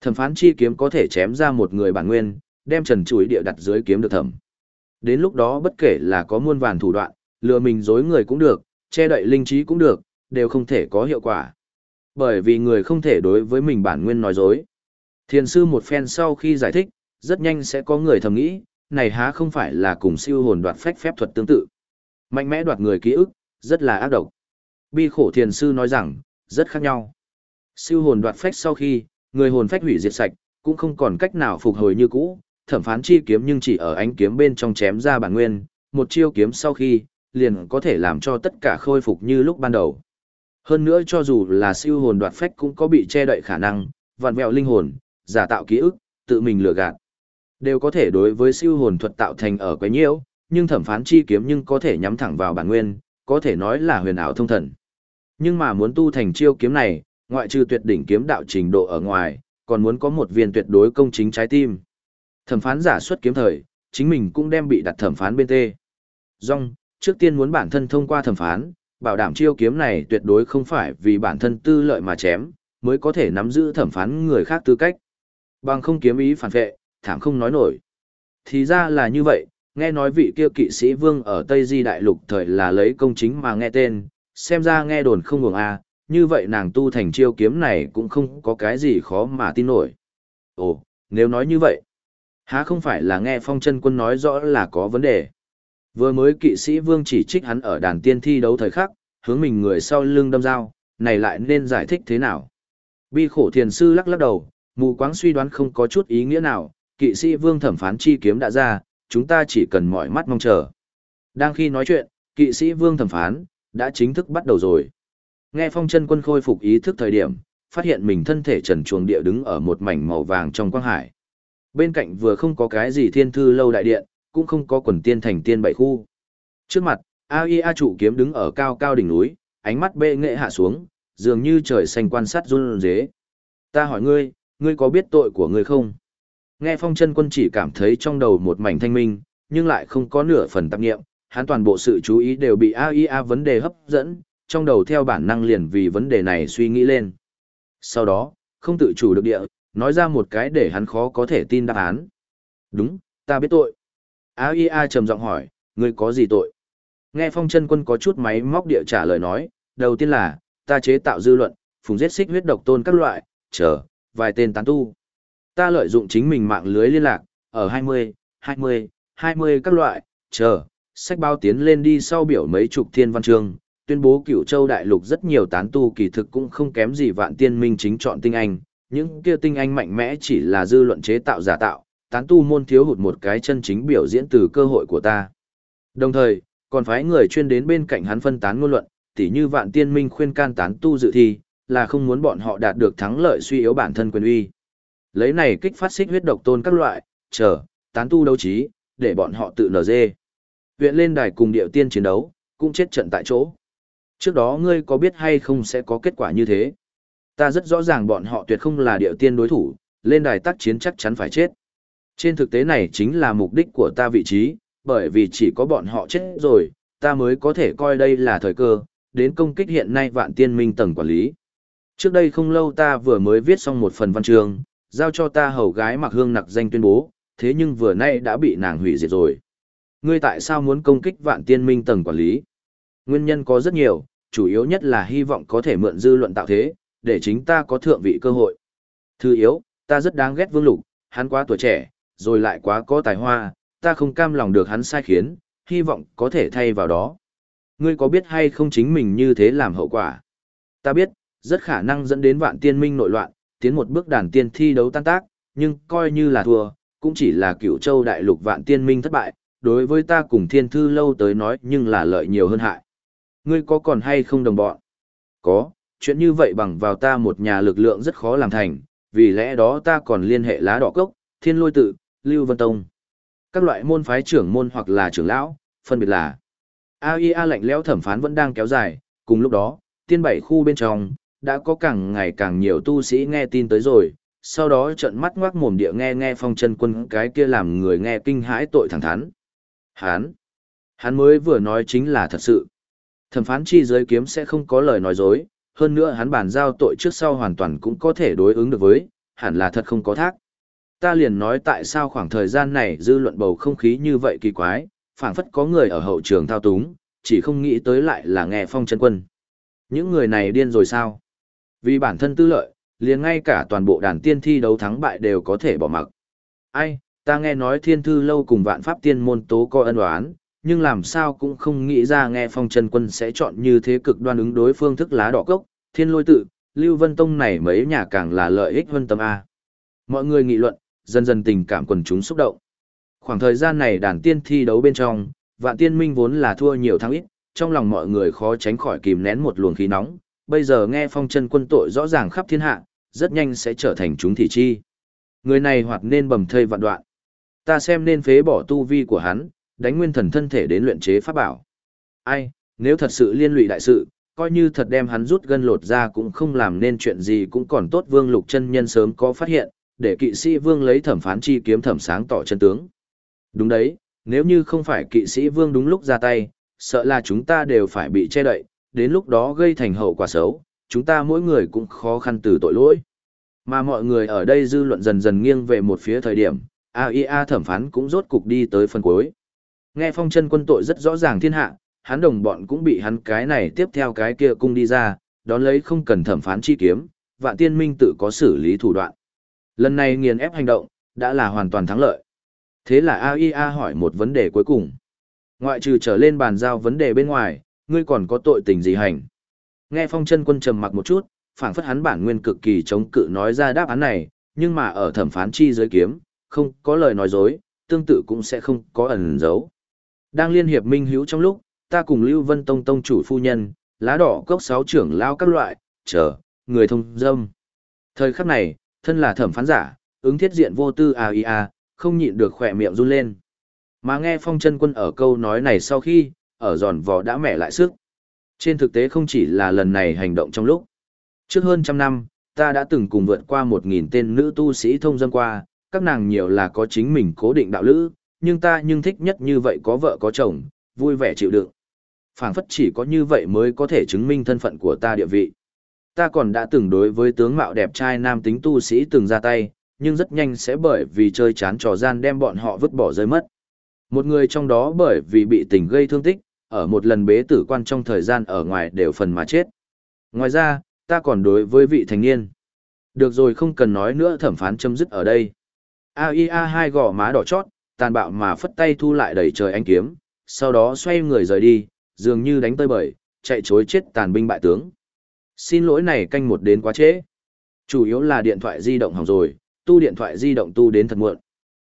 Thẩm phán chi kiếm có thể chém ra một người bản nguyên, đem trần chuối địa đặt dưới kiếm được thẩm. Đến lúc đó bất kể là có muôn vàn thủ đoạn, lừa mình dối người cũng được, che đậy linh trí cũng được, đều không thể có hiệu quả. Bởi vì người không thể đối với mình bản nguyên nói dối. Thiền sư một phen sau khi giải thích, rất nhanh sẽ có người thầm nghĩ, này há không phải là cùng siêu hồn đoạt phách phép thuật tương tự. Mạnh mẽ đoạt người ký ức, rất là ác độc. Bi khổ thiền sư nói rằng, rất khác nhau. Siêu hồn đoạt phách sau khi, người hồn phách hủy diệt sạch, cũng không còn cách nào phục hồi như cũ, thẩm phán chi kiếm nhưng chỉ ở ánh kiếm bên trong chém ra bản nguyên, một chiêu kiếm sau khi, liền có thể làm cho tất cả khôi phục như lúc ban đầu. Hơn nữa cho dù là siêu hồn đoạt phách cũng có bị che đậy khả năng, vặn vẹo linh hồn, giả tạo ký ức, tự mình lừa gạt. Đều có thể đối với siêu hồn thuật tạo thành ở quấy nhiễu, nhưng thẩm phán chi kiếm nhưng có thể nhắm thẳng vào bản nguyên, có thể nói là huyền ảo thông thần. Nhưng mà muốn tu thành chiêu kiếm này, ngoại trừ tuyệt đỉnh kiếm đạo trình độ ở ngoài, còn muốn có một viên tuyệt đối công chính trái tim. Thẩm phán giả xuất kiếm thời, chính mình cũng đem bị đặt thẩm phán bên tê. Dòng, trước tiên muốn bản thân thông qua thẩm phán, bảo đảm chiêu kiếm này tuyệt đối không phải vì bản thân tư lợi mà chém, mới có thể nắm giữ thẩm phán người khác tư cách. Bằng không kiếm ý phản vệ, thảm không nói nổi. Thì ra là như vậy, nghe nói vị kia kỵ sĩ vương ở Tây Di Đại Lục thời là lấy công chính mà nghe tên, xem ra nghe đồn không ngừng a, như vậy nàng tu thành chiêu kiếm này cũng không có cái gì khó mà tin nổi. Ồ, nếu nói như vậy, há không phải là nghe phong chân quân nói rõ là có vấn đề. Vừa mới kỵ sĩ vương chỉ trích hắn ở đàn tiên thi đấu thời khắc, hướng mình người sau lưng đâm dao, này lại nên giải thích thế nào? Bi khổ thiền sư lắc lắc đầu, mù quáng suy đoán không có chút ý nghĩa nào, kỵ sĩ vương thẩm phán chi kiếm đã ra, chúng ta chỉ cần mỏi mắt mong chờ. Đang khi nói chuyện, kỵ sĩ vương thẩm phán, đã chính thức bắt đầu rồi. Nghe phong chân quân khôi phục ý thức thời điểm, phát hiện mình thân thể trần chuồng địa đứng ở một mảnh màu vàng trong quang hải. Bên cạnh vừa không có cái gì thiên thư lâu đại điện, cũng không có quần tiên thành tiên bảy khu. Trước mặt, AIA trụ kiếm đứng ở cao cao đỉnh núi, ánh mắt bệ nghệ hạ xuống, dường như trời xanh quan sát run rế. Ta hỏi ngươi, ngươi có biết tội của ngươi không? Nghe phong chân quân chỉ cảm thấy trong đầu một mảnh thanh minh, nhưng lại không có nửa phần tạp nghiệm, hắn toàn bộ sự chú ý đều bị AIA vấn đề hấp dẫn, trong đầu theo bản năng liền vì vấn đề này suy nghĩ lên. Sau đó, không tự chủ được địa, nói ra một cái để hắn khó có thể tin đáp án. Đúng, ta biết tội. AIA trầm giọng hỏi, ngươi có gì tội? Nghe phong chân quân có chút máy móc địa trả lời nói, đầu tiên là, ta chế tạo dư luận, phùng giết xích huyết độc tôn các loại, chờ, vài tên tán tu. Ta lợi dụng chính mình mạng lưới liên lạc, ở 20, 20, 20 các loại, chờ, sách bao tiến lên đi sau biểu mấy chục thiên văn chương, tuyên bố cửu châu đại lục rất nhiều tán tu kỳ thực cũng không kém gì vạn tiên minh chính chọn tinh anh, những kia tinh anh mạnh mẽ chỉ là dư luận chế tạo giả tạo, tán tu môn thiếu hụt một cái chân chính biểu diễn từ cơ hội của ta. Đồng thời, còn phái người chuyên đến bên cạnh hắn phân tán ngôn luận, tỉ như vạn tiên minh khuyên can tán tu dự thi, là không muốn bọn họ đạt được thắng lợi suy yếu bản thân quyền uy. Lấy này kích phát xích huyết độc tôn các loại, chờ, tán tu đấu trí, để bọn họ tự nở dê. Viện lên đài cùng điệu tiên chiến đấu, cũng chết trận tại chỗ. Trước đó ngươi có biết hay không sẽ có kết quả như thế? Ta rất rõ ràng bọn họ tuyệt không là điệu tiên đối thủ, lên đài tác chiến chắc chắn phải chết. Trên thực tế này chính là mục đích của ta vị trí, bởi vì chỉ có bọn họ chết rồi, ta mới có thể coi đây là thời cơ, đến công kích hiện nay vạn tiên minh tầng quản lý. Trước đây không lâu ta vừa mới viết xong một phần văn chương, giao cho ta hầu gái mặc hương nặc danh tuyên bố, thế nhưng vừa nay đã bị nàng hủy diệt rồi. Ngươi tại sao muốn công kích vạn tiên minh tầng quản lý? Nguyên nhân có rất nhiều, chủ yếu nhất là hy vọng có thể mượn dư luận tạo thế, để chính ta có thượng vị cơ hội. Thứ yếu, ta rất đáng ghét vương lục, hắn quá tuổi trẻ, rồi lại quá có tài hoa, ta không cam lòng được hắn sai khiến, hy vọng có thể thay vào đó. Ngươi có biết hay không chính mình như thế làm hậu quả? Ta biết, rất khả năng dẫn đến vạn tiên minh nội loạn, tiến một bước đàn tiên thi đấu tan tác, nhưng coi như là thua, cũng chỉ là cựu châu đại lục vạn tiên minh thất bại, đối với ta cùng thiên thư lâu tới nói nhưng là lợi nhiều hơn hại. Ngươi có còn hay không đồng bọn? Có, chuyện như vậy bằng vào ta một nhà lực lượng rất khó làm thành, vì lẽ đó ta còn liên hệ lá đỏ cốc, thiên lôi tự, lưu vân tông. Các loại môn phái trưởng môn hoặc là trưởng lão, phân biệt là AIA lạnh lẽo thẩm phán vẫn đang kéo dài, cùng lúc đó, tiên bảy khu bên trong, đã có càng ngày càng nhiều tu sĩ nghe tin tới rồi, sau đó trận mắt ngoác mồm địa nghe nghe phong chân quân cái kia làm người nghe kinh hãi tội thẳng thắn. Hán, hắn mới vừa nói chính là thật sự. Thẩm phán chi giới kiếm sẽ không có lời nói dối, hơn nữa hắn bàn giao tội trước sau hoàn toàn cũng có thể đối ứng được với, hẳn là thật không có thác. Ta liền nói tại sao khoảng thời gian này dư luận bầu không khí như vậy kỳ quái, phảng phất có người ở hậu trường thao túng, chỉ không nghĩ tới lại là nghe phong chân quân. Những người này điên rồi sao? Vì bản thân tư lợi, liền ngay cả toàn bộ đàn tiên thi đấu thắng bại đều có thể bỏ mặc. Ai, ta nghe nói thiên thư lâu cùng vạn pháp tiên môn tố có ân oán, nhưng làm sao cũng không nghĩ ra nghe phong trần quân sẽ chọn như thế cực đoan ứng đối phương thức lá đỏ cốc, thiên lôi tự, lưu vân tông này mấy nhà càng là lợi ích hơn tâm A. Mọi người nghị luận, dần dần tình cảm quần chúng xúc động. Khoảng thời gian này đàn tiên thi đấu bên trong, vạn tiên minh vốn là thua nhiều thắng ít, trong lòng mọi người khó tránh khỏi kìm nén một luồng khí nóng, bây giờ nghe phong chân quân tội rõ ràng khắp thiên hạ, rất nhanh sẽ trở thành chúng thị chi. Người này hoặc nên bầm thây vạn đoạn. Ta xem nên phế bỏ tu vi của hắn, đánh nguyên thần thân thể đến luyện chế pháp bảo. Ai, nếu thật sự liên lụy đại sự, coi như thật đem hắn rút gân lột ra cũng không làm nên chuyện gì cũng còn tốt vương lục chân nhân sớm có phát hiện, để kỵ sĩ vương lấy thẩm phán chi kiếm thẩm sáng tỏ chân tướng. Đúng đấy, nếu như không phải kỵ sĩ vương đúng lúc ra tay, sợ là chúng ta đều phải bị che đậy, đến lúc đó gây thành hậu quả xấu, chúng ta mỗi người cũng khó khăn từ tội lỗi. Mà mọi người ở đây dư luận dần dần nghiêng về một phía thời điểm, AIA thẩm phán cũng rốt cục đi tới phần cuối. Nghe phong chân quân tội rất rõ ràng thiên hạ, hắn đồng bọn cũng bị hắn cái này tiếp theo cái kia cung đi ra, đón lấy không cần thẩm phán chi kiếm, vạn tiên minh tự có xử lý thủ đoạn. Lần này nghiền ép hành động, đã là hoàn toàn thắng lợi. Thế là AIA hỏi một vấn đề cuối cùng. Ngoại trừ trở lên bàn giao vấn đề bên ngoài, ngươi còn có tội tình gì hành? Nghe phong chân quân trầm mặc một chút, phảng phất hắn bản nguyên cực kỳ chống cự nói ra đáp án này, nhưng mà ở thẩm phán chi giới kiếm, không có lời nói dối, tương tự cũng sẽ không có ẩn giấu. Đang liên hiệp minh hữu trong lúc, ta cùng Lưu Vân Tông Tông chủ phu nhân, lá đỏ cốc sáu trưởng lao các loại, chờ, người thông dâm. Thời khắc này, thân là thẩm phán giả, ứng thiết diện vô tư à AIA, à, không nhịn được khỏe miệng run lên. Mà nghe phong chân quân ở câu nói này sau khi, ở giòn vò đã mẻ lại sức. Trên thực tế không chỉ là lần này hành động trong lúc. Trước hơn trăm năm, ta đã từng cùng vượt qua một nghìn tên nữ tu sĩ thông dân qua, các nàng nhiều là có chính mình cố định đạo lữ, nhưng ta nhưng thích nhất như vậy có vợ có chồng, vui vẻ chịu đựng. phảng phất chỉ có như vậy mới có thể chứng minh thân phận của ta địa vị. Ta còn đã từng đối với tướng mạo đẹp trai nam tính tu sĩ từng ra tay, nhưng rất nhanh sẽ bởi vì chơi chán trò gian đem bọn họ vứt bỏ rơi mất. Một người trong đó bởi vì bị tình gây thương tích, ở một lần bế tử quan trong thời gian ở ngoài đều phần mà chết. Ngoài ra, ta còn đối với vị thành niên. Được rồi không cần nói nữa thẩm phán chấm dứt ở đây. AIA hai gò má đỏ chót, tàn bạo mà phất tay thu lại đầy trời anh kiếm, sau đó xoay người rời đi, dường như đánh tơi bời, chạy chối chết tàn binh bại tướng. Xin lỗi này canh một đến quá trễ. Chủ yếu là điện thoại di động hỏng rồi, tu điện thoại di động tu đến thật muộn.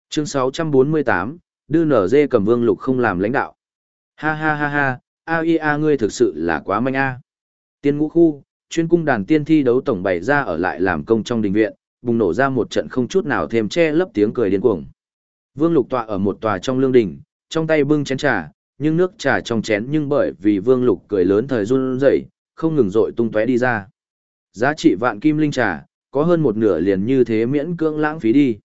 Chương 648, đưa nở dê cầm vương lục không làm lãnh đạo. Ha ha ha ha, AIA ngươi thực sự là quá manh a. Tiên ngũ khu, chuyên cung đàn tiên thi đấu tổng bày ra ở lại làm công trong đình viện, bùng nổ ra một trận không chút nào thêm che lấp tiếng cười điên cuồng. Vương Lục tọa ở một tòa trong lương đình, trong tay bưng chén trà, nhưng nước trà trong chén nhưng bởi vì Vương Lục cười lớn thời run rẩy, không ngừng rội tung tóe đi ra. Giá trị vạn kim linh trà, có hơn một nửa liền như thế miễn cưỡng lãng phí đi.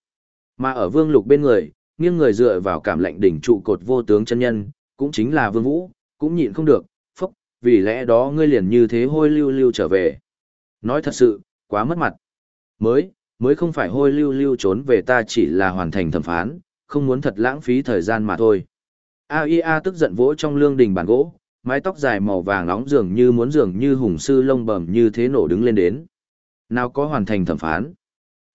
Mà ở Vương Lục bên người, nghiêng người dựa vào cảm lạnh đỉnh trụ cột vô tướng chân nhân, cũng chính là Vương Vũ, cũng nhịn không được, phốc, vì lẽ đó ngươi liền như thế hôi lưu lưu trở về. Nói thật sự, quá mất mặt. Mới, mới không phải hôi lưu lưu trốn về ta chỉ là hoàn thành thẩm phán, không muốn thật lãng phí thời gian mà thôi. AIA tức giận vỗ trong lương đình bàn gỗ, mái tóc dài màu vàng nóng dường như muốn dường như hùng sư lông bẩm như thế nổ đứng lên đến. Nào có hoàn thành thẩm phán.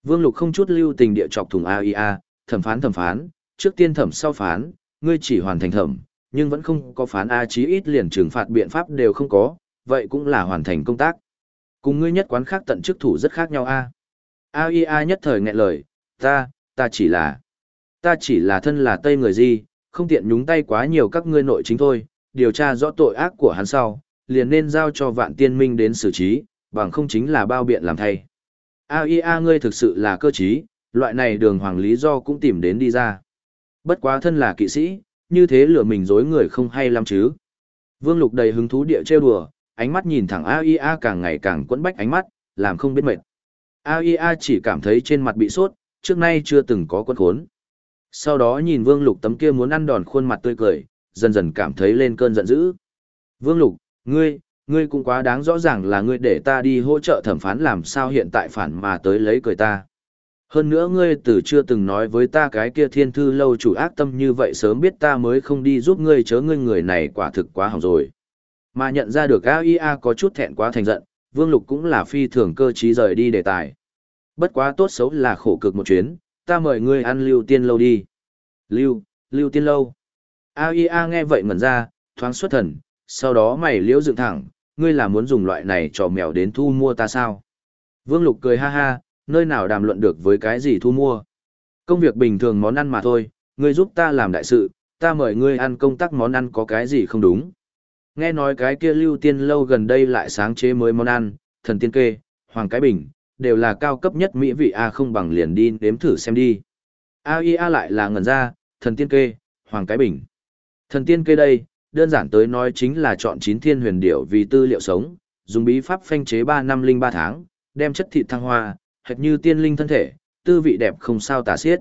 Vương Lục không chút lưu tình địa chọc thùng AIA, thẩm phán thẩm phán, trước tiên thẩm sau phán, ngươi chỉ hoàn thành thẩm, nhưng vẫn không có phán A chí ít liền trừng phạt biện pháp đều không có, vậy cũng là hoàn thành công tác. Cùng ngươi nhất quán khác tận chức thủ rất khác nhau A. AIA nhất thời nghẹn lời, ta, ta chỉ là, ta chỉ là thân là Tây người gì, không tiện nhúng tay quá nhiều các ngươi nội chính thôi, điều tra rõ tội ác của hắn sau, liền nên giao cho vạn tiên minh đến xử trí, bằng không chính là bao biện làm thay. AIA ngươi thực sự là cơ trí, loại này đường hoàng lý do cũng tìm đến đi ra. Bất quá thân là kỵ sĩ, như thế lừa mình dối người không hay lắm chứ. Vương Lục đầy hứng thú địa trêu đùa, ánh mắt nhìn thẳng AIA càng ngày càng quẫn bách ánh mắt, làm không biết mệt. AIA chỉ cảm thấy trên mặt bị sốt, trước nay chưa từng có quân khốn. Sau đó nhìn Vương Lục tấm kia muốn ăn đòn khuôn mặt tươi cười, dần dần cảm thấy lên cơn giận dữ. Vương Lục, ngươi, ngươi cũng quá đáng rõ ràng là ngươi để ta đi hỗ trợ thẩm phán làm sao hiện tại phản mà tới lấy cười ta. Hơn nữa ngươi từ chưa từng nói với ta cái kia thiên thư lâu chủ ác tâm như vậy sớm biết ta mới không đi giúp ngươi chớ ngươi người này quả thực quá hỏng rồi. Mà nhận ra được AIA có chút thẹn quá thành giận, Vương Lục cũng là phi thường cơ trí rời đi đề tài. Bất quá tốt xấu là khổ cực một chuyến, ta mời ngươi ăn lưu tiên lâu đi. Lưu, lưu tiên lâu. AIA nghe vậy ngẩn ra, thoáng xuất thần, sau đó mày liễu dựng thẳng, ngươi là muốn dùng loại này trò mèo đến thu mua ta sao? Vương Lục cười ha ha, nơi nào đàm luận được với cái gì thu mua. Công việc bình thường món ăn mà thôi, ngươi giúp ta làm đại sự, ta mời ngươi ăn công tác món ăn có cái gì không đúng. Nghe nói cái kia lưu tiên lâu gần đây lại sáng chế mới món ăn, thần tiên kê, hoàng cái bình, đều là cao cấp nhất mỹ vị A không bằng liền đi đếm thử xem đi. A I A lại là ngần ra, thần tiên kê, hoàng cái bình. Thần tiên kê đây, đơn giản tới nói chính là chọn chín thiên huyền điểu vì tư liệu sống, dùng bí pháp phanh chế 3 năm linh 3 tháng, đem chất thịt thăng hoa, hệt như tiên linh thân thể, tư vị đẹp không sao tả xiết.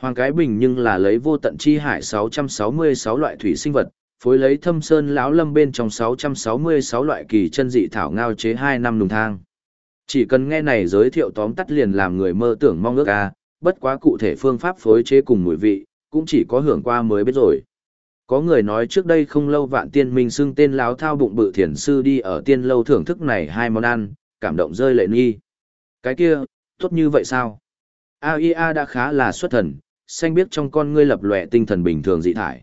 Hoàng cái bình nhưng là lấy vô tận chi hải 666 loại thủy sinh vật, phối lấy thâm sơn lão lâm bên trong 666 loại kỳ chân dị thảo ngao chế 2 năm nùng thang. Chỉ cần nghe này giới thiệu tóm tắt liền làm người mơ tưởng mong ước a, bất quá cụ thể phương pháp phối chế cùng mùi vị, cũng chỉ có hưởng qua mới biết rồi. Có người nói trước đây không lâu vạn tiên minh xưng tên láo thao bụng bự thiền sư đi ở tiên lâu thưởng thức này hai món ăn, cảm động rơi lệ nghi. Cái kia, tốt như vậy sao? AIA đã khá là xuất thần, xanh biết trong con ngươi lập lòe tinh thần bình thường dị thải.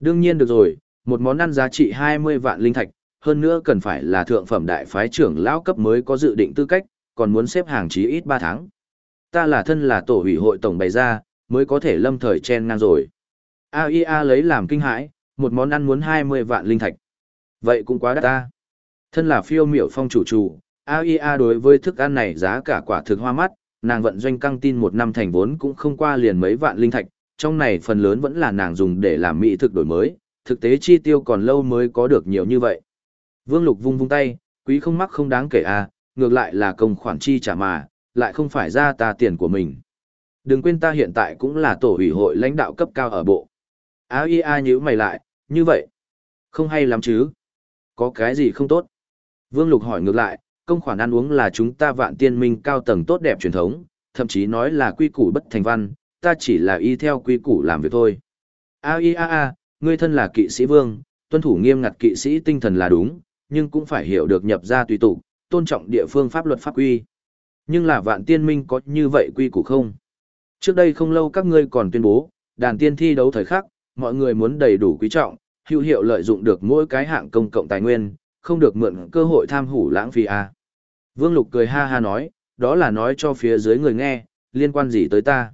Đương nhiên được rồi, một món ăn giá trị 20 vạn linh thạch, hơn nữa cần phải là thượng phẩm đại phái trưởng lão cấp mới có dự định tư cách, còn muốn xếp hàng chí ít 3 tháng. Ta là thân là tổ ủy hội tổng bày ra, mới có thể lâm thời chen ngang rồi. AIA lấy làm kinh hãi, một món ăn muốn 20 vạn linh thạch. Vậy cũng quá đắt ta. Thân là phiêu miểu phong chủ chủ, AIA đối với thức ăn này giá cả quả thực hoa mắt, nàng vận doanh căng tin một năm thành vốn cũng không qua liền mấy vạn linh thạch, trong này phần lớn vẫn là nàng dùng để làm mỹ thực đổi mới, thực tế chi tiêu còn lâu mới có được nhiều như vậy. Vương Lục vung vung tay, quý không mắc không đáng kể à, ngược lại là công khoản chi trả mà, lại không phải ra ta tiền của mình. Đừng quên ta hiện tại cũng là tổ ủy hội lãnh đạo cấp cao ở bộ. AIA nhữ mày lại, như vậy. Không hay lắm chứ. Có cái gì không tốt? Vương Lục hỏi ngược lại, công khoản ăn uống là chúng ta vạn tiên minh cao tầng tốt đẹp truyền thống, thậm chí nói là quy củ bất thành văn, ta chỉ là y theo quy củ làm việc thôi. AIA, ngươi thân là kỵ sĩ vương, tuân thủ nghiêm ngặt kỵ sĩ tinh thần là đúng, nhưng cũng phải hiểu được nhập ra tùy tục, tôn trọng địa phương pháp luật pháp quy. Nhưng là vạn tiên minh có như vậy quy củ không? Trước đây không lâu các ngươi còn tuyên bố, đàn tiên thi đấu thời khắc, mọi người muốn đầy đủ quý trọng, hữu hiệu lợi dụng được mỗi cái hạng công cộng tài nguyên, không được mượn cơ hội tham hủ lãng phí à. Vương Lục cười ha ha nói, đó là nói cho phía dưới người nghe, liên quan gì tới ta.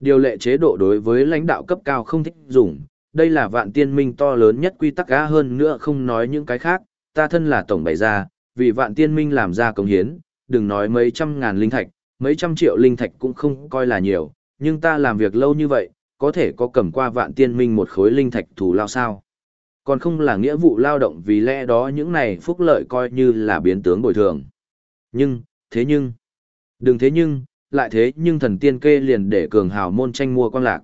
Điều lệ chế độ đối với lãnh đạo cấp cao không thích dùng, đây là vạn tiên minh to lớn nhất quy tắc á hơn nữa không nói những cái khác, ta thân là tổng bày gia, vì vạn tiên minh làm ra công hiến, đừng nói mấy trăm ngàn linh thạch, mấy trăm triệu linh thạch cũng không coi là nhiều, nhưng ta làm việc lâu như vậy, có thể có cầm qua vạn tiên minh một khối linh thạch thù lao sao. Còn không là nghĩa vụ lao động vì lẽ đó những này phúc lợi coi như là biến tướng bồi thường. Nhưng, thế nhưng, đừng thế nhưng, lại thế nhưng thần tiên kê liền để cường hào môn tranh mua quan lạc.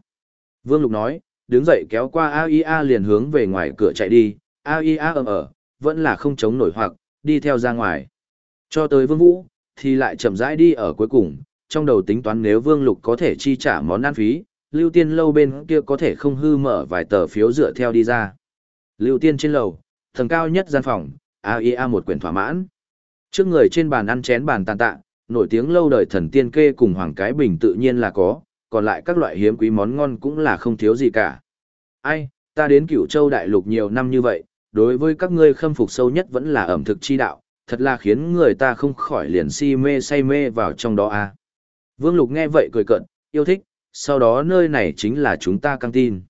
Vương Lục nói, đứng dậy kéo qua AIA liền hướng về ngoài cửa chạy đi, AIA ở ở, vẫn là không chống nổi hoặc, đi theo ra ngoài. Cho tới Vương Vũ, thì lại chậm rãi đi ở cuối cùng, trong đầu tính toán nếu Vương Lục có thể chi trả món ăn phí, Lưu Tiên lâu bên kia có thể không hư mở vài tờ phiếu dựa theo đi ra. Lưu Tiên trên lầu, tầng cao nhất gian phòng, AIA một quyển thỏa mãn. Trước người trên bàn ăn chén bàn tàn tạ, nổi tiếng lâu đời thần tiên kê cùng hoàng cái bình tự nhiên là có, còn lại các loại hiếm quý món ngon cũng là không thiếu gì cả. Ai, ta đến cửu châu đại lục nhiều năm như vậy, đối với các ngươi khâm phục sâu nhất vẫn là ẩm thực chi đạo, thật là khiến người ta không khỏi liền si mê say mê vào trong đó a. À. Vương Lục nghe vậy cười cận, yêu thích, sau đó nơi này chính là chúng ta căng tin.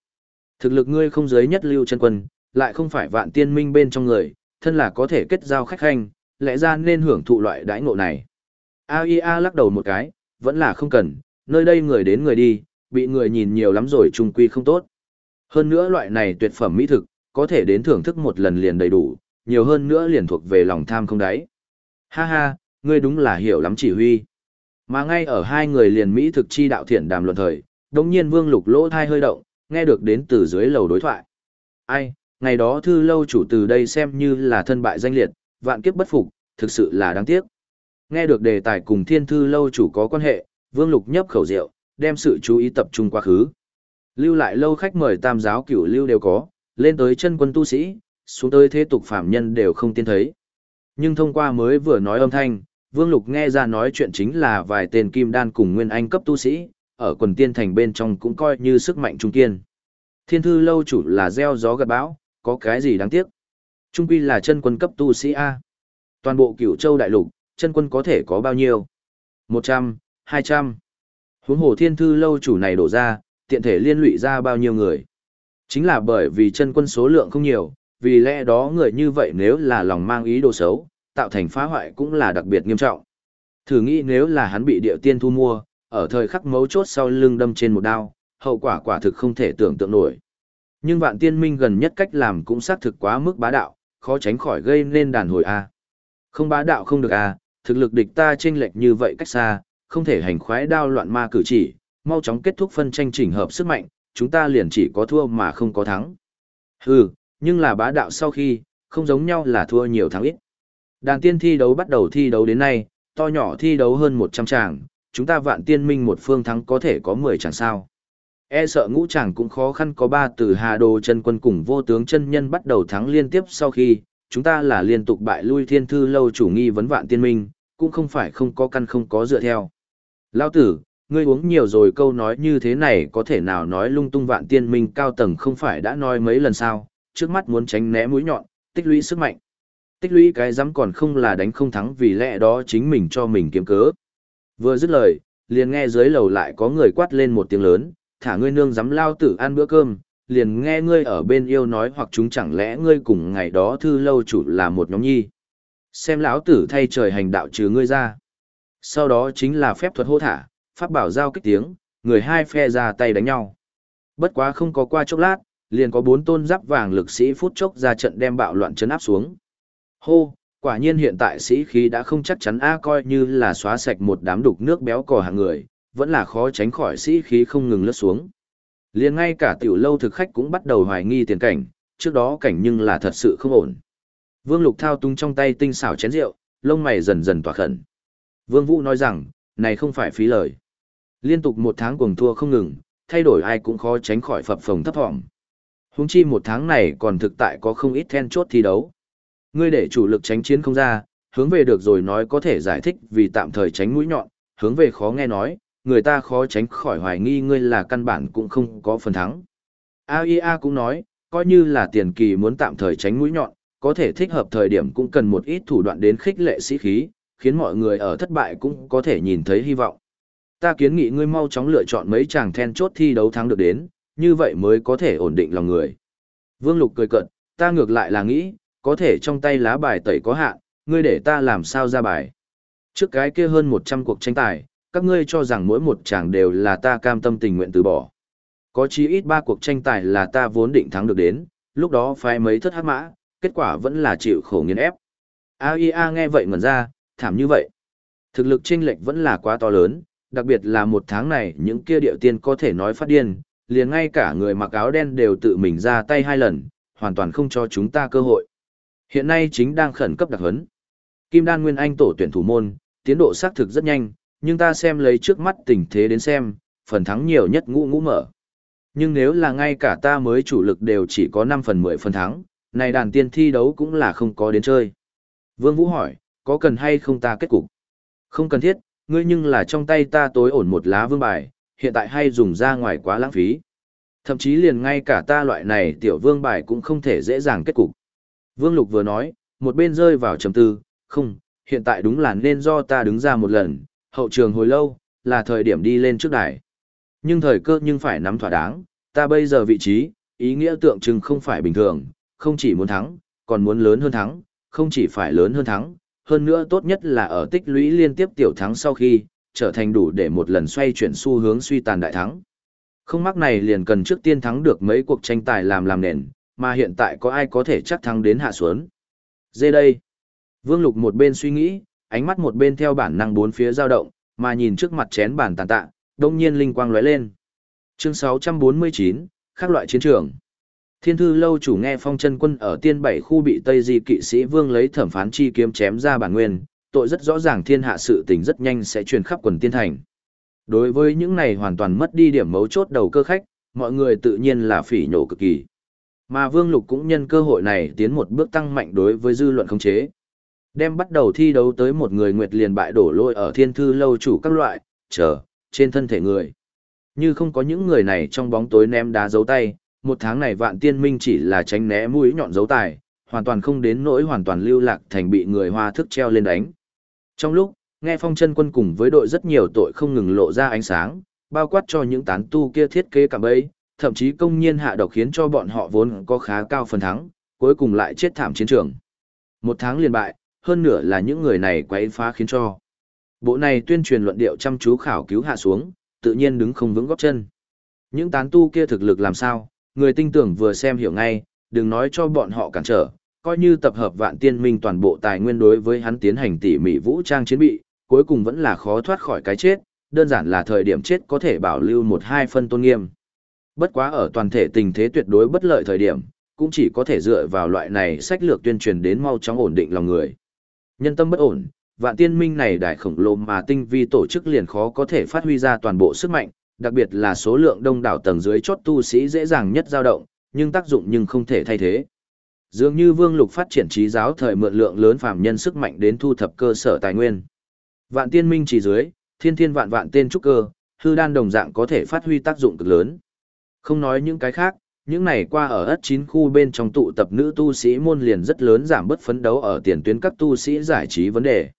Thực lực ngươi không giới nhất lưu chân quân, lại không phải vạn tiên minh bên trong người, thân là có thể kết giao khách hành, lẽ ra nên hưởng thụ loại đãi ngộ này. AIA lắc đầu một cái, vẫn là không cần, nơi đây người đến người đi, bị người nhìn nhiều lắm rồi trung quy không tốt. Hơn nữa loại này tuyệt phẩm mỹ thực, có thể đến thưởng thức một lần liền đầy đủ, nhiều hơn nữa liền thuộc về lòng tham không đáy. Ha ha, ngươi đúng là hiểu lắm chỉ huy. Mà ngay ở hai người liền Mỹ thực chi đạo thiện đàm luận thời, đồng nhiên vương lục lỗ thai hơi động, nghe được đến từ dưới lầu đối thoại. Ai, ngày đó thư lâu chủ từ đây xem như là thân bại danh liệt, vạn kiếp bất phục, thực sự là đáng tiếc. Nghe được đề tài cùng thiên thư lâu chủ có quan hệ, Vương Lục nhấp khẩu rượu, đem sự chú ý tập trung quá khứ. Lưu lại lâu khách mời tam giáo cửu lưu đều có, lên tới chân quân tu sĩ, xuống tới thế tục phạm nhân đều không tiên thấy. Nhưng thông qua mới vừa nói âm thanh, Vương Lục nghe ra nói chuyện chính là vài tên kim đan cùng nguyên anh cấp tu sĩ, ở quần tiên thành bên trong cũng coi như sức mạnh trung kiên. Thiên thư lâu chủ là gieo gió gặt bão, có cái gì đáng tiếc. Trung quy là chân quân cấp tu sĩ A. Toàn bộ cửu châu đại lục, chân quân có thể có bao nhiêu? 100, 200. Huống hồ thiên thư lâu chủ này đổ ra, tiện thể liên lụy ra bao nhiêu người. Chính là bởi vì chân quân số lượng không nhiều, vì lẽ đó người như vậy nếu là lòng mang ý đồ xấu, tạo thành phá hoại cũng là đặc biệt nghiêm trọng. Thử nghĩ nếu là hắn bị địa tiên thu mua, ở thời khắc mấu chốt sau lưng đâm trên một đao, hậu quả quả thực không thể tưởng tượng nổi. Nhưng vạn tiên minh gần nhất cách làm cũng xác thực quá mức bá đạo, khó tránh khỏi gây nên đàn hồi A. Không bá đạo không được A, thực lực địch ta chênh lệch như vậy cách xa, không thể hành khoái đao loạn ma cử chỉ, mau chóng kết thúc phân tranh chỉnh hợp sức mạnh, chúng ta liền chỉ có thua mà không có thắng. Hừ, nhưng là bá đạo sau khi, không giống nhau là thua nhiều thắng ít. Đàn tiên thi đấu bắt đầu thi đấu đến nay, to nhỏ thi đấu hơn 100 tràng, chúng ta vạn tiên minh một phương thắng có thể có 10 chẳng sao. E sợ ngũ tràng cũng khó khăn có ba từ Hà Đồ chân quân cùng vô tướng chân nhân bắt đầu thắng liên tiếp sau khi, chúng ta là liên tục bại lui thiên thư lâu chủ nghi vấn vạn tiên minh, cũng không phải không có căn không có dựa theo. Lao tử, ngươi uống nhiều rồi câu nói như thế này có thể nào nói lung tung vạn tiên minh cao tầng không phải đã nói mấy lần sao, trước mắt muốn tránh né mũi nhọn, tích lũy sức mạnh. Tích lũy cái dám còn không là đánh không thắng vì lẽ đó chính mình cho mình kiếm cớ. Vừa dứt lời, liền nghe dưới lầu lại có người quát lên một tiếng lớn, thả ngươi nương dám lao tử ăn bữa cơm, liền nghe ngươi ở bên yêu nói hoặc chúng chẳng lẽ ngươi cùng ngày đó thư lâu chủ là một nhóm nhi. Xem lão tử thay trời hành đạo trừ ngươi ra. Sau đó chính là phép thuật hô thả, pháp bảo giao kích tiếng, người hai phe ra tay đánh nhau. Bất quá không có qua chốc lát, liền có bốn tôn giáp vàng lực sĩ phút chốc ra trận đem bạo loạn chấn áp xuống. Hô, quả nhiên hiện tại sĩ khí đã không chắc chắn a coi như là xóa sạch một đám đục nước béo cò hàng người, vẫn là khó tránh khỏi sĩ khí không ngừng lướt xuống. Liền ngay cả tiểu lâu thực khách cũng bắt đầu hoài nghi tiền cảnh, trước đó cảnh nhưng là thật sự không ổn. Vương Lục thao tung trong tay tinh xảo chén rượu, lông mày dần dần tỏa khẩn. Vương Vũ nói rằng, này không phải phí lời. Liên tục một tháng cuồng thua không ngừng, thay đổi ai cũng khó tránh khỏi phập phồng thấp thỏm. Húng chi một tháng này còn thực tại có không ít then chốt thi đấu. Ngươi để chủ lực tránh chiến không ra, hướng về được rồi nói có thể giải thích vì tạm thời tránh mũi nhọn, hướng về khó nghe nói, người ta khó tránh khỏi hoài nghi ngươi là căn bản cũng không có phần thắng. AIA cũng nói, coi như là tiền kỳ muốn tạm thời tránh mũi nhọn, có thể thích hợp thời điểm cũng cần một ít thủ đoạn đến khích lệ sĩ khí, khiến mọi người ở thất bại cũng có thể nhìn thấy hy vọng. Ta kiến nghị ngươi mau chóng lựa chọn mấy chàng then chốt thi đấu thắng được đến, như vậy mới có thể ổn định lòng người. Vương Lục cười cận, ta ngược lại là nghĩ, có thể trong tay lá bài tẩy có hạn, ngươi để ta làm sao ra bài. Trước cái kia hơn 100 cuộc tranh tài, các ngươi cho rằng mỗi một chàng đều là ta cam tâm tình nguyện từ bỏ. Có chí ít ba cuộc tranh tài là ta vốn định thắng được đến, lúc đó phái mấy thất hát mã, kết quả vẫn là chịu khổ nghiên ép. AIA nghe vậy ngẩn ra, thảm như vậy. Thực lực chênh lệch vẫn là quá to lớn, đặc biệt là một tháng này những kia điệu tiên có thể nói phát điên, liền ngay cả người mặc áo đen đều tự mình ra tay hai lần, hoàn toàn không cho chúng ta cơ hội. Hiện nay chính đang khẩn cấp đặc huấn. Kim Đan Nguyên Anh tổ tuyển thủ môn, tiến độ xác thực rất nhanh, nhưng ta xem lấy trước mắt tình thế đến xem, phần thắng nhiều nhất ngũ ngũ mở. Nhưng nếu là ngay cả ta mới chủ lực đều chỉ có 5 phần 10 phần thắng, này đàn tiên thi đấu cũng là không có đến chơi. Vương Vũ hỏi, có cần hay không ta kết cục? Không cần thiết, ngươi nhưng là trong tay ta tối ổn một lá vương bài, hiện tại hay dùng ra ngoài quá lãng phí. Thậm chí liền ngay cả ta loại này tiểu vương bài cũng không thể dễ dàng kết cục. Vương Lục vừa nói, một bên rơi vào trầm tư, không, hiện tại đúng là nên do ta đứng ra một lần, hậu trường hồi lâu, là thời điểm đi lên trước đài. Nhưng thời cơ nhưng phải nắm thỏa đáng, ta bây giờ vị trí, ý nghĩa tượng trưng không phải bình thường, không chỉ muốn thắng, còn muốn lớn hơn thắng, không chỉ phải lớn hơn thắng, hơn nữa tốt nhất là ở tích lũy liên tiếp tiểu thắng sau khi, trở thành đủ để một lần xoay chuyển xu hướng suy tàn đại thắng. Không mắc này liền cần trước tiên thắng được mấy cuộc tranh tài làm làm nền, mà hiện tại có ai có thể chắc thắng đến hạ xuống. Dê đây. Vương Lục một bên suy nghĩ, ánh mắt một bên theo bản năng bốn phía dao động, mà nhìn trước mặt chén bàn tàn tạ, đông nhiên linh quang lóe lên. Chương 649, khác loại chiến trường. Thiên thư lâu chủ nghe phong chân quân ở tiên bảy khu bị Tây Di kỵ sĩ vương lấy thẩm phán chi kiếm chém ra bản nguyên, tội rất rõ ràng thiên hạ sự tình rất nhanh sẽ truyền khắp quần tiên thành. Đối với những này hoàn toàn mất đi điểm mấu chốt đầu cơ khách, mọi người tự nhiên là phỉ nhổ cực kỳ. Mà Vương Lục cũng nhân cơ hội này tiến một bước tăng mạnh đối với dư luận khống chế. Đem bắt đầu thi đấu tới một người nguyệt liền bại đổ lôi ở thiên thư lâu chủ các loại, chờ, trên thân thể người. Như không có những người này trong bóng tối ném đá dấu tay, một tháng này vạn tiên minh chỉ là tránh né mũi nhọn dấu tài, hoàn toàn không đến nỗi hoàn toàn lưu lạc thành bị người hoa thức treo lên đánh. Trong lúc, nghe phong chân quân cùng với đội rất nhiều tội không ngừng lộ ra ánh sáng, bao quát cho những tán tu kia thiết kế cả bấy, thậm chí công nhiên hạ độc khiến cho bọn họ vốn có khá cao phần thắng, cuối cùng lại chết thảm chiến trường. Một tháng liền bại, hơn nửa là những người này quấy phá khiến cho. Bộ này tuyên truyền luận điệu chăm chú khảo cứu hạ xuống, tự nhiên đứng không vững góp chân. Những tán tu kia thực lực làm sao, người tinh tưởng vừa xem hiểu ngay, đừng nói cho bọn họ cản trở, coi như tập hợp vạn tiên minh toàn bộ tài nguyên đối với hắn tiến hành tỉ mỉ vũ trang chiến bị, cuối cùng vẫn là khó thoát khỏi cái chết, đơn giản là thời điểm chết có thể bảo lưu một hai phân tôn nghiêm. Bất quá ở toàn thể tình thế tuyệt đối bất lợi thời điểm, cũng chỉ có thể dựa vào loại này sách lược tuyên truyền đến mau chóng ổn định lòng người. Nhân tâm bất ổn, vạn tiên minh này đại khổng lồ mà tinh vi tổ chức liền khó có thể phát huy ra toàn bộ sức mạnh, đặc biệt là số lượng đông đảo tầng dưới chót tu sĩ dễ dàng nhất dao động, nhưng tác dụng nhưng không thể thay thế. Dường như Vương Lục phát triển trí giáo thời mượn lượng lớn phàm nhân sức mạnh đến thu thập cơ sở tài nguyên. Vạn tiên minh chỉ dưới, thiên thiên vạn vạn tên trúc cơ, hư đan đồng dạng có thể phát huy tác dụng cực lớn. Không nói những cái khác, những này qua ở ất chín khu bên trong tụ tập nữ tu sĩ môn liền rất lớn giảm bớt phấn đấu ở tiền tuyến các tu sĩ giải trí vấn đề.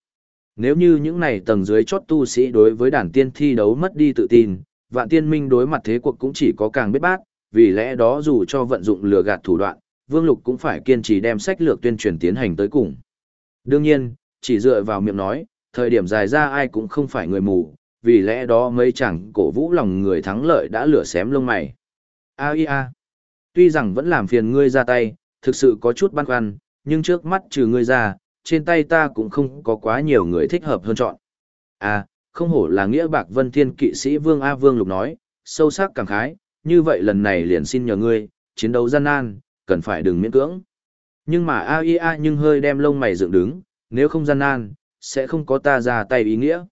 Nếu như những này tầng dưới chót tu sĩ đối với đàn tiên thi đấu mất đi tự tin, vạn tiên minh đối mặt thế cuộc cũng chỉ có càng biết bát, vì lẽ đó dù cho vận dụng lừa gạt thủ đoạn, Vương Lục cũng phải kiên trì đem sách lược tuyên truyền tiến hành tới cùng. Đương nhiên, chỉ dựa vào miệng nói, thời điểm dài ra ai cũng không phải người mù, vì lẽ đó mấy chẳng cổ vũ lòng người thắng lợi đã lửa xém lông mày. A i a. Tuy rằng vẫn làm phiền ngươi ra tay, thực sự có chút băn khoăn, nhưng trước mắt trừ ngươi ra, trên tay ta cũng không có quá nhiều người thích hợp hơn chọn. À, không hổ là nghĩa bạc vân thiên kỵ sĩ Vương A Vương Lục nói, sâu sắc cảm khái, như vậy lần này liền xin nhờ ngươi, chiến đấu gian nan, cần phải đừng miễn cưỡng. Nhưng mà AIA nhưng hơi đem lông mày dựng đứng, nếu không gian nan, sẽ không có ta ra tay ý nghĩa.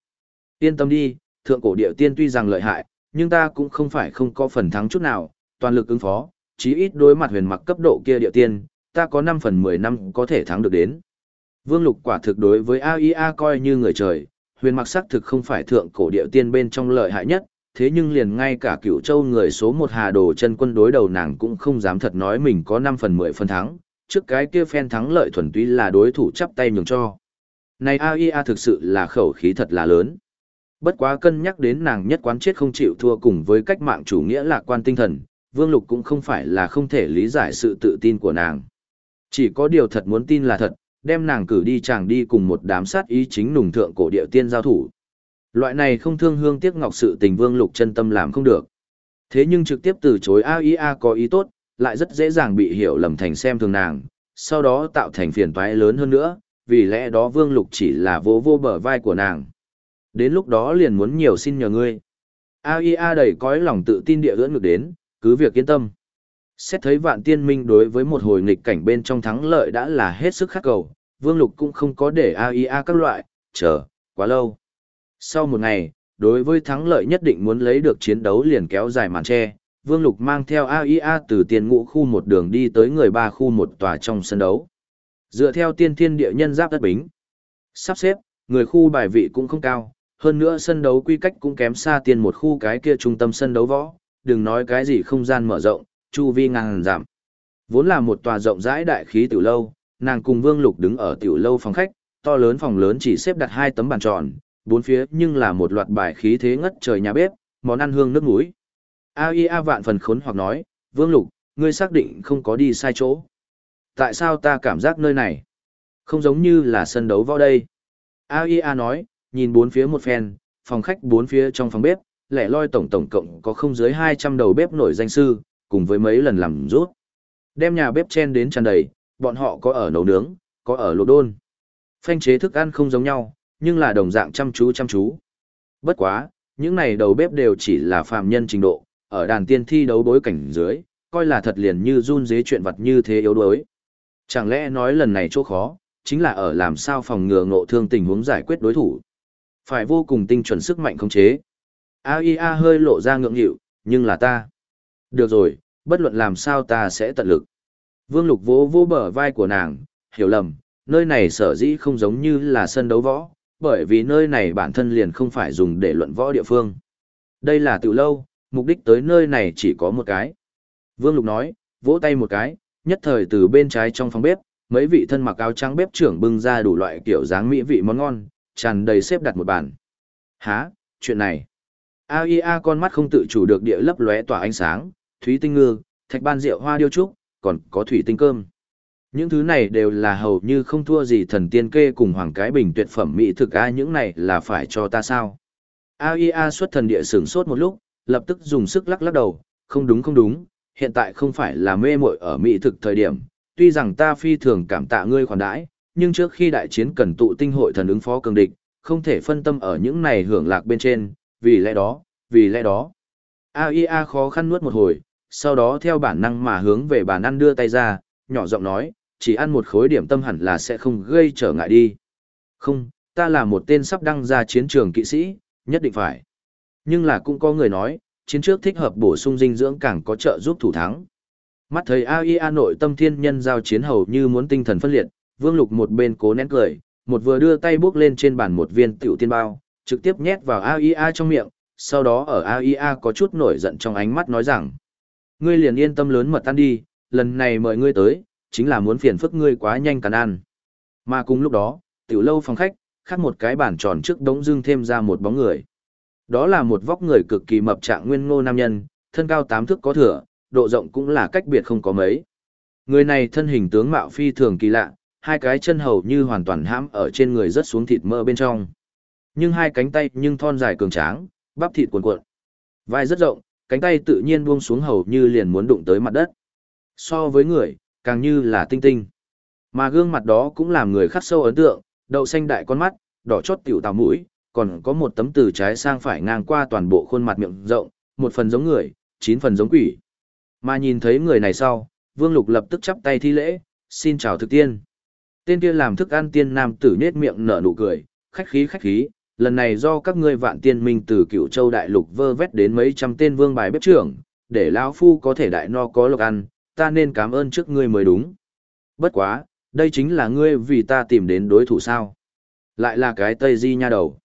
Yên tâm đi, thượng cổ địa tiên tuy rằng lợi hại, nhưng ta cũng không phải không có phần thắng chút nào, toàn lực ứng phó, chí ít đối mặt huyền mặc cấp độ kia địa tiên, ta có 5 phần 10 năm có thể thắng được đến. Vương Lục quả thực đối với AIA coi như người trời, huyền mặc xác thực không phải thượng cổ địa tiên bên trong lợi hại nhất, thế nhưng liền ngay cả cựu châu người số một hà đồ chân quân đối đầu nàng cũng không dám thật nói mình có 5 phần 10 phần thắng, trước cái kia phen thắng lợi thuần túy là đối thủ chắp tay nhường cho. Này AIA thực sự là khẩu khí thật là lớn. Bất quá cân nhắc đến nàng nhất quán chết không chịu thua cùng với cách mạng chủ nghĩa lạc quan tinh thần, Vương Lục cũng không phải là không thể lý giải sự tự tin của nàng. Chỉ có điều thật muốn tin là thật, đem nàng cử đi chàng đi cùng một đám sát ý chính nùng thượng cổ địa tiên giao thủ. Loại này không thương hương tiếc ngọc sự tình Vương Lục chân tâm làm không được. Thế nhưng trực tiếp từ chối AIA có ý tốt, lại rất dễ dàng bị hiểu lầm thành xem thường nàng, sau đó tạo thành phiền toái lớn hơn nữa, vì lẽ đó Vương Lục chỉ là vô vô bờ vai của nàng. Đến lúc đó liền muốn nhiều xin nhờ ngươi. AIA đầy cõi lòng tự tin địa ưỡn ngược đến, cứ việc yên tâm. Xét thấy vạn tiên minh đối với một hồi nghịch cảnh bên trong thắng lợi đã là hết sức khắc cầu, Vương Lục cũng không có để AIA các loại, chờ, quá lâu. Sau một ngày, đối với thắng lợi nhất định muốn lấy được chiến đấu liền kéo dài màn che, Vương Lục mang theo AIA từ tiền ngũ khu một đường đi tới người ba khu một tòa trong sân đấu. Dựa theo tiên thiên địa nhân giáp đất bính, sắp xếp, người khu bài vị cũng không cao, hơn nữa sân đấu quy cách cũng kém xa tiền một khu cái kia trung tâm sân đấu võ, đừng nói cái gì không gian mở rộng, chu vi ngàn giảm. Vốn là một tòa rộng rãi đại khí tiểu lâu, nàng cùng Vương Lục đứng ở tiểu lâu phòng khách, to lớn phòng lớn chỉ xếp đặt hai tấm bàn tròn, bốn phía nhưng là một loạt bài khí thế ngất trời nhà bếp, món ăn hương nước mũi. A vạn phần khốn hoặc nói, Vương Lục, ngươi xác định không có đi sai chỗ. Tại sao ta cảm giác nơi này không giống như là sân đấu võ đây? A nói, nhìn bốn phía một phen, phòng khách bốn phía trong phòng bếp, lẻ loi tổng tổng cộng có không dưới 200 đầu bếp nổi danh sư, cùng với mấy lần làm rút. Đem nhà bếp chen đến tràn đầy, bọn họ có ở nấu nướng, có ở lộ đôn. Phanh chế thức ăn không giống nhau, nhưng là đồng dạng chăm chú chăm chú. Bất quá, những này đầu bếp đều chỉ là phàm nhân trình độ, ở đàn tiên thi đấu bối cảnh dưới, coi là thật liền như run dế chuyện vật như thế yếu đuối. Chẳng lẽ nói lần này chỗ khó, chính là ở làm sao phòng ngừa ngộ thương tình huống giải quyết đối thủ. Phải vô cùng tinh chuẩn sức mạnh khống chế. AIA hơi lộ ra ngượng nghịu, nhưng là ta. Được rồi, bất luận làm sao ta sẽ tận lực. Vương Lục vỗ vỗ bờ vai của nàng, hiểu lầm, nơi này sở dĩ không giống như là sân đấu võ, bởi vì nơi này bản thân liền không phải dùng để luận võ địa phương. Đây là tiểu lâu, mục đích tới nơi này chỉ có một cái. Vương Lục nói, vỗ tay một cái, nhất thời từ bên trái trong phòng bếp, mấy vị thân mặc áo trắng bếp trưởng bưng ra đủ loại kiểu dáng mỹ vị món ngon, tràn đầy xếp đặt một bàn. Hả, chuyện này. AIA con mắt không tự chủ được địa lấp lóe tỏa ánh sáng, thúy tinh ngư, thạch ban rượu hoa điêu trúc, còn có thủy tinh cơm. Những thứ này đều là hầu như không thua gì thần tiên kê cùng hoàng cái bình tuyệt phẩm mỹ thực a những này là phải cho ta sao. AIA xuất thần địa sửng sốt một lúc, lập tức dùng sức lắc lắc đầu, không đúng không đúng, hiện tại không phải là mê muội ở mỹ thực thời điểm, tuy rằng ta phi thường cảm tạ ngươi khoản đãi, nhưng trước khi đại chiến cần tụ tinh hội thần ứng phó cường địch, không thể phân tâm ở những này hưởng lạc bên trên, vì lẽ đó, vì lẽ đó. AIA khó khăn nuốt một hồi, sau đó theo bản năng mà hướng về bàn ăn đưa tay ra, nhỏ giọng nói, chỉ ăn một khối điểm tâm hẳn là sẽ không gây trở ngại đi. Không, ta là một tên sắp đăng ra chiến trường kỵ sĩ, nhất định phải. Nhưng là cũng có người nói, chiến trước thích hợp bổ sung dinh dưỡng càng có trợ giúp thủ thắng. Mắt thấy AIA nội tâm thiên nhân giao chiến hầu như muốn tinh thần phân liệt, Vương Lục một bên cố nén cười, một vừa đưa tay bước lên trên bàn một viên tiểu tiên bao, trực tiếp nhét vào AIA trong miệng, sau đó ở AIA có chút nổi giận trong ánh mắt nói rằng, ngươi liền yên tâm lớn mật ăn đi, lần này mời ngươi tới, chính là muốn phiền phức ngươi quá nhanh cắn ăn. Mà cùng lúc đó, tiểu lâu phòng khách, khác một cái bàn tròn trước đống dưng thêm ra một bóng người. Đó là một vóc người cực kỳ mập trạng nguyên ngô nam nhân, thân cao tám thước có thừa, độ rộng cũng là cách biệt không có mấy. Người này thân hình tướng mạo phi thường kỳ lạ, hai cái chân hầu như hoàn toàn hãm ở trên người rất xuống thịt mỡ bên trong. Nhưng hai cánh tay nhưng thon dài cường tráng, bắp thịt cuồn cuộn. Vai rất rộng, cánh tay tự nhiên buông xuống hầu như liền muốn đụng tới mặt đất. So với người, càng như là tinh tinh. Mà gương mặt đó cũng làm người khắc sâu ấn tượng, đậu xanh đại con mắt, đỏ chót tiểu tào mũi, còn có một tấm từ trái sang phải ngang qua toàn bộ khuôn mặt miệng rộng, một phần giống người, chín phần giống quỷ. Mà nhìn thấy người này sau, Vương Lục lập tức chắp tay thi lễ, xin chào thực tiên. Tên kia làm thức ăn tiên nam tử nết miệng nở nụ cười, khách khí khách khí, lần này do các ngươi vạn tiên minh từ cựu châu đại lục vơ vét đến mấy trăm tên vương bài bếp trưởng, để lão phu có thể đại no có lộc ăn, ta nên cảm ơn trước ngươi mới đúng. Bất quá, đây chính là ngươi vì ta tìm đến đối thủ sao. Lại là cái Tây Di nha đầu.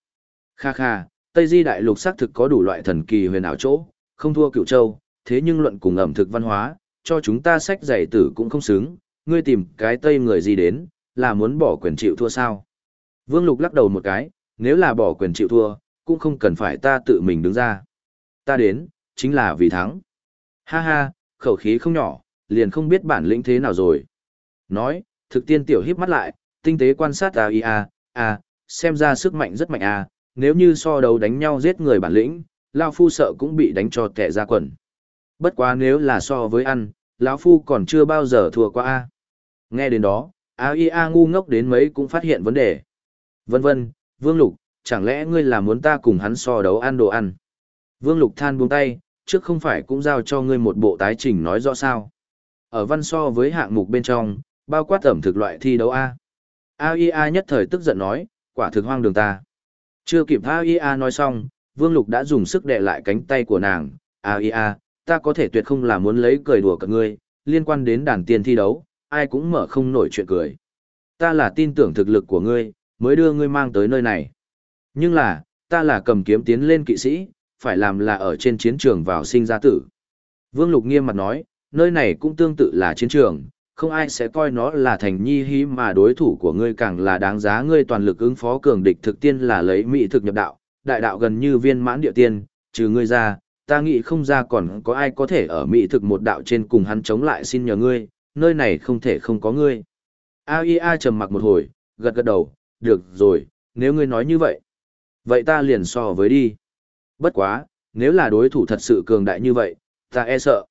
Kha kha, Tây Di đại lục xác thực có đủ loại thần kỳ huyền ảo chỗ, không thua cựu châu, thế nhưng luận cùng ẩm thực văn hóa, cho chúng ta sách giải tử cũng không xứng, ngươi tìm cái Tây người gì đến, là muốn bỏ quyền chịu thua sao. Vương Lục lắc đầu một cái, nếu là bỏ quyền chịu thua, cũng không cần phải ta tự mình đứng ra. Ta đến, chính là vì thắng. Ha ha, khẩu khí không nhỏ, liền không biết bản lĩnh thế nào rồi. Nói, thực tiên tiểu híp mắt lại, tinh tế quan sát à à, à, xem ra sức mạnh rất mạnh à, nếu như so đấu đánh nhau giết người bản lĩnh, Lao Phu sợ cũng bị đánh cho kẻ ra quần. Bất quá nếu là so với ăn, lão Phu còn chưa bao giờ thua qua a. Nghe đến đó, AIA ngu ngốc đến mấy cũng phát hiện vấn đề. Vân vân, Vương Lục, chẳng lẽ ngươi là muốn ta cùng hắn so đấu ăn đồ ăn? Vương Lục than buông tay, trước không phải cũng giao cho ngươi một bộ tái trình nói rõ sao? Ở văn so với hạng mục bên trong, bao quát ẩm thực loại thi đấu A. AIA nhất thời tức giận nói, quả thực hoang đường ta. Chưa kịp AIA nói xong, Vương Lục đã dùng sức đè lại cánh tay của nàng. AIA, ta có thể tuyệt không là muốn lấy cười đùa cả ngươi, liên quan đến đàn tiền thi đấu, ai cũng mở không nổi chuyện cười. Ta là tin tưởng thực lực của ngươi, mới đưa ngươi mang tới nơi này. Nhưng là, ta là cầm kiếm tiến lên kỵ sĩ, phải làm là ở trên chiến trường vào sinh ra tử. Vương Lục nghiêm mặt nói, nơi này cũng tương tự là chiến trường, không ai sẽ coi nó là thành nhi hí mà đối thủ của ngươi càng là đáng giá ngươi toàn lực ứng phó cường địch thực tiên là lấy mỹ thực nhập đạo, đại đạo gần như viên mãn địa tiên, trừ ngươi ra, ta nghĩ không ra còn có ai có thể ở mỹ thực một đạo trên cùng hắn chống lại xin nhờ ngươi, nơi này không thể không có ngươi. AIA trầm mặc một hồi, gật gật đầu, được rồi, nếu ngươi nói như vậy. Vậy ta liền so với đi. Bất quá, nếu là đối thủ thật sự cường đại như vậy, ta e sợ.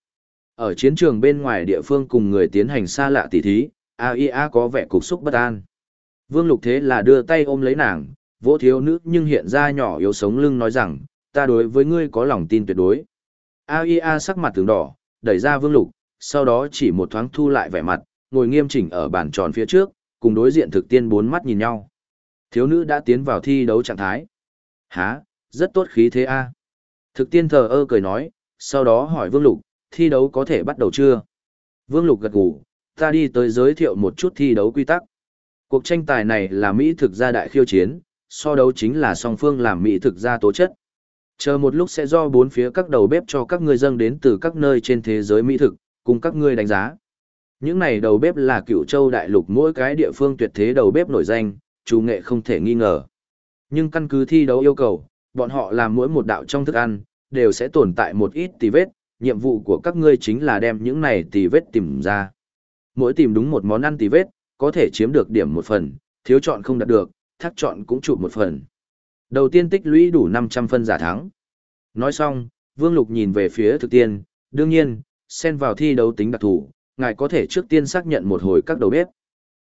Ở chiến trường bên ngoài địa phương cùng người tiến hành xa lạ tỉ thí, AIA có vẻ cục xúc bất an. Vương Lục thế là đưa tay ôm lấy nàng, vỗ thiếu nữ nhưng hiện ra nhỏ yếu sống lưng nói rằng, ta đối với ngươi có lòng tin tuyệt đối. AIA sắc mặt tướng đỏ, đẩy ra Vương Lục, sau đó chỉ một thoáng thu lại vẻ mặt, ngồi nghiêm chỉnh ở bàn tròn phía trước, cùng đối diện thực tiên bốn mắt nhìn nhau. Thiếu nữ đã tiến vào thi đấu trạng thái. Hả, rất tốt khí thế a. Thực tiên thờ ơ cười nói, sau đó hỏi Vương Lục, thi đấu có thể bắt đầu chưa? Vương Lục gật gù, ta đi tới giới thiệu một chút thi đấu quy tắc. Cuộc tranh tài này là Mỹ thực gia đại khiêu chiến, so đấu chính là song phương làm Mỹ thực gia tố chất. Chờ một lúc sẽ do bốn phía các đầu bếp cho các ngươi dâng đến từ các nơi trên thế giới Mỹ thực, cùng các ngươi đánh giá. Những này đầu bếp là cựu châu đại lục mỗi cái địa phương tuyệt thế đầu bếp nổi danh, chủ nghệ không thể nghi ngờ. Nhưng căn cứ thi đấu yêu cầu, bọn họ làm mỗi một đạo trong thức ăn, đều sẽ tồn tại một ít tì vết, nhiệm vụ của các ngươi chính là đem những này tì vết tìm ra. Mỗi tìm đúng một món ăn tì vết, có thể chiếm được điểm một phần, thiếu chọn không đạt được, thác chọn cũng chụp một phần. Đầu tiên tích lũy đủ 500 phân giả thắng. Nói xong, Vương Lục nhìn về phía thực tiên, đương nhiên, xen vào thi đấu tính đặc thủ, ngài có thể trước tiên xác nhận một hồi các đầu bếp.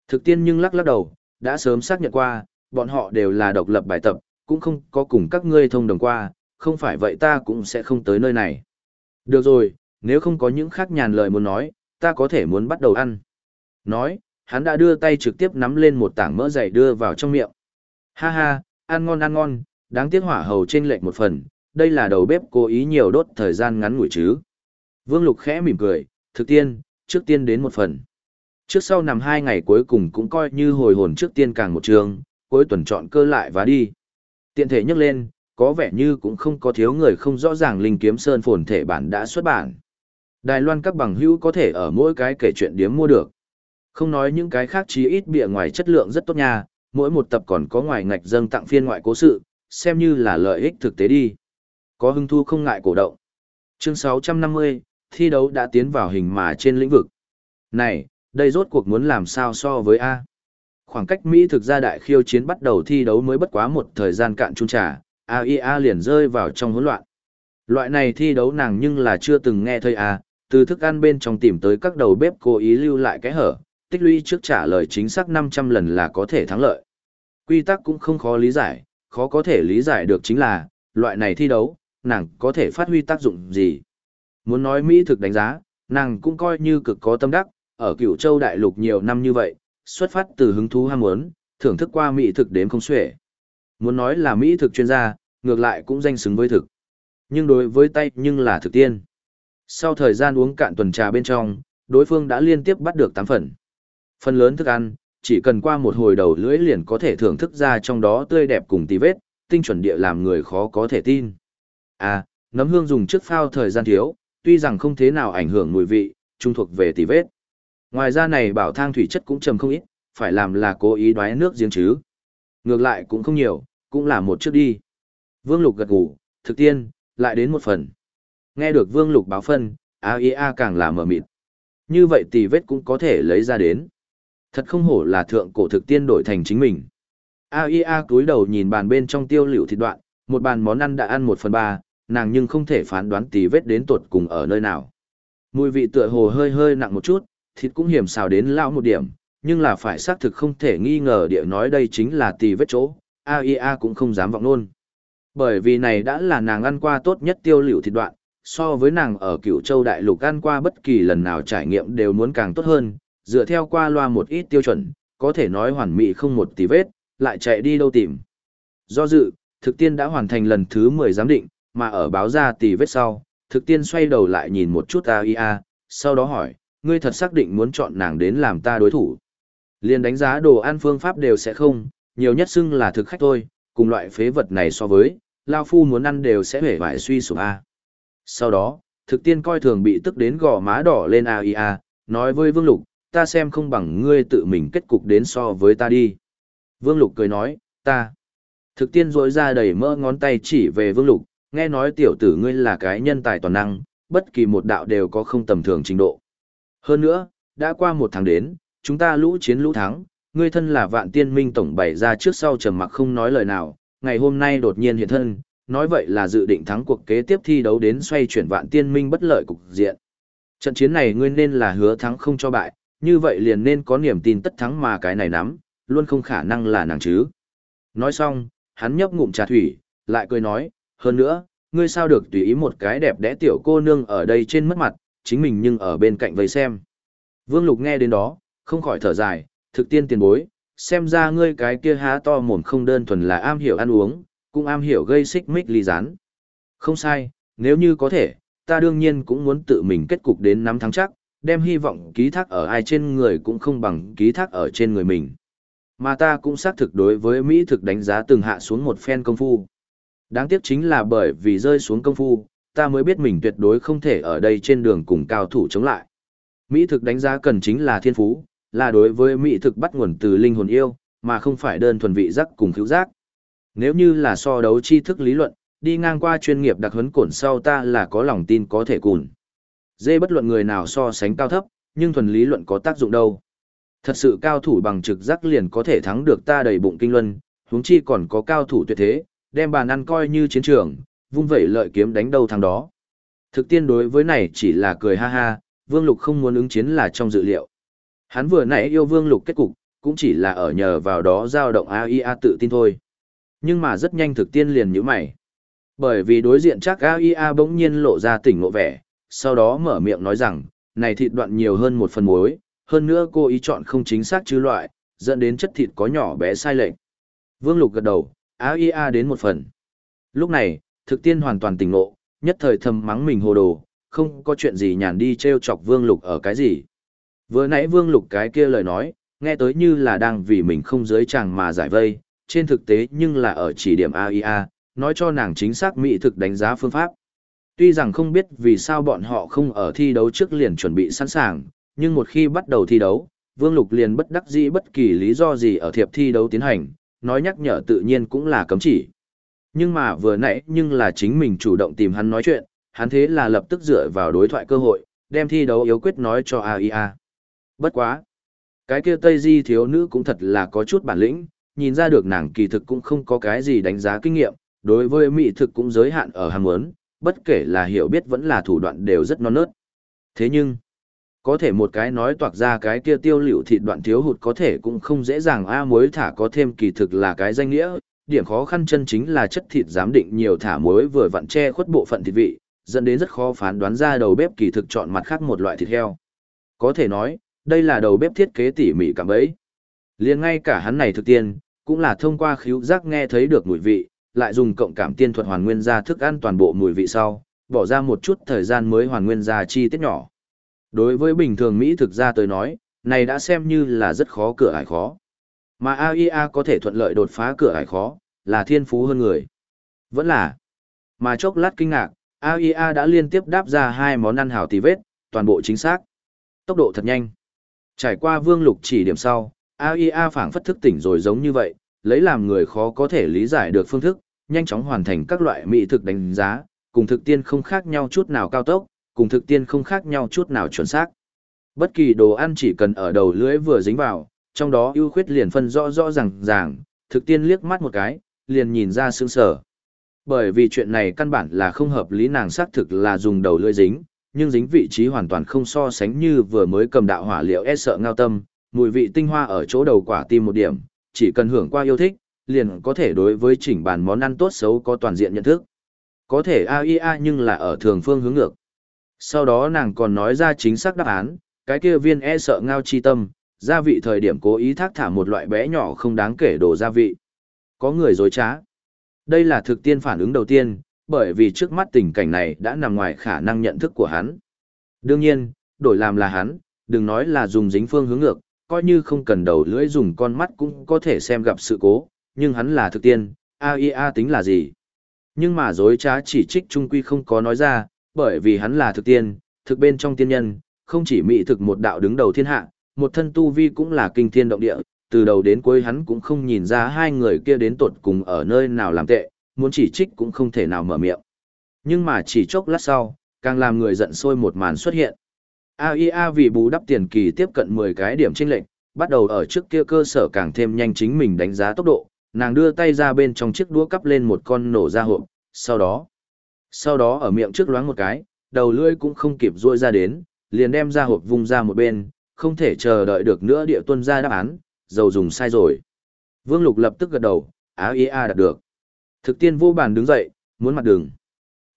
Thực tiên nhưng lắc lắc đầu, đã sớm xác nhận qua, bọn họ đều là độc lập bài tập, cũng không có cùng các ngươi thông đồng qua, không phải vậy ta cũng sẽ không tới nơi này. Được rồi, nếu không có những khác nhàn lời muốn nói, ta có thể muốn bắt đầu ăn. Nói, hắn đã đưa tay trực tiếp nắm lên một tảng mỡ dày đưa vào trong miệng. Ha ha, ăn ngon ăn ngon, đáng tiếc hỏa hầu trên lệch một phần, đây là đầu bếp cố ý nhiều đốt thời gian ngắn ngủi chứ. Vương Lục khẽ mỉm cười, thực tiên, trước tiên đến một phần. Trước sau nằm hai ngày cuối cùng cũng coi như hồi hồn trước tiên càng một trường, cuối tuần chọn cơ lại và đi. Tiện thể nhắc lên, có vẻ như cũng không có thiếu người không rõ ràng linh kiếm sơn phồn thể bản đã xuất bản. Đài Loan các bằng hữu có thể ở mỗi cái kể chuyện điếm mua được. Không nói những cái khác chí ít bìa ngoài chất lượng rất tốt nha, mỗi một tập còn có ngoài ngạch dâng tặng phiên ngoại cố sự, xem như là lợi ích thực tế đi. Có hứng thu không ngại cổ động. Chương 650, thi đấu đã tiến vào hình mà trên lĩnh vực. Này, đây rốt cuộc muốn làm sao so với A. Khoảng cách Mỹ thực ra đại khiêu chiến bắt đầu thi đấu mới bất quá một thời gian cạn chung trà, AIA liền rơi vào trong hỗn loạn. Loại này thi đấu nàng nhưng là chưa từng nghe thấy A, từ thức ăn bên trong tìm tới các đầu bếp cố ý lưu lại cái hở, tích lũy trước trả lời chính xác 500 lần là có thể thắng lợi. Quy tắc cũng không khó lý giải, khó có thể lý giải được chính là, loại này thi đấu, nàng có thể phát huy tác dụng gì. Muốn nói Mỹ thực đánh giá, nàng cũng coi như cực có tâm đắc, ở cựu châu đại lục nhiều năm như vậy, xuất phát từ hứng thú ham muốn, thưởng thức qua Mỹ thực đến không xuể. Muốn nói là Mỹ thực chuyên gia, ngược lại cũng danh xứng với thực. Nhưng đối với tay nhưng là thực tiên. Sau thời gian uống cạn tuần trà bên trong, đối phương đã liên tiếp bắt được 8 phần. Phần lớn thức ăn, chỉ cần qua một hồi đầu lưỡi liền có thể thưởng thức ra trong đó tươi đẹp cùng tí vết, tinh chuẩn địa làm người khó có thể tin. À, nấm hương dùng trước phao thời gian thiếu, tuy rằng không thế nào ảnh hưởng mùi vị, trung thuộc về tí vết. Ngoài ra này bảo thang thủy chất cũng trầm không ít, phải làm là cố ý đoái nước giếng chứ. Ngược lại cũng không nhiều, cũng là một chiếc đi. Vương Lục gật gù, thực tiên, lại đến một phần. Nghe được Vương Lục báo phân, AIA càng là mở mịt. Như vậy tỷ vết cũng có thể lấy ra đến. Thật không hổ là thượng cổ thực tiên đổi thành chính mình. AIA cúi đầu nhìn bàn bên trong tiêu liệu thịt đoạn, một bàn món ăn đã ăn một phần ba, nàng nhưng không thể phán đoán tỷ vết đến tuột cùng ở nơi nào. Mùi vị tựa hồ hơi hơi nặng một chút, thịt cũng hiểm xào đến lão một điểm, nhưng là phải xác thực không thể nghi ngờ địa nói đây chính là tì vết chỗ, AIA cũng không dám vọng luôn. Bởi vì này đã là nàng ăn qua tốt nhất tiêu liệu thịt đoạn, so với nàng ở cựu châu đại lục ăn qua bất kỳ lần nào trải nghiệm đều muốn càng tốt hơn, dựa theo qua loa một ít tiêu chuẩn, có thể nói hoàn mỹ không một tì vết, lại chạy đi đâu tìm. Do dự, thực tiên đã hoàn thành lần thứ 10 giám định, mà ở báo ra tì vết sau, thực tiên xoay đầu lại nhìn một chút AIA, sau đó hỏi, ngươi thật xác định muốn chọn nàng đến làm ta đối thủ. Liên đánh giá đồ ăn phương pháp đều sẽ không, nhiều nhất xưng là thực khách thôi, cùng loại phế vật này so với, Lao Phu muốn ăn đều sẽ hể vải suy sụp A. Sau đó, thực tiên coi thường bị tức đến gò má đỏ lên a ia, nói với Vương Lục, ta xem không bằng ngươi tự mình kết cục đến so với ta đi. Vương Lục cười nói, ta. Thực tiên rỗi ra đầy mỡ ngón tay chỉ về Vương Lục, nghe nói tiểu tử ngươi là cái nhân tài toàn năng, bất kỳ một đạo đều có không tầm thường trình độ. Hơn nữa, đã qua một tháng đến, chúng ta lũ chiến lũ thắng, ngươi thân là vạn tiên minh tổng bày ra trước sau trầm mặc không nói lời nào, ngày hôm nay đột nhiên hiện thân, nói vậy là dự định thắng cuộc kế tiếp thi đấu đến xoay chuyển vạn tiên minh bất lợi cục diện. Trận chiến này ngươi nên là hứa thắng không cho bại, như vậy liền nên có niềm tin tất thắng mà cái này nắm, luôn không khả năng là nàng chứ. Nói xong, hắn nhấp ngụm trà thủy, lại cười nói, hơn nữa, ngươi sao được tùy ý một cái đẹp đẽ tiểu cô nương ở đây trên mất mặt, chính mình nhưng ở bên cạnh vây xem. Vương Lục nghe đến đó, không khỏi thở dài, thực tiên tiền bối, xem ra ngươi cái kia há to mồm không đơn thuần là am hiểu ăn uống, cũng am hiểu gây xích mích ly rán. Không sai, nếu như có thể, ta đương nhiên cũng muốn tự mình kết cục đến nắm thắng chắc, đem hy vọng ký thác ở ai trên người cũng không bằng ký thác ở trên người mình. Mà ta cũng xác thực đối với Mỹ thực đánh giá từng hạ xuống một phen công phu. Đáng tiếc chính là bởi vì rơi xuống công phu, ta mới biết mình tuyệt đối không thể ở đây trên đường cùng cao thủ chống lại. Mỹ thực đánh giá cần chính là thiên phú, là đối với Mỹ thực bắt nguồn từ linh hồn yêu, mà không phải đơn thuần vị giác cùng cứu giác. Nếu như là so đấu tri thức lý luận, đi ngang qua chuyên nghiệp đặc huấn cổn sau ta là có lòng tin có thể cùn. Dê bất luận người nào so sánh cao thấp, nhưng thuần lý luận có tác dụng đâu. Thật sự cao thủ bằng trực giác liền có thể thắng được ta đầy bụng kinh luân, huống chi còn có cao thủ tuyệt thế, đem bàn ăn coi như chiến trường, vung vẩy lợi kiếm đánh đâu thằng đó. Thực tiên đối với này chỉ là cười ha ha, Vương Lục không muốn ứng chiến là trong dự liệu. Hắn vừa nãy yêu Vương Lục kết cục, cũng chỉ là ở nhờ vào đó giao động AIA tự tin thôi. Nhưng mà rất nhanh thực tiên liền như mày. Bởi vì đối diện chắc AIA bỗng nhiên lộ ra tỉnh ngộ vẻ, sau đó mở miệng nói rằng, này thịt đoạn nhiều hơn một phần muối, hơn nữa cô ý chọn không chính xác chứ loại, dẫn đến chất thịt có nhỏ bé sai lệch. Vương Lục gật đầu, AIA đến một phần. Lúc này, thực tiên hoàn toàn tỉnh ngộ, nhất thời thầm mắng mình hồ đồ, không có chuyện gì nhàn đi treo chọc Vương Lục ở cái gì. Vừa nãy Vương Lục cái kia lời nói, nghe tới như là đang vì mình không giới chàng mà giải vây, trên thực tế nhưng là ở chỉ điểm AIA, nói cho nàng chính xác mỹ thực đánh giá phương pháp. Tuy rằng không biết vì sao bọn họ không ở thi đấu trước liền chuẩn bị sẵn sàng, nhưng một khi bắt đầu thi đấu, Vương Lục liền bất đắc dĩ bất kỳ lý do gì ở thiệp thi đấu tiến hành, nói nhắc nhở tự nhiên cũng là cấm chỉ. Nhưng mà vừa nãy nhưng là chính mình chủ động tìm hắn nói chuyện, hắn thế là lập tức dựa vào đối thoại cơ hội, đem thi đấu yếu quyết nói cho AIA. Bất quá. Cái kia Tây Di thiếu nữ cũng thật là có chút bản lĩnh, nhìn ra được nàng kỳ thực cũng không có cái gì đánh giá kinh nghiệm, đối với mỹ thực cũng giới hạn ở hàng muốn, bất kể là hiểu biết vẫn là thủ đoạn đều rất non nớt. Thế nhưng, có thể một cái nói toạc ra cái kia tiêu liệu thịt đoạn thiếu hụt có thể cũng không dễ dàng a muối thả có thêm kỳ thực là cái danh nghĩa, điểm khó khăn chân chính là chất thịt giám định nhiều thả muối vừa vặn che khuất bộ phận thịt vị, dẫn đến rất khó phán đoán ra đầu bếp kỳ thực chọn mặt khác một loại thịt heo. Có thể nói, đây là đầu bếp thiết kế tỉ mỉ cảm ấy. liền ngay cả hắn này thực tiên, cũng là thông qua khíu giác nghe thấy được mùi vị, lại dùng cộng cảm tiên thuật hoàn nguyên ra thức ăn toàn bộ mùi vị sau, bỏ ra một chút thời gian mới hoàn nguyên ra chi tiết nhỏ. Đối với bình thường Mỹ thực ra tới nói, này đã xem như là rất khó cửa ải khó. Mà AIA có thể thuận lợi đột phá cửa ải khó, là thiên phú hơn người. Vẫn là. Mà chốc lát kinh ngạc, AIA đã liên tiếp đáp ra hai món ăn hảo tì vết, toàn bộ chính xác. Tốc độ thật nhanh. Trải qua vương lục chỉ điểm sau, AIA phảng phất thức tỉnh rồi giống như vậy, lấy làm người khó có thể lý giải được phương thức, nhanh chóng hoàn thành các loại mỹ thực đánh giá, cùng thực tiên không khác nhau chút nào cao tốc, cùng thực tiên không khác nhau chút nào chuẩn xác. Bất kỳ đồ ăn chỉ cần ở đầu lưỡi vừa dính vào, trong đó ưu khuyết liền phân rõ rõ ràng ràng, thực tiên liếc mắt một cái, liền nhìn ra sướng sở. Bởi vì chuyện này căn bản là không hợp lý nàng xác thực là dùng đầu lưỡi dính, nhưng dính vị trí hoàn toàn không so sánh như vừa mới cầm đạo hỏa liệu e sợ ngao tâm, mùi vị tinh hoa ở chỗ đầu quả tim một điểm, chỉ cần hưởng qua yêu thích, liền có thể đối với chỉnh bàn món ăn tốt xấu có toàn diện nhận thức. Có thể AIA nhưng là ở thường phương hướng ngược. Sau đó nàng còn nói ra chính xác đáp án, cái kia viên e sợ ngao chi tâm, gia vị thời điểm cố ý thác thả một loại bé nhỏ không đáng kể đồ gia vị. Có người dối trá. Đây là thực tiên phản ứng đầu tiên, bởi vì trước mắt tình cảnh này đã nằm ngoài khả năng nhận thức của hắn. Đương nhiên, đổi làm là hắn, đừng nói là dùng dính phương hướng ngược, coi như không cần đầu lưỡi dùng con mắt cũng có thể xem gặp sự cố, nhưng hắn là thực tiên, AIA tính là gì? Nhưng mà dối trá chỉ trích trung quy không có nói ra, bởi vì hắn là thực tiên, thực bên trong tiên nhân, không chỉ mỹ thực một đạo đứng đầu thiên hạ, một thân tu vi cũng là kinh thiên động địa, từ đầu đến cuối hắn cũng không nhìn ra hai người kia đến tột cùng ở nơi nào làm tệ, muốn chỉ trích cũng không thể nào mở miệng. Nhưng mà chỉ chốc lát sau, càng làm người giận sôi một màn xuất hiện. AIA vì bù đắp tiền kỳ tiếp cận 10 cái điểm chênh lệnh, bắt đầu ở trước kia cơ sở càng thêm nhanh chính mình đánh giá tốc độ, nàng đưa tay ra bên trong chiếc đũa cắp lên một con nổ ra hộp, sau đó, sau đó ở miệng trước loáng một cái, đầu lưỡi cũng không kịp ruôi ra đến, liền đem ra hộp vung ra một bên, không thể chờ đợi được nữa địa tuân ra đáp án, dầu dùng sai rồi. Vương Lục lập tức gật đầu, áo ý a đạt được. Thực tiên vô bàn đứng dậy, muốn mặt đường.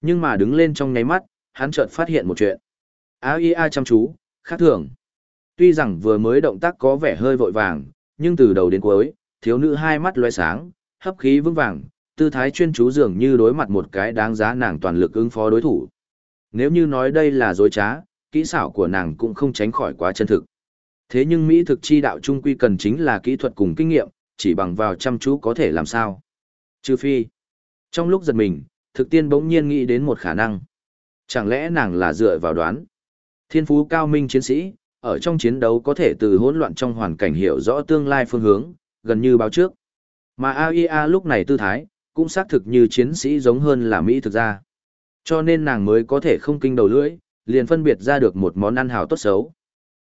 Nhưng mà đứng lên trong nháy mắt, hắn chợt phát hiện một chuyện. Áo ý a chăm chú, khác thường. Tuy rằng vừa mới động tác có vẻ hơi vội vàng, nhưng từ đầu đến cuối, thiếu nữ hai mắt loe sáng, hấp khí vững vàng, tư thái chuyên chú dường như đối mặt một cái đáng giá nàng toàn lực ứng phó đối thủ. Nếu như nói đây là dối trá, kỹ xảo của nàng cũng không tránh khỏi quá chân thực. Thế nhưng Mỹ thực chi đạo trung quy cần chính là kỹ thuật cùng kinh nghiệm, chỉ bằng vào chăm chú có thể làm sao. Trừ phi, trong lúc giật mình, thực tiên bỗng nhiên nghĩ đến một khả năng. Chẳng lẽ nàng là dựa vào đoán? Thiên phú cao minh chiến sĩ, ở trong chiến đấu có thể từ hỗn loạn trong hoàn cảnh hiểu rõ tương lai phương hướng, gần như báo trước. Mà AIA lúc này tư thái, cũng xác thực như chiến sĩ giống hơn là Mỹ thực ra. Cho nên nàng mới có thể không kinh đầu lưỡi, liền phân biệt ra được một món ăn hào tốt xấu.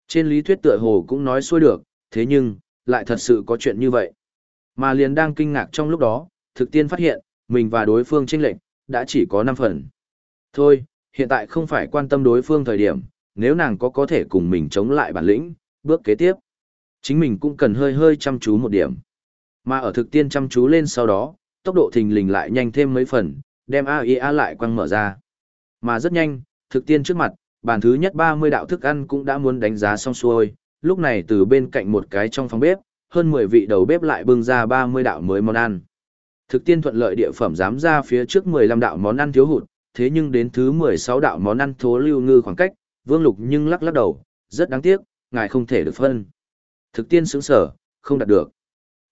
Trên lý thuyết tựa hồ cũng nói xuôi được, thế nhưng, lại thật sự có chuyện như vậy. Mà liền đang kinh ngạc trong lúc đó, thực tiên phát hiện, mình và đối phương chênh lệnh, đã chỉ có 5 phần. Thôi, hiện tại không phải quan tâm đối phương thời điểm, nếu nàng có có thể cùng mình chống lại bản lĩnh, bước kế tiếp. Chính mình cũng cần hơi hơi chăm chú một điểm. Mà ở thực tiên chăm chú lên sau đó, tốc độ thình lình lại nhanh thêm mấy phần, đem AIA lại quăng mở ra. Mà rất nhanh, thực tiên trước mặt, bàn thứ nhất 30 đạo thức ăn cũng đã muốn đánh giá xong xuôi, lúc này từ bên cạnh một cái trong phòng bếp, hơn 10 vị đầu bếp lại bưng ra 30 đạo mới món ăn. Thực tiên thuận lợi địa phẩm dám ra phía trước 15 đạo món ăn thiếu hụt, thế nhưng đến thứ 16 đạo món ăn thố lưu ngư khoảng cách, Vương Lục nhưng lắc lắc đầu, rất đáng tiếc, ngài không thể được phân. Thực tiên sững sở, không đạt được.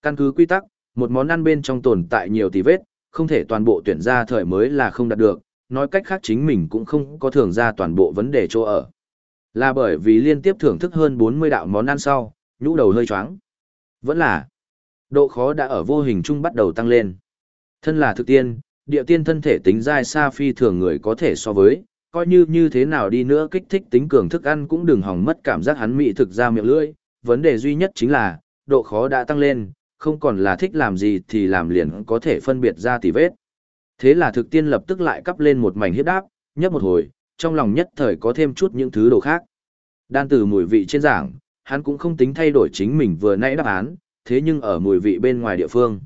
Căn cứ quy tắc, một món ăn bên trong tồn tại nhiều tỷ vết, không thể toàn bộ tuyển ra thời mới là không đạt được, nói cách khác chính mình cũng không có thưởng ra toàn bộ vấn đề chỗ ở. Là bởi vì liên tiếp thưởng thức hơn 40 đạo món ăn sau, nhũ đầu hơi choáng. Vẫn là, độ khó đã ở vô hình chung bắt đầu tăng lên. Thân là thực tiên, địa tiên thân thể tính dai xa phi thường người có thể so với, coi như như thế nào đi nữa kích thích tính cường thức ăn cũng đừng hỏng mất cảm giác hắn mị thực ra miệng lưỡi. Vấn đề duy nhất chính là, độ khó đã tăng lên, không còn là thích làm gì thì làm liền có thể phân biệt ra tỷ vết. Thế là thực tiên lập tức lại cắp lên một mảnh hiếp đáp, nhấp một hồi, trong lòng nhất thời có thêm chút những thứ đồ khác. Đan từ mùi vị trên giảng, hắn cũng không tính thay đổi chính mình vừa nãy đáp án, thế nhưng ở mùi vị bên ngoài địa phương.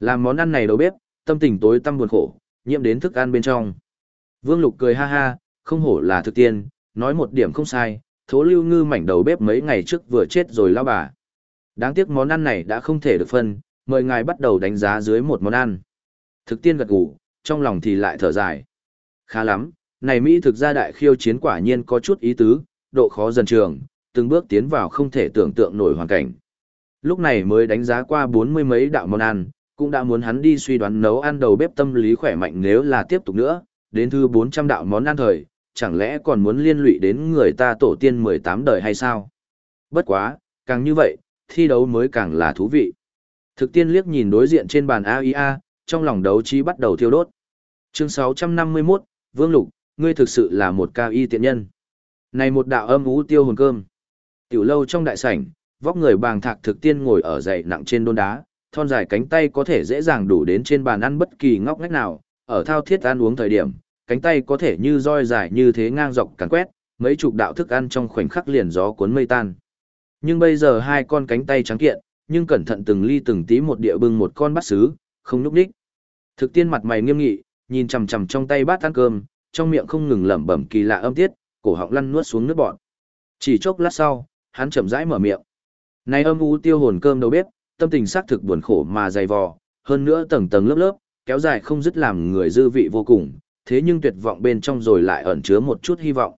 Làm món ăn này đầu bếp, tâm tình tối tăm buồn khổ, nhiễm đến thức ăn bên trong. Vương Lục cười ha ha, không hổ là thực tiên, nói một điểm không sai, thố lưu ngư mảnh đầu bếp mấy ngày trước vừa chết rồi lao bà. Đáng tiếc món ăn này đã không thể được phân, mời ngài bắt đầu đánh giá dưới một món ăn. Thực tiên gật gù, trong lòng thì lại thở dài. Khá lắm, này Mỹ thực ra đại khiêu chiến quả nhiên có chút ý tứ, độ khó dần trường, từng bước tiến vào không thể tưởng tượng nổi hoàn cảnh. Lúc này mới đánh giá qua bốn mươi mấy đạo món ăn, cũng đã muốn hắn đi suy đoán nấu ăn đầu bếp tâm lý khỏe mạnh nếu là tiếp tục nữa, đến thứ 400 đạo món ăn thời, chẳng lẽ còn muốn liên lụy đến người ta tổ tiên 18 đời hay sao? Bất quá, càng như vậy, thi đấu mới càng là thú vị. Thực tiên liếc nhìn đối diện trên bàn AIA, trong lòng đấu trí bắt đầu thiêu đốt. Chương 651, Vương Lục, ngươi thực sự là một cao y tiện nhân. Này một đạo âm ú tiêu hồn cơm. Tiểu lâu trong đại sảnh, vóc người bàng thạc thực tiên ngồi ở dậy nặng trên đôn đá, thon dài cánh tay có thể dễ dàng đủ đến trên bàn ăn bất kỳ ngóc ngách nào, ở thao thiết ăn uống thời điểm, cánh tay có thể như roi dài như thế ngang dọc càn quét, mấy chục đạo thức ăn trong khoảnh khắc liền gió cuốn mây tan. Nhưng bây giờ hai con cánh tay trắng kiện, nhưng cẩn thận từng ly từng tí một địa bưng một con bát sứ, không núp đích. Thực tiên mặt mày nghiêm nghị, nhìn chằm chằm trong tay bát ăn cơm, trong miệng không ngừng lẩm bẩm kỳ lạ âm tiết, cổ họng lăn nuốt xuống nước bọt. Chỉ chốc lát sau, hắn chậm rãi mở miệng. Này âm u tiêu hồn cơm đầu bếp, tâm tình xác thực buồn khổ mà dày vò, hơn nữa tầng tầng lớp lớp, kéo dài không dứt làm người dư vị vô cùng, thế nhưng tuyệt vọng bên trong rồi lại ẩn chứa một chút hy vọng.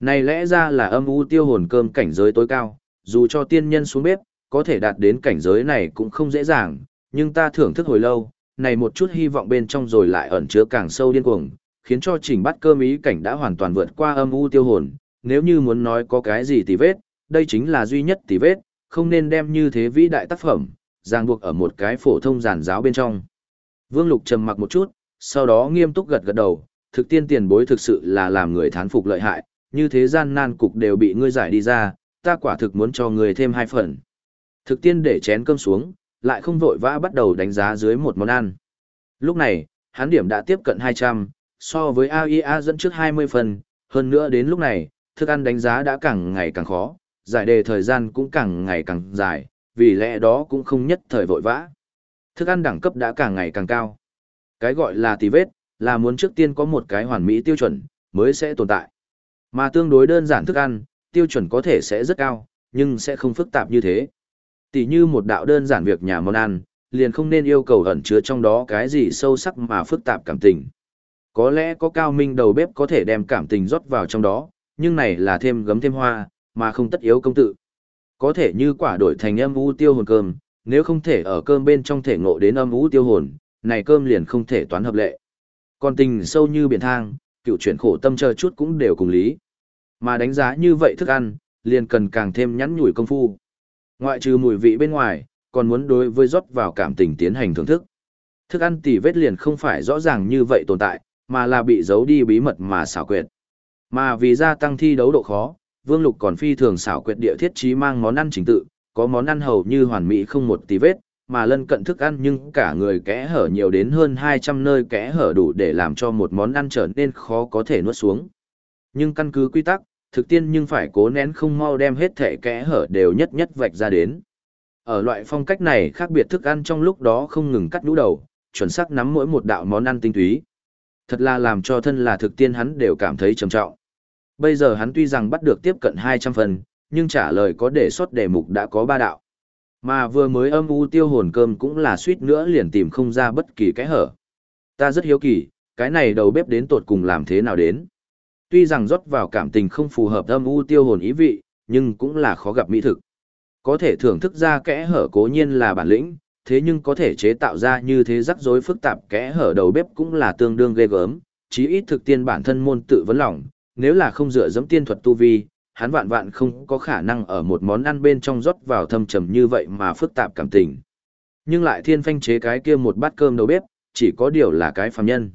Này lẽ ra là âm u tiêu hồn cơm cảnh giới tối cao, dù cho tiên nhân xuống bếp, có thể đạt đến cảnh giới này cũng không dễ dàng, nhưng ta thưởng thức hồi lâu, này một chút hy vọng bên trong rồi lại ẩn chứa càng sâu điên cuồng, khiến cho trình bắt cơm ý cảnh đã hoàn toàn vượt qua âm u tiêu hồn, nếu như muốn nói có cái gì tì vết, đây chính là duy nhất tì vết, không nên đem như thế vĩ đại tác phẩm, ràng buộc ở một cái phổ thông giản giáo bên trong. Vương Lục trầm mặc một chút, sau đó nghiêm túc gật gật đầu, thực tiên tiền bối thực sự là làm người thán phục lợi hại, như thế gian nan cục đều bị ngươi giải đi ra, ta quả thực muốn cho người thêm hai phần. Thực tiên để chén cơm xuống, lại không vội vã bắt đầu đánh giá dưới một món ăn. Lúc này, hắn điểm đã tiếp cận 200, so với AIA dẫn trước 20 phần, hơn nữa đến lúc này, thức ăn đánh giá đã càng ngày càng khó, giải đề thời gian cũng càng ngày càng dài, vì lẽ đó cũng không nhất thời vội vã. Thức ăn đẳng cấp đã càng ngày càng cao. Cái gọi là tì vết, là muốn trước tiên có một cái hoàn mỹ tiêu chuẩn, mới sẽ tồn tại. Mà tương đối đơn giản thức ăn, tiêu chuẩn có thể sẽ rất cao, nhưng sẽ không phức tạp như thế. Tỉ như một đạo đơn giản việc nhà món ăn, liền không nên yêu cầu ẩn chứa trong đó cái gì sâu sắc mà phức tạp cảm tình. Có lẽ có cao minh đầu bếp có thể đem cảm tình rót vào trong đó, nhưng này là thêm gấm thêm hoa, mà không tất yếu công tự. Có thể như quả đổi thành âm u tiêu hồn cơm, nếu không thể ở cơm bên trong thể ngộ đến âm u tiêu hồn, này cơm liền không thể toán hợp lệ. Còn tình sâu như biển thang, cựu chuyển khổ tâm chờ chút cũng đều cùng lý. Mà đánh giá như vậy thức ăn, liền cần càng thêm nhắn nhủi công phu. Ngoại trừ mùi vị bên ngoài, còn muốn đối với rót vào cảm tình tiến hành thưởng thức. Thức ăn tỉ vết liền không phải rõ ràng như vậy tồn tại, mà là bị giấu đi bí mật mà xảo quyệt. Mà vì gia tăng thi đấu độ khó, Vương Lục còn phi thường xảo quyệt địa thiết trí mang món ăn chính tự, có món ăn hầu như hoàn mỹ không một tí vết, mà lân cận thức ăn nhưng cả người kẽ hở nhiều đến hơn 200 nơi kẽ hở đủ để làm cho một món ăn trở nên khó có thể nuốt xuống. Nhưng căn cứ quy tắc, thực tiên nhưng phải cố nén không mau đem hết thể kẽ hở đều nhất nhất vạch ra đến. Ở loại phong cách này khác biệt thức ăn trong lúc đó không ngừng cắt nhũ đầu, chuẩn xác nắm mỗi một đạo món ăn tinh túy. Thật là làm cho thân là thực tiên hắn đều cảm thấy trầm trọng. Bây giờ hắn tuy rằng bắt được tiếp cận 200 phần, nhưng trả lời có đề xuất đề mục đã có ba đạo. Mà vừa mới âm u tiêu hồn cơm cũng là suýt nữa liền tìm không ra bất kỳ cái hở. Ta rất hiếu kỳ, cái này đầu bếp đến tột cùng làm thế nào đến. Tuy rằng rót vào cảm tình không phù hợp âm u tiêu hồn ý vị, nhưng cũng là khó gặp mỹ thực. Có thể thưởng thức ra kẽ hở cố nhiên là bản lĩnh, thế nhưng có thể chế tạo ra như thế rắc rối phức tạp kẽ hở đầu bếp cũng là tương đương ghê gớm, chí ít thực tiên bản thân môn tự vấn lòng, nếu là không dựa dẫm tiên thuật tu vi, hắn vạn vạn không có khả năng ở một món ăn bên trong rót vào thâm trầm như vậy mà phức tạp cảm tình. Nhưng lại thiên phanh chế cái kia một bát cơm đầu bếp, chỉ có điều là cái phàm nhân.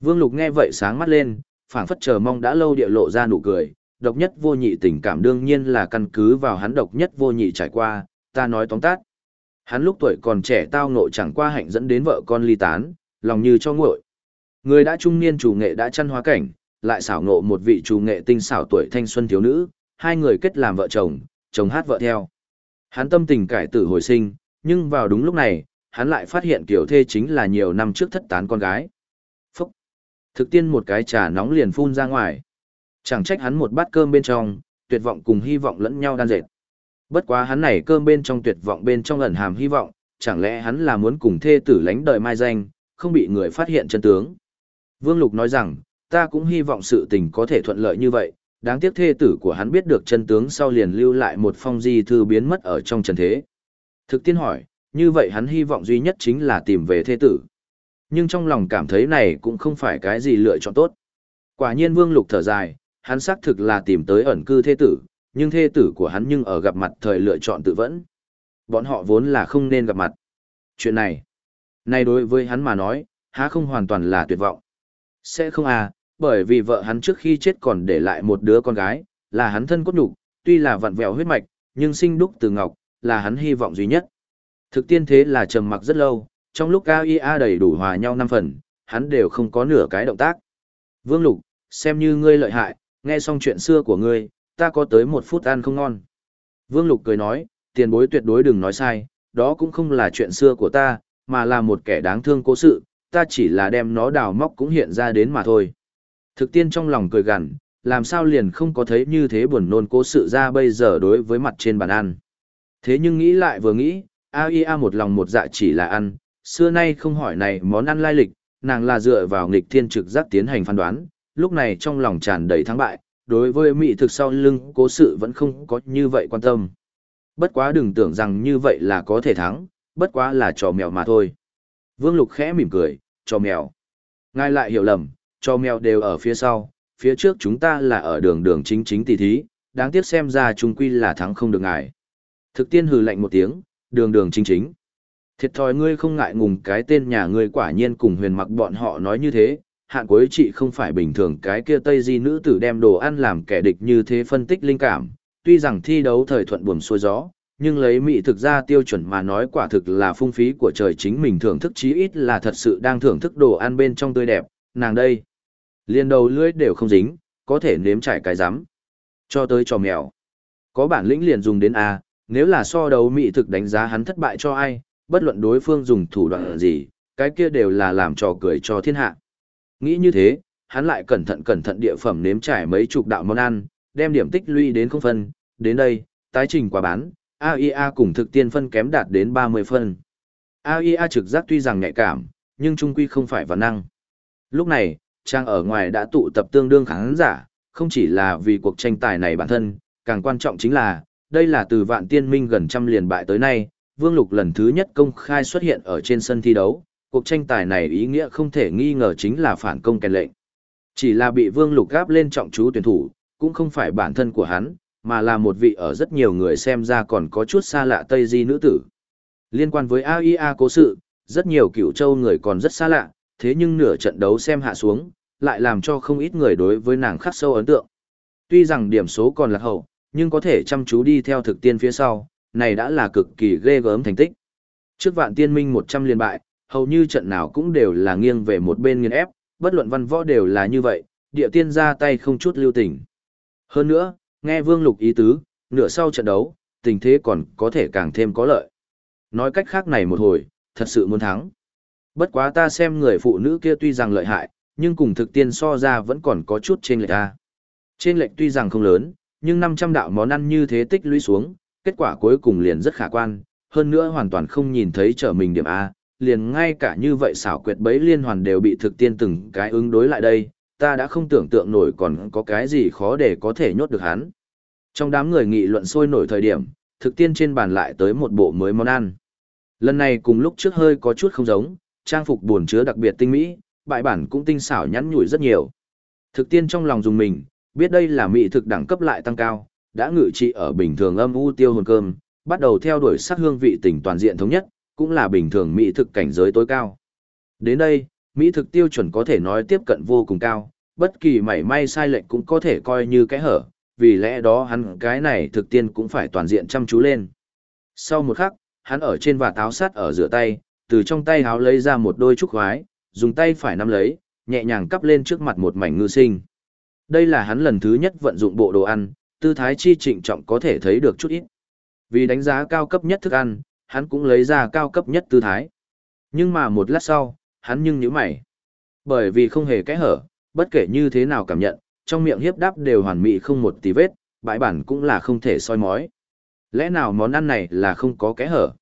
Vương Lục nghe vậy sáng mắt lên, phảng phất chờ mong đã lâu địa lộ ra nụ cười, độc nhất vô nhị tình cảm đương nhiên là căn cứ vào hắn độc nhất vô nhị trải qua, ta nói tóm tắt. Hắn lúc tuổi còn trẻ tao ngộ chẳng qua hạnh dẫn đến vợ con ly tán, lòng như cho nguội. Người đã trung niên chủ nghệ đã chăn hóa cảnh, lại xảo ngộ một vị chủ nghệ tinh xảo tuổi thanh xuân thiếu nữ, hai người kết làm vợ chồng, chồng hát vợ theo. Hắn tâm tình cải tử hồi sinh, nhưng vào đúng lúc này, hắn lại phát hiện kiểu thê chính là nhiều năm trước thất tán con gái. Thực tiên một cái trà nóng liền phun ra ngoài. Chẳng trách hắn một bát cơm bên trong, tuyệt vọng cùng hy vọng lẫn nhau đan dệt. Bất quá hắn này cơm bên trong tuyệt vọng bên trong ẩn hàm hy vọng, chẳng lẽ hắn là muốn cùng thê tử lánh đời mai danh, không bị người phát hiện chân tướng. Vương Lục nói rằng, ta cũng hy vọng sự tình có thể thuận lợi như vậy, đáng tiếc thê tử của hắn biết được chân tướng sau liền lưu lại một phong di thư biến mất ở trong trần thế. Thực tiên hỏi, như vậy hắn hy vọng duy nhất chính là tìm về thê tử. Nhưng trong lòng cảm thấy này cũng không phải cái gì lựa chọn tốt. Quả nhiên Vương Lục thở dài, hắn xác thực là tìm tới ẩn cư thê tử, nhưng thê tử của hắn nhưng ở gặp mặt thời lựa chọn tự vẫn. Bọn họ vốn là không nên gặp mặt. Chuyện này, này đối với hắn mà nói, há không hoàn toàn là tuyệt vọng. Sẽ không à, bởi vì vợ hắn trước khi chết còn để lại một đứa con gái, là hắn thân cốt nhục, tuy là vặn vẹo huyết mạch, nhưng sinh đúc từ ngọc, là hắn hy vọng duy nhất. Thực tiên thế là trầm mặc rất lâu, trong lúc AIA đầy đủ hòa nhau năm phần, hắn đều không có nửa cái động tác. Vương Lục, xem như ngươi lợi hại, nghe xong chuyện xưa của ngươi, ta có tới một phút ăn không ngon. Vương Lục cười nói, tiền bối tuyệt đối đừng nói sai, đó cũng không là chuyện xưa của ta, mà là một kẻ đáng thương cố sự, ta chỉ là đem nó đào móc cũng hiện ra đến mà thôi. Thực tiên trong lòng cười gằn, làm sao liền không có thấy như thế buồn nôn cố sự ra bây giờ đối với mặt trên bàn ăn. Thế nhưng nghĩ lại vừa nghĩ, AIA một lòng một dạ chỉ là ăn, xưa nay không hỏi này món ăn lai lịch, nàng là dựa vào nghịch thiên trực giác tiến hành phán đoán, lúc này trong lòng tràn đầy thắng bại, đối với mỹ thực sau lưng cố sự vẫn không có như vậy quan tâm. Bất quá đừng tưởng rằng như vậy là có thể thắng, bất quá là trò mèo mà thôi. Vương Lục khẽ mỉm cười, trò mèo. Ngài lại hiểu lầm, trò mèo đều ở phía sau, phía trước chúng ta là ở đường đường chính chính tỷ thí, đáng tiếc xem ra chung quy là thắng không được ngài. Thực tiên hừ lạnh một tiếng, đường đường chính chính. Thiệt thòi ngươi không ngại ngùng cái tên nhà ngươi quả nhiên cùng huyền mặc bọn họ nói như thế, hạn cuối chị không phải bình thường cái kia tây di nữ tử đem đồ ăn làm kẻ địch như thế phân tích linh cảm, tuy rằng thi đấu thời thuận buồm xuôi gió, nhưng lấy mỹ thực ra tiêu chuẩn mà nói quả thực là phung phí của trời chính mình thưởng thức chí ít là thật sự đang thưởng thức đồ ăn bên trong tươi đẹp, nàng đây. Liên đầu lưỡi đều không dính, có thể nếm trải cái rắm Cho tới trò mèo. Có bản lĩnh liền dùng đến A, nếu là so đấu mỹ thực đánh giá hắn thất bại cho ai, bất luận đối phương dùng thủ đoạn gì, cái kia đều là làm trò cười cho thiên hạ. Nghĩ như thế, hắn lại cẩn thận cẩn thận địa phẩm nếm trải mấy chục đạo món ăn, đem điểm tích lũy đến không phân, đến đây, tái trình quả bán, AIA cùng thực tiên phân kém đạt đến 30 phân. AIA trực giác tuy rằng nhạy cảm, nhưng trung quy không phải văn năng. Lúc này, trang ở ngoài đã tụ tập tương đương khán giả, không chỉ là vì cuộc tranh tài này bản thân, càng quan trọng chính là, đây là từ vạn tiên minh gần trăm liền bại tới nay, Vương Lục lần thứ nhất công khai xuất hiện ở trên sân thi đấu, cuộc tranh tài này ý nghĩa không thể nghi ngờ chính là phản công kèn lệnh. Chỉ là bị Vương Lục gáp lên trọng chú tuyển thủ, cũng không phải bản thân của hắn, mà là một vị ở rất nhiều người xem ra còn có chút xa lạ Tây Di nữ tử. Liên quan với AIA cố sự, rất nhiều cựu châu người còn rất xa lạ, thế nhưng nửa trận đấu xem hạ xuống, lại làm cho không ít người đối với nàng khắc sâu ấn tượng. Tuy rằng điểm số còn là hậu, nhưng có thể chăm chú đi theo thực tiên phía sau, này đã là cực kỳ ghê gớm thành tích. Trước vạn tiên minh 100 liên bại, hầu như trận nào cũng đều là nghiêng về một bên nghiên ép, bất luận văn võ đều là như vậy, địa tiên ra tay không chút lưu tình. Hơn nữa, nghe vương lục ý tứ, nửa sau trận đấu, tình thế còn có thể càng thêm có lợi. Nói cách khác này một hồi, thật sự muốn thắng. Bất quá ta xem người phụ nữ kia tuy rằng lợi hại, nhưng cùng thực tiên so ra vẫn còn có chút trên lệch ta. Trên lệch tuy rằng không lớn, nhưng 500 đạo món ăn như thế tích lũy xuống, kết quả cuối cùng liền rất khả quan, hơn nữa hoàn toàn không nhìn thấy trở mình điểm A, liền ngay cả như vậy xảo quyệt bấy liên hoàn đều bị thực tiên từng cái ứng đối lại đây, ta đã không tưởng tượng nổi còn có cái gì khó để có thể nhốt được hắn. Trong đám người nghị luận sôi nổi thời điểm, thực tiên trên bàn lại tới một bộ mới món ăn. Lần này cùng lúc trước hơi có chút không giống, trang phục buồn chứa đặc biệt tinh mỹ, bại bản cũng tinh xảo nhắn nhủi rất nhiều. Thực tiên trong lòng dùng mình, biết đây là mỹ thực đẳng cấp lại tăng cao, đã ngự trị ở bình thường âm u tiêu hồn cơm, bắt đầu theo đuổi sắc hương vị tỉnh toàn diện thống nhất, cũng là bình thường mỹ thực cảnh giới tối cao. Đến đây, mỹ thực tiêu chuẩn có thể nói tiếp cận vô cùng cao, bất kỳ mảy may sai lệch cũng có thể coi như cái hở, vì lẽ đó hắn cái này thực tiên cũng phải toàn diện chăm chú lên. Sau một khắc, hắn ở trên và táo sắt ở rửa tay, từ trong tay háo lấy ra một đôi trúc khoái, dùng tay phải nắm lấy, nhẹ nhàng cắp lên trước mặt một mảnh ngư sinh. Đây là hắn lần thứ nhất vận dụng bộ đồ ăn, tư thái chi trịnh trọng có thể thấy được chút ít. Vì đánh giá cao cấp nhất thức ăn, hắn cũng lấy ra cao cấp nhất tư thái. Nhưng mà một lát sau, hắn nhưng nhíu mày. Bởi vì không hề kẽ hở, bất kể như thế nào cảm nhận, trong miệng hiếp đáp đều hoàn mỹ không một tí vết, bãi bản cũng là không thể soi mói. Lẽ nào món ăn này là không có kẽ hở?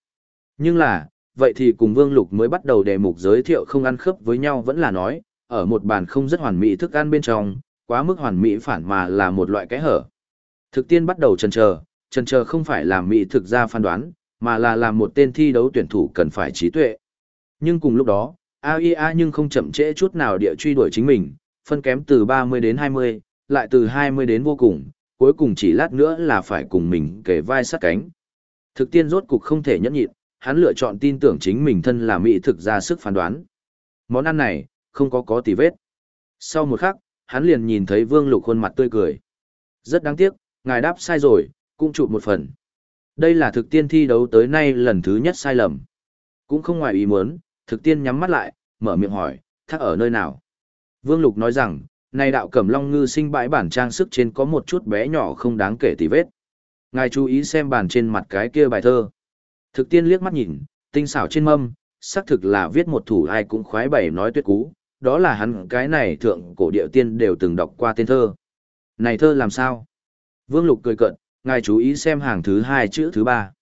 Nhưng là, vậy thì cùng Vương Lục mới bắt đầu đề mục giới thiệu không ăn khớp với nhau vẫn là nói, ở một bàn không rất hoàn mỹ thức ăn bên trong, quá mức hoàn mỹ phản mà là một loại kẽ hở. Thực tiên bắt đầu chần chờ, chần chờ không phải làm mỹ thực ra phán đoán, mà là làm một tên thi đấu tuyển thủ cần phải trí tuệ. Nhưng cùng lúc đó, AIA nhưng không chậm trễ chút nào địa truy đuổi chính mình, phân kém từ 30 đến 20, lại từ 20 đến vô cùng, cuối cùng chỉ lát nữa là phải cùng mình kề vai sát cánh. Thực tiên rốt cục không thể nhẫn nhịn, hắn lựa chọn tin tưởng chính mình thân là mỹ thực ra sức phán đoán. Món ăn này, không có có tì vết. Sau một khắc, hắn liền nhìn thấy Vương Lục khuôn mặt tươi cười. Rất đáng tiếc, ngài đáp sai rồi, cũng chụp một phần. Đây là thực tiên thi đấu tới nay lần thứ nhất sai lầm. Cũng không ngoài ý muốn, thực tiên nhắm mắt lại, mở miệng hỏi, thác ở nơi nào? Vương Lục nói rằng, này đạo cẩm long ngư sinh bãi bản trang sức trên có một chút bé nhỏ không đáng kể tì vết. Ngài chú ý xem bàn trên mặt cái kia bài thơ. Thực tiên liếc mắt nhìn, tinh xảo trên mâm, xác thực là viết một thủ ai cũng khoái bày nói tuyệt cú, đó là hắn cái này thượng cổ địa tiên đều từng đọc qua tên thơ. Này thơ làm sao? Vương Lục cười cận, ngài chú ý xem hàng thứ hai chữ thứ ba.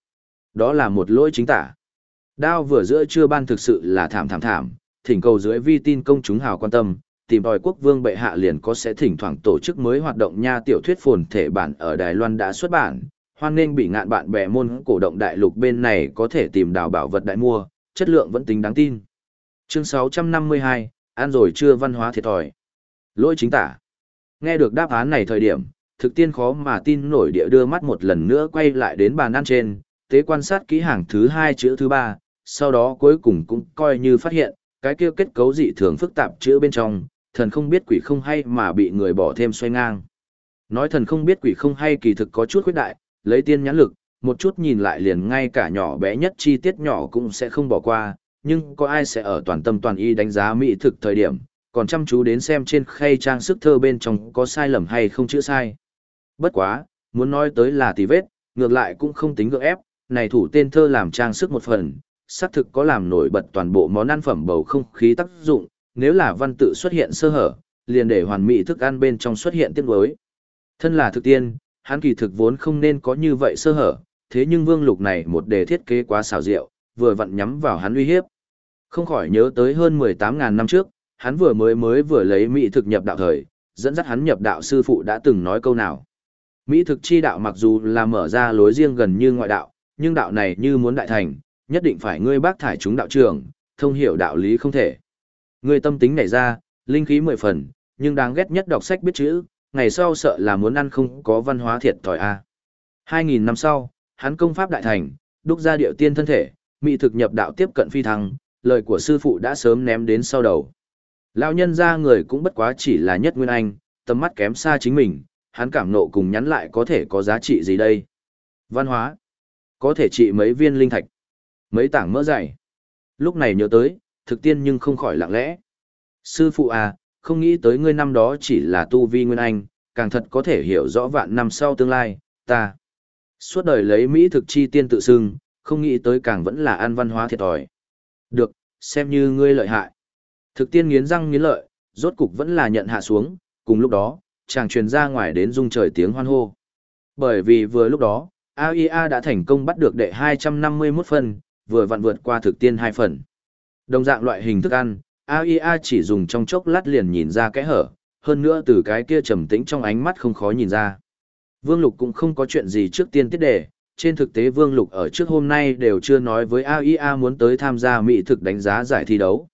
Đó là một lỗi chính tả. Đao vừa giữa chưa ban thực sự là thảm thảm thảm, thỉnh cầu dưới vi tin công chúng hào quan tâm, tìm đòi quốc vương bệ hạ liền có sẽ thỉnh thoảng tổ chức mới hoạt động nha tiểu thuyết phồn thể bản ở Đài Loan đã xuất bản, hoan nên bị ngạn bạn bè môn cổ động đại lục bên này có thể tìm đào bảo vật đại mua, chất lượng vẫn tính đáng tin. Chương 652, ăn rồi chưa văn hóa thiệt thòi. Lỗi chính tả. Nghe được đáp án này thời điểm, thực tiên khó mà tin nổi địa đưa mắt một lần nữa quay lại đến bàn ăn trên, tế quan sát kỹ hàng thứ hai chữ thứ ba, sau đó cuối cùng cũng coi như phát hiện, cái kia kết cấu dị thường phức tạp chữ bên trong, thần không biết quỷ không hay mà bị người bỏ thêm xoay ngang. Nói thần không biết quỷ không hay kỳ thực có chút khuyết đại, lấy tiên nhãn lực, một chút nhìn lại liền ngay cả nhỏ bé nhất chi tiết nhỏ cũng sẽ không bỏ qua, nhưng có ai sẽ ở toàn tâm toàn ý đánh giá mỹ thực thời điểm, còn chăm chú đến xem trên khay trang sức thơ bên trong có sai lầm hay không chữ sai. Bất quá, muốn nói tới là tì vết, ngược lại cũng không tính gượng ép, này thủ tên thơ làm trang sức một phần, xác thực có làm nổi bật toàn bộ món ăn phẩm bầu không khí tác dụng, nếu là văn tự xuất hiện sơ hở, liền để hoàn mỹ thức ăn bên trong xuất hiện tiếng đối. Thân là thực tiên, hắn kỳ thực vốn không nên có như vậy sơ hở, thế nhưng vương lục này một đề thiết kế quá xảo diệu, vừa vặn nhắm vào hắn uy hiếp. Không khỏi nhớ tới hơn 18.000 năm trước, hắn vừa mới mới vừa lấy Mỹ thực nhập đạo thời, dẫn dắt hắn nhập đạo sư phụ đã từng nói câu nào. Mỹ thực chi đạo mặc dù là mở ra lối riêng gần như ngoại đạo, nhưng đạo này như muốn đại thành, nhất định phải ngươi bác thải chúng đạo trường, thông hiểu đạo lý không thể. Ngươi tâm tính này ra, linh khí mười phần, nhưng đáng ghét nhất đọc sách biết chữ, ngày sau sợ là muốn ăn không có văn hóa thiệt thòi a. Hai nghìn năm sau, hắn công pháp đại thành, đúc ra điệu tiên thân thể, mỹ thực nhập đạo tiếp cận phi thăng, lời của sư phụ đã sớm ném đến sau đầu. Lão nhân ra người cũng bất quá chỉ là nhất nguyên anh, tầm mắt kém xa chính mình, hắn cảm nộ cùng nhắn lại có thể có giá trị gì đây? Văn hóa, có thể trị mấy viên linh thạch, mấy tảng mỡ dày. Lúc này nhớ tới, thực tiên nhưng không khỏi lặng lẽ. Sư phụ à, không nghĩ tới ngươi năm đó chỉ là tu vi nguyên anh, càng thật có thể hiểu rõ vạn năm sau tương lai, ta. Suốt đời lấy Mỹ thực chi tiên tự xưng, không nghĩ tới càng vẫn là an văn hóa thiệt thòi. Được, xem như ngươi lợi hại. Thực tiên nghiến răng nghiến lợi, rốt cục vẫn là nhận hạ xuống, cùng lúc đó, chàng truyền ra ngoài đến rung trời tiếng hoan hô. Bởi vì vừa lúc đó, AIA đã thành công bắt được đệ 251 phần, vừa vặn vượt qua thực tiên hai phần. Đồng dạng loại hình thức ăn, AIA chỉ dùng trong chốc lát liền nhìn ra cái hở, hơn nữa từ cái kia trầm tĩnh trong ánh mắt không khó nhìn ra. Vương Lục cũng không có chuyện gì trước tiên tiết đề, trên thực tế Vương Lục ở trước hôm nay đều chưa nói với AIA muốn tới tham gia mỹ thực đánh giá giải thi đấu.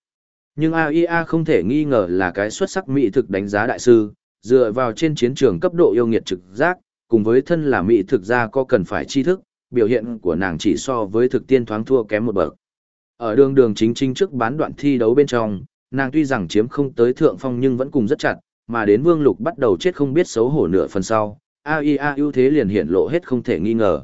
Nhưng AIA không thể nghi ngờ là cái xuất sắc mỹ thực đánh giá đại sư, dựa vào trên chiến trường cấp độ yêu nghiệt trực giác, cùng với thân là mỹ thực ra có cần phải tri thức, biểu hiện của nàng chỉ so với thực tiên thoáng thua kém một bậc. Ở đường đường chính chính trước bán đoạn thi đấu bên trong, nàng tuy rằng chiếm không tới thượng phong nhưng vẫn cùng rất chặt, mà đến vương lục bắt đầu chết không biết xấu hổ nửa phần sau, AIA ưu thế liền hiện lộ hết không thể nghi ngờ.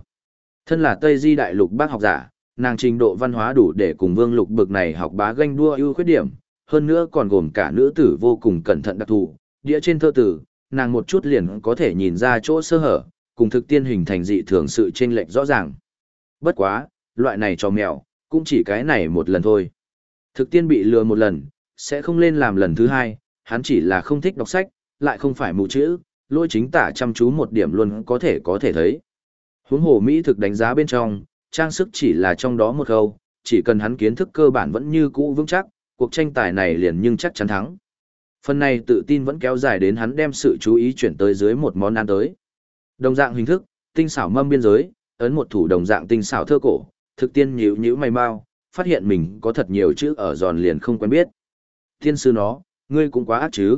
Thân là Tây Di đại lục bác học giả, nàng trình độ văn hóa đủ để cùng vương lục bực này học bá ganh đua ưu khuyết điểm, hơn nữa còn gồm cả nữ tử vô cùng cẩn thận đặc thù, đĩa trên thơ tử, nàng một chút liền có thể nhìn ra chỗ sơ hở, cùng thực tiên hình thành dị thường sự chênh lệch rõ ràng. Bất quá, loại này cho mèo, cũng chỉ cái này một lần thôi. Thực tiên bị lừa một lần, sẽ không lên làm lần thứ hai, hắn chỉ là không thích đọc sách, lại không phải mù chữ, lôi chính tả chăm chú một điểm luôn có thể có thể thấy. Huống hồ Mỹ thực đánh giá bên trong, trang sức chỉ là trong đó một câu, chỉ cần hắn kiến thức cơ bản vẫn như cũ vững chắc, cuộc tranh tài này liền nhưng chắc chắn thắng. Phần này tự tin vẫn kéo dài đến hắn đem sự chú ý chuyển tới dưới một món ăn tới. Đồng dạng hình thức, tinh xảo mâm biên giới, ấn một thủ đồng dạng tinh xảo thơ cổ, thực tiên nhíu nhíu mày mau, phát hiện mình có thật nhiều chữ ở giòn liền không quen biết. thiên sư nó, ngươi cũng quá ác chứ.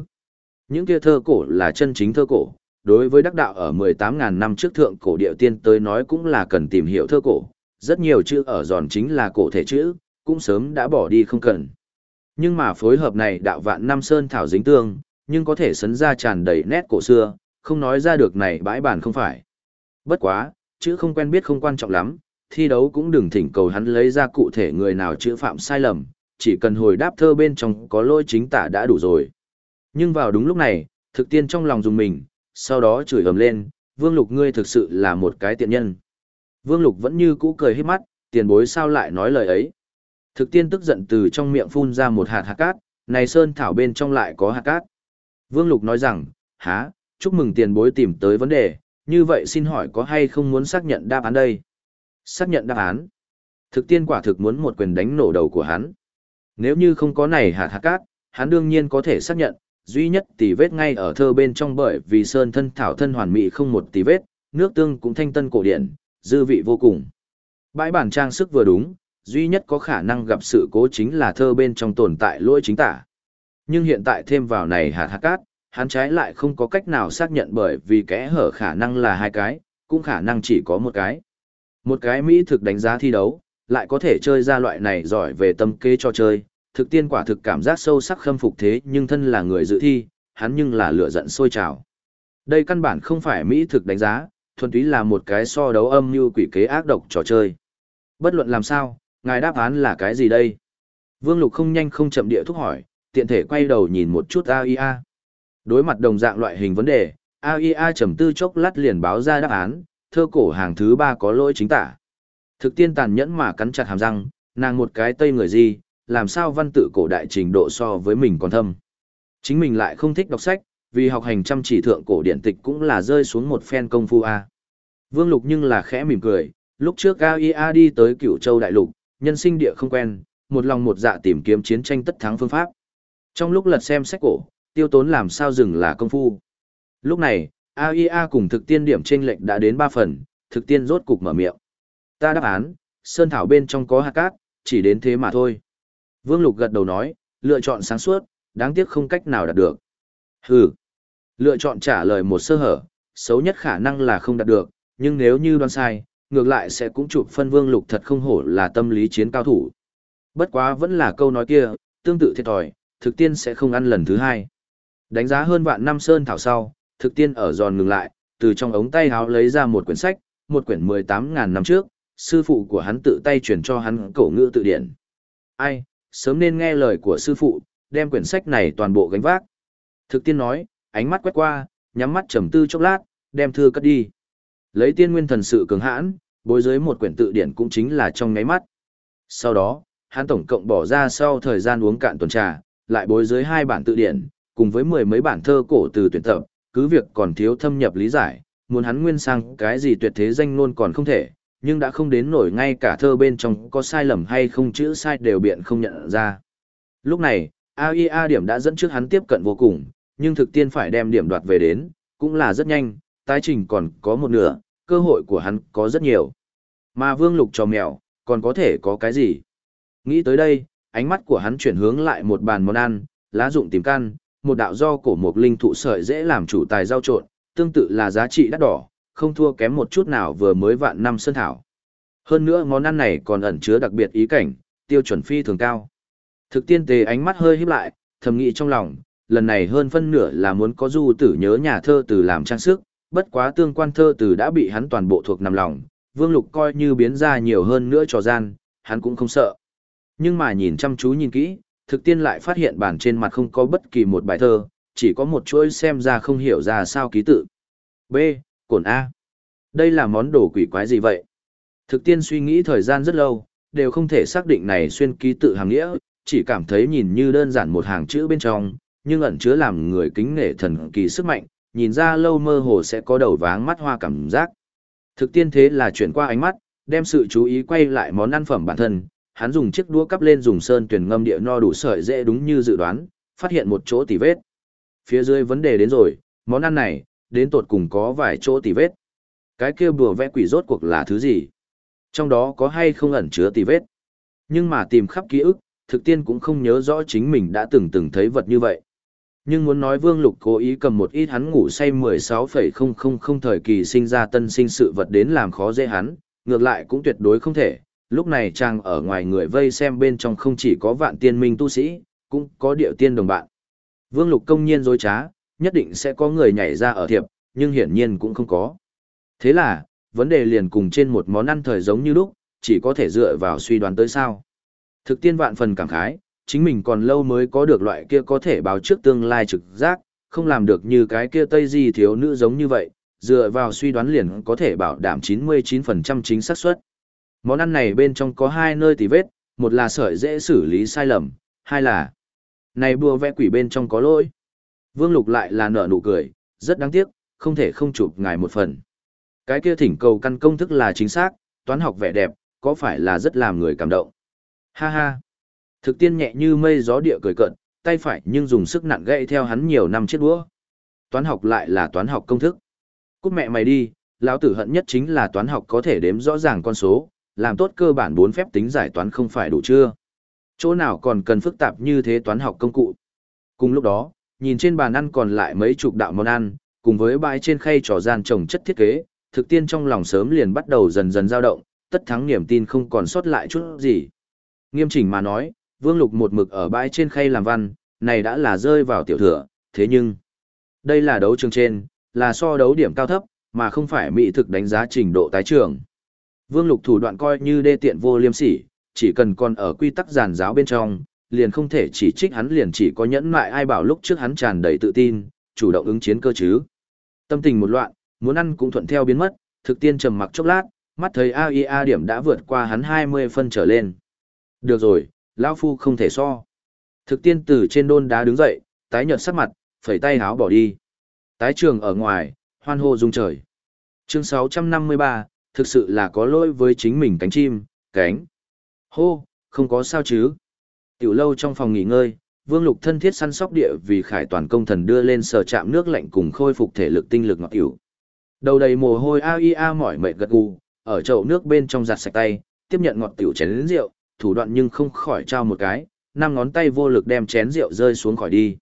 Những kia thơ cổ là chân chính thơ cổ, đối với đắc đạo ở 18.000 năm trước thượng cổ địa tiên tới nói cũng là cần tìm hiểu thơ cổ, rất nhiều chữ ở giòn chính là cổ thể chữ, cũng sớm đã bỏ đi không cần. Nhưng mà phối hợp này đạo vạn năm sơn thảo dính tương, nhưng có thể sấn ra tràn đầy nét cổ xưa, không nói ra được này bãi bản không phải. Bất quá, chữ không quen biết không quan trọng lắm, thi đấu cũng đừng thỉnh cầu hắn lấy ra cụ thể người nào chữ phạm sai lầm, chỉ cần hồi đáp thơ bên trong có lôi chính tả đã đủ rồi. Nhưng vào đúng lúc này, thực tiên trong lòng dùng mình, sau đó chửi ầm lên, Vương Lục ngươi thực sự là một cái tiện nhân. Vương Lục vẫn như cũ cười hết mắt, tiền bối sao lại nói lời ấy. Thực tiên tức giận từ trong miệng phun ra một hạt hạt cát, này sơn thảo bên trong lại có hạt cát. Vương Lục nói rằng, há, chúc mừng tiền bối tìm tới vấn đề, như vậy xin hỏi có hay không muốn xác nhận đáp án đây? Xác nhận đáp án. Thực tiên quả thực muốn một quyền đánh nổ đầu của hắn. Nếu như không có này hạt hạt cát, hắn đương nhiên có thể xác nhận, duy nhất tỷ vết ngay ở thơ bên trong bởi vì sơn thân thảo thân hoàn mỹ không một tỷ vết, nước tương cũng thanh tân cổ điển, dư vị vô cùng. Bãi bản trang sức vừa đúng, duy nhất có khả năng gặp sự cố chính là thơ bên trong tồn tại lỗi chính tả. Nhưng hiện tại thêm vào này hạt hạt cát, hắn trái lại không có cách nào xác nhận bởi vì kẽ hở khả năng là hai cái, cũng khả năng chỉ có một cái. Một cái Mỹ thực đánh giá thi đấu, lại có thể chơi ra loại này giỏi về tâm kế cho chơi, thực tiên quả thực cảm giác sâu sắc khâm phục thế nhưng thân là người dự thi, hắn nhưng là lửa giận sôi trào. Đây căn bản không phải Mỹ thực đánh giá, thuần túy là một cái so đấu âm như quỷ kế ác độc trò chơi. Bất luận làm sao, ngài đáp án là cái gì đây? Vương Lục không nhanh không chậm địa thúc hỏi, tiện thể quay đầu nhìn một chút AIA. Đối mặt đồng dạng loại hình vấn đề, AIA trầm tư chốc lát liền báo ra đáp án, thơ cổ hàng thứ ba có lỗi chính tả. Thực tiên tàn nhẫn mà cắn chặt hàm răng, nàng một cái tây người gì, làm sao văn tự cổ đại trình độ so với mình còn thâm. Chính mình lại không thích đọc sách, vì học hành chăm chỉ thượng cổ điển tịch cũng là rơi xuống một phen công phu A. Vương Lục nhưng là khẽ mỉm cười, lúc trước AIA đi tới cửu châu đại lục, nhân sinh địa không quen, một lòng một dạ tìm kiếm chiến tranh tất thắng phương pháp. Trong lúc lật xem sách cổ, tiêu tốn làm sao dừng là công phu. Lúc này, AIA cùng thực tiên điểm trên lệnh đã đến 3 phần, thực tiên rốt cục mở miệng. Ta đáp án, sơn thảo bên trong có hạt cát, chỉ đến thế mà thôi. Vương Lục gật đầu nói, lựa chọn sáng suốt, đáng tiếc không cách nào đạt được. Hừ. Lựa chọn trả lời một sơ hở, xấu nhất khả năng là không đạt được, nhưng nếu như đoán sai, ngược lại sẽ cũng chụp phân Vương Lục thật không hổ là tâm lý chiến cao thủ. Bất quá vẫn là câu nói kia, tương tự thiệt thòi, thực tiên sẽ không ăn lần thứ hai. Đánh giá hơn vạn năm sơn thảo sau, thực tiên ở giòn ngừng lại, từ trong ống tay háo lấy ra một quyển sách, một quyển 18.000 năm trước, sư phụ của hắn tự tay truyền cho hắn cổ ngữ tự điển. Ai, sớm nên nghe lời của sư phụ, đem quyển sách này toàn bộ gánh vác. Thực tiên nói, ánh mắt quét qua, nhắm mắt trầm tư chốc lát, đem thư cất đi. Lấy tiên nguyên thần sự cường hãn, bối dưới một quyển tự điển cũng chính là trong ngáy mắt. Sau đó, hắn tổng cộng bỏ ra sau thời gian uống cạn tuần trà, lại bối dưới hai bản tự điển, cùng với mười mấy bản thơ cổ từ tuyển tập, cứ việc còn thiếu thâm nhập lý giải, muốn hắn nguyên sang cái gì tuyệt thế danh luôn còn không thể, nhưng đã không đến nổi ngay cả thơ bên trong có sai lầm hay không chữ sai đều biện không nhận ra. Lúc này, AIA điểm đã dẫn trước hắn tiếp cận vô cùng, nhưng thực tiên phải đem điểm đoạt về đến, cũng là rất nhanh, tái trình còn có một nửa, cơ hội của hắn có rất nhiều. Mà vương lục cho mèo, còn có thể có cái gì? Nghĩ tới đây, ánh mắt của hắn chuyển hướng lại một bàn món ăn, lá dụng tìm căn, một đạo do cổ mục linh thụ sợi dễ làm chủ tài giao trộn, tương tự là giá trị đắt đỏ, không thua kém một chút nào vừa mới vạn năm sơn thảo. Hơn nữa món ăn này còn ẩn chứa đặc biệt ý cảnh, tiêu chuẩn phi thường cao. Thực tiên tề ánh mắt hơi híp lại, thầm nghĩ trong lòng, lần này hơn phân nửa là muốn có du tử nhớ nhà thơ từ làm trang sức, bất quá tương quan thơ từ đã bị hắn toàn bộ thuộc nằm lòng, vương lục coi như biến ra nhiều hơn nữa trò gian, hắn cũng không sợ. Nhưng mà nhìn chăm chú nhìn kỹ, thực tiên lại phát hiện bản trên mặt không có bất kỳ một bài thơ, chỉ có một chuỗi xem ra không hiểu ra sao ký tự. B. Cổn A. Đây là món đồ quỷ quái gì vậy? Thực tiên suy nghĩ thời gian rất lâu, đều không thể xác định này xuyên ký tự hàng nghĩa, chỉ cảm thấy nhìn như đơn giản một hàng chữ bên trong, nhưng ẩn chứa làm người kính nể thần kỳ sức mạnh, nhìn ra lâu mơ hồ sẽ có đầu váng mắt hoa cảm giác. Thực tiên thế là chuyển qua ánh mắt, đem sự chú ý quay lại món ăn phẩm bản thân, hắn dùng chiếc đũa cắp lên dùng sơn tuyển ngâm địa no đủ sợi dễ đúng như dự đoán, phát hiện một chỗ tỉ vết. Phía dưới vấn đề đến rồi, món ăn này, đến tột cùng có vài chỗ tỉ vết. Cái kia bùa vẽ quỷ rốt cuộc là thứ gì? Trong đó có hay không ẩn chứa tỉ vết? Nhưng mà tìm khắp ký ức, thực tiên cũng không nhớ rõ chính mình đã từng từng thấy vật như vậy. Nhưng muốn nói Vương Lục cố ý cầm một ít hắn ngủ say 16,000 thời kỳ sinh ra tân sinh sự vật đến làm khó dễ hắn, ngược lại cũng tuyệt đối không thể. Lúc này chàng ở ngoài người vây xem bên trong không chỉ có vạn tiên minh tu sĩ, cũng có điệu tiên đồng bạn. Vương Lục công nhiên dối trá, nhất định sẽ có người nhảy ra ở thiệp, nhưng hiển nhiên cũng không có. Thế là, vấn đề liền cùng trên một món ăn thời giống như lúc, chỉ có thể dựa vào suy đoán tới sao. Thực tiên vạn phần cảm khái, chính mình còn lâu mới có được loại kia có thể báo trước tương lai trực giác, không làm được như cái kia Tây Di thiếu nữ giống như vậy, dựa vào suy đoán liền có thể bảo đảm 99% chính xác suất. Món ăn này bên trong có hai nơi tỉ vết, một là sợi dễ xử lý sai lầm, hai là này bùa vẽ quỷ bên trong có lỗi. Vương Lục lại là nở nụ cười, rất đáng tiếc, không thể không chụp ngài một phần. Cái kia thỉnh cầu căn công thức là chính xác, toán học vẻ đẹp, có phải là rất làm người cảm động. Ha ha. Thực tiên nhẹ như mây gió địa cười cận, tay phải nhưng dùng sức nặng gãy theo hắn nhiều năm chết đũa. Toán học lại là toán học công thức. Cút mẹ mày đi, lão tử hận nhất chính là toán học có thể đếm rõ ràng con số, làm tốt cơ bản bốn phép tính giải toán không phải đủ chưa. Chỗ nào còn cần phức tạp như thế toán học công cụ. Cùng lúc đó, nhìn trên bàn ăn còn lại mấy chục đạo món ăn, cùng với bãi trên khay trò gian trồng chất thiết kế, thực tiên trong lòng sớm liền bắt đầu dần dần dao động, tất thắng niềm tin không còn sót lại chút gì. Nghiêm chỉnh mà nói, Vương Lục một mực ở bãi trên khay làm văn, này đã là rơi vào tiểu thừa, thế nhưng, đây là đấu trường trên, là so đấu điểm cao thấp, mà không phải mỹ thực đánh giá trình độ tái trường. Vương Lục thủ đoạn coi như đê tiện vô liêm sỉ, chỉ cần còn ở quy tắc giàn giáo bên trong, liền không thể chỉ trích hắn liền chỉ có nhẫn mại ai bảo lúc trước hắn tràn đầy tự tin, chủ động ứng chiến cơ chứ. Tâm tình một loạn, muốn ăn cũng thuận theo biến mất, thực tiên trầm mặc chốc lát, mắt thấy AIA điểm đã vượt qua hắn 20 phân trở lên. Được rồi, lão phu không thể so. Thực tiên từ trên đôn đá đứng dậy, tái nhợt sắc mặt, phẩy tay háo bỏ đi. Tái trường ở ngoài, hoan hô rung trời. Chương 653, thực sự là có lỗi với chính mình cánh chim, cánh. Hô, không có sao chứ. Tiểu lâu trong phòng nghỉ ngơi, Vương Lục thân thiết săn sóc địa vì khải toàn công thần đưa lên sở chạm nước lạnh cùng khôi phục thể lực tinh lực ngọt tiểu. Đầu đầy mồ hôi a i a mỏi mệt gật gù, ở chậu nước bên trong giặt sạch tay, tiếp nhận ngọt tiểu chén rượu, thủ đoạn nhưng không khỏi trao một cái, năm ngón tay vô lực đem chén rượu rơi xuống khỏi đi.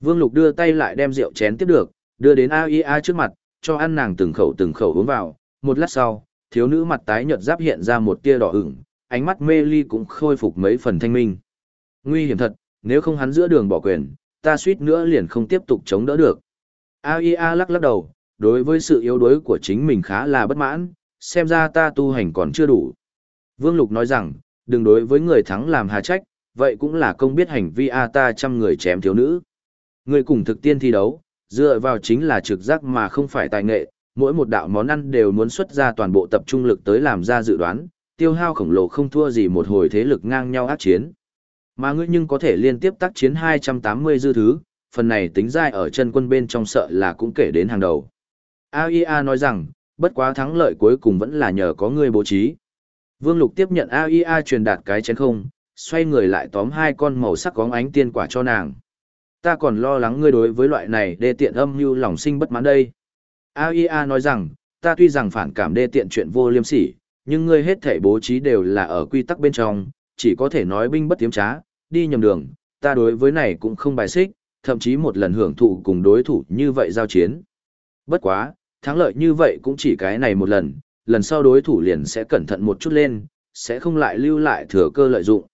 Vương Lục đưa tay lại đem rượu chén tiếp được, đưa đến a i a trước mặt, cho ăn nàng từng khẩu từng khẩu uống vào, một lát sau, thiếu nữ mặt tái nhợt giáp hiện ra một tia đỏ ửng, ánh mắt mê ly cũng khôi phục mấy phần thanh minh. Nguy hiểm thật, nếu không hắn giữa đường bỏ quyền, ta suýt nữa liền không tiếp tục chống đỡ được. AIA lắc lắc đầu, đối với sự yếu đuối của chính mình khá là bất mãn, xem ra ta tu hành còn chưa đủ. Vương Lục nói rằng, đừng đối với người thắng làm hà trách, vậy cũng là công biết hành vi A ta trăm người chém thiếu nữ. Người cùng thực tiên thi đấu, dựa vào chính là trực giác mà không phải tài nghệ, mỗi một đạo món ăn đều muốn xuất ra toàn bộ tập trung lực tới làm ra dự đoán, tiêu hao khổng lồ không thua gì một hồi thế lực ngang nhau ác chiến. Mà ngươi nhưng có thể liên tiếp tác chiến 280 dư thứ, phần này tính dai ở chân quân bên trong sợ là cũng kể đến hàng đầu. AIA nói rằng, bất quá thắng lợi cuối cùng vẫn là nhờ có ngươi bố trí. Vương Lục tiếp nhận AIA truyền đạt cái chén không, xoay người lại tóm hai con màu sắc có ánh tiên quả cho nàng. Ta còn lo lắng ngươi đối với loại này đê tiện âm như lòng sinh bất mãn đây. AIA nói rằng, ta tuy rằng phản cảm đê tiện chuyện vô liêm sỉ, nhưng ngươi hết thể bố trí đều là ở quy tắc bên trong, chỉ có thể nói binh bất tiếm trá, đi nhầm đường, ta đối với này cũng không bài xích, thậm chí một lần hưởng thụ cùng đối thủ như vậy giao chiến. Bất quá, thắng lợi như vậy cũng chỉ cái này một lần, lần sau đối thủ liền sẽ cẩn thận một chút lên, sẽ không lại lưu lại thừa cơ lợi dụng.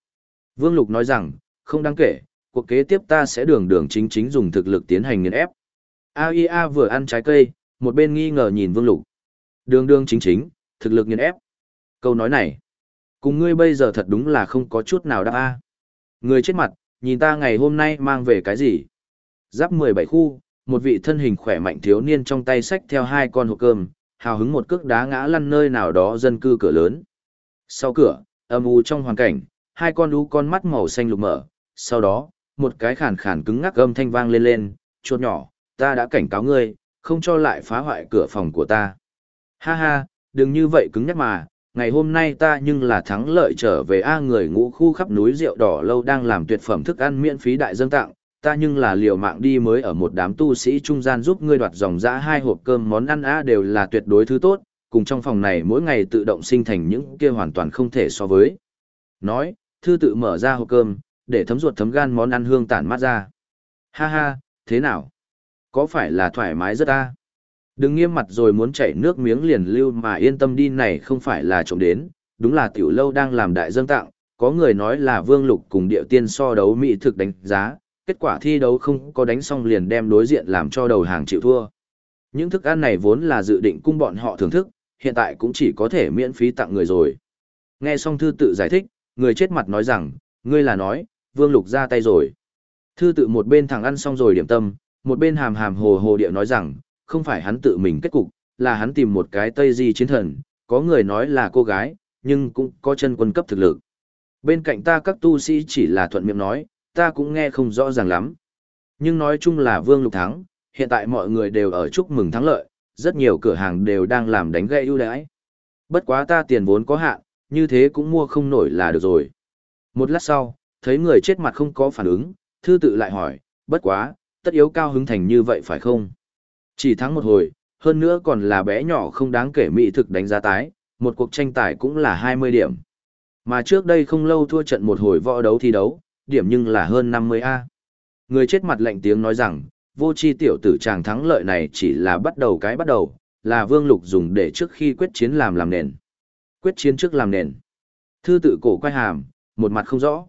Vương Lục nói rằng, không đáng kể, cuộc kế tiếp ta sẽ đường đường chính chính dùng thực lực tiến hành nghiền ép. AIA vừa ăn trái cây, một bên nghi ngờ nhìn Vương Lục. Đường đường chính chính, thực lực nghiền ép. Câu nói này, cùng ngươi bây giờ thật đúng là không có chút nào đáp a. Người chết mặt, nhìn ta ngày hôm nay mang về cái gì? Giáp 17 khu, một vị thân hình khỏe mạnh thiếu niên trong tay sách theo hai con hộp cơm, hào hứng một cước đá ngã lăn nơi nào đó dân cư cửa lớn. Sau cửa, âm u trong hoàn cảnh, hai con u con mắt màu xanh lục mở, sau đó, một cái khản khản cứng ngắc âm thanh vang lên lên, chuột nhỏ, ta đã cảnh cáo ngươi, không cho lại phá hoại cửa phòng của ta. Ha ha, đừng như vậy cứng nhắc mà, ngày hôm nay ta nhưng là thắng lợi trở về A người ngũ khu khắp núi rượu đỏ lâu đang làm tuyệt phẩm thức ăn miễn phí đại dân tặng, ta nhưng là liều mạng đi mới ở một đám tu sĩ trung gian giúp ngươi đoạt dòng dã hai hộp cơm món ăn A đều là tuyệt đối thứ tốt, cùng trong phòng này mỗi ngày tự động sinh thành những kia hoàn toàn không thể so với. Nói, thư tự mở ra hộp cơm, để thấm ruột thấm gan món ăn hương tản mát ra. Ha ha, thế nào? Có phải là thoải mái rất a? Đừng nghiêm mặt rồi muốn chảy nước miếng liền lưu mà yên tâm đi này không phải là trộm đến, đúng là tiểu lâu đang làm đại dân tặng, có người nói là vương lục cùng điệu tiên so đấu mỹ thực đánh giá, kết quả thi đấu không có đánh xong liền đem đối diện làm cho đầu hàng chịu thua. Những thức ăn này vốn là dự định cung bọn họ thưởng thức, hiện tại cũng chỉ có thể miễn phí tặng người rồi. Nghe xong thư tự giải thích, người chết mặt nói rằng, ngươi là nói, vương lục ra tay rồi. Thư tự một bên thằng ăn xong rồi điểm tâm, một bên hàm hàm hồ hồ điệu nói rằng, không phải hắn tự mình kết cục, là hắn tìm một cái Tây Di chiến thần, có người nói là cô gái, nhưng cũng có chân quân cấp thực lực. Bên cạnh ta các tu sĩ chỉ là thuận miệng nói, ta cũng nghe không rõ ràng lắm. Nhưng nói chung là Vương Lục thắng, hiện tại mọi người đều ở chúc mừng thắng lợi, rất nhiều cửa hàng đều đang làm đánh gây ưu đãi. Bất quá ta tiền vốn có hạn, như thế cũng mua không nổi là được rồi. Một lát sau, thấy người chết mặt không có phản ứng, thư tự lại hỏi, bất quá, tất yếu cao hứng thành như vậy phải không? Chỉ thắng một hồi, hơn nữa còn là bé nhỏ không đáng kể mỹ thực đánh giá tái, một cuộc tranh tài cũng là 20 điểm. Mà trước đây không lâu thua trận một hồi võ đấu thi đấu, điểm nhưng là hơn 50A. Người chết mặt lạnh tiếng nói rằng, vô chi tiểu tử chàng thắng lợi này chỉ là bắt đầu cái bắt đầu, là vương lục dùng để trước khi quyết chiến làm làm nền. Quyết chiến trước làm nền. Thư tự cổ quay hàm, một mặt không rõ.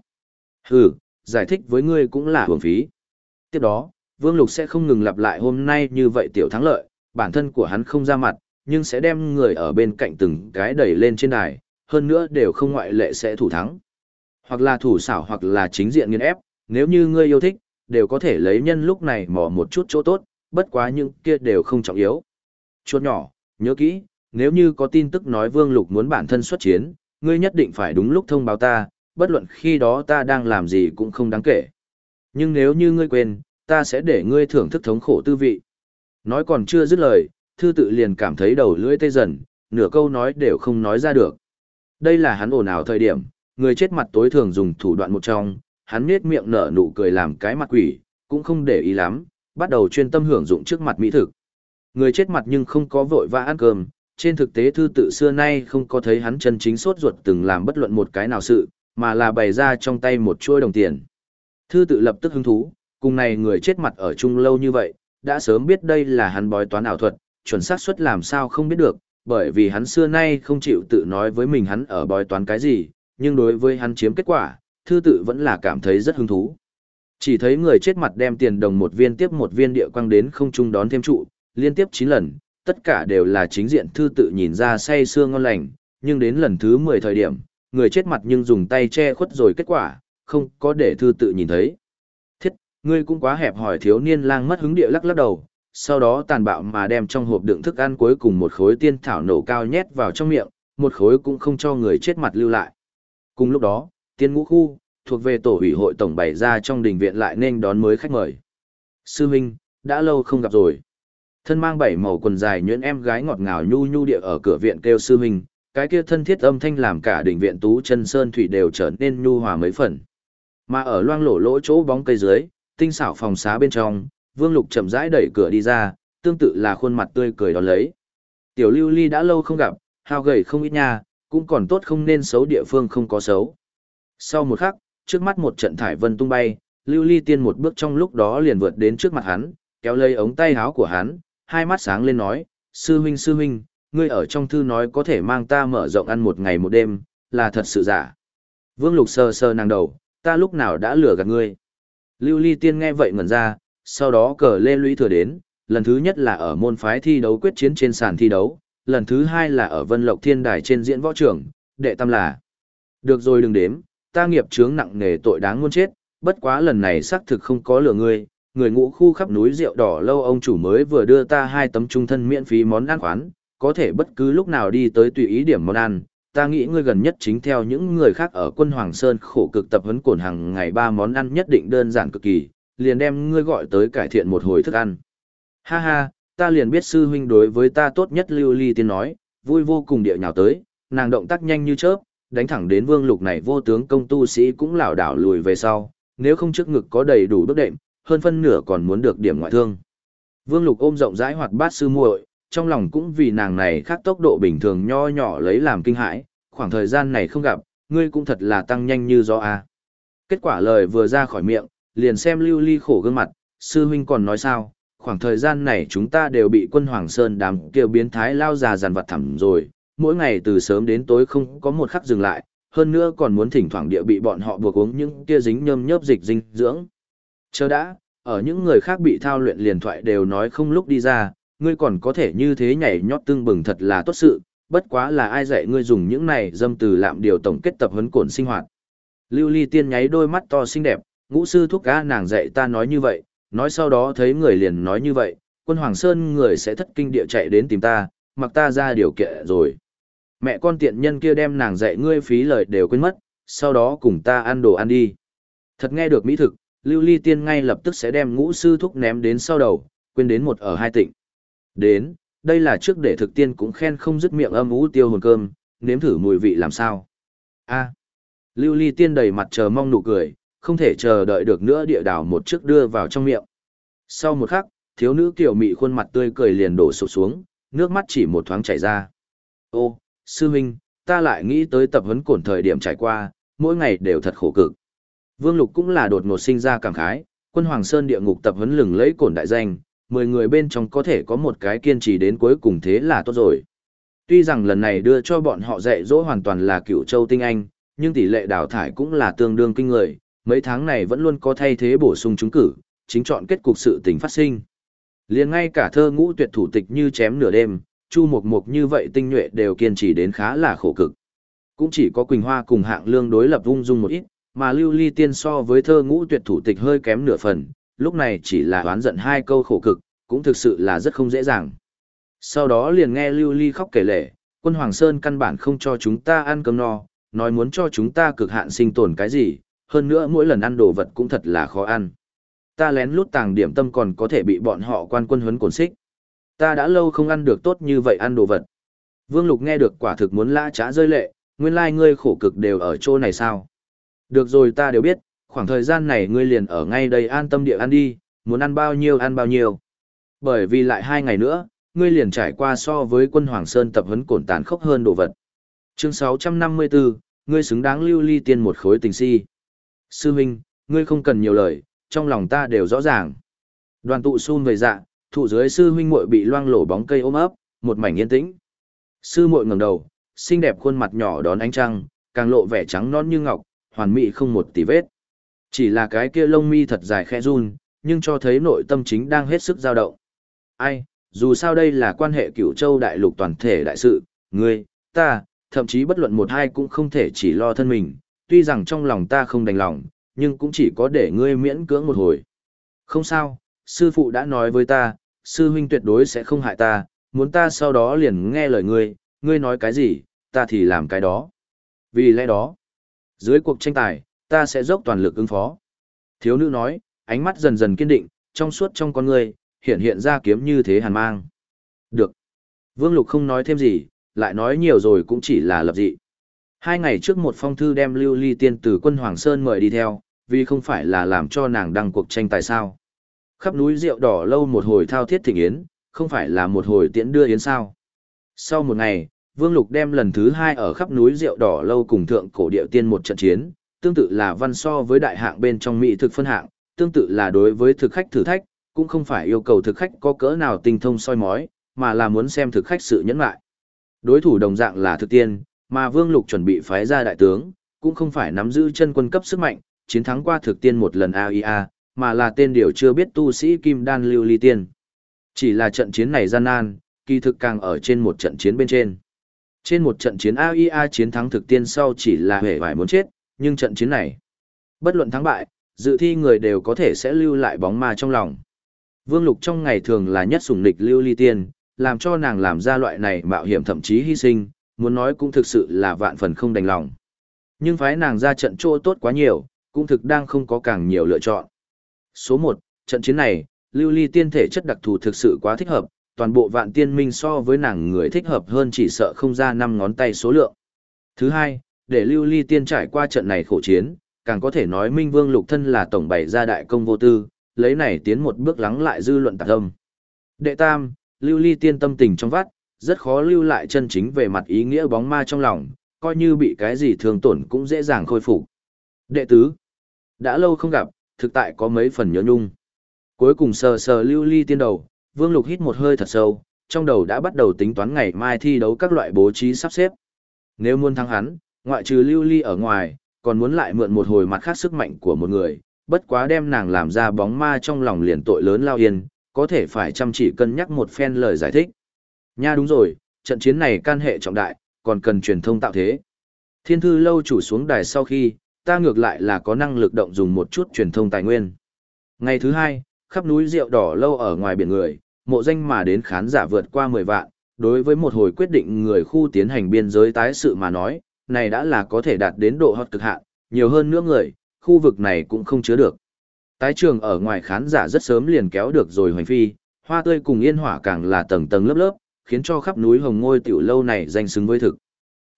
Hừ, giải thích với ngươi cũng là hưởng phí. Tiếp đó, Vương Lục sẽ không ngừng lặp lại hôm nay như vậy tiểu thắng lợi, bản thân của hắn không ra mặt, nhưng sẽ đem người ở bên cạnh từng cái đẩy lên trên đài, hơn nữa đều không ngoại lệ sẽ thủ thắng. Hoặc là thủ xảo hoặc là chính diện nghiên ép, nếu như ngươi yêu thích, đều có thể lấy nhân lúc này mò một chút chỗ tốt, bất quá những kia đều không trọng yếu. Chuột nhỏ, nhớ kỹ, nếu như có tin tức nói Vương Lục muốn bản thân xuất chiến, ngươi nhất định phải đúng lúc thông báo ta, bất luận khi đó ta đang làm gì cũng không đáng kể. Nhưng nếu như ngươi quên, ta sẽ để ngươi thưởng thức thống khổ tư vị. Nói còn chưa dứt lời, thư tự liền cảm thấy đầu lưỡi tê dần, nửa câu nói đều không nói ra được. Đây là hắn ồn ào thời điểm, người chết mặt tối thường dùng thủ đoạn một trong, hắn nhếch miệng nở nụ cười làm cái mặt quỷ, cũng không để ý lắm, bắt đầu chuyên tâm hưởng dụng trước mặt mỹ thực. Người chết mặt nhưng không có vội vã ăn cơm, trên thực tế thư tự xưa nay không có thấy hắn chân chính sốt ruột từng làm bất luận một cái nào sự, mà là bày ra trong tay một chuôi đồng tiền. Thư tự lập tức hứng thú, cùng này người chết mặt ở chung lâu như vậy, đã sớm biết đây là hắn bói toán ảo thuật, chuẩn xác suất làm sao không biết được, bởi vì hắn xưa nay không chịu tự nói với mình hắn ở bói toán cái gì, nhưng đối với hắn chiếm kết quả, thư tự vẫn là cảm thấy rất hứng thú. Chỉ thấy người chết mặt đem tiền đồng một viên tiếp một viên địa quang đến không trung đón thêm trụ, liên tiếp 9 lần, tất cả đều là chính diện thư tự nhìn ra say xương ngon lành, nhưng đến lần thứ 10 thời điểm, người chết mặt nhưng dùng tay che khuất rồi kết quả, không có để thư tự nhìn thấy. Thiết, ngươi cũng quá hẹp hỏi thiếu niên lang mất hứng địa lắc lắc đầu, sau đó tàn bạo mà đem trong hộp đựng thức ăn cuối cùng một khối tiên thảo nổ cao nhét vào trong miệng, một khối cũng không cho người chết mặt lưu lại. Cùng lúc đó, tiên ngũ khu, thuộc về tổ ủy hội tổng bày ra trong đình viện lại nên đón mới khách mời. Sư Minh, đã lâu không gặp rồi. Thân mang bảy màu quần dài nhuyễn em gái ngọt ngào nhu nhu địa ở cửa viện kêu sư Minh, cái kia thân thiết âm thanh làm cả đình viện tú chân sơn thủy đều trở nên nhu hòa mấy phần. Mà ở loang lổ lỗ chỗ bóng cây dưới, tinh xảo phòng xá bên trong, Vương Lục chậm rãi đẩy cửa đi ra, tương tự là khuôn mặt tươi cười đón lấy. Tiểu Lưu Ly đã lâu không gặp, hao gầy không ít nha, cũng còn tốt không nên xấu địa phương không có xấu. Sau một khắc, trước mắt một trận thải vân tung bay, Lưu Ly tiên một bước trong lúc đó liền vượt đến trước mặt hắn, kéo lấy ống tay áo của hắn, hai mắt sáng lên nói, sư huynh sư huynh, ngươi ở trong thư nói có thể mang ta mở rộng ăn một ngày một đêm, là thật sự giả. Vương Lục sờ sờ nàng đầu, ta lúc nào đã lừa gạt ngươi. Lưu Ly Tiên nghe vậy ngẩn ra, sau đó cờ lê lũy thừa đến, lần thứ nhất là ở môn phái thi đấu quyết chiến trên sàn thi đấu, lần thứ hai là ở Vân Lộc Thiên Đài trên diễn võ trường, đệ tam là. Được rồi đừng đếm, ta nghiệp chướng nặng nề tội đáng muôn chết, bất quá lần này xác thực không có lừa ngươi, người ngũ khu khắp núi rượu đỏ lâu ông chủ mới vừa đưa ta hai tấm trung thân miễn phí món ăn khoán, có thể bất cứ lúc nào đi tới tùy ý điểm món ăn. Ta nghĩ ngươi gần nhất chính theo những người khác ở quân Hoàng Sơn khổ cực tập huấn cổn hàng ngày ba món ăn nhất định đơn giản cực kỳ, liền đem ngươi gọi tới cải thiện một hồi thức ăn. Ha ha, ta liền biết sư huynh đối với ta tốt nhất lưu ly tiên nói, vui vô cùng địa nhào tới, nàng động tác nhanh như chớp, đánh thẳng đến vương lục này vô tướng công tu sĩ cũng lảo đảo lùi về sau, nếu không trước ngực có đầy đủ bước đệm, hơn phân nửa còn muốn được điểm ngoại thương. Vương lục ôm rộng rãi hoạt bát sư muội, trong lòng cũng vì nàng này khác tốc độ bình thường nho nhỏ lấy làm kinh hãi, khoảng thời gian này không gặp, ngươi cũng thật là tăng nhanh như gió a. Kết quả lời vừa ra khỏi miệng, liền xem lưu ly khổ gương mặt, sư huynh còn nói sao, khoảng thời gian này chúng ta đều bị quân Hoàng Sơn đám kêu biến thái lao già dàn vật thẳm rồi, mỗi ngày từ sớm đến tối không có một khắc dừng lại, hơn nữa còn muốn thỉnh thoảng địa bị bọn họ buộc uống những kia dính nhâm nhớp dịch dinh dưỡng. Chờ đã, ở những người khác bị thao luyện liền thoại đều nói không lúc đi ra, ngươi còn có thể như thế nhảy nhót tương bừng thật là tốt sự, bất quá là ai dạy ngươi dùng những này dâm từ lạm điều tổng kết tập huấn cổn sinh hoạt. Lưu Ly Tiên nháy đôi mắt to xinh đẹp, ngũ sư thúc cá nàng dạy ta nói như vậy, nói sau đó thấy người liền nói như vậy, quân Hoàng Sơn người sẽ thất kinh địa chạy đến tìm ta, mặc ta ra điều kiện rồi. Mẹ con tiện nhân kia đem nàng dạy ngươi phí lời đều quên mất, sau đó cùng ta ăn đồ ăn đi. Thật nghe được mỹ thực, Lưu Ly Tiên ngay lập tức sẽ đem ngũ sư thúc ném đến sau đầu, quên đến một ở hai tịnh. Đến, đây là trước để thực tiên cũng khen không dứt miệng âm ú tiêu hồn cơm, nếm thử mùi vị làm sao. A. Lưu Ly Tiên đầy mặt chờ mong nụ cười, không thể chờ đợi được nữa địa đảo một chiếc đưa vào trong miệng. Sau một khắc, thiếu nữ kiểu mị khuôn mặt tươi cười liền đổ sụp xuống, nước mắt chỉ một thoáng chảy ra. Ô, sư huynh, ta lại nghĩ tới tập huấn cổn thời điểm trải qua, mỗi ngày đều thật khổ cực. Vương Lục cũng là đột ngột sinh ra cảm khái, quân Hoàng Sơn địa ngục tập huấn lừng lấy cổn đại danh, 10 người bên trong có thể có một cái kiên trì đến cuối cùng thế là tốt rồi. Tuy rằng lần này đưa cho bọn họ dạy dỗ hoàn toàn là cựu châu tinh anh, nhưng tỷ lệ đào thải cũng là tương đương kinh người, mấy tháng này vẫn luôn có thay thế bổ sung trúng cử, chính chọn kết cục sự tình phát sinh. liền ngay cả thơ ngũ tuyệt thủ tịch như chém nửa đêm, chu mục mục như vậy tinh nhuệ đều kiên trì đến khá là khổ cực. Cũng chỉ có Quỳnh Hoa cùng hạng lương đối lập ung dung một ít, mà lưu ly tiên so với thơ ngũ tuyệt thủ tịch hơi kém nửa phần, lúc này chỉ là oán giận hai câu khổ cực, cũng thực sự là rất không dễ dàng. Sau đó liền nghe lưu ly khóc kể lể, quân Hoàng Sơn căn bản không cho chúng ta ăn cơm no, nói muốn cho chúng ta cực hạn sinh tồn cái gì, hơn nữa mỗi lần ăn đồ vật cũng thật là khó ăn. Ta lén lút tàng điểm tâm còn có thể bị bọn họ quan quân huấn cồn xích. Ta đã lâu không ăn được tốt như vậy ăn đồ vật. Vương Lục nghe được quả thực muốn lã trá rơi lệ, nguyên lai ngươi khổ cực đều ở chỗ này sao? Được rồi ta đều biết, khoảng thời gian này ngươi liền ở ngay đây an tâm địa ăn đi, muốn ăn bao nhiêu ăn bao nhiêu. Bởi vì lại hai ngày nữa, ngươi liền trải qua so với quân Hoàng Sơn tập huấn cổn tàn khốc hơn đồ vật. Chương 654, ngươi xứng đáng lưu ly tiên một khối tình si. Sư huynh, ngươi không cần nhiều lời, trong lòng ta đều rõ ràng. Đoàn tụ Xun về dạ, thụ dưới sư huynh muội bị loang lổ bóng cây ôm ấp, một mảnh yên tĩnh. Sư muội ngẩng đầu, xinh đẹp khuôn mặt nhỏ đón ánh trăng, càng lộ vẻ trắng non như ngọc, hoàn mỹ không một tì vết. Chỉ là cái kia lông mi thật dài khẽ run, nhưng cho thấy nội tâm chính đang hết sức dao động. Ai, dù sao đây là quan hệ cửu châu đại lục toàn thể đại sự, ngươi, ta, thậm chí bất luận một hai cũng không thể chỉ lo thân mình, tuy rằng trong lòng ta không đành lòng, nhưng cũng chỉ có để ngươi miễn cưỡng một hồi. Không sao, sư phụ đã nói với ta, sư huynh tuyệt đối sẽ không hại ta, muốn ta sau đó liền nghe lời ngươi, ngươi nói cái gì, ta thì làm cái đó. Vì lẽ đó, dưới cuộc tranh tài, ta sẽ dốc toàn lực ứng phó. Thiếu nữ nói, ánh mắt dần dần kiên định, trong suốt trong con ngươi, hiện hiện ra kiếm như thế hàn mang. Được. Vương Lục không nói thêm gì, lại nói nhiều rồi cũng chỉ là lập dị. Hai ngày trước một phong thư đem Lưu Ly Tiên từ quân Hoàng Sơn mời đi theo, vì không phải là làm cho nàng đăng cuộc tranh tài sao. Khắp núi rượu đỏ lâu một hồi thao thiết thịnh yến, không phải là một hồi tiễn đưa yến sao. Sau một ngày, Vương Lục đem lần thứ hai ở khắp núi rượu đỏ lâu cùng thượng cổ điệu tiên một trận chiến, tương tự là văn so với đại hạng bên trong mỹ thực phân hạng, tương tự là đối với thực khách thử thách, cũng không phải yêu cầu thực khách có cỡ nào tinh thông soi mói, mà là muốn xem thực khách sự nhẫn lại. Đối thủ đồng dạng là thực tiên, mà Vương Lục chuẩn bị phái ra đại tướng, cũng không phải nắm giữ chân quân cấp sức mạnh, chiến thắng qua thực tiên một lần AIA, mà là tên điều chưa biết tu sĩ Kim Đan Lưu Ly Tiên. Chỉ là trận chiến này gian nan, kỳ thực càng ở trên một trận chiến bên trên. Trên một trận chiến AIA chiến thắng thực tiên sau chỉ là hề vải muốn chết, nhưng trận chiến này, bất luận thắng bại, dự thi người đều có thể sẽ lưu lại bóng ma trong lòng. Vương Lục trong ngày thường là nhất sủng nịch lưu ly tiên, làm cho nàng làm ra loại này mạo hiểm thậm chí hy sinh, muốn nói cũng thực sự là vạn phần không đành lòng. Nhưng phái nàng ra trận chỗ tốt quá nhiều, cũng thực đang không có càng nhiều lựa chọn. Số 1, trận chiến này, lưu ly tiên thể chất đặc thù thực sự quá thích hợp, toàn bộ vạn tiên minh so với nàng người thích hợp hơn chỉ sợ không ra năm ngón tay số lượng. Thứ hai, để lưu ly tiên trải qua trận này khổ chiến, càng có thể nói minh vương lục thân là tổng bày ra đại công vô tư, lấy này tiến một bước lắng lại dư luận tạc âm. Đệ tam, lưu ly tiên tâm tình trong vắt, rất khó lưu lại chân chính về mặt ý nghĩa bóng ma trong lòng, coi như bị cái gì thương tổn cũng dễ dàng khôi phục. Đệ tứ, đã lâu không gặp, thực tại có mấy phần nhớ nhung. Cuối cùng sờ sờ lưu ly tiên đầu, Vương Lục hít một hơi thật sâu, trong đầu đã bắt đầu tính toán ngày mai thi đấu các loại bố trí sắp xếp. Nếu muốn thắng hắn, ngoại trừ lưu ly ở ngoài, còn muốn lại mượn một hồi mặt khác sức mạnh của một người, bất quá đem nàng làm ra bóng ma trong lòng liền tội lớn lao yên, có thể phải chăm chỉ cân nhắc một phen lời giải thích. Nha đúng rồi, trận chiến này can hệ trọng đại, còn cần truyền thông tạo thế. Thiên thư lâu chủ xuống đài sau khi, ta ngược lại là có năng lực động dùng một chút truyền thông tài nguyên. Ngày thứ hai, khắp núi rượu đỏ lâu ở ngoài biển người, mộ danh mà đến khán giả vượt qua 10 vạn, đối với một hồi quyết định người khu tiến hành biên giới tái sự mà nói, này đã là có thể đạt đến độ hot cực hạn, nhiều hơn nữa người, khu vực này cũng không chứa được. Tái trường ở ngoài khán giả rất sớm liền kéo được rồi hoành phi, hoa tươi cùng yên hỏa càng là tầng tầng lớp lớp, khiến cho khắp núi hồng ngôi tiểu lâu này danh xứng với thực.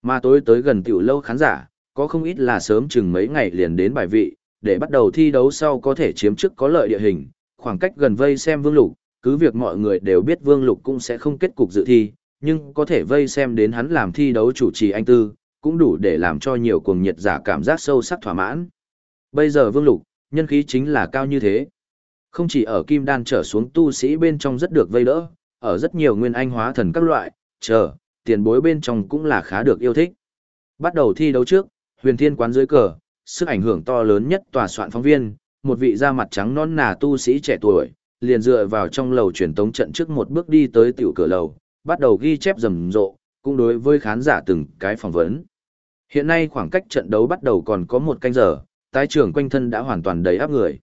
Mà tối tới gần tiểu lâu khán giả, có không ít là sớm chừng mấy ngày liền đến bài vị, để bắt đầu thi đấu sau có thể chiếm chức có lợi địa hình, khoảng cách gần vây xem vương lục, cứ việc mọi người đều biết vương lục cũng sẽ không kết cục dự thi, nhưng có thể vây xem đến hắn làm thi đấu chủ trì anh tư, cũng đủ để làm cho nhiều cuồng nhiệt giả cảm giác sâu sắc thỏa mãn. Bây giờ vương lục, nhân khí chính là cao như thế. Không chỉ ở kim đan trở xuống tu sĩ bên trong rất được vây đỡ, ở rất nhiều nguyên anh hóa thần các loại, chờ, tiền bối bên trong cũng là khá được yêu thích. Bắt đầu thi đấu trước, huyền thiên quán dưới cờ, sức ảnh hưởng to lớn nhất tòa soạn phóng viên, một vị da mặt trắng non nà tu sĩ trẻ tuổi, liền dựa vào trong lầu truyền tống trận trước một bước đi tới tiểu cửa lầu, bắt đầu ghi chép rầm rộ, cũng đối với khán giả từng cái phỏng vấn. Hiện nay khoảng cách trận đấu bắt đầu còn có một canh giờ, tái trường quanh thân đã hoàn toàn đầy áp người.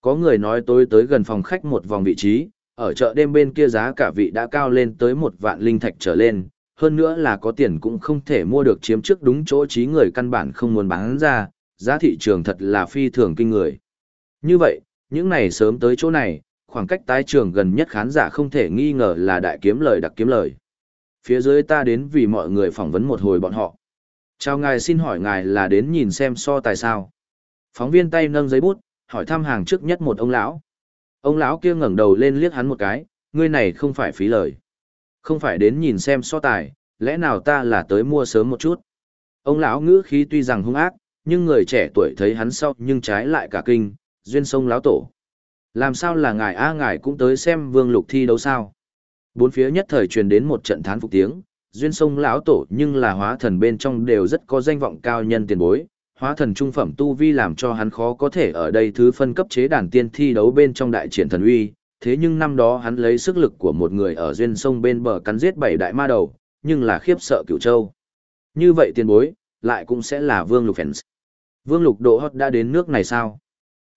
Có người nói tối tới gần phòng khách một vòng vị trí, ở chợ đêm bên kia giá cả vị đã cao lên tới một vạn linh thạch trở lên, hơn nữa là có tiền cũng không thể mua được chiếm trước đúng chỗ trí người căn bản không muốn bán ra, giá thị trường thật là phi thường kinh người. Như vậy, những này sớm tới chỗ này, khoảng cách tái trường gần nhất khán giả không thể nghi ngờ là đại kiếm lời đặc kiếm lời. Phía dưới ta đến vì mọi người phỏng vấn một hồi bọn họ. Chào ngài xin hỏi ngài là đến nhìn xem so tài sao. Phóng viên tay nâng giấy bút, hỏi thăm hàng trước nhất một ông lão. Ông lão kia ngẩng đầu lên liếc hắn một cái, ngươi này không phải phí lời. Không phải đến nhìn xem so tài, lẽ nào ta là tới mua sớm một chút. Ông lão ngữ khí tuy rằng hung ác, nhưng người trẻ tuổi thấy hắn sau nhưng trái lại cả kinh, duyên sông lão tổ. Làm sao là ngài a ngài cũng tới xem vương lục thi đấu sao? Bốn phía nhất thời truyền đến một trận thán phục tiếng, duyên sông lão tổ nhưng là hóa thần bên trong đều rất có danh vọng cao nhân tiền bối, hóa thần trung phẩm tu vi làm cho hắn khó có thể ở đây thứ phân cấp chế đàn tiên thi đấu bên trong đại triển thần uy, thế nhưng năm đó hắn lấy sức lực của một người ở duyên sông bên bờ cắn giết bảy đại ma đầu, nhưng là khiếp sợ cửu châu. Như vậy tiền bối, lại cũng sẽ là Vương Lục Fans. Vương Lục độ hot đã đến nước này sao?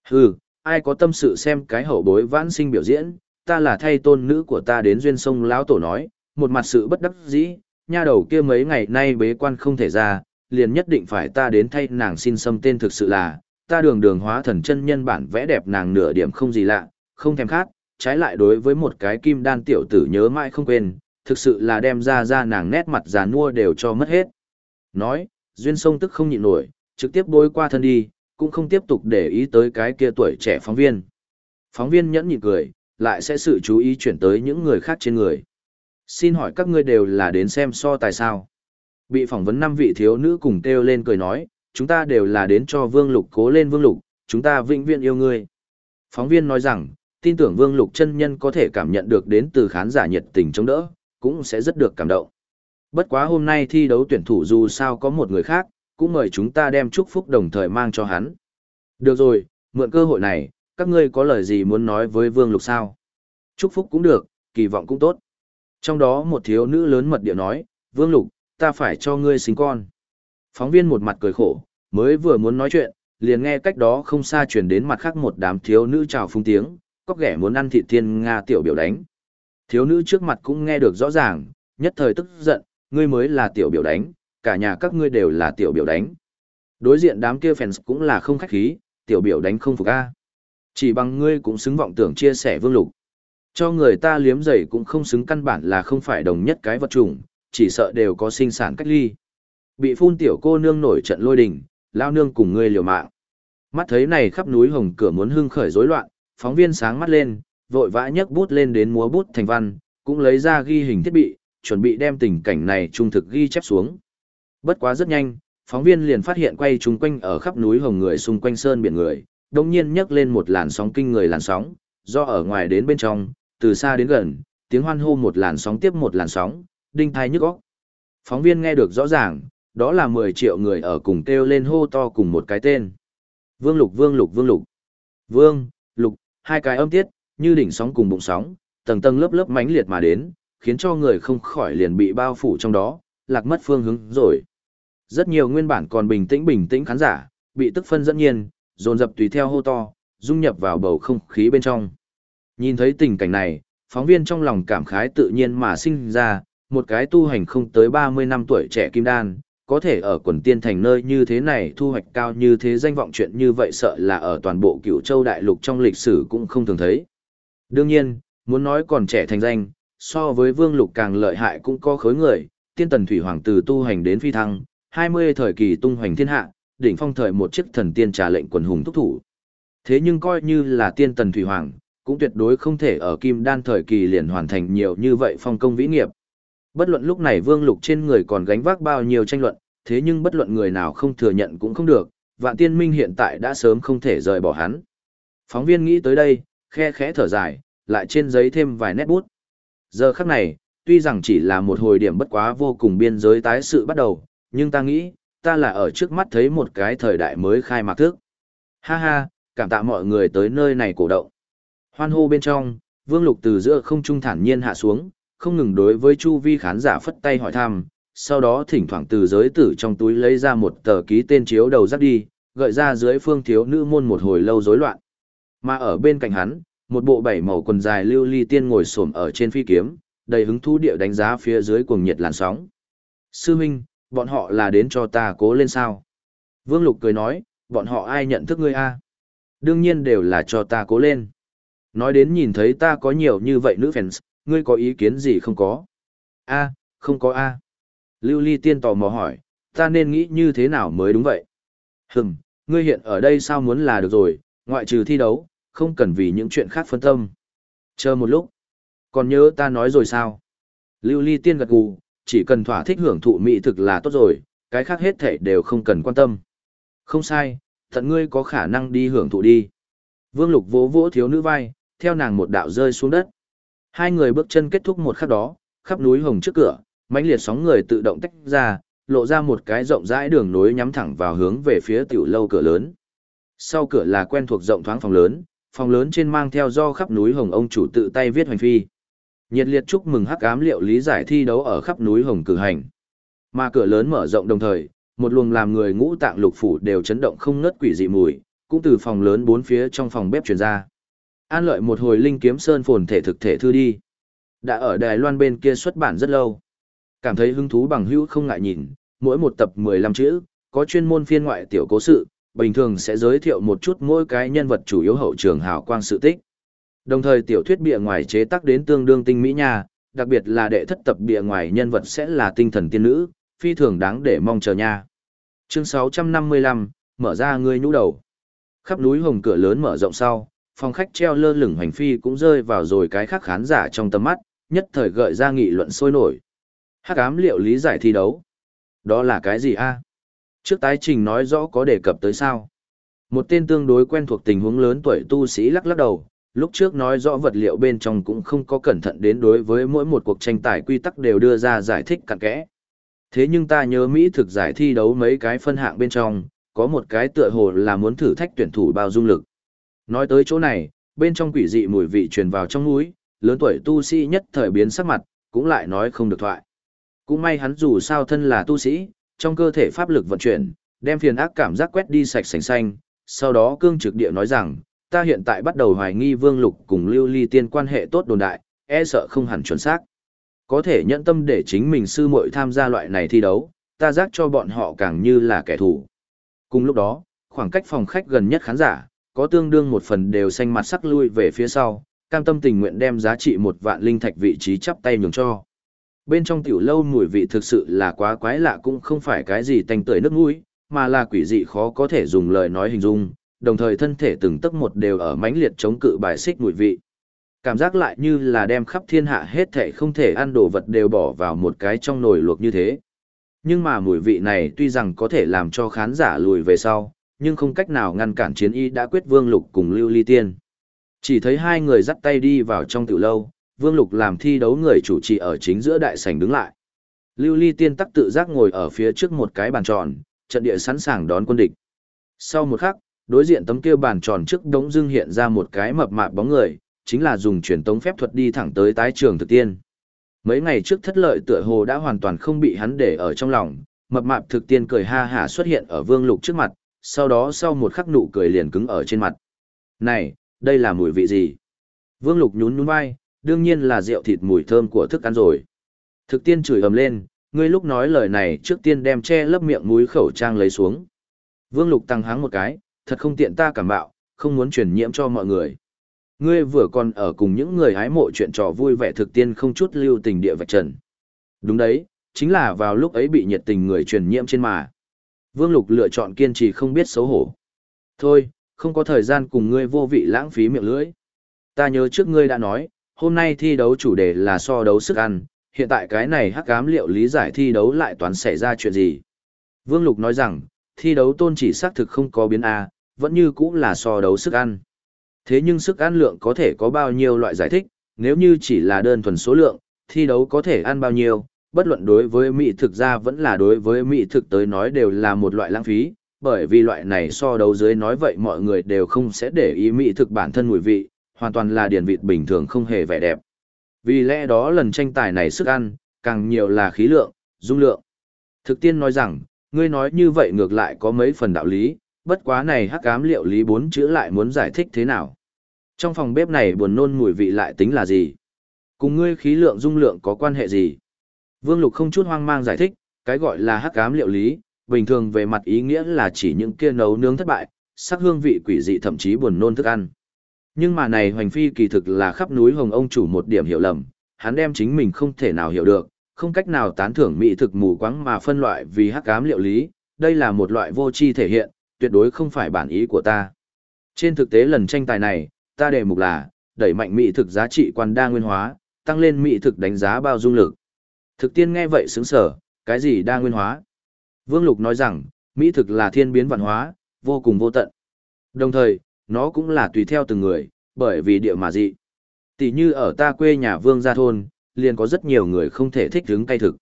Hừ, ai có tâm sự xem cái hậu bối vãn sinh biểu diễn, ta là thay tôn nữ của ta đến duyên sông lão tổ nói, một mặt sự bất đắc dĩ, nha đầu kia mấy ngày nay bế quan không thể ra, liền nhất định phải ta đến thay nàng xin xâm tên thực sự là, ta đường đường hóa thần chân nhân bản vẽ đẹp nàng nửa điểm không gì lạ, không thèm khát, trái lại đối với một cái kim đan tiểu tử nhớ mãi không quên, thực sự là đem ra ra nàng nét mặt già nua đều cho mất hết. Nói, duyên sông tức không nhịn nổi, trực tiếp bối qua thân đi, cũng không tiếp tục để ý tới cái kia tuổi trẻ phóng viên. Phóng viên nhẫn nhịn cười, lại sẽ sự chú ý chuyển tới những người khác trên người. Xin hỏi các ngươi đều là đến xem so tài sao? Bị phỏng vấn năm vị thiếu nữ cùng kêu lên cười nói, chúng ta đều là đến cho Vương Lục cố lên Vương Lục, chúng ta vĩnh viễn yêu ngươi. Phóng viên nói rằng, tin tưởng Vương Lục chân nhân có thể cảm nhận được đến từ khán giả nhiệt tình chống đỡ, cũng sẽ rất được cảm động. Bất quá hôm nay thi đấu tuyển thủ dù sao có một người khác, cũng mời chúng ta đem chúc phúc đồng thời mang cho hắn. Được rồi, mượn cơ hội này, các ngươi có lời gì muốn nói với Vương Lục sao? Chúc phúc cũng được, kỳ vọng cũng tốt. Trong đó một thiếu nữ lớn mật điệu nói, Vương Lục, ta phải cho ngươi sinh con. Phóng viên một mặt cười khổ, mới vừa muốn nói chuyện, liền nghe cách đó không xa chuyển đến mặt khác một đám thiếu nữ chào phung tiếng, có ghẻ muốn ăn thịt thiên Nga tiểu biểu đánh. Thiếu nữ trước mặt cũng nghe được rõ ràng, nhất thời tức giận, ngươi mới là tiểu biểu đánh, cả nhà các ngươi đều là tiểu biểu đánh. Đối diện đám kia fans cũng là không khách khí, tiểu biểu đánh không phục a. Chỉ bằng ngươi cũng xứng vọng tưởng chia sẻ vương lục. Cho người ta liếm giày cũng không xứng căn bản là không phải đồng nhất cái vật chủng, chỉ sợ đều có sinh sản cách ly. Bị phun tiểu cô nương nổi trận lôi đình, lao nương cùng ngươi liều mạng. Mắt thấy này khắp núi hồng cửa muốn hưng khởi rối loạn, phóng viên sáng mắt lên, vội vã nhấc bút lên đến múa bút thành văn, cũng lấy ra ghi hình thiết bị, chuẩn bị đem tình cảnh này trung thực ghi chép xuống. Bất quá rất nhanh, phóng viên liền phát hiện quay chung quanh ở khắp núi hồng người xung quanh sơn biển người, đồng nhiên nhấc lên một làn sóng kinh người làn sóng, do ở ngoài đến bên trong, từ xa đến gần, tiếng hoan hô một làn sóng tiếp một làn sóng, đinh thai nhức óc. Phóng viên nghe được rõ ràng, đó là 10 triệu người ở cùng kêu lên hô to cùng một cái tên. Vương Lục Vương Lục Vương Lục. Vương, Lục, hai cái âm tiết, như đỉnh sóng cùng bụng sóng, tầng tầng lớp lớp mãnh liệt mà đến, khiến cho người không khỏi liền bị bao phủ trong đó, lạc mất phương hướng rồi. Rất nhiều nguyên bản còn bình tĩnh bình tĩnh khán giả, bị tức phân dẫn nhiên, dồn dập tùy theo hô to, dung nhập vào bầu không khí bên trong. Nhìn thấy tình cảnh này, phóng viên trong lòng cảm khái tự nhiên mà sinh ra, một cái tu hành không tới 30 năm tuổi trẻ kim đan, có thể ở quần tiên thành nơi như thế này thu hoạch cao như thế danh vọng chuyện như vậy sợ là ở toàn bộ cửu châu đại lục trong lịch sử cũng không thường thấy. Đương nhiên, muốn nói còn trẻ thành danh, so với vương lục càng lợi hại cũng có khối người, tiên tần thủy hoàng từ tu hành đến phi thăng, 20 thời kỳ tung hoành thiên hạ, đỉnh phong thời một chiếc thần tiên trà lệnh quần hùng thúc thủ. Thế nhưng coi như là tiên tần thủy hoàng, cũng tuyệt đối không thể ở kim đan thời kỳ liền hoàn thành nhiều như vậy phong công vĩ nghiệp. Bất luận lúc này vương lục trên người còn gánh vác bao nhiêu tranh luận, thế nhưng bất luận người nào không thừa nhận cũng không được, vạn tiên minh hiện tại đã sớm không thể rời bỏ hắn. Phóng viên nghĩ tới đây, khe khẽ thở dài, lại trên giấy thêm vài nét bút. Giờ khắc này, tuy rằng chỉ là một hồi điểm bất quá vô cùng biên giới tái sự bắt đầu, nhưng ta nghĩ, ta là ở trước mắt thấy một cái thời đại mới khai mạc thức. Ha ha, cảm tạ mọi người tới nơi này cổ động. Hoan hô bên trong, Vương Lục từ giữa không trung thản nhiên hạ xuống, không ngừng đối với chu vi khán giả phất tay hỏi thăm, sau đó thỉnh thoảng từ giới tử trong túi lấy ra một tờ ký tên chiếu đầu dắt đi, gợi ra dưới phương thiếu nữ môn một hồi lâu rối loạn. Mà ở bên cạnh hắn, một bộ bảy màu quần dài lưu ly tiên ngồi xổm ở trên phi kiếm, đầy hứng thú địa đánh giá phía dưới cuồng nhiệt làn sóng. Sư huynh, bọn họ là đến cho ta cố lên sao? Vương Lục cười nói, bọn họ ai nhận thức ngươi a? Đương nhiên đều là cho ta cố lên. Nói đến nhìn thấy ta có nhiều như vậy nữ fans, ngươi có ý kiến gì không có? A, không có A. Lưu Ly Tiên tò mò hỏi, ta nên nghĩ như thế nào mới đúng vậy. Hừm, ngươi hiện ở đây sao muốn là được rồi, ngoại trừ thi đấu, không cần vì những chuyện khác phân tâm. Chờ một lúc. Còn nhớ ta nói rồi sao? Lưu ly tiên gật gù, chỉ cần thỏa thích hưởng thụ mỹ thực là tốt rồi, cái khác hết thể đều không cần quan tâm. Không sai, thận ngươi có khả năng đi hưởng thụ đi. Vương lục vỗ vỗ thiếu nữ vai, theo nàng một đạo rơi xuống đất. Hai người bước chân kết thúc một khắc đó, khắp núi hồng trước cửa, mãnh liệt sóng người tự động tách ra, lộ ra một cái rộng rãi đường nối nhắm thẳng vào hướng về phía tiểu lâu cửa lớn. Sau cửa là quen thuộc rộng thoáng phòng lớn, phòng lớn trên mang theo do khắp núi hồng ông chủ tự tay viết hoành phi. Nhiệt liệt chúc mừng hắc ám liệu lý giải thi đấu ở khắp núi hồng cử hành. Mà cửa lớn mở rộng đồng thời, một luồng làm người ngũ tạng lục phủ đều chấn động không ngớt quỷ dị mùi, cũng từ phòng lớn bốn phía trong phòng bếp truyền ra. An lợi một hồi linh kiếm sơn phồn thể thực thể thư đi. Đã ở Đài Loan bên kia xuất bản rất lâu. Cảm thấy hứng thú bằng hữu không ngại nhìn, mỗi một tập 15 chữ, có chuyên môn phiên ngoại tiểu cố sự, bình thường sẽ giới thiệu một chút mỗi cái nhân vật chủ yếu hậu trường hào quang sự tích. Đồng thời tiểu thuyết bìa ngoài chế tác đến tương đương tinh mỹ nha, đặc biệt là đệ thất tập bìa ngoài nhân vật sẽ là tinh thần tiên nữ, phi thường đáng để mong chờ nha. Chương 655, mở ra ngươi nhũ đầu. Khắp núi hồng cửa lớn mở rộng sau, phòng khách treo lơ lửng hành phi cũng rơi vào rồi cái khác khán giả trong tầm mắt, nhất thời gợi ra nghị luận sôi nổi. Hắc ám liệu lý giải thi đấu. Đó là cái gì a? Trước tái trình nói rõ có đề cập tới sao. Một tên tương đối quen thuộc tình huống lớn tuổi tu sĩ lắc lắc đầu, lúc trước nói rõ vật liệu bên trong cũng không có cẩn thận đến đối với mỗi một cuộc tranh tài quy tắc đều đưa ra giải thích cặn kẽ. Thế nhưng ta nhớ Mỹ thực giải thi đấu mấy cái phân hạng bên trong, có một cái tựa hồ là muốn thử thách tuyển thủ bao dung lực. Nói tới chỗ này, bên trong quỷ dị mùi vị truyền vào trong mũi, lớn tuổi tu sĩ nhất thời biến sắc mặt, cũng lại nói không được thoại. Cũng may hắn dù sao thân là tu sĩ, trong cơ thể pháp lực vận chuyển, đem phiền ác cảm giác quét đi sạch sành xanh, sau đó cương trực địa nói rằng, ta hiện tại bắt đầu hoài nghi vương lục cùng lưu ly tiên quan hệ tốt đồn đại, e sợ không hẳn chuẩn xác. Có thể nhận tâm để chính mình sư muội tham gia loại này thi đấu, ta giác cho bọn họ càng như là kẻ thù. Cùng lúc đó, khoảng cách phòng khách gần nhất khán giả, có tương đương một phần đều xanh mặt sắc lui về phía sau, cam tâm tình nguyện đem giá trị một vạn linh thạch vị trí chắp tay nhường cho. Bên trong tiểu lâu mùi vị thực sự là quá quái lạ cũng không phải cái gì tanh tưởi nước mũi, mà là quỷ dị khó có thể dùng lời nói hình dung, đồng thời thân thể từng tấc một đều ở mãnh liệt chống cự bài xích mùi vị. Cảm giác lại như là đem khắp thiên hạ hết thể không thể ăn đồ vật đều bỏ vào một cái trong nồi luộc như thế. Nhưng mà mùi vị này tuy rằng có thể làm cho khán giả lùi về sau, nhưng không cách nào ngăn cản chiến y đã quyết Vương Lục cùng Lưu Ly Tiên. Chỉ thấy hai người dắt tay đi vào trong tiểu lâu, Vương Lục làm thi đấu người chủ trì ở chính giữa đại sảnh đứng lại. Lưu Ly Tiên tắc tự giác ngồi ở phía trước một cái bàn tròn, trận địa sẵn sàng đón quân địch. Sau một khắc, đối diện tấm kia bàn tròn trước đống dưng hiện ra một cái mập mạp bóng người, chính là dùng truyền tống phép thuật đi thẳng tới tái trường thực tiên. Mấy ngày trước thất lợi tựa hồ đã hoàn toàn không bị hắn để ở trong lòng, mập mạp thực tiên cười ha hả xuất hiện ở Vương Lục trước mặt, sau đó sau một khắc nụ cười liền cứng ở trên mặt. Này, đây là mùi vị gì? Vương Lục nhún nhún vai, đương nhiên là rượu thịt mùi thơm của thức ăn rồi. Thực tiên chửi ầm lên, ngươi lúc nói lời này trước tiên đem che lấp miệng mũi khẩu trang lấy xuống. Vương Lục tăng háng một cái, thật không tiện ta cảm bạo, không muốn truyền nhiễm cho mọi người. Ngươi vừa còn ở cùng những người hái mộ chuyện trò vui vẻ thực tiên không chút lưu tình địa vạch trần. Đúng đấy, chính là vào lúc ấy bị nhiệt tình người truyền nhiễm trên mà. Vương Lục lựa chọn kiên trì không biết xấu hổ. Thôi, không có thời gian cùng ngươi vô vị lãng phí miệng lưỡi. Ta nhớ trước ngươi đã nói, hôm nay thi đấu chủ đề là so đấu sức ăn, hiện tại cái này hắc ám liệu lý giải thi đấu lại toàn xảy ra chuyện gì. Vương Lục nói rằng, thi đấu tôn chỉ xác thực không có biến A, vẫn như cũng là so đấu sức ăn. Thế nhưng sức ăn lượng có thể có bao nhiêu loại giải thích, nếu như chỉ là đơn thuần số lượng, thi đấu có thể ăn bao nhiêu, bất luận đối với mỹ thực ra vẫn là đối với mỹ thực tới nói đều là một loại lãng phí, bởi vì loại này so đấu dưới nói vậy mọi người đều không sẽ để ý mỹ thực bản thân mùi vị, hoàn toàn là điển vịt bình thường không hề vẻ đẹp. Vì lẽ đó lần tranh tài này sức ăn, càng nhiều là khí lượng, dung lượng. Thực tiên nói rằng, ngươi nói như vậy ngược lại có mấy phần đạo lý, bất quá này hắc ám liệu lý bốn chữ lại muốn giải thích thế nào. Trong phòng bếp này buồn nôn mùi vị lại tính là gì? Cùng ngươi khí lượng dung lượng có quan hệ gì? Vương Lục không chút hoang mang giải thích, cái gọi là hắc ám liệu lý, bình thường về mặt ý nghĩa là chỉ những kia nấu nướng thất bại, sắc hương vị quỷ dị thậm chí buồn nôn thức ăn. Nhưng mà này hoành phi kỳ thực là khắp núi hồng ông chủ một điểm hiểu lầm, hắn đem chính mình không thể nào hiểu được, không cách nào tán thưởng mỹ thực mù quáng mà phân loại vì hắc ám liệu lý, đây là một loại vô tri thể hiện, tuyệt đối không phải bản ý của ta. Trên thực tế lần tranh tài này, ta đề mục là đẩy mạnh mỹ thực giá trị quan đa nguyên hóa, tăng lên mỹ thực đánh giá bao dung lực. Thực tiên nghe vậy sướng sở, cái gì đa nguyên hóa? Vương Lục nói rằng, mỹ thực là thiên biến văn hóa, vô cùng vô tận. Đồng thời, nó cũng là tùy theo từng người, bởi vì địa mà dị. Tỷ như ở ta quê nhà Vương Gia Thôn, liền có rất nhiều người không thể thích hứng cay thực.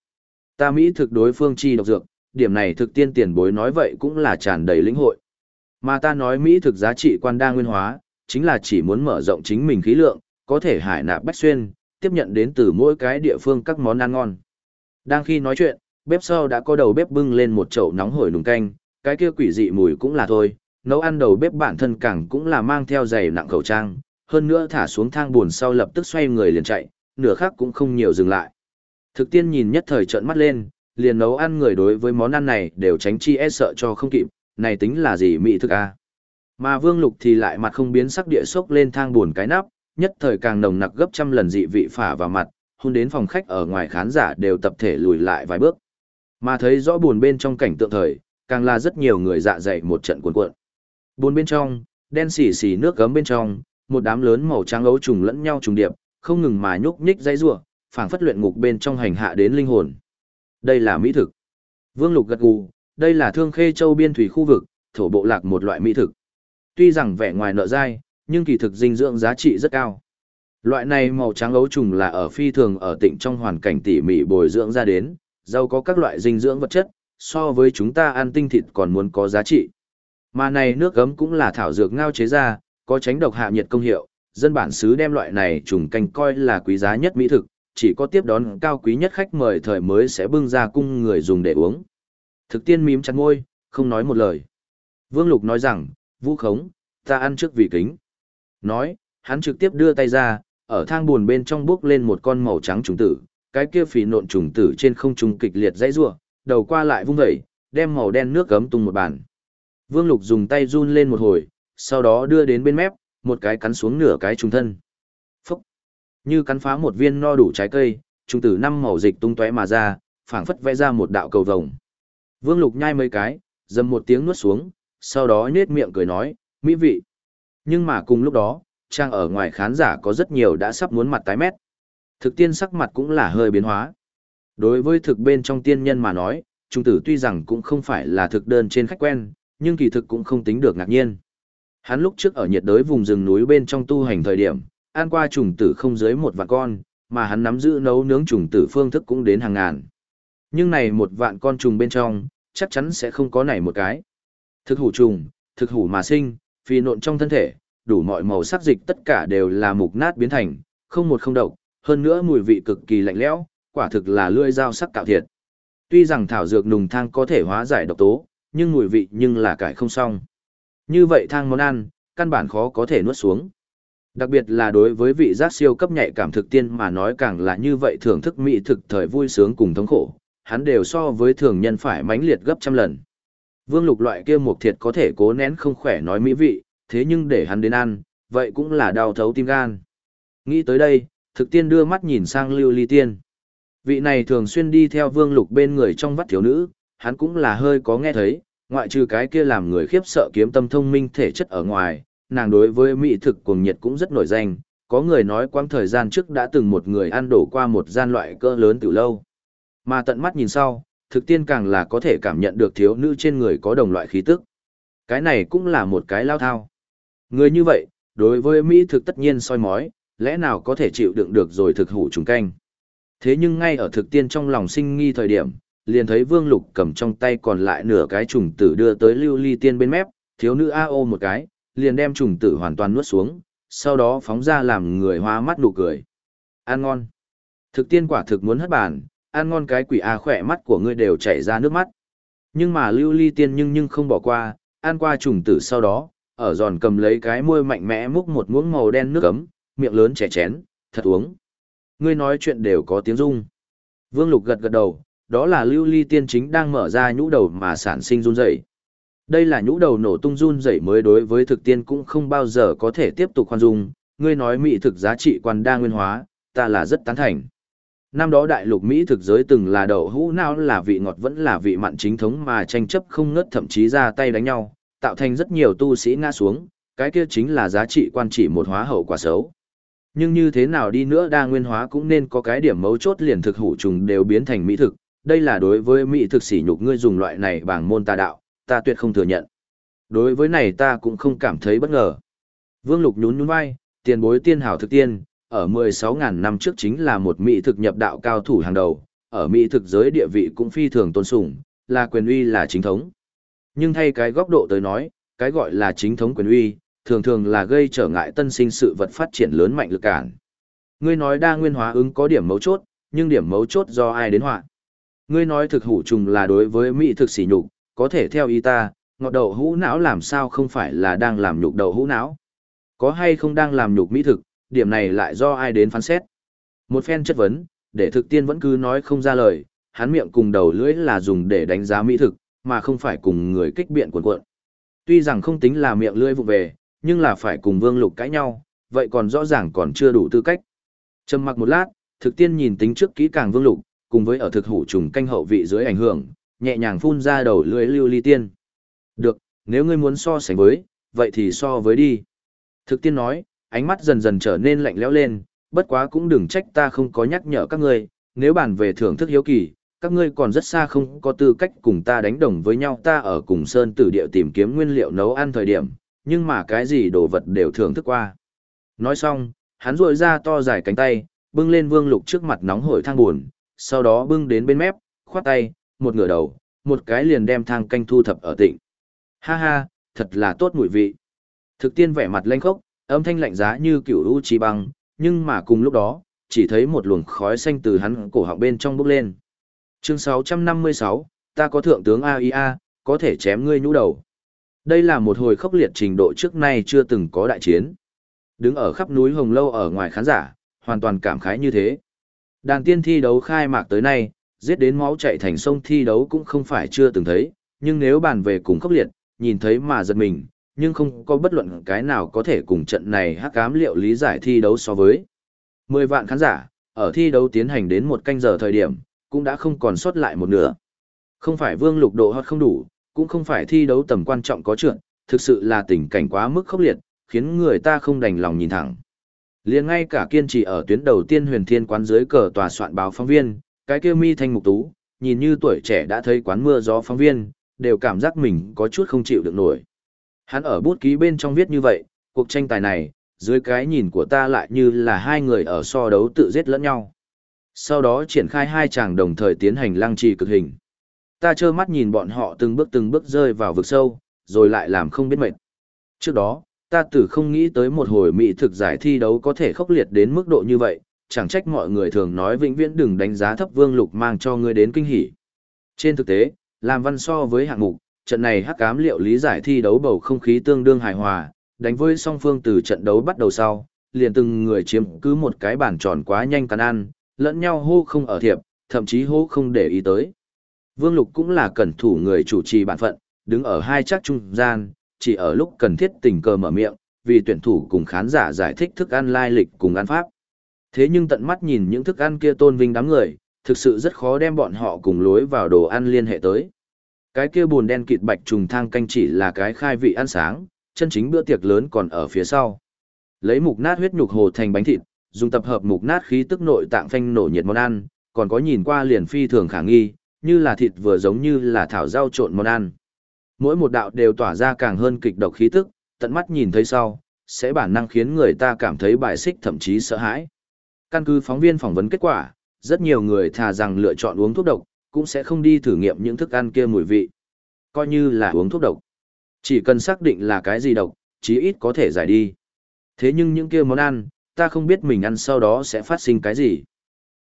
Ta Mỹ thực đối phương chi độc dược, điểm này thực tiên tiền bối nói vậy cũng là tràn đầy lĩnh hội. Mà ta nói Mỹ thực giá trị quan đa nguyên hóa, chính là chỉ muốn mở rộng chính mình khí lượng, có thể hải nạp bách xuyên, tiếp nhận đến từ mỗi cái địa phương các món ăn ngon. Đang khi nói chuyện, bếp sau đã có đầu bếp bưng lên một chậu nóng hổi nùng canh, cái kia quỷ dị mùi cũng là thôi, nấu ăn đầu bếp bản thân càng cũng là mang theo giày nặng khẩu trang, hơn nữa thả xuống thang buồn sau lập tức xoay người liền chạy, nửa khác cũng không nhiều dừng lại. Thực tiên nhìn nhất thời trợn mắt lên, liền nấu ăn người đối với món ăn này đều tránh chi e sợ cho không kịp, này tính là gì mỹ thực a Mà vương lục thì lại mặt không biến sắc địa sốc lên thang buồn cái nắp, nhất thời càng nồng nặc gấp trăm lần dị vị phả vào mặt, hôn đến phòng khách ở ngoài khán giả đều tập thể lùi lại vài bước. Mà thấy rõ buồn bên trong cảnh tượng thời, càng là rất nhiều người dạ dày một trận cuộn cuộn. Buồn bên trong, đen xỉ xỉ nước gấm bên trong, một đám lớn màu trắng ấu trùng lẫn nhau trùng điệp, không ngừng mà nhúc nhích dây rủa, phảng phất luyện ngục bên trong hành hạ đến linh hồn. Đây là mỹ thực. Vương Lục gật gù, đây là Thương Khê Châu biên thủy khu vực, thổ bộ lạc một loại mỹ thực. Tuy rằng vẻ ngoài nợ dai, nhưng kỳ thực dinh dưỡng giá trị rất cao. Loại này màu trắng ấu trùng là ở phi thường ở tỉnh trong hoàn cảnh tỉ mỉ bồi dưỡng ra đến, giàu có các loại dinh dưỡng vật chất, so với chúng ta ăn tinh thịt còn muốn có giá trị. Mà này nước gấm cũng là thảo dược ngao chế ra, có tránh độc hạ nhiệt công hiệu, dân bản xứ đem loại này trùng canh coi là quý giá nhất mỹ thực, chỉ có tiếp đón cao quý nhất khách mời thời mới sẽ bưng ra cung người dùng để uống. Thực tiên mím chặt môi, không nói một lời. Vương Lục nói rằng, vũ khống, ta ăn trước vì kính. Nói, hắn trực tiếp đưa tay ra, ở thang buồn bên trong bước lên một con màu trắng trùng tử, cái kia phì nộn trùng tử trên không trung kịch liệt dãy rủa, đầu qua lại vung vẩy, đem màu đen nước gấm tung một bàn. Vương Lục dùng tay run lên một hồi, sau đó đưa đến bên mép, một cái cắn xuống nửa cái trùng thân. Phúc! Như cắn phá một viên no đủ trái cây, trùng tử năm màu dịch tung tóe mà ra, phảng phất vẽ ra một đạo cầu vồng. Vương Lục nhai mấy cái, dầm một tiếng nuốt xuống, sau đó nhếch miệng cười nói, mỹ vị. Nhưng mà cùng lúc đó, trang ở ngoài khán giả có rất nhiều đã sắp muốn mặt tái mét. Thực tiên sắc mặt cũng là hơi biến hóa. Đối với thực bên trong tiên nhân mà nói, trung tử tuy rằng cũng không phải là thực đơn trên khách quen, nhưng kỳ thực cũng không tính được ngạc nhiên. Hắn lúc trước ở nhiệt đới vùng rừng núi bên trong tu hành thời điểm, ăn qua trùng tử không dưới một vạn con, mà hắn nắm giữ nấu nướng trùng tử phương thức cũng đến hàng ngàn. Nhưng này một vạn con trùng bên trong, chắc chắn sẽ không có này một cái. Thực hủ trùng, thực hủ mà sinh, phi nộn trong thân thể, đủ mọi màu sắc dịch tất cả đều là mục nát biến thành, không một không độc, hơn nữa mùi vị cực kỳ lạnh lẽo, quả thực là lưỡi dao sắc cạo thiệt. Tuy rằng thảo dược nùng thang có thể hóa giải độc tố, nhưng mùi vị nhưng là cải không xong. Như vậy thang món ăn, căn bản khó có thể nuốt xuống. Đặc biệt là đối với vị giác siêu cấp nhạy cảm thực tiên mà nói càng là như vậy thưởng thức mỹ thực thời vui sướng cùng thống khổ, hắn đều so với thường nhân phải mãnh liệt gấp trăm lần. Vương lục loại kia một thiệt có thể cố nén không khỏe nói mỹ vị, thế nhưng để hắn đến ăn, vậy cũng là đau thấu tim gan. Nghĩ tới đây, thực tiên đưa mắt nhìn sang lưu ly tiên. Vị này thường xuyên đi theo vương lục bên người trong vắt thiếu nữ, hắn cũng là hơi có nghe thấy, ngoại trừ cái kia làm người khiếp sợ kiếm tâm thông minh thể chất ở ngoài, nàng đối với mỹ thực cuồng nhiệt cũng rất nổi danh, có người nói quãng thời gian trước đã từng một người ăn đổ qua một gian loại cỡ lớn từ lâu. Mà tận mắt nhìn sau, thực tiên càng là có thể cảm nhận được thiếu nữ trên người có đồng loại khí tức. Cái này cũng là một cái lao thao. Người như vậy, đối với Mỹ thực tất nhiên soi mói, lẽ nào có thể chịu đựng được rồi thực hủ trùng canh. Thế nhưng ngay ở thực tiên trong lòng sinh nghi thời điểm, liền thấy Vương Lục cầm trong tay còn lại nửa cái trùng tử đưa tới lưu ly tiên bên mép, thiếu nữ a ô một cái, liền đem trùng tử hoàn toàn nuốt xuống, sau đó phóng ra làm người hoa mắt nụ cười. Ăn ngon. Thực tiên quả thực muốn hất bàn, ăn ngon cái quỷ a khỏe mắt của ngươi đều chảy ra nước mắt. Nhưng mà lưu ly tiên nhưng nhưng không bỏ qua, ăn qua trùng tử sau đó, ở giòn cầm lấy cái môi mạnh mẽ múc một muỗng màu đen nước ấm, miệng lớn chẻ chén, thật uống. Ngươi nói chuyện đều có tiếng rung. Vương Lục gật gật đầu, đó là lưu ly tiên chính đang mở ra nhũ đầu mà sản sinh run rẩy. Đây là nhũ đầu nổ tung run rẩy mới đối với thực tiên cũng không bao giờ có thể tiếp tục khoan dung, ngươi nói mỹ thực giá trị quan đa nguyên hóa, ta là rất tán thành. Năm đó đại lục Mỹ thực giới từng là đậu hũ não là vị ngọt vẫn là vị mặn chính thống mà tranh chấp không ngớt thậm chí ra tay đánh nhau, tạo thành rất nhiều tu sĩ ngã xuống, cái kia chính là giá trị quan chỉ một hóa hậu quả xấu. Nhưng như thế nào đi nữa đa nguyên hóa cũng nên có cái điểm mấu chốt liền thực hủ trùng đều biến thành mỹ thực, đây là đối với mỹ thực sỉ nhục ngươi dùng loại này bảng môn ta đạo, ta tuyệt không thừa nhận. Đối với này ta cũng không cảm thấy bất ngờ. Vương Lục nhún nhún vai, tiền bối tiên hảo thực tiên, ở 16.000 năm trước chính là một mỹ thực nhập đạo cao thủ hàng đầu, ở mỹ thực giới địa vị cũng phi thường tôn sùng, là quyền uy là chính thống. Nhưng thay cái góc độ tới nói, cái gọi là chính thống quyền uy, thường thường là gây trở ngại tân sinh sự vật phát triển lớn mạnh lực cản. Ngươi nói đa nguyên hóa ứng có điểm mấu chốt, nhưng điểm mấu chốt do ai đến họa? Ngươi nói thực hủ trùng là đối với mỹ thực sỉ nhục, có thể theo ý ta, ngọt đậu hũ não làm sao không phải là đang làm nhục đậu hũ não? Có hay không đang làm nhục mỹ thực, điểm này lại do ai đến phán xét? Một phen chất vấn, để thực tiên vẫn cứ nói không ra lời, hắn miệng cùng đầu lưỡi là dùng để đánh giá mỹ thực, mà không phải cùng người kích biện cuộn cuộn. Tuy rằng không tính là miệng lưỡi vụ về, nhưng là phải cùng Vương Lục cãi nhau, vậy còn rõ ràng còn chưa đủ tư cách. Trầm mặc một lát, thực tiên nhìn tính trước kỹ càng Vương Lục, cùng với ở thực hủ trùng canh hậu vị dưới ảnh hưởng, nhẹ nhàng phun ra đầu lưỡi lưu ly tiên. Được, nếu ngươi muốn so sánh với, vậy thì so với đi. Thực tiên nói, ánh mắt dần dần trở nên lạnh lẽo lên, bất quá cũng đừng trách ta không có nhắc nhở các ngươi, nếu bàn về thưởng thức hiếu kỳ, các ngươi còn rất xa không có tư cách cùng ta đánh đồng với nhau ta ở cùng sơn tử địa tìm kiếm nguyên liệu nấu ăn thời điểm, nhưng mà cái gì đồ vật đều thưởng thức qua. Nói xong, hắn rội ra to dài cánh tay, bưng lên vương lục trước mặt nóng hổi thang buồn, sau đó bưng đến bên mép, khoát tay, một ngửa đầu, một cái liền đem thang canh thu thập ở tịnh. Ha ha, thật là tốt mùi vị. Thực tiên vẻ mặt lanh khốc, âm thanh lạnh giá như kiểu u trì băng, nhưng mà cùng lúc đó, chỉ thấy một luồng khói xanh từ hắn cổ họng bên trong bốc lên. Chương 656, ta có thượng tướng AIA, có thể chém ngươi nhũ đầu. Đây là một hồi khốc liệt trình độ trước nay chưa từng có đại chiến. Đứng ở khắp núi Hồng Lâu ở ngoài khán giả, hoàn toàn cảm khái như thế. Đàn tiên thi đấu khai mạc tới nay, giết đến máu chạy thành sông thi đấu cũng không phải chưa từng thấy, nhưng nếu bàn về cùng khốc liệt, nhìn thấy mà giật mình, nhưng không có bất luận cái nào có thể cùng trận này hắc ám liệu lý giải thi đấu so với. 10 vạn khán giả, ở thi đấu tiến hành đến một canh giờ thời điểm, cũng đã không còn sót lại một nửa. Không phải vương lục độ hot không đủ, cũng không phải thi đấu tầm quan trọng có trượt, thực sự là tình cảnh quá mức khốc liệt, khiến người ta không đành lòng nhìn thẳng. liền ngay cả kiên trì ở tuyến đầu tiên huyền thiên quán dưới cờ tòa soạn báo phóng viên, cái kia mi thanh mục tú, nhìn như tuổi trẻ đã thấy quán mưa gió phóng viên, đều cảm giác mình có chút không chịu được nổi. Hắn ở bút ký bên trong viết như vậy, cuộc tranh tài này, dưới cái nhìn của ta lại như là hai người ở so đấu tự giết lẫn nhau. Sau đó triển khai hai chàng đồng thời tiến hành lăng trì cực hình. Ta trơ mắt nhìn bọn họ từng bước từng bước rơi vào vực sâu, rồi lại làm không biết mệt. Trước đó, ta tử không nghĩ tới một hồi mỹ thực giải thi đấu có thể khốc liệt đến mức độ như vậy, chẳng trách mọi người thường nói vĩnh viễn đừng đánh giá thấp vương lục mang cho ngươi đến kinh hỉ. Trên thực tế, làm văn so với hạng mục, trận này hắc ám liệu lý giải thi đấu bầu không khí tương đương hài hòa, đánh với song phương từ trận đấu bắt đầu sau, liền từng người chiếm cứ một cái bản tròn quá nhanh cắn ăn, lẫn nhau hô không ở thiệp, thậm chí hô không để ý tới. Vương Lục cũng là cẩn thủ người chủ trì bản phận, đứng ở hai chắc trung gian, chỉ ở lúc cần thiết tình cờ mở miệng, vì tuyển thủ cùng khán giả giải thích thức ăn lai lịch cùng ăn pháp. Thế nhưng tận mắt nhìn những thức ăn kia tôn vinh đám người, thực sự rất khó đem bọn họ cùng lối vào đồ ăn liên hệ tới. Cái kia buồn đen kịt bạch trùng thang canh chỉ là cái khai vị ăn sáng, chân chính bữa tiệc lớn còn ở phía sau. Lấy mục nát huyết nhục hồ thành bánh thịt, dùng tập hợp mục nát khí tức nội tạng phanh nổ nhiệt món ăn, còn có nhìn qua liền phi thường khả nghi, như là thịt vừa giống như là thảo rau trộn món ăn. Mỗi một đạo đều tỏa ra càng hơn kịch độc khí tức, tận mắt nhìn thấy sau, sẽ bản năng khiến người ta cảm thấy bài xích thậm chí sợ hãi. Căn cứ phóng viên phỏng vấn kết quả, rất nhiều người thà rằng lựa chọn uống thuốc độc, cũng sẽ không đi thử nghiệm những thức ăn kia mùi vị. Coi như là uống thuốc độc. Chỉ cần xác định là cái gì độc, chí ít có thể giải đi. Thế nhưng những kia món ăn, ta không biết mình ăn sau đó sẽ phát sinh cái gì.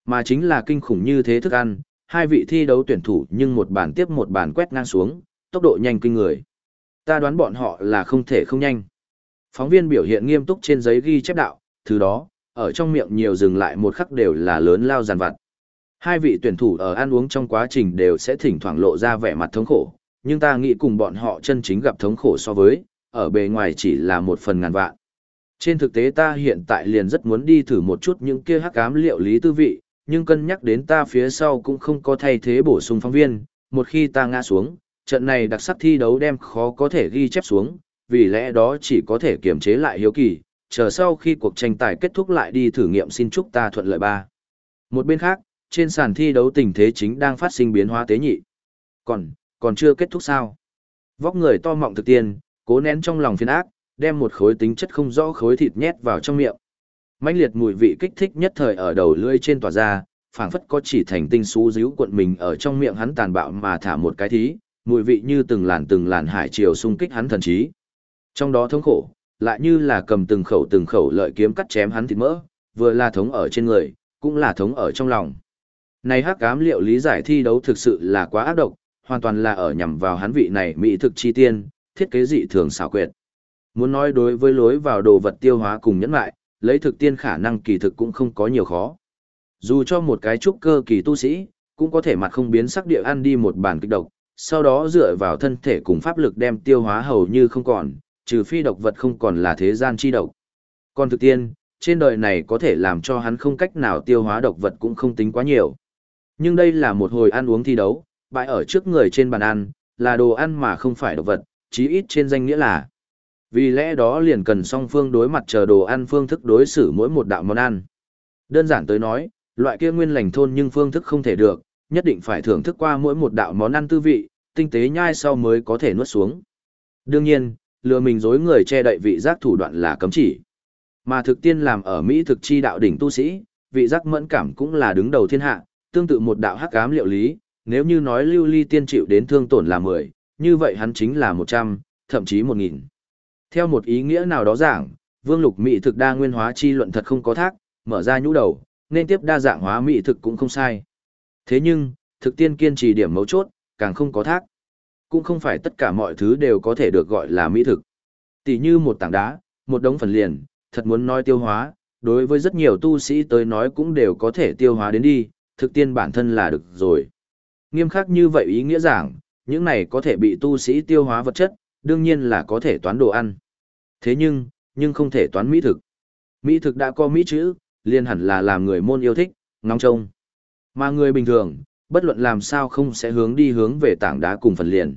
Mà chính là kinh khủng như thế thức ăn, hai vị thi đấu tuyển thủ nhưng một bàn tiếp một bàn quét ngang xuống, tốc độ nhanh kinh người. Ta đoán bọn họ là không thể không nhanh. Phóng viên biểu hiện nghiêm túc trên giấy ghi chép đạo, thứ đó, ở trong miệng nhiều dừng lại một khắc đều là lớn lao giàn vặt. Hai vị tuyển thủ ở ăn uống trong quá trình đều sẽ thỉnh thoảng lộ ra vẻ mặt thống khổ, nhưng ta nghĩ cùng bọn họ chân chính gặp thống khổ so với, ở bề ngoài chỉ là một phần ngàn vạn. Trên thực tế ta hiện tại liền rất muốn đi thử một chút những kia hắc ám liệu lý tư vị, nhưng cân nhắc đến ta phía sau cũng không có thay thế bổ sung phóng viên, một khi ta ngã xuống, trận này đặc sắc thi đấu đem khó có thể ghi chép xuống, vì lẽ đó chỉ có thể kiềm chế lại hiếu kỳ, chờ sau khi cuộc tranh tài kết thúc lại đi thử nghiệm xin chúc ta thuận lợi ba. Một bên khác, trên sàn thi đấu tình thế chính đang phát sinh biến hóa tế nhị. Còn, còn chưa kết thúc sao? Vóc người to mọng thực tiên, cố nén trong lòng phiền ác, đem một khối tính chất không rõ khối thịt nhét vào trong miệng. mãnh liệt mùi vị kích thích nhất thời ở đầu lưỡi trên tỏa ra, phảng phất có chỉ thành tinh xú díu cuộn mình ở trong miệng hắn tàn bạo mà thả một cái thí, mùi vị như từng làn từng làn hải triều xung kích hắn thần trí. Trong đó thống khổ, lại như là cầm từng khẩu từng khẩu lợi kiếm cắt chém hắn thịt mỡ, vừa là thống ở trên người, cũng là thống ở trong lòng. Này hắc ám liệu lý giải thi đấu thực sự là quá ác độc, hoàn toàn là ở nhằm vào hắn vị này mỹ thực chi tiên, thiết kế dị thường xảo quyệt. Muốn nói đối với lối vào đồ vật tiêu hóa cùng nhẫn lại, lấy thực tiên khả năng kỳ thực cũng không có nhiều khó. Dù cho một cái trúc cơ kỳ tu sĩ, cũng có thể mặt không biến sắc địa ăn đi một bản kích độc, sau đó dựa vào thân thể cùng pháp lực đem tiêu hóa hầu như không còn, trừ phi độc vật không còn là thế gian chi độc. Còn thực tiên, trên đời này có thể làm cho hắn không cách nào tiêu hóa độc vật cũng không tính quá nhiều. Nhưng đây là một hồi ăn uống thi đấu, bại ở trước người trên bàn ăn, là đồ ăn mà không phải độc vật, chí ít trên danh nghĩa là. Vì lẽ đó liền cần song phương đối mặt chờ đồ ăn phương thức đối xử mỗi một đạo món ăn. Đơn giản tới nói, loại kia nguyên lành thôn nhưng phương thức không thể được, nhất định phải thưởng thức qua mỗi một đạo món ăn tư vị, tinh tế nhai sau mới có thể nuốt xuống. Đương nhiên, lừa mình dối người che đậy vị giác thủ đoạn là cấm chỉ. Mà thực tiên làm ở Mỹ thực chi đạo đỉnh tu sĩ, vị giác mẫn cảm cũng là đứng đầu thiên hạ, tương tự một đạo hắc ám liệu lý, nếu như nói lưu ly tiên chịu đến thương tổn là 10, như vậy hắn chính là 100, thậm chí 1000. Theo một ý nghĩa nào đó giảng, vương lục mỹ thực đa nguyên hóa chi luận thật không có thác, mở ra nhũ đầu, nên tiếp đa dạng hóa mỹ thực cũng không sai. Thế nhưng, thực tiên kiên trì điểm mấu chốt, càng không có thác. Cũng không phải tất cả mọi thứ đều có thể được gọi là mỹ thực. Tỷ như một tảng đá, một đống phần liền, thật muốn nói tiêu hóa, đối với rất nhiều tu sĩ tới nói cũng đều có thể tiêu hóa đến đi, thực tiên bản thân là được rồi. Nghiêm khắc như vậy ý nghĩa giảng, những này có thể bị tu sĩ tiêu hóa vật chất, đương nhiên là có thể toán đồ ăn. Thế nhưng, nhưng không thể toán mỹ thực. Mỹ thực đã có mỹ chữ, liền hẳn là làm người môn yêu thích, ngóng trông. Mà người bình thường, bất luận làm sao không sẽ hướng đi hướng về tảng đá cùng phần liền.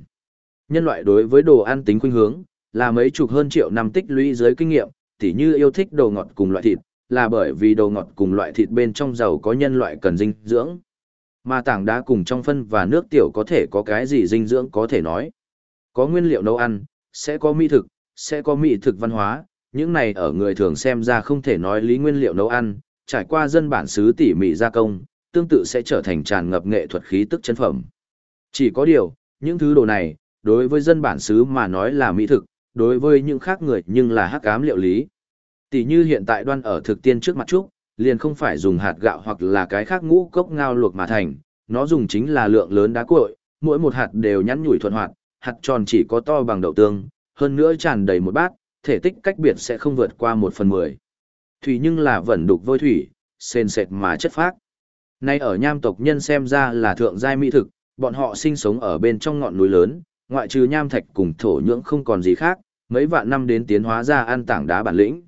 Nhân loại đối với đồ ăn tính khuynh hướng, là mấy chục hơn triệu năm tích lũy dưới kinh nghiệm, tỉ như yêu thích đồ ngọt cùng loại thịt, là bởi vì đồ ngọt cùng loại thịt bên trong dầu có nhân loại cần dinh dưỡng. Mà tảng đá cùng trong phân và nước tiểu có thể có cái gì dinh dưỡng có thể nói. Có nguyên liệu nấu ăn, sẽ có mỹ thực, sẽ có mỹ thực văn hóa, những này ở người thường xem ra không thể nói lý nguyên liệu nấu ăn, trải qua dân bản xứ tỉ mỉ gia công, tương tự sẽ trở thành tràn ngập nghệ thuật khí tức chân phẩm. Chỉ có điều, những thứ đồ này, đối với dân bản xứ mà nói là mỹ thực, đối với những khác người nhưng là hắc ám liệu lý. Tỷ như hiện tại đoan ở thực tiên trước mặt trúc, liền không phải dùng hạt gạo hoặc là cái khác ngũ cốc ngao luộc mà thành, nó dùng chính là lượng lớn đá cuội, mỗi một hạt đều nhắn nhủi thuận hoạt, hạt tròn chỉ có to bằng đậu tương, hơn nữa tràn đầy một bát, thể tích cách biệt sẽ không vượt qua một phần mười. Thủy nhưng là vẫn đục vôi thủy, sền sệt mà chất phác. Nay ở nham tộc nhân xem ra là thượng giai mỹ thực, bọn họ sinh sống ở bên trong ngọn núi lớn, ngoại trừ nham thạch cùng thổ nhưỡng không còn gì khác, mấy vạn năm đến tiến hóa ra ăn tảng đá bản lĩnh.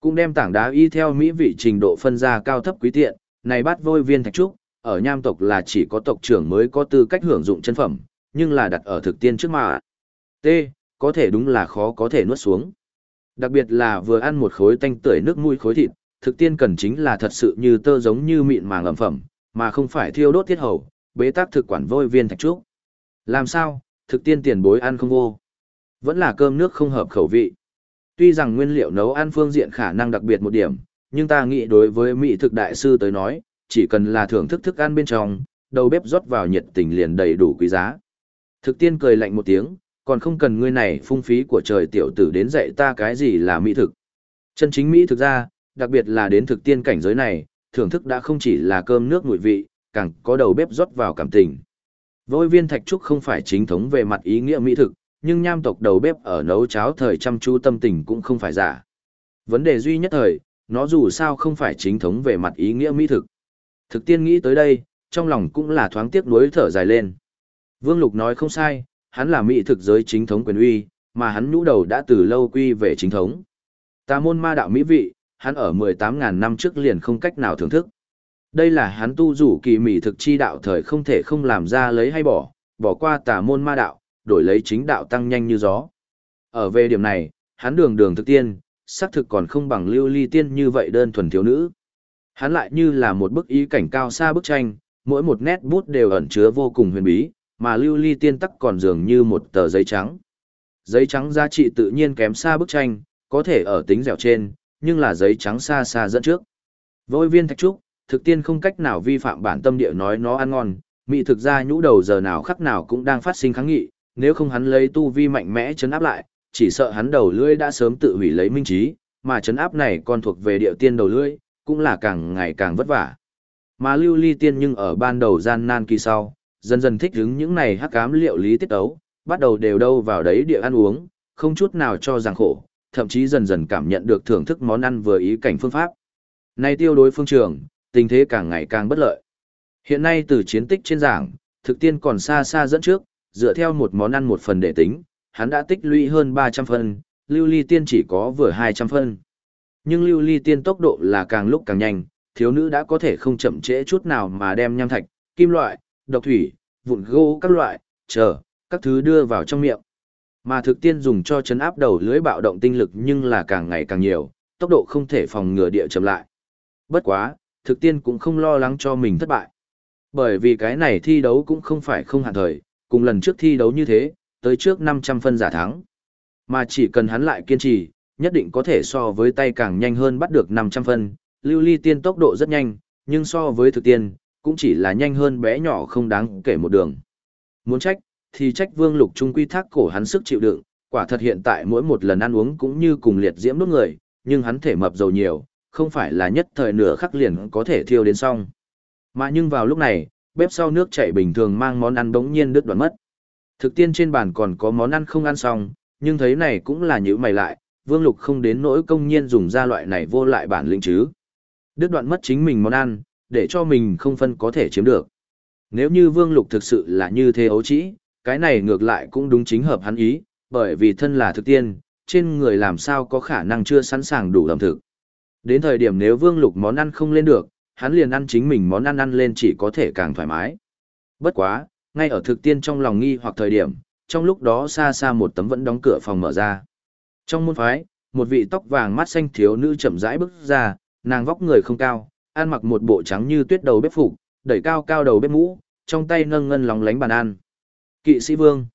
Cũng đem tảng đá y theo mỹ vị trình độ phân ra cao thấp quý tiện, này bát vôi viên thạch trúc, ở nham tộc là chỉ có tộc trưởng mới có tư cách hưởng dụng chân phẩm, nhưng là đặt ở thực tiên trước mà. T, có thể đúng là khó có thể nuốt xuống. Đặc biệt là vừa ăn một khối tanh tưởi nước mũi khối thịt, thực tiên cần chính là thật sự như tơ giống như mịn màng ẩm phẩm, mà không phải thiêu đốt tiết hầu, bế tắc thực quản vôi viên thạch trúc. Làm sao, thực tiên tiền bối ăn không vô. Vẫn là cơm nước không hợp khẩu vị. Tuy rằng nguyên liệu nấu ăn phương diện khả năng đặc biệt một điểm, nhưng ta nghĩ đối với mỹ thực đại sư tới nói, chỉ cần là thưởng thức thức ăn bên trong, đầu bếp rót vào nhiệt tình liền đầy đủ quý giá. Thực tiên cười lạnh một tiếng, còn không cần ngươi này phung phí của trời tiểu tử đến dạy ta cái gì là mỹ thực. Chân chính mỹ thực ra, đặc biệt là đến thực tiên cảnh giới này, thưởng thức đã không chỉ là cơm nước mùi vị, càng có đầu bếp rót vào cảm tình. Vôi viên thạch trúc không phải chính thống về mặt ý nghĩa mỹ thực, nhưng nham tộc đầu bếp ở nấu cháo thời chăm chú tâm tình cũng không phải giả. Vấn đề duy nhất thời, nó dù sao không phải chính thống về mặt ý nghĩa mỹ thực. Thực tiên nghĩ tới đây, trong lòng cũng là thoáng tiếc nuối thở dài lên. Vương Lục nói không sai, hắn là mỹ thực giới chính thống quyền uy, mà hắn nhũ đầu đã từ lâu quy về chính thống. Tà môn ma đạo mỹ vị, hắn ở 18.000 năm trước liền không cách nào thưởng thức. Đây là hắn tu rủ kỳ mỹ thực chi đạo thời không thể không làm ra lấy hay bỏ, bỏ qua tà môn ma đạo, đổi lấy chính đạo tăng nhanh như gió. Ở về điểm này, hắn đường đường thực tiên, xác thực còn không bằng lưu ly tiên như vậy đơn thuần thiếu nữ. Hắn lại như là một bức ý cảnh cao xa bức tranh, mỗi một nét bút đều ẩn chứa vô cùng huyền bí, mà lưu ly tiên tắc còn dường như một tờ giấy trắng. Giấy trắng giá trị tự nhiên kém xa bức tranh, có thể ở tính dẻo trên, nhưng là giấy trắng xa xa dẫn trước. Vôi viên thạch trúc, thực tiên không cách nào vi phạm bản tâm địa nói nó ăn ngon, mị thực ra nhũ đầu giờ nào khắc nào cũng đang phát sinh kháng nghị, nếu không hắn lấy tu vi mạnh mẽ chấn áp lại, chỉ sợ hắn đầu lưỡi đã sớm tự hủy lấy minh trí, mà chấn áp này còn thuộc về địa tiên đầu lưỡi, cũng là càng ngày càng vất vả. Mà lưu ly tiên nhưng ở ban đầu gian nan kỳ sau, dần dần thích ứng những này hắc ám liệu lý tiết ấu, bắt đầu đều đâu vào đấy địa ăn uống, không chút nào cho rằng khổ, thậm chí dần dần cảm nhận được thưởng thức món ăn vừa ý cảnh phương pháp. Nay tiêu đối phương trường, tình thế càng ngày càng bất lợi. Hiện nay từ chiến tích trên giảng, thực tiên còn xa xa dẫn trước, dựa theo một món ăn một phần để tính, hắn đã tích lũy hơn 300 phân, lưu ly tiên chỉ có vừa 200 phân. Nhưng lưu ly tiên tốc độ là càng lúc càng nhanh, thiếu nữ đã có thể không chậm trễ chút nào mà đem nham thạch, kim loại, độc thủy, vụn gỗ các loại, chờ, các thứ đưa vào trong miệng. Mà thực tiên dùng cho chấn áp đầu lưới bạo động tinh lực nhưng là càng ngày càng nhiều, tốc độ không thể phòng ngừa địa chậm lại. Bất quá, thực tiên cũng không lo lắng cho mình thất bại. Bởi vì cái này thi đấu cũng không phải không hạn thời, cùng lần trước thi đấu như thế, tới trước 500 phân giả thắng. Mà chỉ cần hắn lại kiên trì, nhất định có thể so với tay càng nhanh hơn bắt được 500 phân, lưu ly tiên tốc độ rất nhanh, nhưng so với thực tiên, cũng chỉ là nhanh hơn bé nhỏ không đáng kể một đường. Muốn trách, thì trách vương lục trung quy thác cổ hắn sức chịu đựng, quả thật hiện tại mỗi một lần ăn uống cũng như cùng liệt diễm đốt người, nhưng hắn thể mập dầu nhiều, không phải là nhất thời nửa khắc liền có thể thiêu đến xong. Mà nhưng vào lúc này, bếp sau nước chảy bình thường mang món ăn bỗng nhiên đứt đoạn mất. Thực tiên trên bàn còn có món ăn không ăn xong, nhưng thấy này cũng là nhữ mày lại, Vương Lục không đến nỗi công nhiên dùng ra loại này vô lại bản lĩnh chứ. Đứt đoạn mất chính mình món ăn, để cho mình không phân có thể chiếm được. Nếu như Vương Lục thực sự là như thế ấu trĩ, cái này ngược lại cũng đúng chính hợp hắn ý, bởi vì thân là thực tiên, trên người làm sao có khả năng chưa sẵn sàng đủ ẩm thực. Đến thời điểm nếu Vương Lục món ăn không lên được, hắn liền ăn chính mình món ăn ăn lên chỉ có thể càng thoải mái. Bất quá, ngay ở thực tiên trong lòng nghi hoặc thời điểm, trong lúc đó xa xa một tấm vẫn đóng cửa phòng mở ra. Trong môn phái, một vị tóc vàng mắt xanh thiếu nữ chậm rãi bước ra, nàng vóc người không cao, ăn mặc một bộ trắng như tuyết đầu bếp phục, đẩy cao cao đầu bếp mũ, trong tay nâng ngân lóng lánh bàn ăn. Kỵ sĩ vương.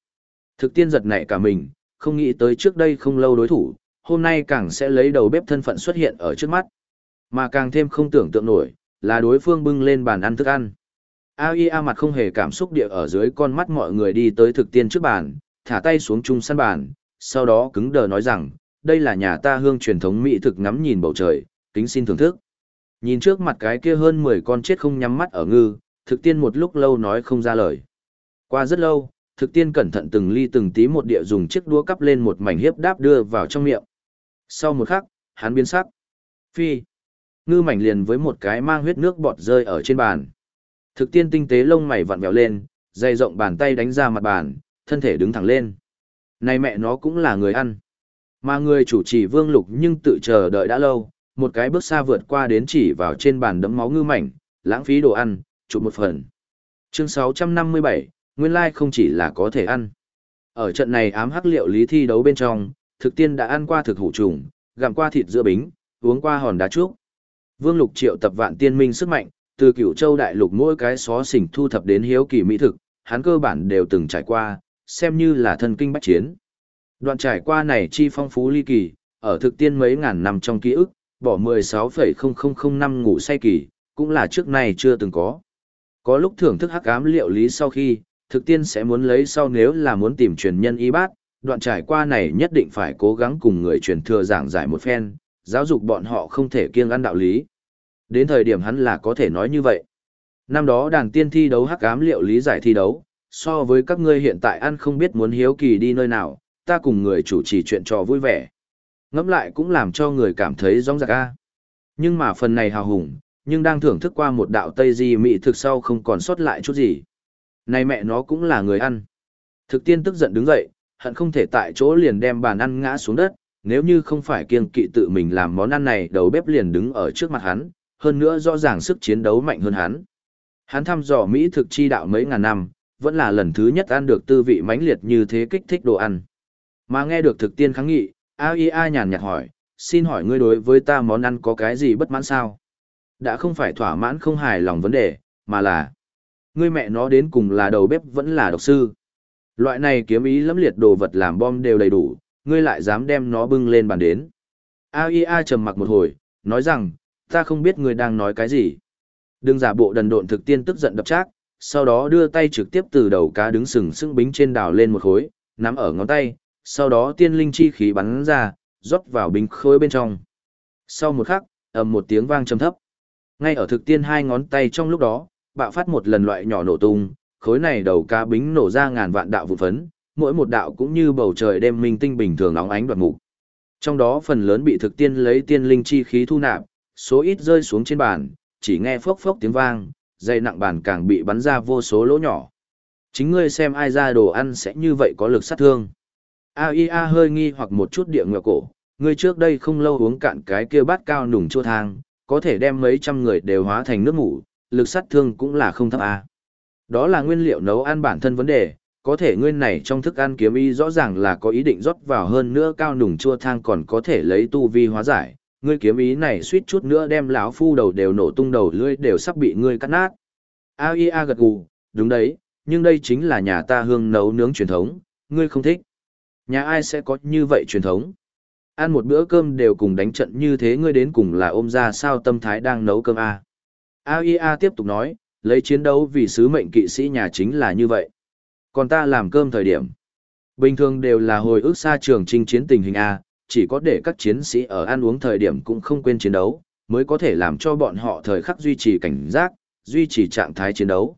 Thực tiên giật nảy cả mình, không nghĩ tới trước đây không lâu đối thủ, hôm nay càng sẽ lấy đầu bếp thân phận xuất hiện ở trước mắt. Mà càng thêm không tưởng tượng nổi, là đối phương bưng lên bàn ăn thức ăn. AIA mặt không hề cảm xúc địa ở dưới con mắt mọi người đi tới thực tiên trước bàn, thả tay xuống chung săn bàn, sau đó cứng đờ nói rằng, đây là nhà ta hương truyền thống mỹ thực ngắm nhìn bầu trời, kính xin thưởng thức. Nhìn trước mặt cái kia hơn 10 con chết không nhắm mắt ở ngư, thực tiên một lúc lâu nói không ra lời. Qua rất lâu, thực tiên cẩn thận từng ly từng tí một địa dùng chiếc đũa cắp lên một mảnh hiếp đáp đưa vào trong miệng. Sau một khắc, hắn biến sắc. Phi. Ngư mảnh liền với một cái mang huyết nước bọt rơi ở trên bàn. Thực tiên tinh tế lông mày vặn vẹo lên, dày rộng bàn tay đánh ra mặt bàn, thân thể đứng thẳng lên. Này mẹ nó cũng là người ăn. Mà người chủ trì vương lục nhưng tự chờ đợi đã lâu, một cái bước xa vượt qua đến chỉ vào trên bàn đấm máu ngư mảnh, lãng phí đồ ăn, chụp một phần. Chương 657, nguyên lai không chỉ là có thể ăn. Ở trận này ám hắc liệu lý thi đấu bên trong, thực tiên đã ăn qua thực hủ trùng, gặm qua thịt giữa bính, uống qua hòn đá trúc. Vương Lục triệu tập vạn tiên minh sức mạnh, từ cửu châu đại lục mỗi cái xó xỉnh thu thập đến hiếu kỳ mỹ thực, hắn cơ bản đều từng trải qua, xem như là thân kinh bách chiến. Đoạn trải qua này chi phong phú ly kỳ, ở thực tiên mấy ngàn năm trong ký ức, bỏ 16,0005 ngủ say kỳ, cũng là trước này chưa từng có. Có lúc thưởng thức hắc ám liệu lý sau khi, thực tiên sẽ muốn lấy sau nếu là muốn tìm truyền nhân y bát, đoạn trải qua này nhất định phải cố gắng cùng người truyền thừa giảng giải một phen, giáo dục bọn họ không thể kiêng ăn đạo lý. Đến thời điểm hắn là có thể nói như vậy. Năm đó đàn tiên thi đấu hắc ám liệu lý giải thi đấu, so với các ngươi hiện tại ăn không biết muốn hiếu kỳ đi nơi nào, ta cùng người chủ trì chuyện trò vui vẻ. Ngẫm lại cũng làm cho người cảm thấy rong rạc a. Nhưng mà phần này hào hùng, nhưng đang thưởng thức qua một đạo Tây Di mị thực sau không còn sót lại chút gì. Này mẹ nó cũng là người ăn. Thực tiên tức giận đứng dậy, hận không thể tại chỗ liền đem bàn ăn ngã xuống đất, nếu như không phải kiêng kỵ tự mình làm món ăn này đầu bếp liền đứng ở trước mặt hắn, hơn nữa rõ ràng sức chiến đấu mạnh hơn hắn. Hắn thăm dò Mỹ thực chi đạo mấy ngàn năm, vẫn là lần thứ nhất ăn được tư vị mãnh liệt như thế kích thích đồ ăn. Mà nghe được thực tiên kháng nghị, AIA nhàn nhạt hỏi, xin hỏi ngươi đối với ta món ăn có cái gì bất mãn sao? Đã không phải thỏa mãn không hài lòng vấn đề, mà là ngươi mẹ nó đến cùng là đầu bếp vẫn là độc sư. Loại này kiếm ý lẫm liệt đồ vật làm bom đều đầy đủ, ngươi lại dám đem nó bưng lên bàn đến. AIA trầm mặc một hồi, nói rằng, ta không biết ngươi đang nói cái gì. Đừng giả bộ đần độn thực tiên tức giận đập chác, sau đó đưa tay trực tiếp từ đầu cá đứng sừng sững bính trên đảo lên một khối, nắm ở ngón tay, sau đó tiên linh chi khí bắn ra, rót vào bình khối bên trong. Sau một khắc, ầm một tiếng vang trầm thấp. Ngay ở thực tiên hai ngón tay trong lúc đó, bạo phát một lần loại nhỏ nổ tung, khối này đầu cá bính nổ ra ngàn vạn đạo vụ phấn, mỗi một đạo cũng như bầu trời đêm minh tinh bình thường nóng ánh đoạt mục. Trong đó phần lớn bị thực tiên lấy tiên linh chi khí thu nạp, số ít rơi xuống trên bàn, chỉ nghe phốc phốc tiếng vang, dây nặng bàn càng bị bắn ra vô số lỗ nhỏ. Chính ngươi xem ai ra đồ ăn sẽ như vậy có lực sát thương. AIA hơi nghi hoặc một chút địa ngựa cổ, ngươi trước đây không lâu uống cạn cái kia bát cao nùng chua thang, có thể đem mấy trăm người đều hóa thành nước ngủ, lực sát thương cũng là không thấp a. Đó là nguyên liệu nấu ăn bản thân vấn đề, có thể nguyên này trong thức ăn kiếm y rõ ràng là có ý định rót vào hơn nữa cao nùng chua thang còn có thể lấy tu vi hóa giải, ngươi kiếm ý này suýt chút nữa đem lão phu đầu đều nổ tung đầu lưỡi đều sắp bị ngươi cắt nát. AIA gật gù, đúng đấy, nhưng đây chính là nhà ta hương nấu nướng truyền thống, ngươi không thích. Nhà ai sẽ có như vậy truyền thống? Ăn một bữa cơm đều cùng đánh trận như thế ngươi đến cùng là ôm ra sao tâm thái đang nấu cơm à? AIA tiếp tục nói, lấy chiến đấu vì sứ mệnh kỵ sĩ nhà chính là như vậy. Còn ta làm cơm thời điểm. Bình thường đều là hồi ức xa trường chinh chiến tình hình A, chỉ có để các chiến sĩ ở ăn uống thời điểm cũng không quên chiến đấu, mới có thể làm cho bọn họ thời khắc duy trì cảnh giác, duy trì trạng thái chiến đấu.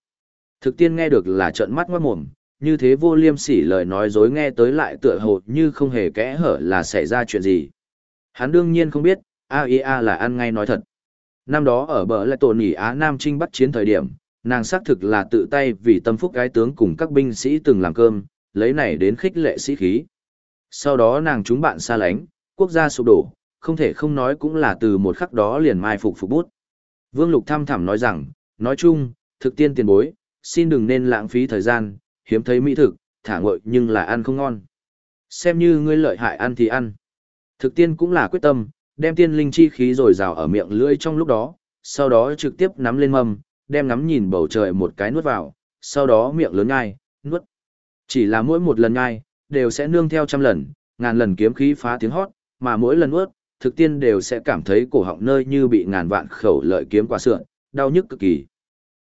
Thực tiên nghe được là trợn mắt ngoát mồm, như thế vô liêm sỉ lời nói dối nghe tới lại tựa hồ như không hề kẽ hở là xảy ra chuyện gì. Hắn đương nhiên không biết, AIA là ăn ngay nói thật. Năm đó ở bờ lại tổ nỉ Á Nam Trinh bắt chiến thời điểm, nàng xác thực là tự tay vì tâm phúc gái tướng cùng các binh sĩ từng làm cơm, lấy này đến khích lệ sĩ khí. Sau đó nàng chúng bạn xa lánh, quốc gia sụp đổ, không thể không nói cũng là từ một khắc đó liền mai phục phục bút. Vương Lục thăm thẳm nói rằng, nói chung, thực tiên tiền bối, xin đừng nên lãng phí thời gian, hiếm thấy mỹ thực, thả ngội nhưng là ăn không ngon. Xem như ngươi lợi hại ăn thì ăn. Thực tiên cũng là quyết tâm, đem tiên linh chi khí rồi rào ở miệng lưỡi trong lúc đó, sau đó trực tiếp nắm lên mâm, đem ngắm nhìn bầu trời một cái nuốt vào, sau đó miệng lớn nhai, nuốt. Chỉ là mỗi một lần nhai, đều sẽ nương theo trăm lần, ngàn lần kiếm khí phá tiếng hót, mà mỗi lần nuốt, thực tiên đều sẽ cảm thấy cổ họng nơi như bị ngàn vạn khẩu lợi kiếm qua sượn, đau nhức cực kỳ.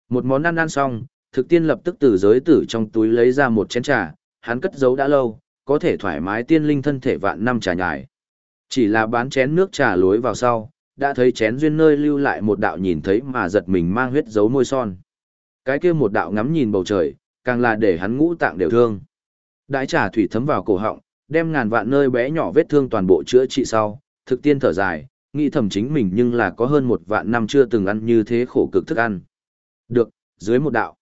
Một món ăn ăn xong, thực tiên lập tức từ giới tử trong túi lấy ra một chén trà, hắn cất giấu đã lâu, có thể thoải mái tiên linh thân thể vạn năm trà nhài. Chỉ là bán chén nước trà lối vào sau, đã thấy chén duyên nơi lưu lại một đạo nhìn thấy mà giật mình mang huyết dấu môi son. Cái kia một đạo ngắm nhìn bầu trời, càng là để hắn ngũ tạng đều thương. Đãi trà thủy thấm vào cổ họng, đem ngàn vạn nơi bé nhỏ vết thương toàn bộ chữa trị sau, thực tiên thở dài, nghĩ thầm chính mình nhưng là có hơn một vạn năm chưa từng ăn như thế khổ cực thức ăn. Được, dưới một đạo.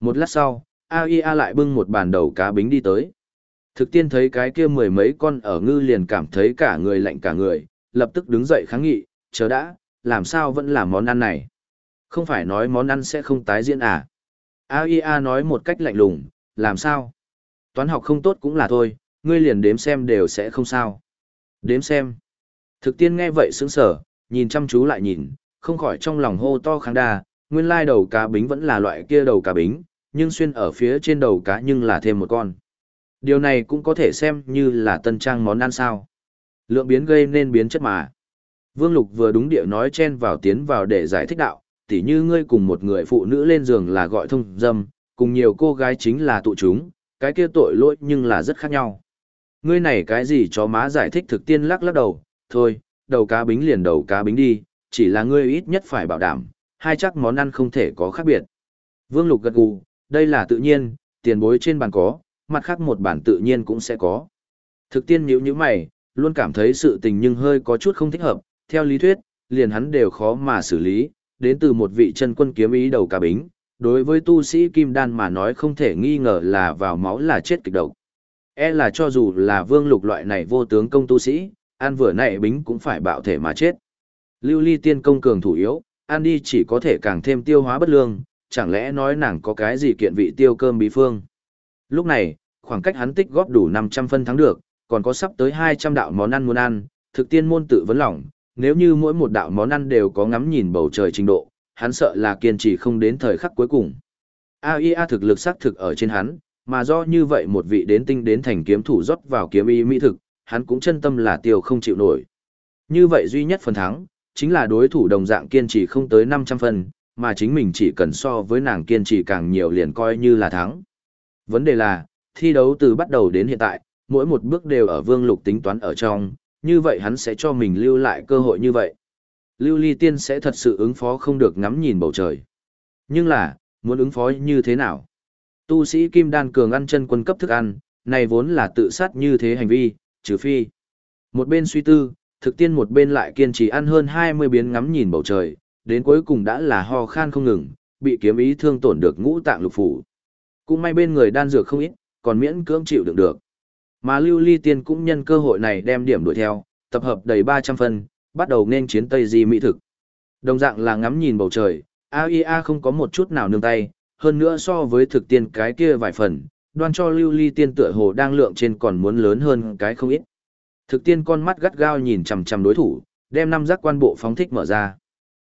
Một lát sau, AIA lại bưng một bàn đầu cá bính đi tới. Thực tiên thấy cái kia mười mấy con ở ngư liền cảm thấy cả người lạnh cả người, lập tức đứng dậy kháng nghị, chờ đã, làm sao vẫn là món ăn này. Không phải nói món ăn sẽ không tái diễn à. AIA nói một cách lạnh lùng, làm sao? Toán học không tốt cũng là thôi, ngươi liền đếm xem đều sẽ không sao. Đếm xem. Thực tiên nghe vậy sững sở, nhìn chăm chú lại nhìn, không khỏi trong lòng hô to kháng đa, nguyên lai đầu cá bính vẫn là loại kia đầu cá bính, nhưng xuyên ở phía trên đầu cá nhưng là thêm một con. Điều này cũng có thể xem như là tân trang món ăn sao. Lượng biến gây nên biến chất mà. Vương Lục vừa đúng địa nói chen vào tiến vào để giải thích đạo, tỉ như ngươi cùng một người phụ nữ lên giường là gọi thông dâm, cùng nhiều cô gái chính là tụ chúng, cái kia tội lỗi nhưng là rất khác nhau. Ngươi này cái gì cho má giải thích thực tiên lắc lắc đầu, thôi, đầu cá bính liền đầu cá bính đi, chỉ là ngươi ít nhất phải bảo đảm, hai chắc món ăn không thể có khác biệt. Vương Lục gật gù, đây là tự nhiên, tiền bối trên bàn có, mặt khác một bản tự nhiên cũng sẽ có. Thực tiên nhíu nhíu mày, luôn cảm thấy sự tình nhưng hơi có chút không thích hợp, theo lý thuyết, liền hắn đều khó mà xử lý, đến từ một vị chân quân kiếm ý đầu cả bính, đối với tu sĩ kim đan mà nói không thể nghi ngờ là vào máu là chết kịch độc. E là cho dù là vương lục loại này vô tướng công tu sĩ, ăn vừa nãy bính cũng phải bạo thể mà chết. Lưu ly tiên công cường thủ yếu, ăn đi chỉ có thể càng thêm tiêu hóa bất lương, chẳng lẽ nói nàng có cái gì kiện vị tiêu cơm bí phương. Lúc này, khoảng cách hắn tích góp đủ 500 phân thắng được, còn có sắp tới 200 đạo món ăn muốn ăn, thực tiên môn tự vấn lòng, nếu như mỗi một đạo món ăn đều có ngắm nhìn bầu trời trình độ, hắn sợ là kiên trì không đến thời khắc cuối cùng. AIA thực lực xác thực ở trên hắn, mà do như vậy một vị đến tinh đến thành kiếm thủ rót vào kiếm y mỹ thực, hắn cũng chân tâm là tiêu không chịu nổi. Như vậy duy nhất phần thắng, chính là đối thủ đồng dạng kiên trì không tới 500 phần, mà chính mình chỉ cần so với nàng kiên trì càng nhiều liền coi như là thắng. Vấn đề là, thi đấu từ bắt đầu đến hiện tại, mỗi một bước đều ở vương lục tính toán ở trong, như vậy hắn sẽ cho mình lưu lại cơ hội như vậy. Lưu ly tiên sẽ thật sự ứng phó không được ngắm nhìn bầu trời. Nhưng là, muốn ứng phó như thế nào? Tu sĩ Kim Đan cường ăn chân quân cấp thức ăn, này vốn là tự sát như thế hành vi, trừ phi. Một bên suy tư, thực tiên một bên lại kiên trì ăn hơn 20 biến ngắm nhìn bầu trời, đến cuối cùng đã là ho khan không ngừng, bị kiếm ý thương tổn được ngũ tạng lục phủ. Cũng may bên người đan dược không ít, còn miễn cưỡng chịu đựng được. Mà Lưu Ly Tiên cũng nhân cơ hội này đem điểm đuổi theo, tập hợp đầy 300 phân, bắt đầu nên chiến Tây Di Mỹ thực. Đồng dạng là ngắm nhìn bầu trời, AIA không có một chút nào nương tay, hơn nữa so với thực tiên cái kia vài phần, đoan cho Lưu Ly Tiên tựa hồ đang lượng trên còn muốn lớn hơn cái không ít. Thực tiên con mắt gắt gao nhìn chằm chằm đối thủ, đem năm giác quan bộ phóng thích mở ra.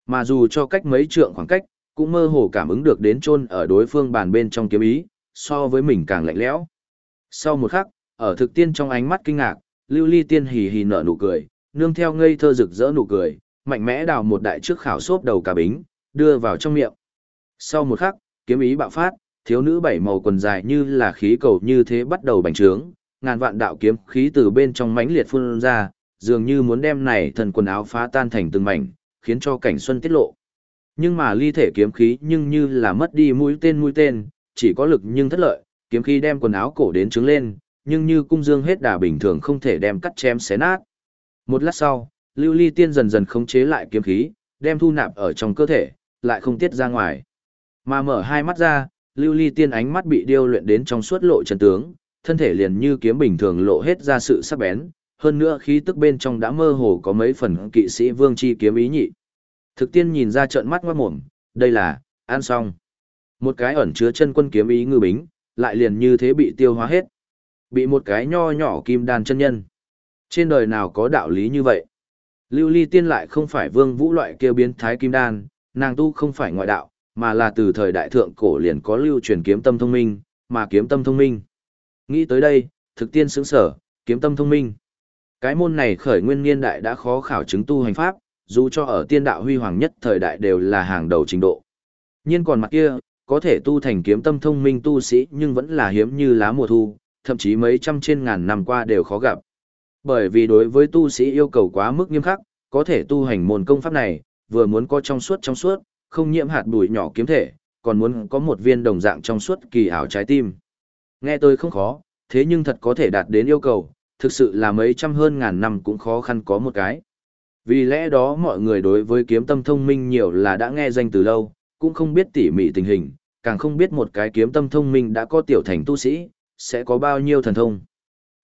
Mà dù cho cách mấy trượng khoảng cách, cũng mơ hồ cảm ứng được đến chôn ở đối phương bàn bên trong kiếm ý, so với mình càng lạnh lẽo. Sau một khắc, ở thực tiên trong ánh mắt kinh ngạc, Lưu Ly Tiên hì hì nở nụ cười, nương theo ngây thơ rực rỡ nụ cười, mạnh mẽ đào một đại trước khảo xốp đầu cả bính, đưa vào trong miệng. Sau một khắc, kiếm ý bạo phát, thiếu nữ bảy màu quần dài như là khí cầu như thế bắt đầu bành trướng, ngàn vạn đạo kiếm khí từ bên trong mãnh liệt phun ra, dường như muốn đem này thần quần áo phá tan thành từng mảnh, khiến cho cảnh xuân tiết lộ. Nhưng mà ly thể kiếm khí nhưng như là mất đi mũi tên mũi tên, chỉ có lực nhưng thất lợi, kiếm khí đem quần áo cổ đến trứng lên, nhưng như cung dương hết đà bình thường không thể đem cắt chém xé nát. Một lát sau, lưu ly tiên dần dần khống chế lại kiếm khí, đem thu nạp ở trong cơ thể, lại không tiết ra ngoài. Mà mở hai mắt ra, lưu ly tiên ánh mắt bị điêu luyện đến trong suốt lộ chân tướng, thân thể liền như kiếm bình thường lộ hết ra sự sắc bén, hơn nữa khí tức bên trong đã mơ hồ có mấy phần kỵ sĩ vương chi kiếm ý nhị. Thực tiên nhìn ra trợn mắt ngoát mồm, đây là, ăn xong. Một cái ẩn chứa chân quân kiếm ý ngư bính, lại liền như thế bị tiêu hóa hết. Bị một cái nho nhỏ kim đàn chân nhân. Trên đời nào có đạo lý như vậy? Lưu ly tiên lại không phải vương vũ loại kêu biến thái kim đan, nàng tu không phải ngoại đạo, mà là từ thời đại thượng cổ liền có lưu truyền kiếm tâm thông minh, mà kiếm tâm thông minh. Nghĩ tới đây, thực tiên sướng sở, kiếm tâm thông minh. Cái môn này khởi nguyên niên đại đã khó khảo chứng tu hành pháp, dù cho ở tiên đạo huy hoàng nhất thời đại đều là hàng đầu trình độ. nhiên còn mặt kia, có thể tu thành kiếm tâm thông minh tu sĩ nhưng vẫn là hiếm như lá mùa thu, thậm chí mấy trăm trên ngàn năm qua đều khó gặp. Bởi vì đối với tu sĩ yêu cầu quá mức nghiêm khắc, có thể tu hành môn công pháp này, vừa muốn có trong suốt trong suốt, không nhiễm hạt bụi nhỏ kiếm thể, còn muốn có một viên đồng dạng trong suốt kỳ ảo trái tim. Nghe tôi không khó, thế nhưng thật có thể đạt đến yêu cầu, thực sự là mấy trăm hơn ngàn năm cũng khó khăn có một cái. Vì lẽ đó mọi người đối với kiếm tâm thông minh nhiều là đã nghe danh từ lâu, cũng không biết tỉ mỉ tình hình, càng không biết một cái kiếm tâm thông minh đã có tiểu thành tu sĩ, sẽ có bao nhiêu thần thông.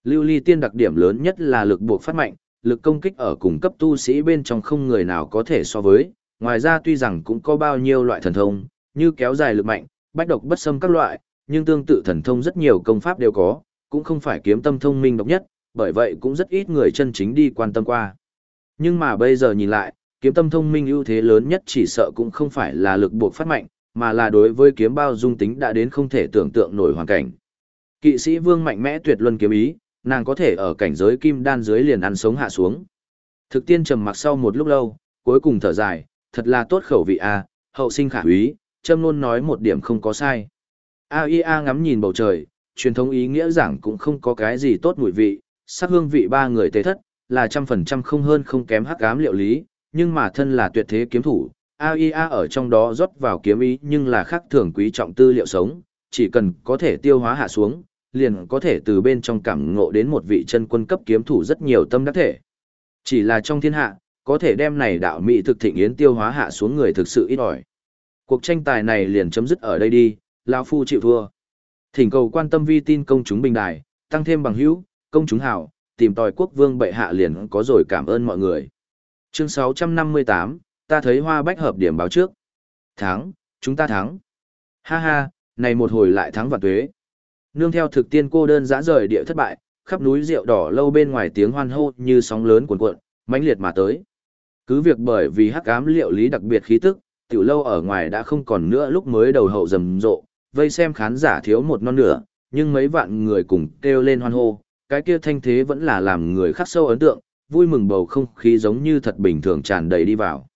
Lưu ly tiên đặc điểm lớn nhất là lực buộc phát mạnh, lực công kích ở cùng cấp tu sĩ bên trong không người nào có thể so với, ngoài ra tuy rằng cũng có bao nhiêu loại thần thông, như kéo dài lực mạnh, bách độc bất xâm các loại, nhưng tương tự thần thông rất nhiều công pháp đều có, cũng không phải kiếm tâm thông minh độc nhất, bởi vậy cũng rất ít người chân chính đi quan tâm qua. Nhưng mà bây giờ nhìn lại, kiếm tâm thông minh ưu thế lớn nhất chỉ sợ cũng không phải là lực buộc phát mạnh, mà là đối với kiếm bao dung tính đã đến không thể tưởng tượng nổi hoàn cảnh. Kỵ sĩ vương mạnh mẽ tuyệt luân kiếm ý, nàng có thể ở cảnh giới kim đan dưới liền ăn sống hạ xuống. Thực tiên trầm mặc sau một lúc lâu, cuối cùng thở dài, thật là tốt khẩu vị a, hậu sinh khả úy, châm luôn nói một điểm không có sai. AIA ngắm nhìn bầu trời, truyền thống ý nghĩa giảng cũng không có cái gì tốt mùi vị, sắc hương vị ba người tê thất, là trăm phần trăm không hơn không kém hắc ám liệu lý, nhưng mà thân là tuyệt thế kiếm thủ, AIA ở trong đó rót vào kiếm ý nhưng là khác thường quý trọng tư liệu sống, chỉ cần có thể tiêu hóa hạ xuống, liền có thể từ bên trong cảm ngộ đến một vị chân quân cấp kiếm thủ rất nhiều tâm đắc thể. Chỉ là trong thiên hạ, có thể đem này đạo mỹ thực thịnh yến tiêu hóa hạ xuống người thực sự ít ỏi. Cuộc tranh tài này liền chấm dứt ở đây đi, lão phu chịu thua. Thỉnh cầu quan tâm vi tin công chúng bình đài, tăng thêm bằng hữu, công chúng hảo, tìm tòi quốc vương bệ hạ liền có rồi cảm ơn mọi người. Chương 658, ta thấy hoa bách hợp điểm báo trước. Thắng, chúng ta thắng. Ha ha, này một hồi lại thắng và tuế. Nương theo thực tiên cô đơn dã rời địa thất bại, khắp núi rượu đỏ lâu bên ngoài tiếng hoan hô như sóng lớn cuồn cuộn, mãnh liệt mà tới. Cứ việc bởi vì hắc ám liệu lý đặc biệt khí tức, tiểu lâu ở ngoài đã không còn nữa lúc mới đầu hậu rầm rộ, vây xem khán giả thiếu một non nửa, nhưng mấy vạn người cùng kêu lên hoan hô, cái kia thanh thế vẫn là làm người khắc sâu ấn tượng, vui mừng bầu không khí giống như thật bình thường tràn đầy đi vào.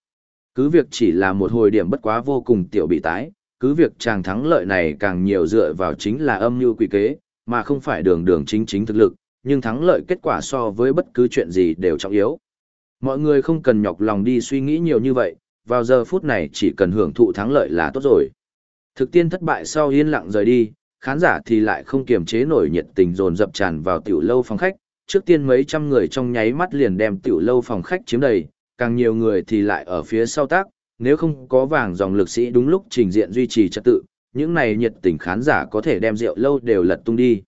Cứ việc chỉ là một hồi điểm bất quá vô cùng tiểu bị tái, cứ việc chàng thắng lợi này càng nhiều dựa vào chính là âm mưu quỷ kế, mà không phải đường đường chính chính thực lực, nhưng thắng lợi kết quả so với bất cứ chuyện gì đều trọng yếu. Mọi người không cần nhọc lòng đi suy nghĩ nhiều như vậy, vào giờ phút này chỉ cần hưởng thụ thắng lợi là tốt rồi. Thực tiên thất bại sau yên lặng rời đi, khán giả thì lại không kiềm chế nổi nhiệt tình dồn dập tràn vào tiểu lâu phòng khách, trước tiên mấy trăm người trong nháy mắt liền đem tiểu lâu phòng khách chiếm đầy, càng nhiều người thì lại ở phía sau tác, nếu không có vàng dòng lực sĩ đúng lúc trình diện duy trì trật tự, những này nhiệt tình khán giả có thể đem rượu lâu đều lật tung đi.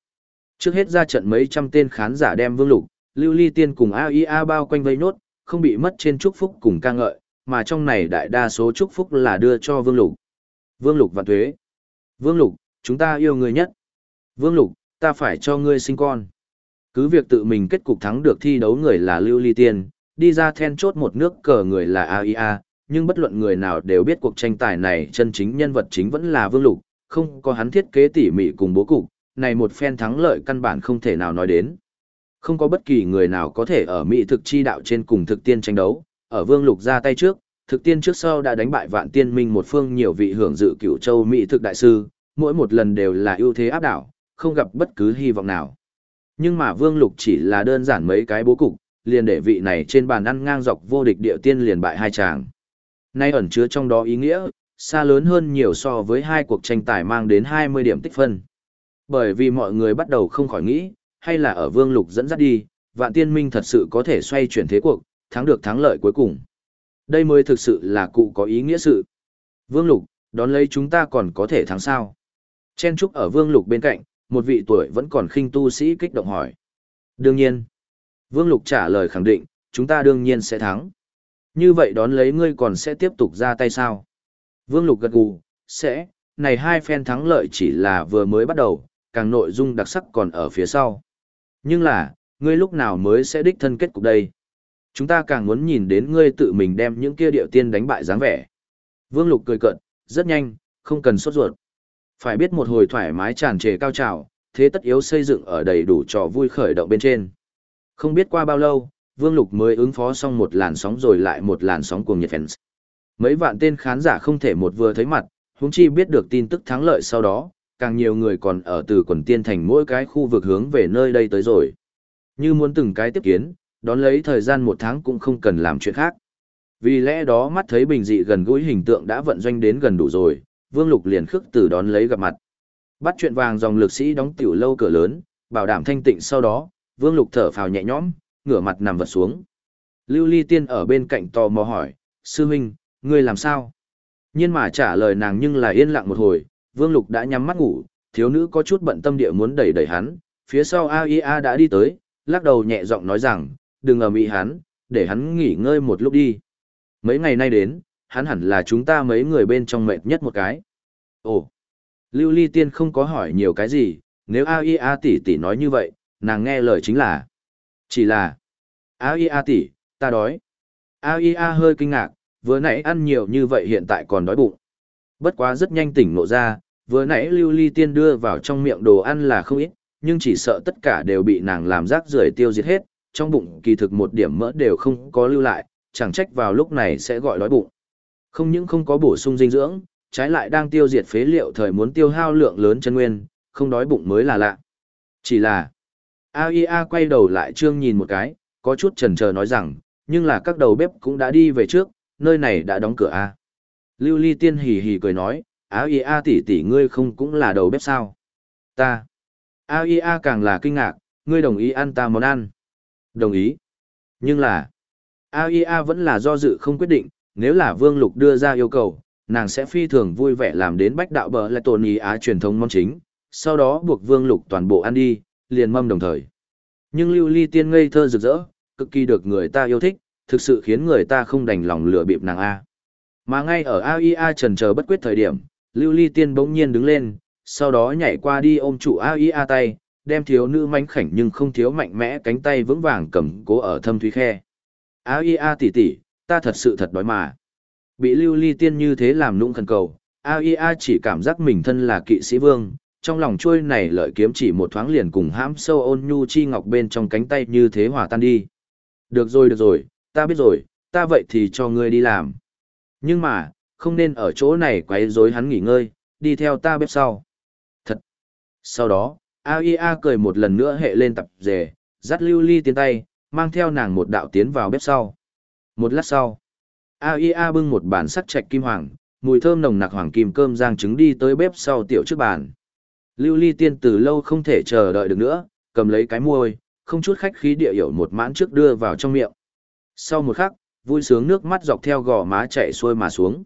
Trước hết ra trận mấy trăm tên khán giả đem Vương Lục, Lưu Ly Tiên cùng AIA bao quanh vây nốt, không bị mất trên chúc phúc cùng ca ngợi, mà trong này đại đa số chúc phúc là đưa cho Vương Lục. Vương Lục và Tuế. Vương Lục, chúng ta yêu người nhất. Vương Lục, ta phải cho ngươi sinh con. Cứ việc tự mình kết cục thắng được thi đấu người là Lưu Ly Tiên, đi ra then chốt một nước cờ người là AIA, nhưng bất luận người nào đều biết cuộc tranh tài này chân chính nhân vật chính vẫn là Vương Lục, không có hắn thiết kế tỉ mỉ cùng bố cục, này một phen thắng lợi căn bản không thể nào nói đến. Không có bất kỳ người nào có thể ở mỹ thực chi đạo trên cùng thực tiên tranh đấu, ở Vương Lục ra tay trước, thực tiên trước sau đã đánh bại vạn tiên minh một phương nhiều vị hưởng dự cửu châu mỹ thực đại sư, mỗi một lần đều là ưu thế áp đảo, không gặp bất cứ hy vọng nào. Nhưng mà Vương Lục chỉ là đơn giản mấy cái bố cục, liền để vị này trên bàn ăn ngang dọc vô địch địa tiên liền bại hai chàng. Nay ẩn chứa trong đó ý nghĩa, xa lớn hơn nhiều so với hai cuộc tranh tài mang đến 20 điểm tích phân. Bởi vì mọi người bắt đầu không khỏi nghĩ, hay là ở Vương Lục dẫn dắt đi, Vạn Tiên Minh thật sự có thể xoay chuyển thế cuộc, thắng được thắng lợi cuối cùng. Đây mới thực sự là cụ có ý nghĩa sự. Vương Lục, đón lấy chúng ta còn có thể thắng sao? Chen Trúc ở Vương Lục bên cạnh, một vị tuổi vẫn còn khinh tu sĩ kích động hỏi. Đương nhiên. Vương Lục trả lời khẳng định, chúng ta đương nhiên sẽ thắng. Như vậy đón lấy ngươi còn sẽ tiếp tục ra tay sao? Vương Lục gật gù, sẽ, này hai phen thắng lợi chỉ là vừa mới bắt đầu, càng nội dung đặc sắc còn ở phía sau. Nhưng là, ngươi lúc nào mới sẽ đích thân kết cục đây? Chúng ta càng muốn nhìn đến ngươi tự mình đem những kia điệu tiên đánh bại dáng vẻ. Vương Lục cười cận, rất nhanh, không cần sốt ruột. Phải biết một hồi thoải mái tràn trề cao trào, thế tất yếu xây dựng ở đầy đủ trò vui khởi động bên trên. Không biết qua bao lâu, Vương Lục mới ứng phó xong một làn sóng rồi lại một làn sóng cuồng nhiệt fans. Mấy vạn tên khán giả không thể một vừa thấy mặt, huống chi biết được tin tức thắng lợi sau đó, càng nhiều người còn ở từ quần tiên thành mỗi cái khu vực hướng về nơi đây tới rồi. Như muốn từng cái tiếp kiến, đón lấy thời gian một tháng cũng không cần làm chuyện khác. Vì lẽ đó mắt thấy bình dị gần gũi hình tượng đã vận doanh đến gần đủ rồi, Vương Lục liền khước từ đón lấy gặp mặt. Bắt chuyện vàng dòng lực sĩ đóng tiểu lâu cửa lớn, bảo đảm thanh tịnh sau đó, Vương Lục thở phào nhẹ nhõm, ngửa mặt nằm vật xuống. Lưu Ly Tiên ở bên cạnh tò mò hỏi, sư huynh, ngươi làm sao? nhiên mà trả lời nàng nhưng là yên lặng một hồi, Vương Lục đã nhắm mắt ngủ, thiếu nữ có chút bận tâm địa muốn đẩy đẩy hắn, phía sau AIA đã đi tới, lắc đầu nhẹ giọng nói rằng, đừng ở mị hắn, để hắn nghỉ ngơi một lúc đi. Mấy ngày nay đến, hắn hẳn là chúng ta mấy người bên trong mệt nhất một cái. Ồ, Lưu Ly Tiên không có hỏi nhiều cái gì, nếu AIA tỷ tỷ nói như vậy, nàng nghe lời chính là. Chỉ là, AIA tỷ, ta đói. AIA hơi kinh ngạc, vừa nãy ăn nhiều như vậy hiện tại còn đói bụng. Bất quá rất nhanh tỉnh nộ ra, vừa nãy lưu ly tiên đưa vào trong miệng đồ ăn là không ít, nhưng chỉ sợ tất cả đều bị nàng làm rác rưởi tiêu diệt hết, trong bụng kỳ thực một điểm mỡ đều không có lưu lại, chẳng trách vào lúc này sẽ gọi đói bụng. Không những không có bổ sung dinh dưỡng, trái lại đang tiêu diệt phế liệu thời muốn tiêu hao lượng lớn chân nguyên, không đói bụng mới là lạ. Chỉ là, AIA quay đầu lại trương nhìn một cái, có chút chần chờ nói rằng, nhưng là các đầu bếp cũng đã đi về trước, nơi này đã đóng cửa a. À? Lưu Ly Tiên hì hì cười nói, AIA tỷ tỷ ngươi không cũng là đầu bếp sao? Ta. AIA càng là kinh ngạc, ngươi đồng ý ăn ta món ăn. Đồng ý. Nhưng là, AIA vẫn là do dự không quyết định, nếu là Vương Lục đưa ra yêu cầu, nàng sẽ phi thường vui vẻ làm đến bách đạo bờ lại tồn ý á truyền thống món chính, sau đó buộc Vương Lục toàn bộ ăn đi, liền mâm đồng thời. Nhưng Lưu Ly Tiên ngây thơ rực rỡ, cực kỳ được người ta yêu thích, thực sự khiến người ta không đành lòng lừa bịp nàng A. Mà ngay ở AIA trần chờ bất quyết thời điểm, Lưu Ly Tiên bỗng nhiên đứng lên, sau đó nhảy qua đi ôm trụ AIA tay, đem thiếu nữ mánh khảnh nhưng không thiếu mạnh mẽ cánh tay vững vàng cầm cố ở thâm thúy khe. AIA tỷ tỷ, ta thật sự thật đói mà. Bị Lưu Ly Tiên như thế làm nũng khẩn cầu, AIA chỉ cảm giác mình thân là kỵ sĩ vương, trong lòng trôi này lợi kiếm chỉ một thoáng liền cùng hãm sâu ôn nhu chi ngọc bên trong cánh tay như thế hòa tan đi. Được rồi được rồi, ta biết rồi, ta vậy thì cho ngươi đi làm. Nhưng mà, không nên ở chỗ này quấy rối hắn nghỉ ngơi, đi theo ta bếp sau. Thật. Sau đó, AIA cười một lần nữa hệ lên tập rể, dắt lưu ly tiến tay, mang theo nàng một đạo tiến vào bếp sau. Một lát sau, AIA bưng một bản sắc chạch kim hoàng, mùi thơm nồng nặc hoàng kim cơm rang trứng đi tới bếp sau tiểu trước bàn. Lưu ly tiên từ lâu không thể chờ đợi được nữa, cầm lấy cái muôi, không chút khách khí địa hiểu một mãn trước đưa vào trong miệng. Sau một khắc, vui sướng nước mắt dọc theo gò má chạy xuôi mà xuống.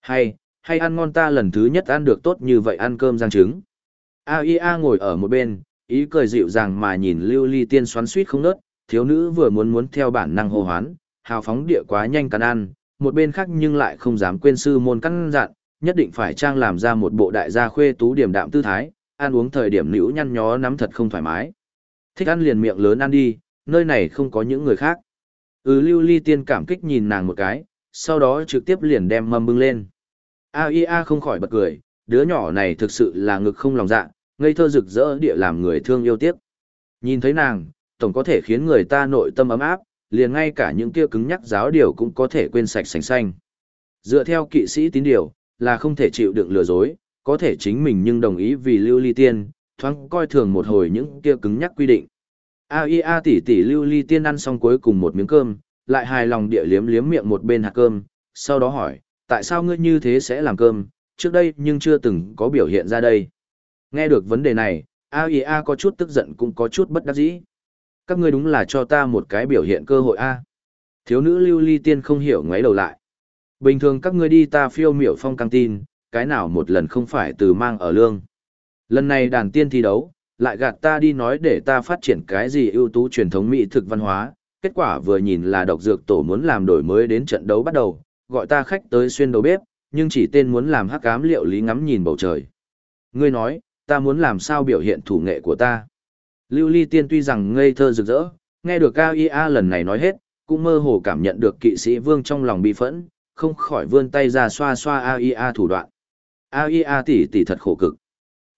Hay, hay ăn ngon ta lần thứ nhất ăn được tốt như vậy ăn cơm rang trứng. AIA ngồi ở một bên, ý cười dịu dàng mà nhìn lưu ly tiên xoắn suýt không nớt, thiếu nữ vừa muốn muốn theo bản năng hô hoán, hào phóng địa quá nhanh cắn ăn, một bên khác nhưng lại không dám quên sư môn căn dặn, nhất định phải trang làm ra một bộ đại gia khuê tú điểm đạm tư thái, ăn uống thời điểm nữ nhăn nhó nắm thật không thoải mái. Thích ăn liền miệng lớn ăn đi, nơi này không có những người khác. Ừ lưu ly tiên cảm kích nhìn nàng một cái, sau đó trực tiếp liền đem mâm bưng lên. AIA không khỏi bật cười, đứa nhỏ này thực sự là ngực không lòng dạ, ngây thơ rực rỡ địa làm người thương yêu tiếc. Nhìn thấy nàng, tổng có thể khiến người ta nội tâm ấm áp, liền ngay cả những kia cứng nhắc giáo điều cũng có thể quên sạch sành xanh. Dựa theo kỵ sĩ tín điều, là không thể chịu đựng lừa dối, có thể chính mình nhưng đồng ý vì lưu ly tiên, thoáng coi thường một hồi những kia cứng nhắc quy định. AIA tỷ tỷ lưu ly tiên ăn xong cuối cùng một miếng cơm, lại hài lòng địa liếm liếm miệng một bên hạt cơm, sau đó hỏi, tại sao ngươi như thế sẽ làm cơm, trước đây nhưng chưa từng có biểu hiện ra đây. Nghe được vấn đề này, AIA có chút tức giận cũng có chút bất đắc dĩ. Các ngươi đúng là cho ta một cái biểu hiện cơ hội A. Thiếu nữ lưu ly tiên không hiểu ngoáy đầu lại. Bình thường các ngươi đi ta phiêu miểu phong căng tin, cái nào một lần không phải từ mang ở lương. Lần này đàn tiên thi đấu, lại gạt ta đi nói để ta phát triển cái gì ưu tú truyền thống mỹ thực văn hóa, kết quả vừa nhìn là độc dược tổ muốn làm đổi mới đến trận đấu bắt đầu, gọi ta khách tới xuyên đầu bếp, nhưng chỉ tên muốn làm hắc ám liệu lý ngắm nhìn bầu trời. Ngươi nói, ta muốn làm sao biểu hiện thủ nghệ của ta. Lưu Ly Tiên tuy rằng ngây thơ rực rỡ, nghe được AIA lần này nói hết, cũng mơ hồ cảm nhận được kỵ sĩ vương trong lòng bi phẫn, không khỏi vươn tay ra xoa xoa AIA thủ đoạn. AIA tỷ tỷ thật khổ cực.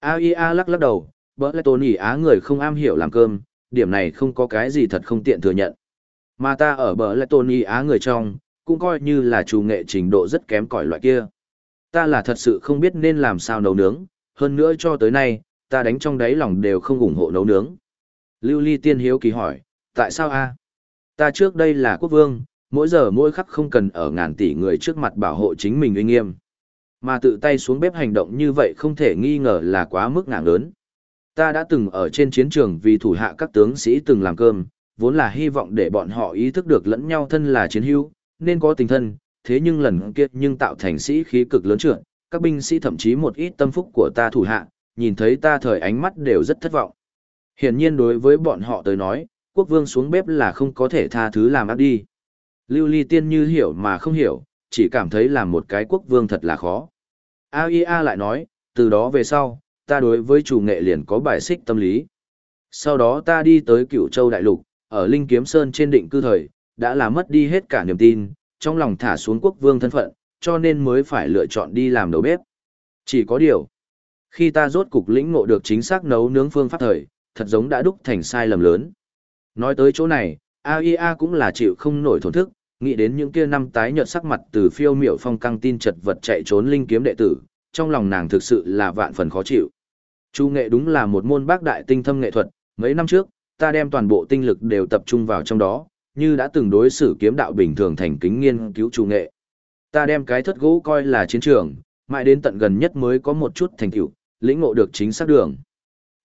AIA lắc lắc đầu, bỡ lẽ tốn á người không am hiểu làm cơm, điểm này không có cái gì thật không tiện thừa nhận. Mà ta ở bờ lại tôn ý á người trong, cũng coi như là chủ nghệ trình độ rất kém cỏi loại kia. Ta là thật sự không biết nên làm sao nấu nướng, hơn nữa cho tới nay, ta đánh trong đáy lòng đều không ủng hộ nấu nướng. Lưu Ly Tiên Hiếu kỳ hỏi, tại sao a? Ta trước đây là quốc vương, mỗi giờ mỗi khắc không cần ở ngàn tỷ người trước mặt bảo hộ chính mình uy nghiêm. Mà tự tay xuống bếp hành động như vậy không thể nghi ngờ là quá mức ngạng lớn. Ta đã từng ở trên chiến trường vì thủ hạ các tướng sĩ từng làm cơm, vốn là hy vọng để bọn họ ý thức được lẫn nhau thân là chiến hữu, nên có tình thân, thế nhưng lần kia nhưng tạo thành sĩ khí cực lớn trượt, các binh sĩ thậm chí một ít tâm phúc của ta thủ hạ, nhìn thấy ta thời ánh mắt đều rất thất vọng. Hiển nhiên đối với bọn họ tới nói, quốc vương xuống bếp là không có thể tha thứ làm ác đi. Lưu ly tiên như hiểu mà không hiểu, chỉ cảm thấy làm một cái quốc vương thật là khó. AIA lại nói, từ đó về sau, ta đối với chủ nghệ liền có bài xích tâm lý. Sau đó ta đi tới cửu châu đại lục, ở Linh Kiếm Sơn trên định cư thời, đã là mất đi hết cả niềm tin, trong lòng thả xuống quốc vương thân phận, cho nên mới phải lựa chọn đi làm đầu bếp. Chỉ có điều, khi ta rốt cục lĩnh ngộ được chính xác nấu nướng phương pháp thời, thật giống đã đúc thành sai lầm lớn. Nói tới chỗ này, AIA cũng là chịu không nổi thổn thức, nghĩ đến những kia năm tái nhợt sắc mặt từ phiêu miểu phong căng tin chật vật chạy trốn linh kiếm đệ tử, trong lòng nàng thực sự là vạn phần khó chịu. Chu nghệ đúng là một môn bác đại tinh thâm nghệ thuật, mấy năm trước, ta đem toàn bộ tinh lực đều tập trung vào trong đó, như đã từng đối xử kiếm đạo bình thường thành kính nghiên cứu chủ nghệ. Ta đem cái thất gỗ coi là chiến trường, mãi đến tận gần nhất mới có một chút thành tựu, lĩnh ngộ được chính xác đường.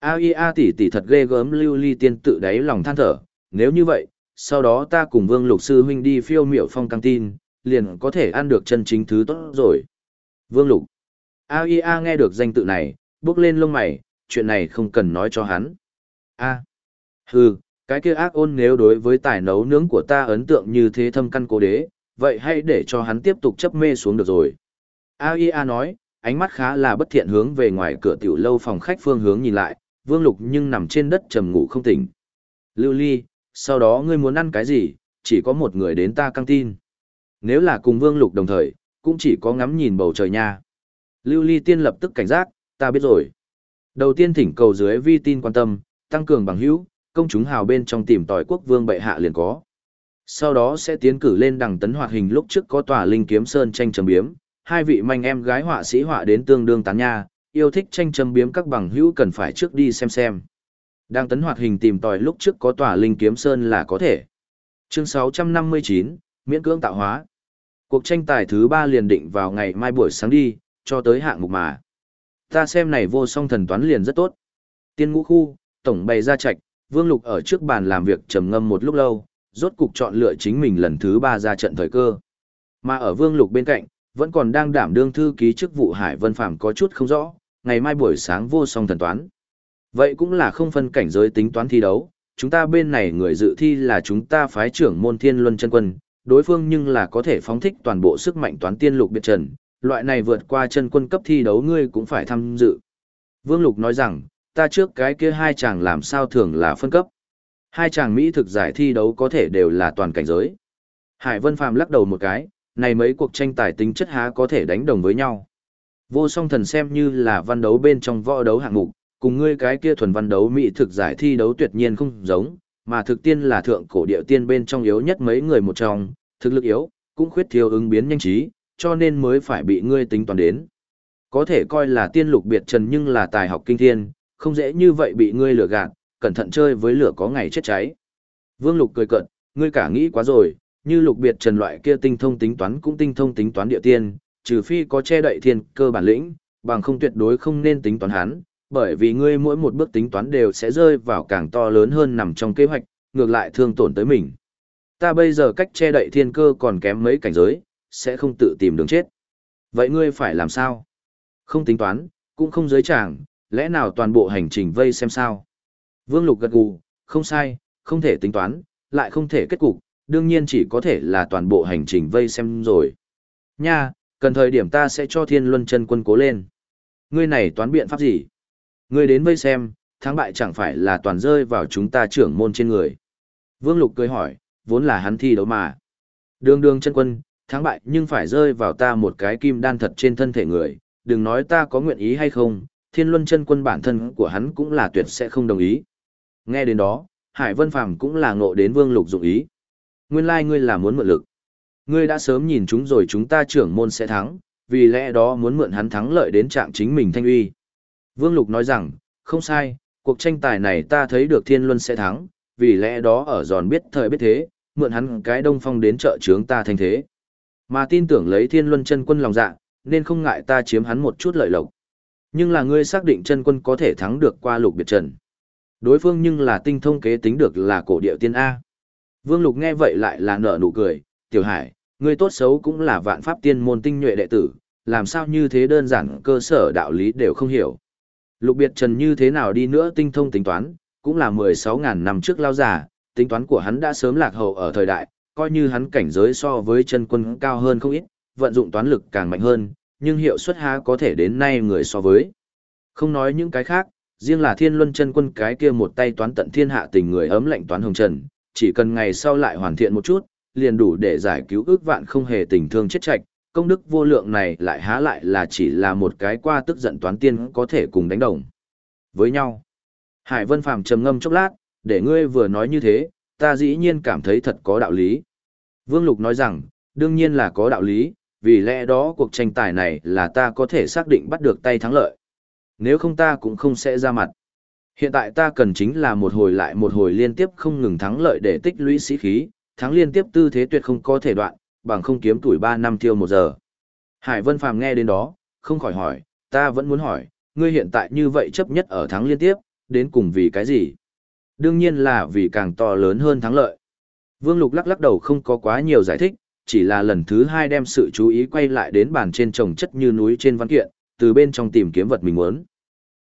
AIA tỷ tỷ thật ghê gớm lưu ly tiên tự đáy lòng than thở, nếu như vậy, sau đó ta cùng Vương Lục Sư huynh đi phiêu miểu phong căng tin, liền có thể ăn được chân chính thứ tốt rồi. Vương Lục. AIA nghe được danh tự này, bước lên lông mày, chuyện này không cần nói cho hắn. A. Hừ, cái kia ác ôn nếu đối với tài nấu nướng của ta ấn tượng như thế thâm căn cố đế, vậy hãy để cho hắn tiếp tục chấp mê xuống được rồi. AIA nói, ánh mắt khá là bất thiện hướng về ngoài cửa tiểu lâu phòng khách phương hướng nhìn lại, Vương Lục nhưng nằm trên đất trầm ngủ không tỉnh. Lưu Ly, sau đó ngươi muốn ăn cái gì, chỉ có một người đến ta căng tin. Nếu là cùng Vương Lục đồng thời, cũng chỉ có ngắm nhìn bầu trời nha. Lưu Ly tiên lập tức cảnh giác, ta biết rồi. Đầu tiên thỉnh cầu dưới vi tin quan tâm, tăng cường bằng hữu, công chúng hào bên trong tìm tòi quốc vương bệ hạ liền có. Sau đó sẽ tiến cử lên đằng tấn hoạt hình lúc trước có tòa linh kiếm sơn tranh trầm biếm, hai vị manh em gái họa sĩ họa đến tương đương tán nha, yêu thích tranh trầm biếm các bằng hữu cần phải trước đi xem xem. Đằng tấn hoạt hình tìm tòi lúc trước có tòa linh kiếm sơn là có thể. Chương 659, miễn cưỡng tạo hóa. Cuộc tranh tài thứ 3 liền định vào ngày mai buổi sáng đi, cho tới hạng mục mà. Ta xem này vô song thần toán liền rất tốt. Tiên ngũ khu, tổng bày ra trạch, Vương Lục ở trước bàn làm việc trầm ngâm một lúc lâu, rốt cục chọn lựa chính mình lần thứ ba ra trận thời cơ. Mà ở Vương Lục bên cạnh, vẫn còn đang đảm đương thư ký chức vụ Hải Vân Phàm có chút không rõ, ngày mai buổi sáng vô song thần toán. Vậy cũng là không phân cảnh giới tính toán thi đấu, chúng ta bên này người dự thi là chúng ta phái trưởng môn thiên luân chân quân, đối phương nhưng là có thể phóng thích toàn bộ sức mạnh toán tiên lục biệt trần, loại này vượt qua chân quân cấp thi đấu ngươi cũng phải tham dự. Vương Lục nói rằng, ta trước cái kia hai chàng làm sao thường là phân cấp. Hai chàng Mỹ thực giải thi đấu có thể đều là toàn cảnh giới. Hải Vân Phàm lắc đầu một cái, này mấy cuộc tranh tài tính chất há có thể đánh đồng với nhau. Vô song thần xem như là văn đấu bên trong võ đấu hạng mục, cùng ngươi cái kia thuần văn đấu Mỹ thực giải thi đấu tuyệt nhiên không giống, mà thực tiên là thượng cổ địa tiên bên trong yếu nhất mấy người một trong, thực lực yếu, cũng khuyết thiếu ứng biến nhanh trí, cho nên mới phải bị ngươi tính toán đến. Có thể coi là tiên lục biệt trần nhưng là tài học kinh thiên, không dễ như vậy bị ngươi lừa gạt, cẩn thận chơi với lửa có ngày chết cháy. Vương lục cười cợt, ngươi cả nghĩ quá rồi, như lục biệt trần loại kia tinh thông tính toán cũng tinh thông tính toán địa tiên, trừ phi có che đậy thiên cơ bản lĩnh, bằng không tuyệt đối không nên tính toán hắn, bởi vì ngươi mỗi một bước tính toán đều sẽ rơi vào càng to lớn hơn nằm trong kế hoạch, ngược lại thương tổn tới mình. Ta bây giờ cách che đậy thiên cơ còn kém mấy cảnh giới, sẽ không tự tìm đường chết. Vậy ngươi phải làm sao? Không tính toán, cũng không giới tràng, lẽ nào toàn bộ hành trình vây xem sao? Vương Lục gật gù, không sai, không thể tính toán, lại không thể kết cục, đương nhiên chỉ có thể là toàn bộ hành trình vây xem rồi. Nha, cần thời điểm ta sẽ cho thiên luân chân quân cố lên. Ngươi này toán biện pháp gì? Ngươi đến vây xem, thắng bại chẳng phải là toàn rơi vào chúng ta trưởng môn trên người. Vương Lục cười hỏi, vốn là hắn thi đấu mà. Đường đường chân quân, thắng bại nhưng phải rơi vào ta một cái kim đan thật trên thân thể người, đừng nói ta có nguyện ý hay không, thiên luân chân quân bản thân của hắn cũng là tuyệt sẽ không đồng ý. Nghe đến đó, Hải Vân Phàm cũng là ngộ đến Vương Lục dụng ý. Nguyên lai like ngươi là muốn mượn lực. Ngươi đã sớm nhìn chúng rồi chúng ta trưởng môn sẽ thắng, vì lẽ đó muốn mượn hắn thắng lợi đến trạng chính mình thanh uy. Vương Lục nói rằng, không sai, cuộc tranh tài này ta thấy được Thiên Luân sẽ thắng, vì lẽ đó ở giòn biết thời biết thế, mượn hắn cái đông phong đến trợ trướng ta thanh thế. Mà tin tưởng lấy Thiên Luân chân quân lòng dạ, nên không ngại ta chiếm hắn một chút lợi lộc. Nhưng là ngươi xác định chân quân có thể thắng được qua lục biệt trần. Đối phương nhưng là tinh thông kế tính được là cổ điệu tiên A. Vương Lục nghe vậy lại là nở nụ cười, tiểu hải, ngươi tốt xấu cũng là vạn pháp tiên môn tinh nhuệ đệ tử, làm sao như thế đơn giản cơ sở đạo lý đều không hiểu. Lục biệt trần như thế nào đi nữa tinh thông tính toán, cũng là 16.000 năm trước lao giả, tính toán của hắn đã sớm lạc hậu ở thời đại, coi như hắn cảnh giới so với chân quân cao hơn không ít, vận dụng toán lực càng mạnh hơn, nhưng hiệu suất há có thể đến nay người so với. Không nói những cái khác, riêng là thiên luân chân quân cái kia một tay toán tận thiên hạ tình người ấm lạnh toán hồng trần, chỉ cần ngày sau lại hoàn thiện một chút, liền đủ để giải cứu ước vạn không hề tình thương chết chạch, công đức vô lượng này lại há lại là chỉ là một cái qua tức giận toán tiên có thể cùng đánh đồng với nhau. Hải Vân Phàm trầm ngâm chốc lát, để ngươi vừa nói như thế, ta dĩ nhiên cảm thấy thật có đạo lý. Vương Lục nói rằng, đương nhiên là có đạo lý, vì lẽ đó cuộc tranh tài này là ta có thể xác định bắt được tay thắng lợi. Nếu không ta cũng không sẽ ra mặt. Hiện tại ta cần chính là một hồi lại một hồi liên tiếp không ngừng thắng lợi để tích lũy sĩ khí, thắng liên tiếp tư thế tuyệt không có thể đoạn, bằng không kiếm tuổi 3 năm tiêu một giờ. Hải Vân Phàm nghe đến đó, không khỏi hỏi, ta vẫn muốn hỏi, ngươi hiện tại như vậy chấp nhất ở thắng liên tiếp, đến cùng vì cái gì? Đương nhiên là vì càng to lớn hơn thắng lợi. Vương Lục lắc lắc đầu không có quá nhiều giải thích, chỉ là lần thứ hai đem sự chú ý quay lại đến bàn trên trồng chất như núi trên văn kiện, từ bên trong tìm kiếm vật mình muốn.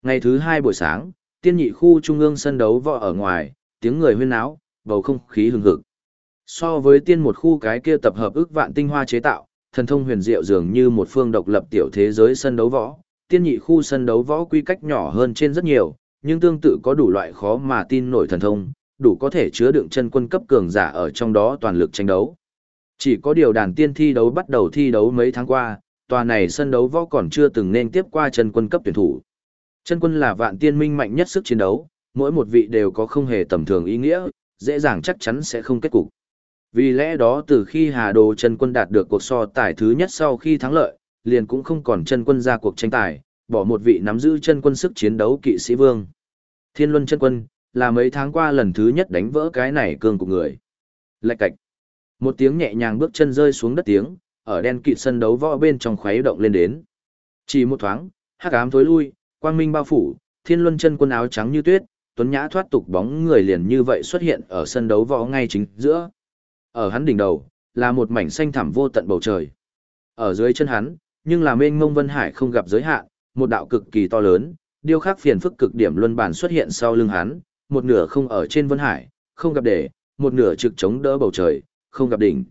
Ngày thứ hai buổi sáng, tiên nhị khu trung ương sân đấu võ ở ngoài, tiếng người huyên náo, bầu không khí hừng hực. So với tiên một khu cái kia tập hợp ức vạn tinh hoa chế tạo, thần thông huyền diệu dường như một phương độc lập tiểu thế giới sân đấu võ, tiên nhị khu sân đấu võ quy cách nhỏ hơn trên rất nhiều, nhưng tương tự có đủ loại khó mà tin nổi thần thông, đủ có thể chứa đựng chân quân cấp cường giả ở trong đó toàn lực tranh đấu. Chỉ có điều đàn tiên thi đấu bắt đầu thi đấu mấy tháng qua, tòa này sân đấu võ còn chưa từng nên tiếp qua chân quân cấp tuyển thủ. Chân quân là vạn tiên minh mạnh nhất sức chiến đấu, mỗi một vị đều có không hề tầm thường ý nghĩa, dễ dàng chắc chắn sẽ không kết cục. Vì lẽ đó từ khi Hà Đồ chân quân đạt được cuộc so tài thứ nhất sau khi thắng lợi, liền cũng không còn chân quân ra cuộc tranh tài, bỏ một vị nắm giữ chân quân sức chiến đấu kỵ sĩ vương. Thiên Luân chân quân, là mấy tháng qua lần thứ nhất đánh vỡ cái này cương của người. Lạch cạch. Một tiếng nhẹ nhàng bước chân rơi xuống đất tiếng, ở đen kịt sân đấu võ bên trong khuấy động lên đến. Chỉ một thoáng, hắc ám thối lui, quang minh bao phủ, Thiên Luân chân quân áo trắng như tuyết, tuấn nhã thoát tục bóng người liền như vậy xuất hiện ở sân đấu võ ngay chính giữa. Ở hắn đỉnh đầu, là một mảnh xanh thẳm vô tận bầu trời. Ở dưới chân hắn, nhưng là mênh mông vân hải không gặp giới hạn, một đạo cực kỳ to lớn, điêu khắc phiền phức cực điểm luân bản xuất hiện sau lưng hắn, một nửa không ở trên vân hải, không gặp để, một nửa trực chống đỡ bầu trời, không gặp đỉnh.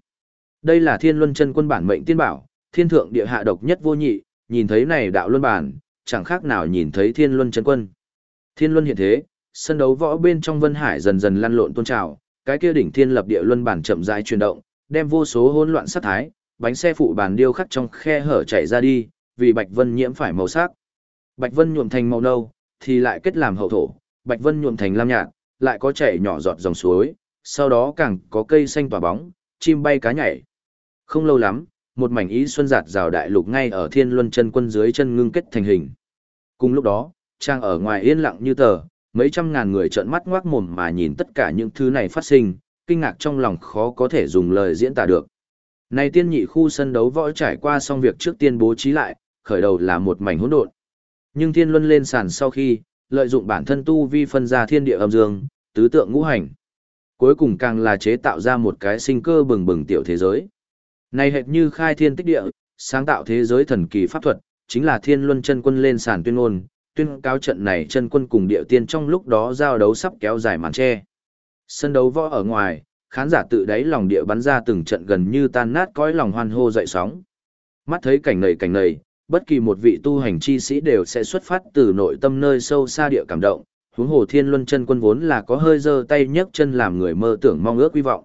Đây là Thiên Luân chân quân bản mệnh tiên bảo, thiên thượng địa hạ độc nhất vô nhị, nhìn thấy này đạo luân bản, chẳng khác nào nhìn thấy Thiên Luân chân quân. Thiên Luân hiện thế, sân đấu võ bên trong vân hải dần dần lăn lộn tôn trào, cái kia đỉnh thiên lập địa luân bản chậm rãi chuyển động, đem vô số hỗn loạn sát thái, bánh xe phụ bàn điêu khắc trong khe hở chảy ra đi, vì Bạch Vân nhiễm phải màu sắc. Bạch Vân nhuộm thành màu nâu, thì lại kết làm hậu thổ, Bạch Vân nhuộm thành lam nhạt, lại có chảy nhỏ giọt dòng suối, sau đó càng có cây xanh tỏa bóng, chim bay cá nhảy. Không lâu lắm, một mảnh ý xuân giạt rào đại lục ngay ở Thiên Luân chân quân dưới chân ngưng kết thành hình. Cùng lúc đó, trang ở ngoài yên lặng như tờ, mấy trăm ngàn người trợn mắt ngoác mồm mà nhìn tất cả những thứ này phát sinh, kinh ngạc trong lòng khó có thể dùng lời diễn tả được. Này tiên nhị khu sân đấu võ trải qua xong việc trước tiên bố trí lại, khởi đầu là một mảnh hỗn độn. Nhưng thiên luân lên sàn sau khi, lợi dụng bản thân tu vi phân ra thiên địa âm dương, tứ tượng ngũ hành. Cuối cùng càng là chế tạo ra một cái sinh cơ bừng bừng tiểu thế giới. Này hệt như khai thiên tích địa, sáng tạo thế giới thần kỳ pháp thuật, chính là thiên luân chân quân lên sàn tuyên ngôn, tuyên cáo trận này chân quân cùng địa tiên trong lúc đó giao đấu sắp kéo dài màn che. Sân đấu võ ở ngoài, khán giả tự đáy lòng địa bắn ra từng trận gần như tan nát cõi lòng hoan hô dậy sóng. Mắt thấy cảnh này cảnh này, bất kỳ một vị tu hành chi sĩ đều sẽ xuất phát từ nội tâm nơi sâu xa địa cảm động, huống hồ thiên luân chân quân vốn là có hơi giơ tay nhấc chân làm người mơ tưởng mong ước hy vọng.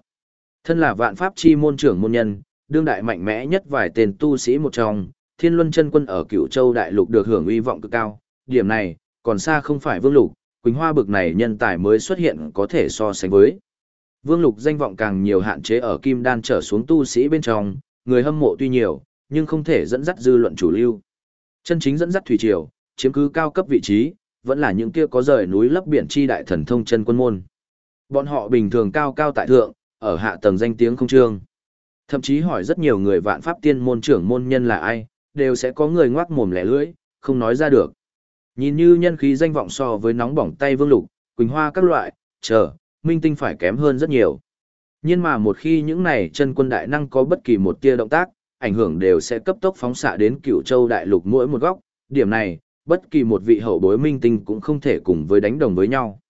Thân là vạn pháp chi môn trưởng môn nhân, đương đại mạnh mẽ nhất vài tên tu sĩ một trong, thiên luân chân quân ở cửu châu đại lục được hưởng uy vọng cực cao, điểm này, còn xa không phải vương lục, Quỳnh Hoa bực này nhân tài mới xuất hiện có thể so sánh với. Vương lục danh vọng càng nhiều hạn chế ở kim đan trở xuống tu sĩ bên trong, người hâm mộ tuy nhiều, nhưng không thể dẫn dắt dư luận chủ lưu. Chân chính dẫn dắt thủy triều, chiếm cứ cao cấp vị trí, vẫn là những kia có rời núi lấp biển chi đại thần thông chân quân môn. Bọn họ bình thường cao cao tại thượng, ở hạ tầng danh tiếng không trương. Thậm chí hỏi rất nhiều người vạn pháp tiên môn trưởng môn nhân là ai, đều sẽ có người ngoác mồm lẻ lưỡi, không nói ra được. Nhìn như nhân khí danh vọng so với nóng bỏng tay vương lục, quỳnh hoa các loại, chờ, minh tinh phải kém hơn rất nhiều. Nhưng mà một khi những này chân quân đại năng có bất kỳ một tia động tác, ảnh hưởng đều sẽ cấp tốc phóng xạ đến cửu châu đại lục mỗi một góc, điểm này, bất kỳ một vị hậu bối minh tinh cũng không thể cùng với đánh đồng với nhau.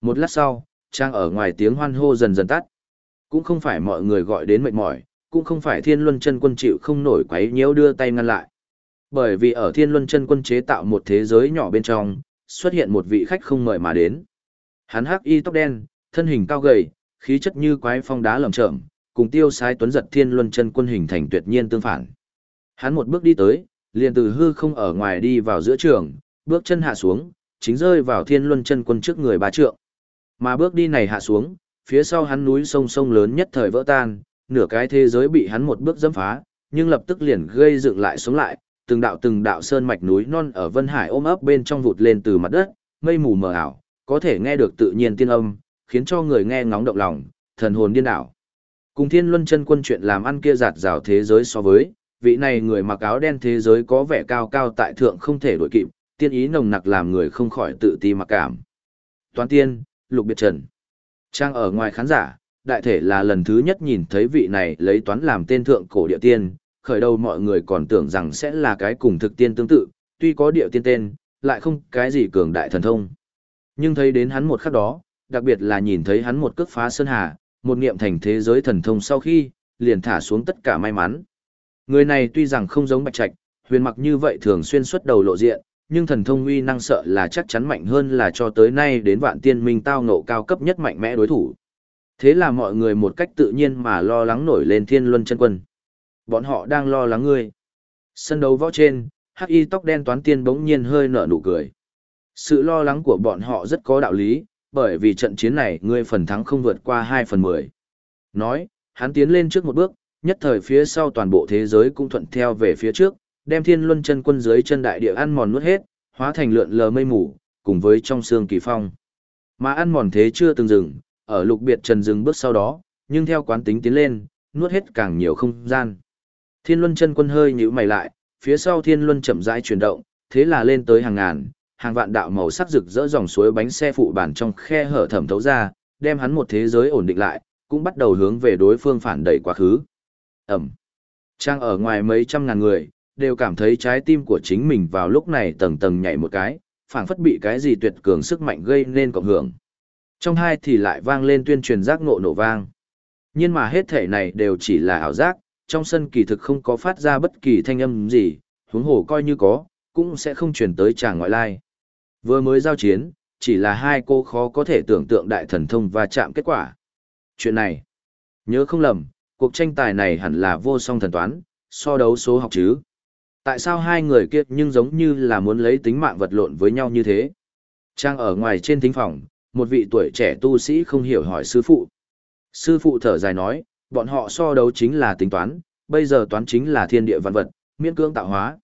Một lát sau, trang ở ngoài tiếng hoan hô dần dần tắt. Cũng không phải mọi người gọi đến mệt mỏi, cũng không phải thiên luân chân quân chịu không nổi quấy nhiễu đưa tay ngăn lại. Bởi vì ở thiên luân chân quân chế tạo một thế giới nhỏ bên trong, xuất hiện một vị khách không mời mà đến. Hắn hắc y tóc đen, thân hình cao gầy, khí chất như quái phong đá lởm chởm, cùng tiêu sai tuấn giật thiên luân chân quân hình thành tuyệt nhiên tương phản. Hắn một bước đi tới, liền từ hư không ở ngoài đi vào giữa trường, bước chân hạ xuống, chính rơi vào thiên luân chân quân trước người ba trượng. Mà bước đi này hạ xuống, phía sau hắn núi sông sông lớn nhất thời vỡ tan, nửa cái thế giới bị hắn một bước dẫm phá, nhưng lập tức liền gây dựng lại sống lại, từng đạo từng đạo sơn mạch núi non ở Vân Hải ôm ấp bên trong vụt lên từ mặt đất, mây mù mờ ảo, có thể nghe được tự nhiên tiên âm, khiến cho người nghe ngóng động lòng, thần hồn điên đảo. Cùng Thiên Luân chân quân chuyện làm ăn kia giạt rào thế giới so với, vị này người mặc áo đen thế giới có vẻ cao cao tại thượng không thể đổi kịp, tiên ý nồng nặc làm người không khỏi tự ti mặc cảm. Toán tiên, Lục Biệt Trần. Trang ở ngoài khán giả, đại thể là lần thứ nhất nhìn thấy vị này lấy toán làm tên thượng cổ địa tiên, khởi đầu mọi người còn tưởng rằng sẽ là cái cùng thực tiên tương tự, tuy có địa tiên tên, lại không cái gì cường đại thần thông. Nhưng thấy đến hắn một khắc đó, đặc biệt là nhìn thấy hắn một cước phá sơn hà, một niệm thành thế giới thần thông sau khi, liền thả xuống tất cả may mắn. Người này tuy rằng không giống Bạch Trạch, huyền mặc như vậy thường xuyên xuất đầu lộ diện, nhưng thần thông uy năng sợ là chắc chắn mạnh hơn là cho tới nay đến vạn tiên minh tao ngộ cao cấp nhất mạnh mẽ đối thủ. Thế là mọi người một cách tự nhiên mà lo lắng nổi lên thiên luân chân quân. Bọn họ đang lo lắng ngươi. Sân đấu võ trên, hắc y tóc đen toán tiên bỗng nhiên hơi nở nụ cười. Sự lo lắng của bọn họ rất có đạo lý, bởi vì trận chiến này ngươi phần thắng không vượt qua 2 phần 10. Nói, hắn tiến lên trước một bước, nhất thời phía sau toàn bộ thế giới cũng thuận theo về phía trước, đem thiên luân chân quân dưới chân đại địa ăn mòn nuốt hết, hóa thành lượn lờ mây mù, cùng với trong xương kỳ phong. Mà ăn mòn thế chưa từng dừng, ở lục biệt trần dừng bước sau đó, nhưng theo quán tính tiến lên, nuốt hết càng nhiều không gian. Thiên luân chân quân hơi nhíu mày lại, phía sau thiên luân chậm rãi chuyển động, thế là lên tới hàng ngàn, hàng vạn đạo màu sắc rực rỡ dòng suối bánh xe phụ bản trong khe hở thẩm thấu ra, đem hắn một thế giới ổn định lại, cũng bắt đầu hướng về đối phương phản đẩy quá khứ. Ẩm. Trang ở ngoài mấy trăm ngàn người, đều cảm thấy trái tim của chính mình vào lúc này tầng tầng nhảy một cái, phảng phất bị cái gì tuyệt cường sức mạnh gây nên cộng hưởng. Trong hai thì lại vang lên tuyên truyền giác ngộ nổ vang. Nhưng mà hết thể này đều chỉ là ảo giác, trong sân kỳ thực không có phát ra bất kỳ thanh âm gì, huống hồ coi như có, cũng sẽ không truyền tới chàng ngoại lai. Vừa mới giao chiến, chỉ là hai cô khó có thể tưởng tượng đại thần thông và chạm kết quả. Chuyện này, nhớ không lầm, cuộc tranh tài này hẳn là vô song thần toán, so đấu số học chứ. Tại sao hai người kia nhưng giống như là muốn lấy tính mạng vật lộn với nhau như thế? Trang ở ngoài trên thính phòng, một vị tuổi trẻ tu sĩ không hiểu hỏi sư phụ. Sư phụ thở dài nói, bọn họ so đấu chính là tính toán, bây giờ toán chính là thiên địa vạn vật, miễn cưỡng tạo hóa.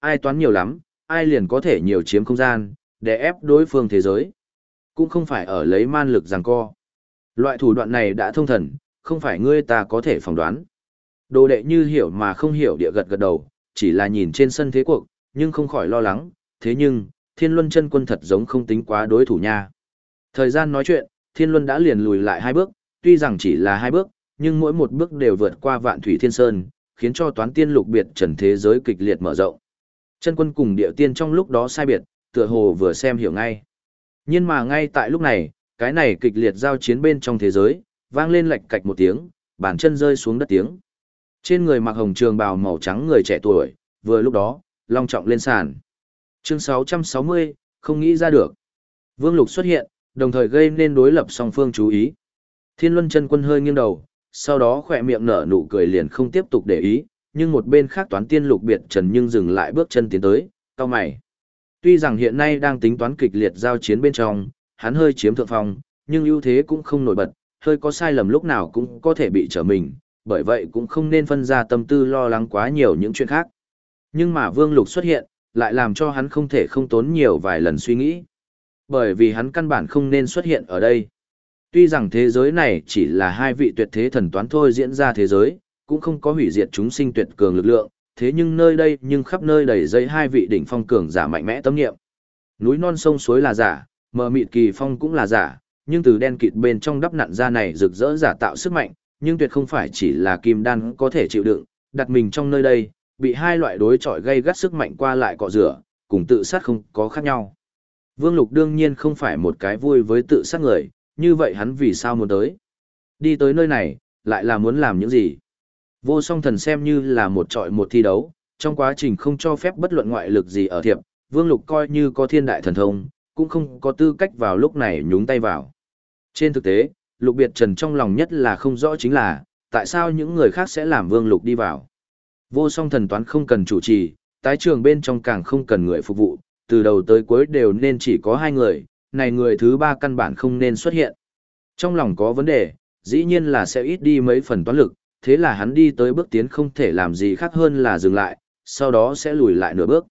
Ai toán nhiều lắm, ai liền có thể nhiều chiếm không gian, để ép đối phương thế giới. Cũng không phải ở lấy man lực giằng co. Loại thủ đoạn này đã thông thần, không phải ngươi ta có thể phỏng đoán. Đồ đệ như hiểu mà không hiểu địa gật gật đầu, chỉ là nhìn trên sân thế cuộc, nhưng không khỏi lo lắng, thế nhưng, Thiên Luân chân quân thật giống không tính quá đối thủ nha. Thời gian nói chuyện, Thiên Luân đã liền lùi lại hai bước, tuy rằng chỉ là hai bước, nhưng mỗi một bước đều vượt qua vạn thủy thiên sơn, khiến cho toán tiên lục biệt trần thế giới kịch liệt mở rộng. Chân quân cùng địa tiên trong lúc đó sai biệt, tựa hồ vừa xem hiểu ngay. Nhưng mà ngay tại lúc này, cái này kịch liệt giao chiến bên trong thế giới, vang lên lạch cạch một tiếng, bàn chân rơi xuống đất tiếng. Trên người mặc hồng trường bào màu trắng người trẻ tuổi, vừa lúc đó, long trọng lên sàn. Chương 660, không nghĩ ra được. Vương Lục xuất hiện, đồng thời gây nên đối lập song phương chú ý. Thiên Luân chân quân hơi nghiêng đầu, sau đó khỏe miệng nở nụ cười liền không tiếp tục để ý, nhưng một bên khác toán tiên lục biệt trần nhưng dừng lại bước chân tiến tới, cao mày. Tuy rằng hiện nay đang tính toán kịch liệt giao chiến bên trong, hắn hơi chiếm thượng phong, nhưng ưu thế cũng không nổi bật, hơi có sai lầm lúc nào cũng có thể bị trở mình, bởi vậy cũng không nên phân ra tâm tư lo lắng quá nhiều những chuyện khác. Nhưng mà Vương Lục xuất hiện, lại làm cho hắn không thể không tốn nhiều vài lần suy nghĩ. Bởi vì hắn căn bản không nên xuất hiện ở đây. Tuy rằng thế giới này chỉ là hai vị tuyệt thế thần toán thôi diễn ra thế giới, cũng không có hủy diệt chúng sinh tuyệt cường lực lượng, thế nhưng nơi đây nhưng khắp nơi đầy dây hai vị đỉnh phong cường giả mạnh mẽ tâm niệm, Núi non sông suối là giả, mờ mịt kỳ phong cũng là giả, nhưng từ đen kịt bên trong đắp nặn ra này rực rỡ giả tạo sức mạnh, nhưng tuyệt không phải chỉ là kim đan có thể chịu đựng, đặt mình trong nơi đây, bị hai loại đối chọi gây gắt sức mạnh qua lại cọ rửa, cùng tự sát không có khác nhau. Vương Lục đương nhiên không phải một cái vui với tự sát người, như vậy hắn vì sao muốn tới? Đi tới nơi này, lại là muốn làm những gì? Vô song thần xem như là một trọi một thi đấu, trong quá trình không cho phép bất luận ngoại lực gì ở thiệp, Vương Lục coi như có thiên đại thần thông, cũng không có tư cách vào lúc này nhúng tay vào. Trên thực tế, Lục Biệt Trần trong lòng nhất là không rõ chính là, tại sao những người khác sẽ làm Vương Lục đi vào. Vô song thần toán không cần chủ trì, tái trường bên trong càng không cần người phục vụ, từ đầu tới cuối đều nên chỉ có hai người, này người thứ ba căn bản không nên xuất hiện. Trong lòng có vấn đề, dĩ nhiên là sẽ ít đi mấy phần toán lực, thế là hắn đi tới bước tiến không thể làm gì khác hơn là dừng lại, sau đó sẽ lùi lại nửa bước.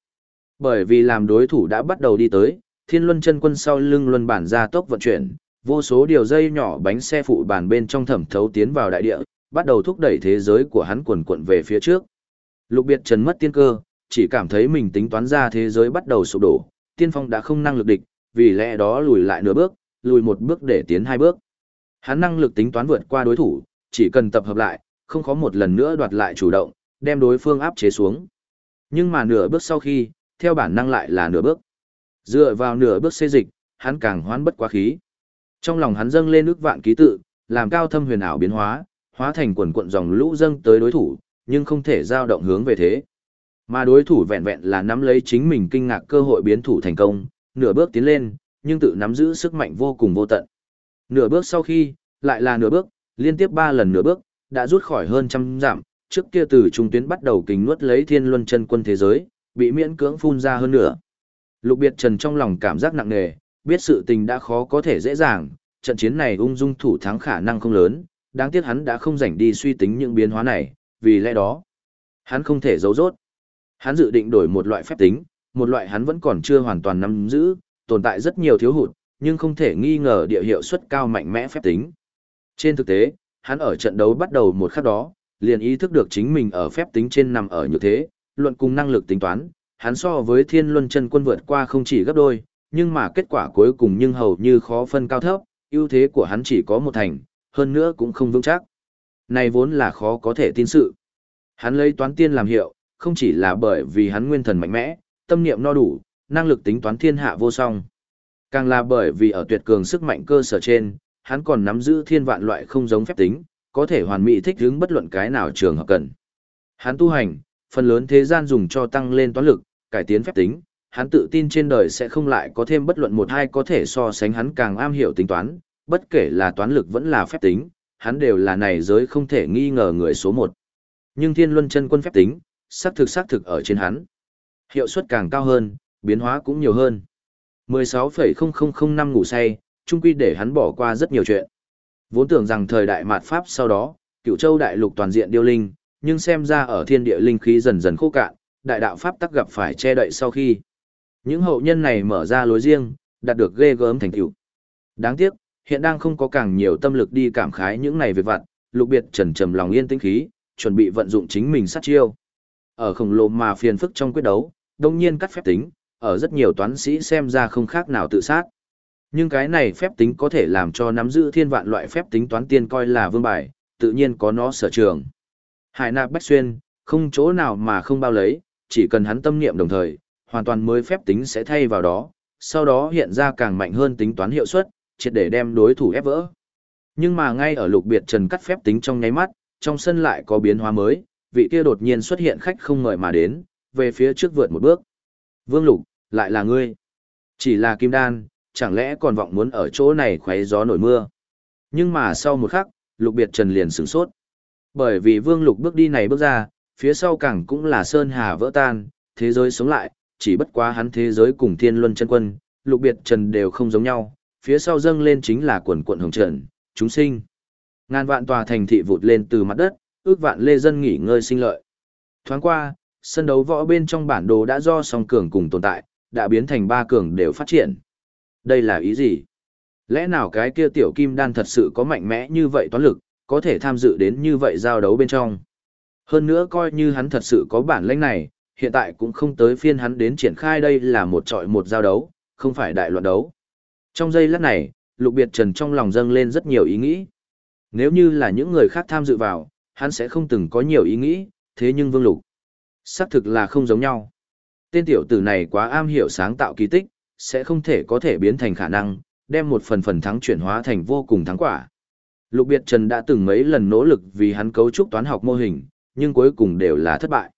Bởi vì làm đối thủ đã bắt đầu đi tới, thiên luân chân quân sau lưng luân bản ra tốc vận chuyển, vô số điều dây nhỏ bánh xe phụ bàn bên trong thẩm thấu tiến vào đại địa, bắt đầu thúc đẩy thế giới của hắn quần quận về phía trước. Lục biệt trần mất tiên cơ, chỉ cảm thấy mình tính toán ra thế giới bắt đầu sụp đổ, tiên phong đã không năng lực địch, vì lẽ đó lùi lại nửa bước, lùi một bước để tiến hai bước. Hắn năng lực tính toán vượt qua đối thủ, chỉ cần tập hợp lại, không có một lần nữa đoạt lại chủ động, đem đối phương áp chế xuống. Nhưng mà nửa bước sau khi, theo bản năng lại là nửa bước. Dựa vào nửa bước xê dịch, hắn càng hoán bất quá khí. Trong lòng hắn dâng lên ước vạn ký tự, làm cao thâm huyền ảo biến hóa, hóa thành quần cuộn dòng lũ dâng tới đối thủ, nhưng không thể giao động hướng về thế. Mà đối thủ vẹn vẹn là nắm lấy chính mình kinh ngạc cơ hội biến thủ thành công, nửa bước tiến lên, nhưng tự nắm giữ sức mạnh vô cùng vô tận. Nửa bước sau khi, lại là nửa bước, liên tiếp ba lần nửa bước, đã rút khỏi hơn trăm giảm, trước kia từ trung tuyến bắt đầu kính nuốt lấy thiên luân chân quân thế giới, bị miễn cưỡng phun ra hơn nửa Lục biệt trần trong lòng cảm giác nặng nề, biết sự tình đã khó có thể dễ dàng, trận chiến này ung dung thủ thắng khả năng không lớn, đáng tiếc hắn đã không rảnh đi suy tính những biến hóa này, vì lẽ đó, hắn không thể giấu rốt. Hắn dự định đổi một loại phép tính, một loại hắn vẫn còn chưa hoàn toàn nắm giữ, tồn tại rất nhiều thiếu hụt, nhưng không thể nghi ngờ địa hiệu suất cao mạnh mẽ phép tính. Trên thực tế, hắn ở trận đấu bắt đầu một khắc đó, liền ý thức được chính mình ở phép tính trên nằm ở như thế, luận cùng năng lực tính toán, hắn so với thiên luân chân quân vượt qua không chỉ gấp đôi, nhưng mà kết quả cuối cùng nhưng hầu như khó phân cao thấp, ưu thế của hắn chỉ có một thành, hơn nữa cũng không vững chắc. Này vốn là khó có thể tin sự. Hắn lấy toán tiên làm hiệu, không chỉ là bởi vì hắn nguyên thần mạnh mẽ, tâm niệm no đủ, năng lực tính toán thiên hạ vô song. Càng là bởi vì ở tuyệt cường sức mạnh cơ sở trên, hắn còn nắm giữ thiên vạn loại không giống phép tính, có thể hoàn mỹ thích ứng bất luận cái nào trường hợp cần. Hắn tu hành, phần lớn thế gian dùng cho tăng lên toán lực, cải tiến phép tính, hắn tự tin trên đời sẽ không lại có thêm bất luận một hai có thể so sánh hắn càng am hiểu tính toán, bất kể là toán lực vẫn là phép tính, hắn đều là này giới không thể nghi ngờ người số một. Nhưng thiên luân chân quân phép tính, xác thực xác thực ở trên hắn. Hiệu suất càng cao hơn, biến hóa cũng nhiều hơn. 16,0005 ngủ say, trung quy để hắn bỏ qua rất nhiều chuyện. Vốn tưởng rằng thời đại mạt Pháp sau đó, cựu châu đại lục toàn diện điêu linh, nhưng xem ra ở thiên địa linh khí dần dần khô cạn, đại đạo Pháp tắc gặp phải che đậy sau khi. Những hậu nhân này mở ra lối riêng, đạt được ghê gớm thành tựu. Đáng tiếc, hiện đang không có càng nhiều tâm lực đi cảm khái những này về vặt, lục biệt trần trầm lòng yên tĩnh khí, chuẩn bị vận dụng chính mình sát chiêu. Ở khổng lồ mà phiền phức trong quyết đấu, đông nhiên cắt phép tính, ở rất nhiều toán sĩ xem ra không khác nào tự sát. Nhưng cái này phép tính có thể làm cho nắm giữ thiên vạn loại phép tính toán tiên coi là vương bài, tự nhiên có nó sở trường. Hải nạp bách xuyên, không chỗ nào mà không bao lấy, chỉ cần hắn tâm niệm đồng thời, hoàn toàn mới phép tính sẽ thay vào đó, sau đó hiện ra càng mạnh hơn tính toán hiệu suất, triệt để đem đối thủ ép vỡ. Nhưng mà ngay ở lục biệt trần cắt phép tính trong nháy mắt, trong sân lại có biến hóa mới, vị kia đột nhiên xuất hiện khách không ngợi mà đến, về phía trước vượt một bước. Vương lục, lại là ngươi. Chỉ là kim đan, chẳng lẽ còn vọng muốn ở chỗ này khuấy gió nổi mưa. Nhưng mà sau một khắc, lục biệt trần liền sửng sốt. Bởi vì vương lục bước đi này bước ra, phía sau cảng cũng là sơn hà vỡ tan, thế giới sống lại, chỉ bất quá hắn thế giới cùng thiên luân chân quân, lục biệt trần đều không giống nhau, phía sau dâng lên chính là quần quận hồng trần, chúng sinh. Ngàn vạn tòa thành thị vụt lên từ mặt đất, ước vạn lê dân nghỉ ngơi sinh lợi. Thoáng qua, sân đấu võ bên trong bản đồ đã do song cường cùng tồn tại, đã biến thành ba cường đều phát triển. Đây là ý gì? Lẽ nào cái kia tiểu kim đan thật sự có mạnh mẽ như vậy toán lực, có thể tham dự đến như vậy giao đấu bên trong? Hơn nữa coi như hắn thật sự có bản lĩnh này, hiện tại cũng không tới phiên hắn đến triển khai đây là một trọi một giao đấu, không phải đại loạn đấu. Trong giây lát này, Lục Biệt Trần trong lòng dâng lên rất nhiều ý nghĩ. Nếu như là những người khác tham dự vào, hắn sẽ không từng có nhiều ý nghĩ, thế nhưng Vương Lục, xác thực là không giống nhau. Tên tiểu tử này quá am hiểu sáng tạo kỳ tích, sẽ không thể có thể biến thành khả năng, đem một phần phần thắng chuyển hóa thành vô cùng thắng quả. Lục Biệt Trần đã từng mấy lần nỗ lực vì hắn cấu trúc toán học mô hình, nhưng cuối cùng đều là thất bại.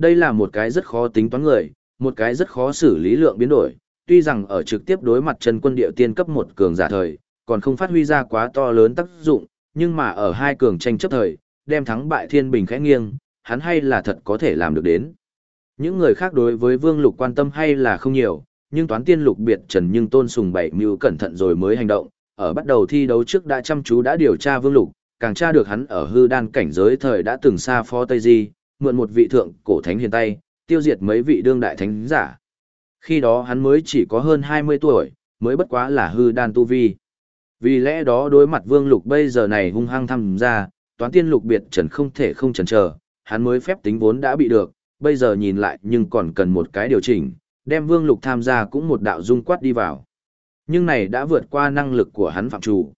Đây là một cái rất khó tính toán người, một cái rất khó xử lý lượng biến đổi, tuy rằng ở trực tiếp đối mặt Trần Quân Điệu Tiên cấp một cường giả thời, còn không phát huy ra quá to lớn tác dụng, nhưng mà ở hai cường tranh chấp thời, đem thắng bại thiên bình khẽ nghiêng, hắn hay là thật có thể làm được đến. Những người khác đối với Vương Lục quan tâm hay là không nhiều, nhưng toán tiên lục biệt trần nhưng tôn sùng bảy mưu cẩn thận rồi mới hành động, ở bắt đầu thi đấu trước đã chăm chú đã điều tra Vương Lục, càng tra được hắn ở hư đan cảnh giới thời đã từng xa phó Tây Di, mượn một vị thượng cổ thánh hiền tay, tiêu diệt mấy vị đương đại thánh giả. Khi đó hắn mới chỉ có hơn 20 tuổi, mới bất quá là hư đan tu vi. Vì lẽ đó đối mặt Vương Lục bây giờ này hung hăng tham gia, toán tiên lục biệt trần không thể không chần chờ, hắn mới phép tính vốn đã bị được, bây giờ nhìn lại nhưng còn cần một cái điều chỉnh, đem Vương Lục tham gia cũng một đạo dung quát đi vào. Nhưng này đã vượt qua năng lực của hắn phạm chủ.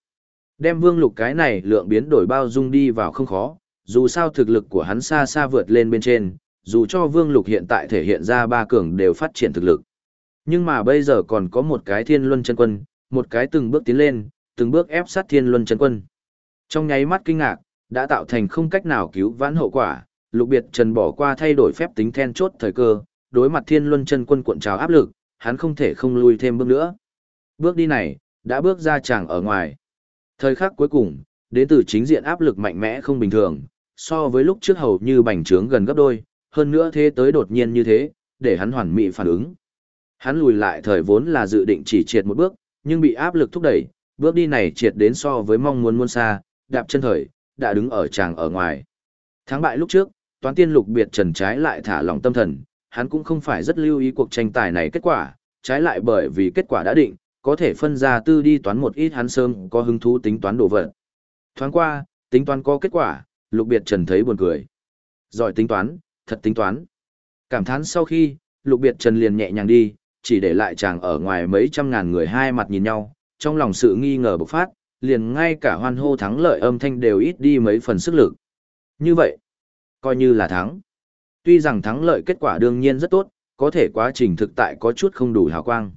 Đem Vương Lục cái này lượng biến đổi bao dung đi vào không khó, dù sao thực lực của hắn xa xa vượt lên bên trên, dù cho Vương Lục hiện tại thể hiện ra ba cường đều phát triển thực lực. Nhưng mà bây giờ còn có một cái thiên luân chân quân, một cái từng bước tiến lên, từng bước ép sát thiên luân chân quân. Trong nháy mắt kinh ngạc, đã tạo thành không cách nào cứu vãn hậu quả, Lục Biệt Trần bỏ qua thay đổi phép tính then chốt thời cơ, đối mặt Thiên Luân chân quân cuộn trào áp lực, hắn không thể không lui thêm bước nữa. Bước đi này, đã bước ra chàng ở ngoài. Thời khắc cuối cùng, đến từ chính diện áp lực mạnh mẽ không bình thường, so với lúc trước hầu như bành trướng gần gấp đôi, hơn nữa thế tới đột nhiên như thế, để hắn hoàn mỹ phản ứng. Hắn lùi lại thời vốn là dự định chỉ triệt một bước, nhưng bị áp lực thúc đẩy, bước đi này triệt đến so với mong muốn muôn xa, đạp chân thời, đã đứng ở tràng ở ngoài. Thắng bại lúc trước, toán tiên lục biệt trần trái lại thả lòng tâm thần, hắn cũng không phải rất lưu ý cuộc tranh tài này kết quả, trái lại bởi vì kết quả đã định, có thể phân ra tư đi toán một ít hắn sớm có hứng thú tính toán đồ vật. Thoáng qua, tính toán có kết quả, lục biệt trần thấy buồn cười. Giỏi tính toán, thật tính toán. Cảm thán sau khi, lục biệt trần liền nhẹ nhàng đi, chỉ để lại chàng ở ngoài mấy trăm ngàn người hai mặt nhìn nhau, trong lòng sự nghi ngờ bộc phát, liền ngay cả hoan hô thắng lợi âm thanh đều ít đi mấy phần sức lực. Như vậy, coi như là thắng. Tuy rằng thắng lợi kết quả đương nhiên rất tốt, có thể quá trình thực tại có chút không đủ hào quang.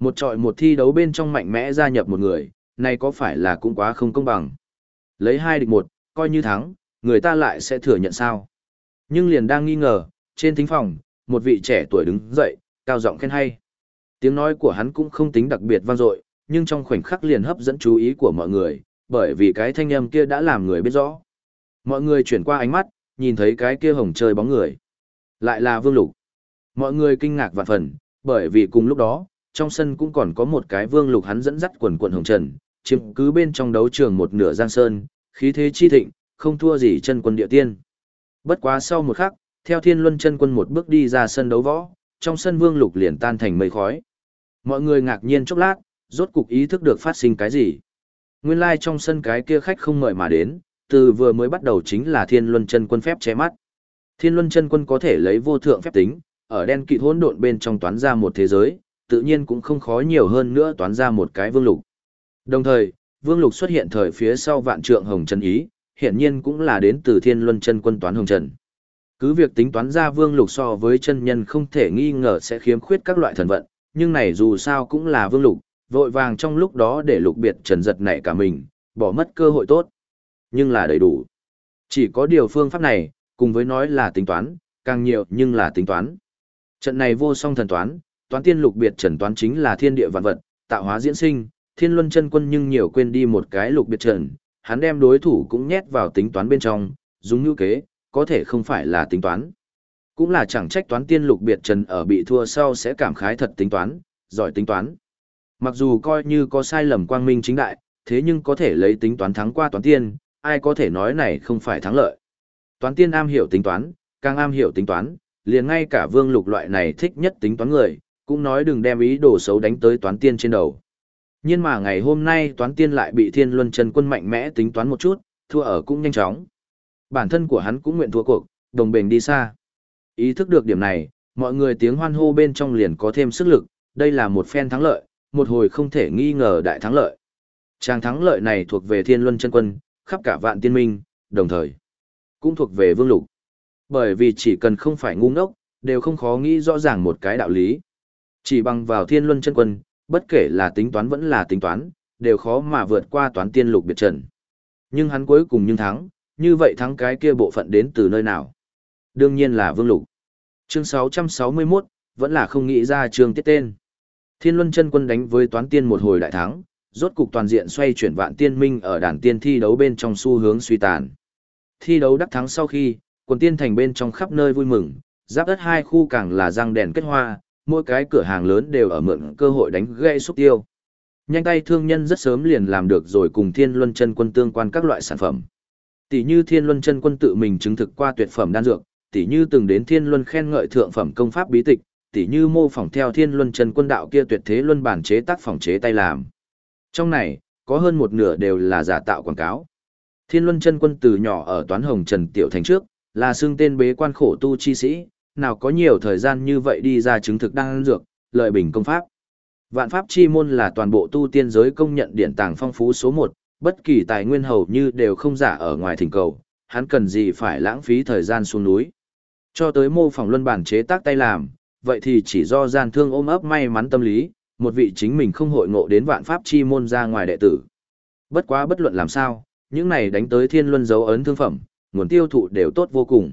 Một trọi một thi đấu bên trong mạnh mẽ gia nhập một người, này có phải là cũng quá không công bằng. Lấy hai địch một, coi như thắng, người ta lại sẽ thừa nhận sao. Nhưng liền đang nghi ngờ, trên thính phòng, một vị trẻ tuổi đứng dậy, cao giọng khen hay. Tiếng nói của hắn cũng không tính đặc biệt vang dội, nhưng trong khoảnh khắc liền hấp dẫn chú ý của mọi người, bởi vì cái thanh âm kia đã làm người biết rõ. Mọi người chuyển qua ánh mắt, nhìn thấy cái kia hồng chơi bóng người. Lại là Vương Lục. Mọi người kinh ngạc vạn phần, bởi vì cùng lúc đó, trong sân cũng còn có một cái Vương Lục hắn dẫn dắt quần quần hồng trần, chiếm cứ bên trong đấu trường một nửa giang sơn, khí thế chi thịnh, không thua gì chân quân địa tiên. Bất quá sau một khắc, theo Thiên Luân chân quân một bước đi ra sân đấu võ, trong sân Vương Lục liền tan thành mây khói. Mọi người ngạc nhiên chốc lát, rốt cục ý thức được phát sinh cái gì. Nguyên lai like trong sân cái kia khách không mời mà đến, từ vừa mới bắt đầu chính là Thiên Luân chân quân phép che mắt. Thiên Luân chân quân có thể lấy vô thượng phép tính, ở đen kịt hỗn độn bên trong toán ra một thế giới, tự nhiên cũng không khó nhiều hơn nữa toán ra một cái vương lục. Đồng thời, vương lục xuất hiện thời phía sau vạn trượng hồng chân ý, hiện nhiên cũng là đến từ Thiên Luân chân quân toán hồng trần. Cứ việc tính toán ra vương lục so với chân nhân không thể nghi ngờ sẽ khiếm khuyết các loại thần vận, nhưng này dù sao cũng là vương lục, vội vàng trong lúc đó để lục biệt trần giật nảy cả mình, bỏ mất cơ hội tốt. Nhưng là đầy đủ. Chỉ có điều phương pháp này, cùng với nói là tính toán, càng nhiều nhưng là tính toán. Trận này vô song thần toán, toán tiên lục biệt trần toán chính là thiên địa vạn vật, tạo hóa diễn sinh, thiên luân chân quân nhưng nhiều quên đi một cái lục biệt trần, hắn đem đối thủ cũng nhét vào tính toán bên trong, dùng như kế, có thể không phải là tính toán. Cũng là chẳng trách toán tiên lục biệt trần ở bị thua sau sẽ cảm khái thật tính toán, giỏi tính toán. Mặc dù coi như có sai lầm quang minh chính đại, thế nhưng có thể lấy tính toán thắng qua toán tiên, ai có thể nói này không phải thắng lợi. Toán tiên am hiểu tính toán, càng am hiểu tính toán, liền ngay cả vương lục loại này thích nhất tính toán người, cũng nói đừng đem ý đồ xấu đánh tới toán tiên trên đầu. Nhưng mà ngày hôm nay toán tiên lại bị thiên luân chân quân mạnh mẽ tính toán một chút, thua ở cũng nhanh chóng. Bản thân của hắn cũng nguyện thua cuộc, đồng bền đi xa. Ý thức được điểm này, mọi người tiếng hoan hô bên trong liền có thêm sức lực, đây là một phen thắng lợi, một hồi không thể nghi ngờ đại thắng lợi. Trang thắng lợi này thuộc về thiên luân chân quân, khắp cả vạn tiên minh, đồng thời, cũng thuộc về vương lục. Bởi vì chỉ cần không phải ngu ngốc, đều không khó nghĩ rõ ràng một cái đạo lý. Chỉ bằng vào thiên luân chân quân, bất kể là tính toán vẫn là tính toán, đều khó mà vượt qua toán tiên lục biệt trần. Nhưng hắn cuối cùng nhưng thắng, như vậy thắng cái kia bộ phận đến từ nơi nào? Đương nhiên là vương lục. Chương 661, vẫn là không nghĩ ra trường tiết tên. Thiên luân chân quân đánh với toán tiên một hồi đại thắng, rốt cục toàn diện xoay chuyển vạn tiên minh ở đàn tiên thi đấu bên trong xu hướng suy tàn. Thi đấu đắc thắng sau khi, quần tiên thành bên trong khắp nơi vui mừng, giáp đất hai khu càng là răng đèn kết hoa, mỗi cái cửa hàng lớn đều ở mượn cơ hội đánh gây xúc tiêu. Nhanh tay thương nhân rất sớm liền làm được rồi cùng Thiên Luân chân quân tương quan các loại sản phẩm. Tỷ như Thiên Luân chân quân tự mình chứng thực qua tuyệt phẩm đan dược, tỷ như từng đến Thiên Luân khen ngợi thượng phẩm công pháp bí tịch, tỷ như mô phỏng theo Thiên Luân chân quân đạo kia tuyệt thế luân bản chế tác phòng chế tay làm. Trong này, có hơn một nửa đều là giả tạo quảng cáo. Thiên Luân chân quân từ nhỏ ở Toán Hồng Trần Tiểu Thành trước, là xương tên bế quan khổ tu chi sĩ, nào có nhiều thời gian như vậy đi ra chứng thực đan dược, lợi bình công pháp. Vạn pháp chi môn là toàn bộ tu tiên giới công nhận điển tàng phong phú số 1, bất kỳ tài nguyên hầu như đều không giả ở ngoài thỉnh cầu, hắn cần gì phải lãng phí thời gian xuống núi. Cho tới mô phỏng luân bản chế tác tay làm, vậy thì chỉ do gian thương ôm ấp may mắn tâm lý, một vị chính mình không hội ngộ đến vạn pháp chi môn ra ngoài đệ tử. Bất quá bất luận làm sao, Những này đánh tới thiên luân dấu ấn thương phẩm, nguồn tiêu thụ đều tốt vô cùng.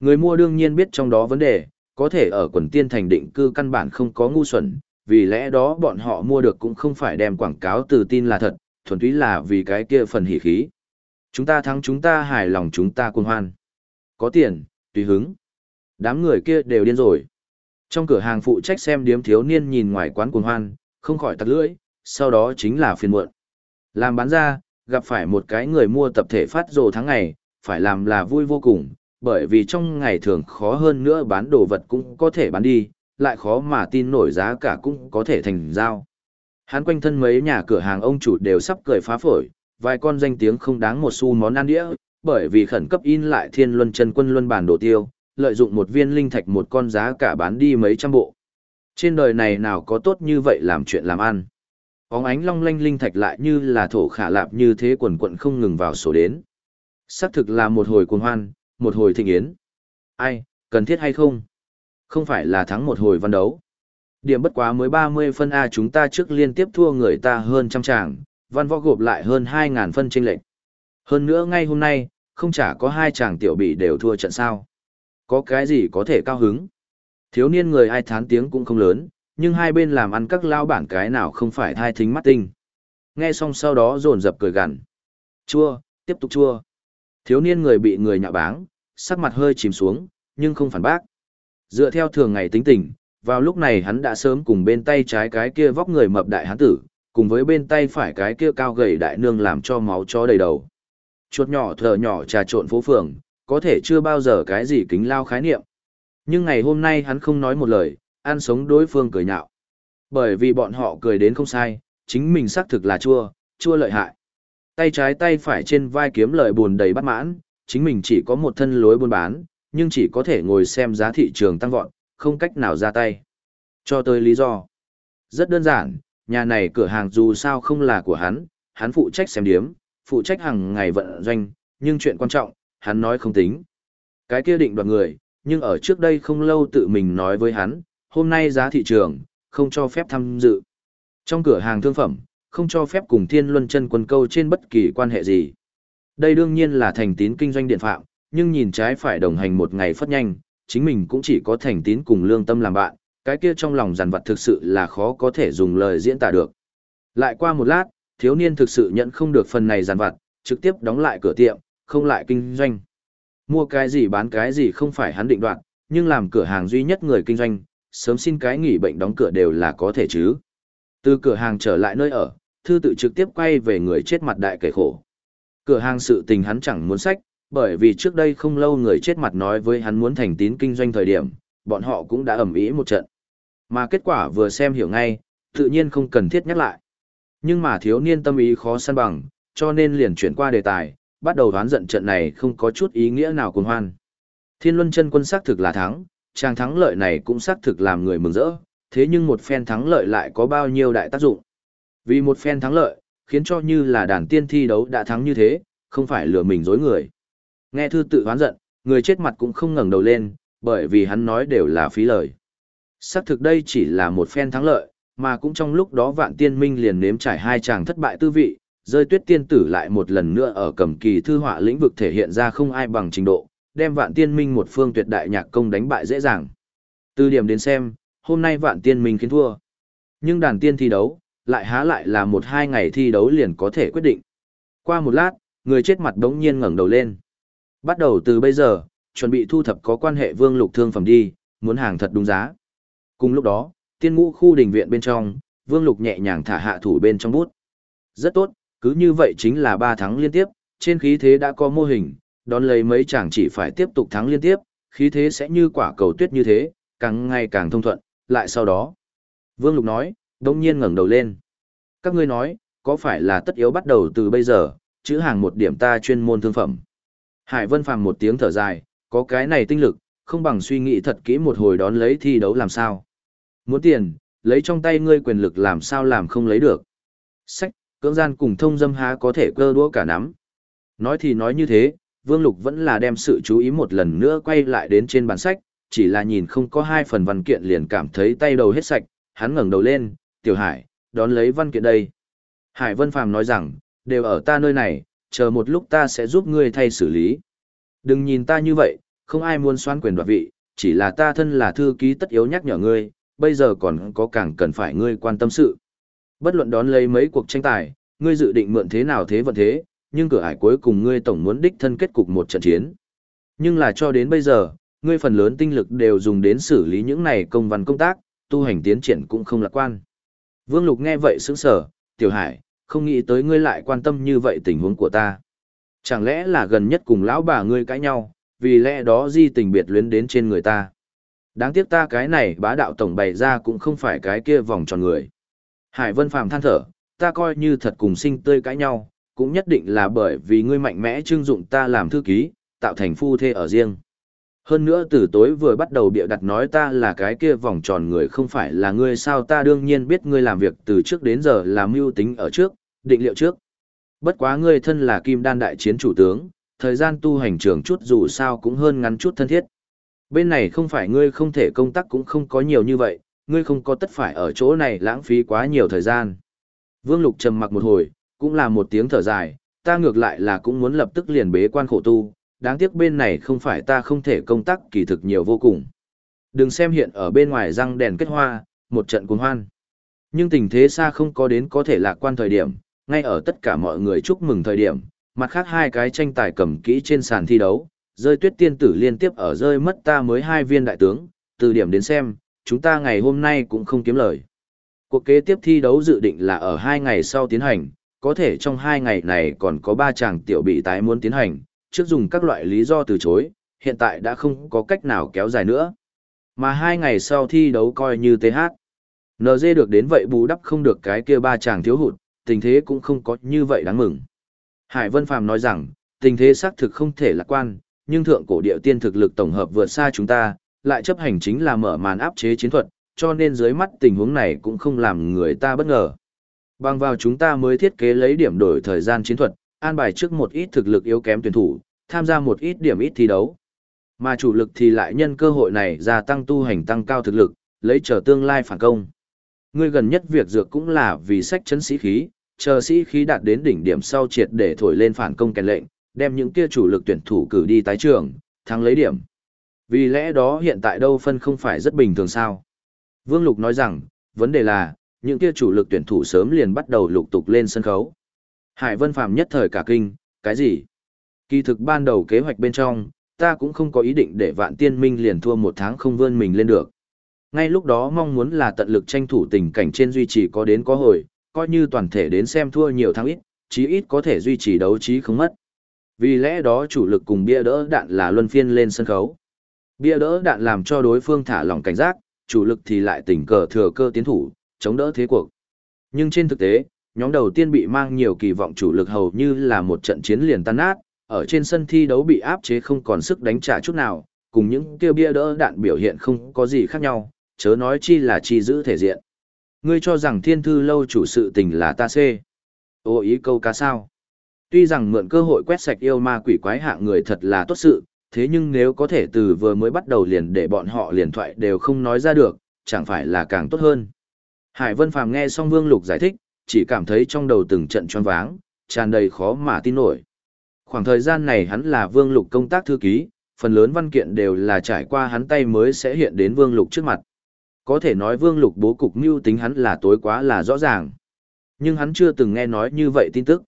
Người mua đương nhiên biết trong đó vấn đề, có thể ở quần tiên thành định cư căn bản không có ngu xuẩn, vì lẽ đó bọn họ mua được cũng không phải đem quảng cáo từ tin là thật, thuần túy là vì cái kia phần hỉ khí. Chúng ta thắng chúng ta hài lòng chúng ta cuồng hoan. Có tiền, tùy hứng. Đám người kia đều điên rồi. Trong cửa hàng phụ trách xem điếm thiếu niên nhìn ngoài quán cuồng hoan, không khỏi tắt lưỡi, sau đó chính là phiền muộn. Làm bán ra, gặp phải một cái người mua tập thể phát rồ tháng ngày, phải làm là vui vô cùng, bởi vì trong ngày thường khó hơn nữa bán đồ vật cũng có thể bán đi, lại khó mà tin nổi giá cả cũng có thể thành giao. Hắn quanh thân mấy nhà cửa hàng ông chủ đều sắp cười phá phổi, vài con danh tiếng không đáng một xu món ăn đĩa, bởi vì khẩn cấp in lại thiên luân chân quân luân bản đồ tiêu, lợi dụng một viên linh thạch một con giá cả bán đi mấy trăm bộ. Trên đời này nào có tốt như vậy làm chuyện làm ăn. Bóng ánh long lanh linh thạch lại như là thổ khả lạp như thế quần quận không ngừng vào sổ đến. Xác thực là một hồi cuồng hoan, một hồi thịnh yến. Ai, cần thiết hay không? Không phải là thắng một hồi văn đấu. Điểm bất quá mới 30 phân A chúng ta trước liên tiếp thua người ta hơn trăm tràng, văn võ gộp lại hơn 2.000 phân tranh lệnh. Hơn nữa ngay hôm nay, không chả có hai chàng tiểu bị đều thua trận sao. Có cái gì có thể cao hứng? Thiếu niên người ai thán tiếng cũng không lớn, nhưng hai bên làm ăn các lao bản cái nào không phải thai thính mắt tinh. Nghe xong sau đó dồn dập cười gằn. Chua, tiếp tục chua. Thiếu niên người bị người nhạo báng, sắc mặt hơi chìm xuống, nhưng không phản bác. Dựa theo thường ngày tính tình, vào lúc này hắn đã sớm cùng bên tay trái cái kia vóc người mập đại hán tử, cùng với bên tay phải cái kia cao gầy đại nương làm cho máu chó đầy đầu. Chuột nhỏ thở nhỏ trà trộn phố phường, có thể chưa bao giờ cái gì kính lao khái niệm. Nhưng ngày hôm nay hắn không nói một lời, ăn sống đối phương cười nhạo. Bởi vì bọn họ cười đến không sai, chính mình xác thực là chua, chua lợi hại. Tay trái tay phải trên vai kiếm lợi buồn đầy bắt mãn, chính mình chỉ có một thân lối buôn bán, nhưng chỉ có thể ngồi xem giá thị trường tăng vọt, không cách nào ra tay. Cho tới lý do. Rất đơn giản, nhà này cửa hàng dù sao không là của hắn, hắn phụ trách xem điếm, phụ trách hàng ngày vận doanh, nhưng chuyện quan trọng, hắn nói không tính. Cái kia định đoạt người, nhưng ở trước đây không lâu tự mình nói với hắn, hôm nay giá thị trường, không cho phép tham dự. Trong cửa hàng thương phẩm, không cho phép cùng thiên luân chân quân câu trên bất kỳ quan hệ gì. Đây đương nhiên là thành tín kinh doanh điện phạm, nhưng nhìn trái phải đồng hành một ngày phất nhanh, chính mình cũng chỉ có thành tín cùng lương tâm làm bạn, cái kia trong lòng giàn vật thực sự là khó có thể dùng lời diễn tả được. Lại qua một lát, thiếu niên thực sự nhận không được phần này giàn vật, trực tiếp đóng lại cửa tiệm, không lại kinh doanh. Mua cái gì bán cái gì không phải hắn định đoạt, nhưng làm cửa hàng duy nhất người kinh doanh, sớm xin cái nghỉ bệnh đóng cửa đều là có thể chứ. Từ cửa hàng trở lại nơi ở, thư tự trực tiếp quay về người chết mặt đại kể khổ. Cửa hàng sự tình hắn chẳng muốn sách, bởi vì trước đây không lâu người chết mặt nói với hắn muốn thành tín kinh doanh thời điểm, bọn họ cũng đã ẩm ý một trận. Mà kết quả vừa xem hiểu ngay, tự nhiên không cần thiết nhắc lại. Nhưng mà thiếu niên tâm ý khó săn bằng, cho nên liền chuyển qua đề tài, bắt đầu đoán giận trận này không có chút ý nghĩa nào cùng hoan. Thiên Luân chân quân xác thực là thắng, trang thắng lợi này cũng xác thực làm người mừng rỡ, thế nhưng một phen thắng lợi lại có bao nhiêu đại tác dụng. Vì một phen thắng lợi, khiến cho như là đàn tiên thi đấu đã thắng như thế, không phải lừa mình dối người. Nghe thư tự hoán giận, người chết mặt cũng không ngẩng đầu lên, bởi vì hắn nói đều là phí lời. Xác thực đây chỉ là một phen thắng lợi, mà cũng trong lúc đó vạn tiên minh liền nếm trải hai chàng thất bại tư vị, rơi tuyết tiên tử lại một lần nữa ở cầm kỳ thư họa lĩnh vực thể hiện ra không ai bằng trình độ, đem vạn tiên minh một phương tuyệt đại nhạc công đánh bại dễ dàng. Từ điểm đến xem, hôm nay vạn tiên minh khiến thua. Nhưng đàn tiên thi đấu, lại há lại là một hai ngày thi đấu liền có thể quyết định. Qua một lát, người chết mặt đống nhiên ngẩng đầu lên. Bắt đầu từ bây giờ, chuẩn bị thu thập có quan hệ vương lục thương phẩm đi, muốn hàng thật đúng giá. Cùng lúc đó, tiên ngũ khu đình viện bên trong, vương lục nhẹ nhàng thả hạ thủ bên trong bút. Rất tốt, cứ như vậy chính là ba thắng liên tiếp, trên khí thế đã có mô hình, đón lấy mấy chàng chỉ phải tiếp tục thắng liên tiếp, khí thế sẽ như quả cầu tuyết như thế, càng ngày càng thông thuận, lại sau đó. Vương Lục nói, đông nhiên ngẩng đầu lên. Các ngươi nói, có phải là tất yếu bắt đầu từ bây giờ, chữ hàng một điểm ta chuyên môn thương phẩm. Hải Vân Phàm một tiếng thở dài, có cái này tinh lực, không bằng suy nghĩ thật kỹ một hồi đón lấy thi đấu làm sao. Muốn tiền, lấy trong tay ngươi quyền lực làm sao làm không lấy được. Sách, cưỡng gian cùng thông dâm há có thể cơ đũa cả nắm. Nói thì nói như thế, Vương Lục vẫn là đem sự chú ý một lần nữa quay lại đến trên bản sách, chỉ là nhìn không có hai phần văn kiện liền cảm thấy tay đầu hết sạch, hắn ngẩng đầu lên, "Tiểu Hải, đón lấy văn kiện đây." Hải Vân Phàm nói rằng, "Đều ở ta nơi này, chờ một lúc ta sẽ giúp ngươi thay xử lý. Đừng nhìn ta như vậy, không ai muốn xoan quyền đoạt vị, chỉ là ta thân là thư ký tất yếu nhắc nhở ngươi, bây giờ còn có càng cần phải ngươi quan tâm sự. Bất luận đón lấy mấy cuộc tranh tài, ngươi dự định mượn thế nào thế vận thế, nhưng cửa ải cuối cùng ngươi tổng muốn đích thân kết cục một trận chiến. Nhưng là cho đến bây giờ, ngươi phần lớn tinh lực đều dùng đến xử lý những này công văn công tác, tu hành tiến triển cũng không lạc quan. Vương Lục nghe vậy sững sờ, "Tiểu Hải, không nghĩ tới ngươi lại quan tâm như vậy tình huống của ta. Chẳng lẽ là gần nhất cùng lão bà ngươi cãi nhau, vì lẽ đó di tình biệt luyến đến trên người ta. Đáng tiếc ta cái này bá đạo tổng bày ra cũng không phải cái kia vòng tròn người. Hải Vân Phàm than thở, ta coi như thật cùng sinh tươi cãi nhau, cũng nhất định là bởi vì ngươi mạnh mẽ trưng dụng ta làm thư ký, tạo thành phu thê ở riêng. Hơn nữa từ tối vừa bắt đầu bịa đặt nói ta là cái kia vòng tròn người không phải là ngươi sao ta đương nhiên biết ngươi làm việc từ trước đến giờ là mưu tính ở trước, định liệu trước. Bất quá ngươi thân là kim đan đại chiến chủ tướng, thời gian tu hành trường chút dù sao cũng hơn ngắn chút thân thiết. Bên này không phải ngươi không thể công tác cũng không có nhiều như vậy, ngươi không có tất phải ở chỗ này lãng phí quá nhiều thời gian. Vương Lục trầm mặc một hồi, cũng là một tiếng thở dài, ta ngược lại là cũng muốn lập tức liền bế quan khổ tu, đáng tiếc bên này không phải ta không thể công tác kỳ thực nhiều vô cùng. Đừng xem hiện ở bên ngoài răng đèn kết hoa, một trận cuồng hoan. Nhưng tình thế xa không có đến có thể lạc quan thời điểm, ngay ở tất cả mọi người chúc mừng thời điểm, mặt khác hai cái tranh tài cầm kỹ trên sàn thi đấu, rơi tuyết tiên tử liên tiếp ở rơi mất ta mới hai viên đại tướng, từ điểm đến xem, chúng ta ngày hôm nay cũng không kiếm lời. Cuộc kế tiếp thi đấu dự định là ở hai ngày sau tiến hành, có thể trong hai ngày này còn có ba chàng tiểu bị tái muốn tiến hành, trước dùng các loại lý do từ chối, hiện tại đã không có cách nào kéo dài nữa. Mà hai ngày sau thi đấu coi như TH. NG được đến vậy bù đắp không được cái kia ba chàng thiếu hụt, tình thế cũng không có như vậy đáng mừng. Hải Vân Phàm nói rằng, tình thế xác thực không thể lạc quan, nhưng thượng cổ địa tiên thực lực tổng hợp vượt xa chúng ta, lại chấp hành chính là mở màn áp chế chiến thuật, cho nên dưới mắt tình huống này cũng không làm người ta bất ngờ. Bằng vào chúng ta mới thiết kế lấy điểm đổi thời gian chiến thuật, an bài trước một ít thực lực yếu kém tuyển thủ, tham gia một ít điểm ít thi đấu. Mà chủ lực thì lại nhân cơ hội này gia tăng tu hành tăng cao thực lực, lấy chờ tương lai phản công. Ngươi gần nhất việc dược cũng là vì sách chấn sĩ khí, chờ sĩ khí đạt đến đỉnh điểm sau triệt để thổi lên phản công kèn lệnh, đem những kia chủ lực tuyển thủ cử đi tái trường, thắng lấy điểm. Vì lẽ đó hiện tại đâu phân không phải rất bình thường sao. Vương Lục nói rằng, vấn đề là, những kia chủ lực tuyển thủ sớm liền bắt đầu lục tục lên sân khấu. Hải Vân Phàm nhất thời cả kinh, cái gì? Kỳ thực ban đầu kế hoạch bên trong, ta cũng không có ý định để vạn tiên minh liền thua một tháng không vươn mình lên được. Ngay lúc đó mong muốn là tận lực tranh thủ tình cảnh trên duy trì có đến có hồi, coi như toàn thể đến xem thua nhiều tháng ít, chí ít có thể duy trì đấu trí không mất. Vì lẽ đó chủ lực cùng bia đỡ đạn là luân phiên lên sân khấu. Bia đỡ đạn làm cho đối phương thả lỏng cảnh giác, chủ lực thì lại tỉnh cờ thừa cơ tiến thủ, chống đỡ thế cuộc. Nhưng trên thực tế, nhóm đầu tiên bị mang nhiều kỳ vọng chủ lực hầu như là một trận chiến liền tan nát, ở trên sân thi đấu bị áp chế không còn sức đánh trả chút nào, cùng những kêu bia đỡ đạn biểu hiện không có gì khác nhau, chớ nói chi là chi giữ thể diện. Ngươi cho rằng thiên thư lâu chủ sự tình là ta xê. Ô ý câu cá sao. Tuy rằng mượn cơ hội quét sạch yêu ma quỷ quái hạng người thật là tốt sự, thế nhưng nếu có thể từ vừa mới bắt đầu liền để bọn họ liền thoại đều không nói ra được, chẳng phải là càng tốt hơn. Hải Vân Phàm nghe xong Vương Lục giải thích, chỉ cảm thấy trong đầu từng trận choáng váng, tràn đầy khó mà tin nổi. Khoảng thời gian này hắn là Vương Lục công tác thư ký, phần lớn văn kiện đều là trải qua hắn tay mới sẽ hiện đến Vương Lục trước mặt. Có thể nói Vương Lục bố cục mưu tính hắn là tối quá là rõ ràng. Nhưng hắn chưa từng nghe nói như vậy tin tức.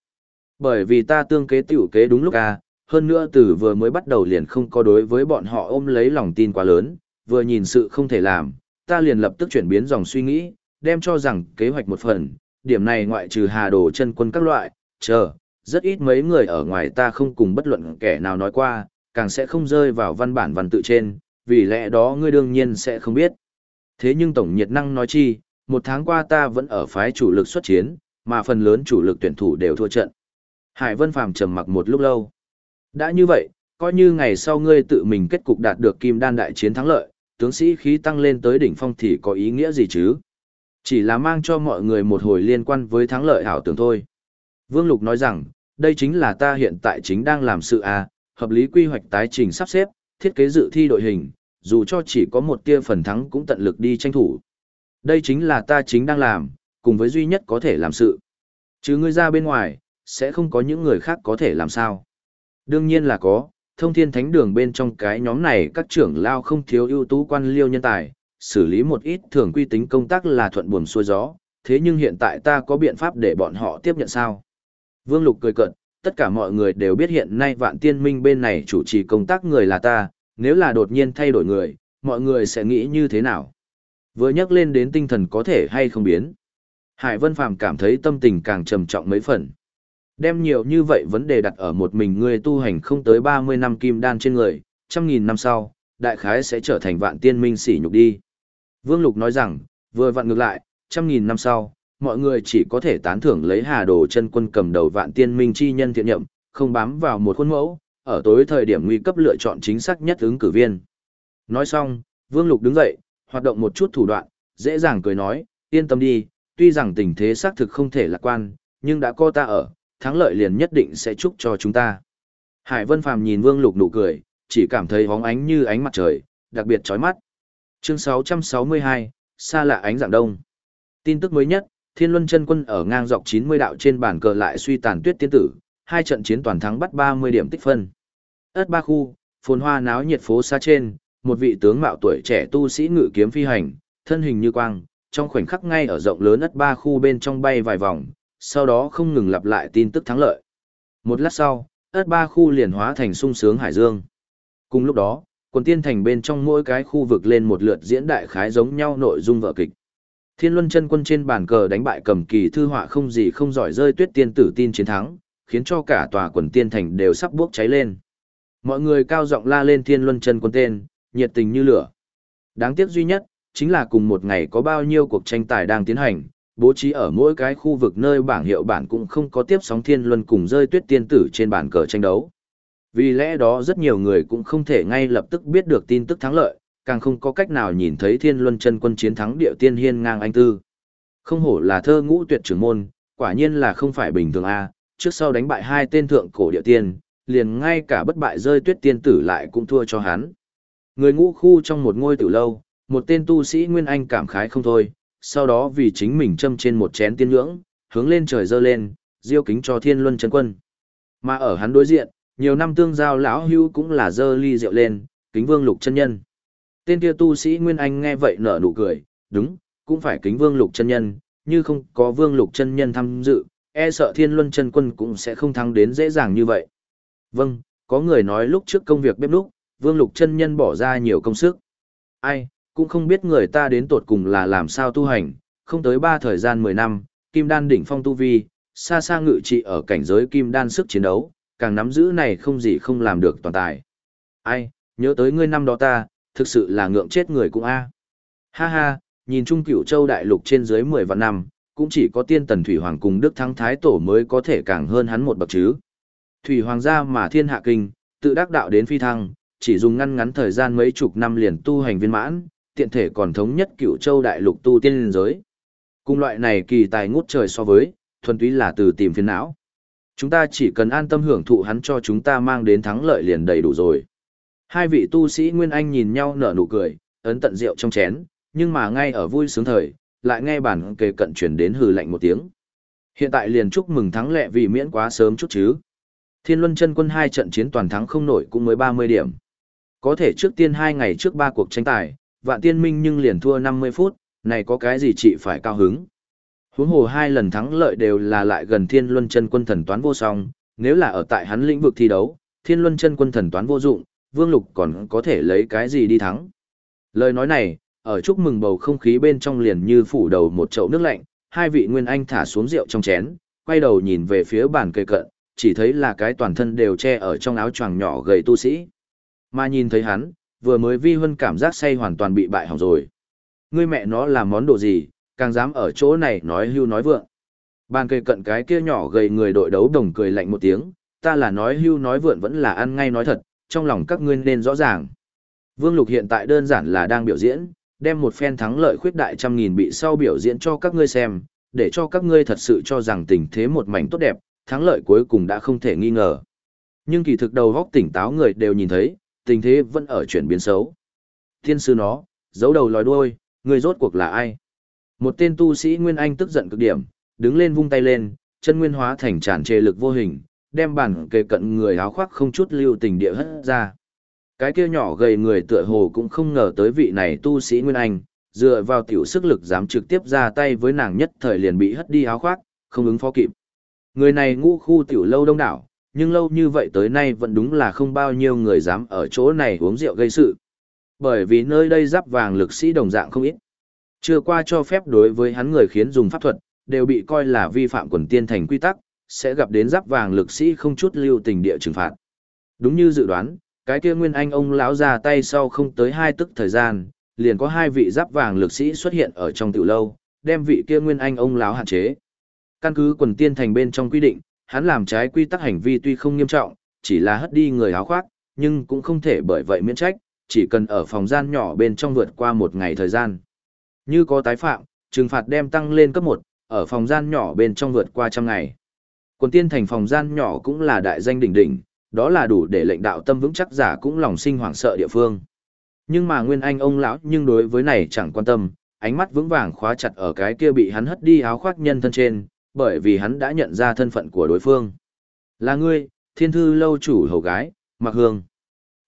Bởi vì ta tương kế tiểu kế đúng lúc à, hơn nữa từ vừa mới bắt đầu liền không có đối với bọn họ ôm lấy lòng tin quá lớn, vừa nhìn sự không thể làm, ta liền lập tức chuyển biến dòng suy nghĩ, đem cho rằng kế hoạch một phần, điểm này ngoại trừ hà đồ chân quân các loại, chờ, rất ít mấy người ở ngoài ta không cùng bất luận kẻ nào nói qua, càng sẽ không rơi vào văn bản văn tự trên, vì lẽ đó ngươi đương nhiên sẽ không biết. Thế nhưng Tổng Nhiệt Năng nói chi, một tháng qua ta vẫn ở phái chủ lực xuất chiến, mà phần lớn chủ lực tuyển thủ đều thua trận. Hải Vân Phàm trầm mặc một lúc lâu. Đã như vậy, coi như ngày sau ngươi tự mình kết cục đạt được kim đan đại chiến thắng lợi, tướng sĩ khí tăng lên tới đỉnh phong thì có ý nghĩa gì chứ? Chỉ là mang cho mọi người một hồi liên quan với thắng lợi ảo tưởng thôi. Vương Lục nói rằng, đây chính là ta hiện tại chính đang làm sự A, hợp lý quy hoạch tái trình sắp xếp, thiết kế dự thi đội hình, dù cho chỉ có một tia phần thắng cũng tận lực đi tranh thủ. Đây chính là ta chính đang làm, cùng với duy nhất có thể làm sự. Chứ ngươi ra bên ngoài, sẽ không có những người khác có thể làm sao. Đương nhiên là có, thông thiên thánh đường bên trong cái nhóm này các trưởng lao không thiếu ưu tú quan liêu nhân tài, xử lý một ít thường quy tính công tác là thuận buồm xuôi gió, thế nhưng hiện tại ta có biện pháp để bọn họ tiếp nhận sao? Vương Lục cười cợt, tất cả mọi người đều biết hiện nay vạn tiên minh bên này chủ trì công tác người là ta, nếu là đột nhiên thay đổi người, mọi người sẽ nghĩ như thế nào? Vừa nhắc lên đến tinh thần có thể hay không biến. Hải Vân Phàm cảm thấy tâm tình càng trầm trọng mấy phần. Đem nhiều như vậy vấn đề đặt ở một mình người tu hành không tới 30 năm kim đan trên người, trăm nghìn năm sau, đại khái sẽ trở thành vạn tiên minh sỉ nhục đi. Vương Lục nói rằng, vừa vặn ngược lại, trăm nghìn năm sau, mọi người chỉ có thể tán thưởng lấy hà đồ chân quân cầm đầu vạn tiên minh chi nhân thiện nhậm, không bám vào một khuôn mẫu, ở tối thời điểm nguy cấp lựa chọn chính xác nhất ứng cử viên. Nói xong, Vương Lục đứng dậy, hoạt động một chút thủ đoạn, dễ dàng cười nói, yên tâm đi, tuy rằng tình thế xác thực không thể lạc quan, nhưng đã có ta ở, thắng lợi liền nhất định sẽ chúc cho chúng ta. Hải Vân Phàm nhìn Vương Lục nụ cười, chỉ cảm thấy hóng ánh như ánh mặt trời, đặc biệt chói mắt. Chương 662, xa lạ ánh dạng đông. Tin tức mới nhất, Thiên Luân chân quân ở ngang dọc 90 đạo trên bàn cờ lại suy tàn tuyết tiên tử, hai trận chiến toàn thắng bắt 30 điểm tích phân. Ất ba khu, phồn hoa náo nhiệt phố xa trên, một vị tướng mạo tuổi trẻ tu sĩ ngự kiếm phi hành, thân hình như quang, trong khoảnh khắc ngay ở rộng lớn ất ba khu bên trong bay vài vòng, sau đó không ngừng lặp lại tin tức thắng lợi. Một lát sau, ất ba khu liền hóa thành sung sướng hải dương. Cùng lúc đó, quần tiên thành bên trong mỗi cái khu vực lên một lượt diễn đại khái giống nhau nội dung vở kịch. Thiên Luân chân quân trên bàn cờ đánh bại cầm kỳ thư họa không gì không giỏi rơi tuyết tiên tử tin chiến thắng, khiến cho cả tòa quần tiên thành đều sắp bốc cháy lên. Mọi người cao giọng la lên Thiên Luân chân quân tên, nhiệt tình như lửa. Đáng tiếc duy nhất, chính là cùng một ngày có bao nhiêu cuộc tranh tài đang tiến hành, bố trí ở mỗi cái khu vực nơi bảng hiệu bản cũng không có tiếp sóng Thiên Luân cùng rơi tuyết tiên tử trên bàn cờ tranh đấu. Vì lẽ đó rất nhiều người cũng không thể ngay lập tức biết được tin tức thắng lợi, càng không có cách nào nhìn thấy thiên luân chân quân chiến thắng địa tiên hiên ngang anh tư. Không hổ là thơ ngũ tuyệt trưởng môn, quả nhiên là không phải bình thường a trước sau đánh bại hai tên thượng cổ địa tiên, liền ngay cả bất bại rơi tuyết tiên tử lại cũng thua cho hắn. Người ngũ khu trong một ngôi tử lâu, một tên tu sĩ Nguyên Anh cảm khái không thôi, sau đó vì chính mình châm trên một chén tiên ngưỡng, hướng lên trời dơ lên, diêu kính cho thiên luân chân quân. Mà ở hắn đối diện, nhiều năm tương giao lão hưu cũng là dơ ly rượu lên, kính vương lục chân nhân. Tên kia tu sĩ Nguyên Anh nghe vậy nở nụ cười, đúng, cũng phải kính vương lục chân nhân, như không có vương lục chân nhân tham dự, e sợ thiên luân chân quân cũng sẽ không thắng đến dễ dàng như vậy. Vâng, có người nói lúc trước công việc bếp lúc, vương lục chân nhân bỏ ra nhiều công sức. Ai, cũng không biết người ta đến tột cùng là làm sao tu hành, không tới ba thời gian 10 năm, kim đan đỉnh phong tu vi, xa xa ngự trị ở cảnh giới kim đan sức chiến đấu, càng nắm giữ này không gì không làm được toàn tài. Ai, nhớ tới ngươi năm đó ta, thực sự là ngượng chết người cũng a. Ha ha, nhìn chung cửu châu đại lục trên dưới 10 vạn năm, cũng chỉ có tiên tần Thủy Hoàng cùng Đức Thắng Thái Tổ mới có thể càng hơn hắn một bậc chứ. Thủy Hoàng gia mà thiên hạ kinh, tự đắc đạo đến phi thăng, chỉ dùng ngăn ngắn thời gian mấy chục năm liền tu hành viên mãn, tiện thể còn thống nhất cửu châu đại lục tu tiên giới. Cùng loại này kỳ tài ngút trời so với, thuần túy là từ tìm phiền não. Chúng ta chỉ cần an tâm hưởng thụ hắn cho chúng ta mang đến thắng lợi liền đầy đủ rồi. Hai vị tu sĩ Nguyên Anh nhìn nhau nở nụ cười, ấn tận rượu trong chén, nhưng mà ngay ở vui sướng thời, lại nghe bản kề cận chuyển đến hừ lạnh một tiếng. Hiện tại liền chúc mừng thắng lẹ vì miễn quá sớm chút chứ. Thiên Luân chân quân hai trận chiến toàn thắng không nổi cũng mới 30 điểm. Có thể trước tiên hai ngày trước ba cuộc tranh tài, vạn tiên minh nhưng liền thua 50 phút, này có cái gì chị phải cao hứng. Huống hồ hai lần thắng lợi đều là lại gần Thiên Luân chân quân thần toán vô song, nếu là ở tại hắn lĩnh vực thi đấu, Thiên Luân chân quân thần toán vô dụng, Vương Lục còn có thể lấy cái gì đi thắng. Lời nói này, ở chúc mừng bầu không khí bên trong liền như phủ đầu một chậu nước lạnh, hai vị nguyên anh thả xuống rượu trong chén, quay đầu nhìn về phía bàn cây cận, chỉ thấy là cái toàn thân đều che ở trong áo choàng nhỏ gầy tu sĩ. Mà nhìn thấy hắn, vừa mới vi huân cảm giác say hoàn toàn bị bại hỏng rồi. Ngươi mẹ nó làm món đồ gì, càng dám ở chỗ này nói hưu nói vượng. Bàn kề cận cái kia nhỏ gầy người đội đấu đồng cười lạnh một tiếng, ta là nói hưu nói vượn vẫn là ăn ngay nói thật, trong lòng các ngươi nên rõ ràng. Vương Lục hiện tại đơn giản là đang biểu diễn, đem một phen thắng lợi khuyết đại trăm nghìn bị sau biểu diễn cho các ngươi xem, để cho các ngươi thật sự cho rằng tình thế một mảnh tốt đẹp, thắng lợi cuối cùng đã không thể nghi ngờ. Nhưng kỳ thực đầu góc tỉnh táo người đều nhìn thấy, tình thế vẫn ở chuyển biến xấu. Thiên sư nó, giấu đầu lòi đuôi, người rốt cuộc là ai? Một tên tu sĩ Nguyên Anh tức giận cực điểm, đứng lên vung tay lên, chân nguyên hóa thành tràn trề lực vô hình, đem bản kề cận người áo khoác không chút lưu tình địa hất ra. Cái kia nhỏ gầy người tựa hồ cũng không ngờ tới vị này tu sĩ Nguyên Anh, dựa vào tiểu sức lực dám trực tiếp ra tay với nàng nhất thời liền bị hất đi áo khoác, không ứng phó kịp. Người này ngũ khu tiểu lâu đông đảo, nhưng lâu như vậy tới nay vẫn đúng là không bao nhiêu người dám ở chỗ này uống rượu gây sự. Bởi vì nơi đây giáp vàng lực sĩ đồng dạng không ít. Chưa qua cho phép đối với hắn người khiến dùng pháp thuật, đều bị coi là vi phạm quần tiên thành quy tắc, sẽ gặp đến giáp vàng lực sĩ không chút lưu tình địa trừng phạt. Đúng như dự đoán, cái kia nguyên anh ông lão ra tay sau không tới hai tức thời gian, liền có hai vị giáp vàng lực sĩ xuất hiện ở trong tiểu lâu, đem vị kia nguyên anh ông lão hạn chế. Căn cứ quần tiên thành bên trong quy định, hắn làm trái quy tắc hành vi tuy không nghiêm trọng, chỉ là hất đi người áo khoác, nhưng cũng không thể bởi vậy miễn trách, chỉ cần ở phòng gian nhỏ bên trong vượt qua một ngày thời gian. Như có tái phạm, trừng phạt đem tăng lên cấp 1, ở phòng gian nhỏ bên trong vượt qua trăm ngày. Quần tiên thành phòng gian nhỏ cũng là đại danh đỉnh đỉnh, đó là đủ để lệnh đạo tâm vững chắc giả cũng lòng sinh hoảng sợ địa phương. Nhưng mà Nguyên Anh ông lão nhưng đối với này chẳng quan tâm, ánh mắt vững vàng khóa chặt ở cái kia bị hắn hất đi áo khoác nhân thân trên, bởi vì hắn đã nhận ra thân phận của đối phương. Là ngươi, thiên thư lâu chủ hầu gái, mặc Hương.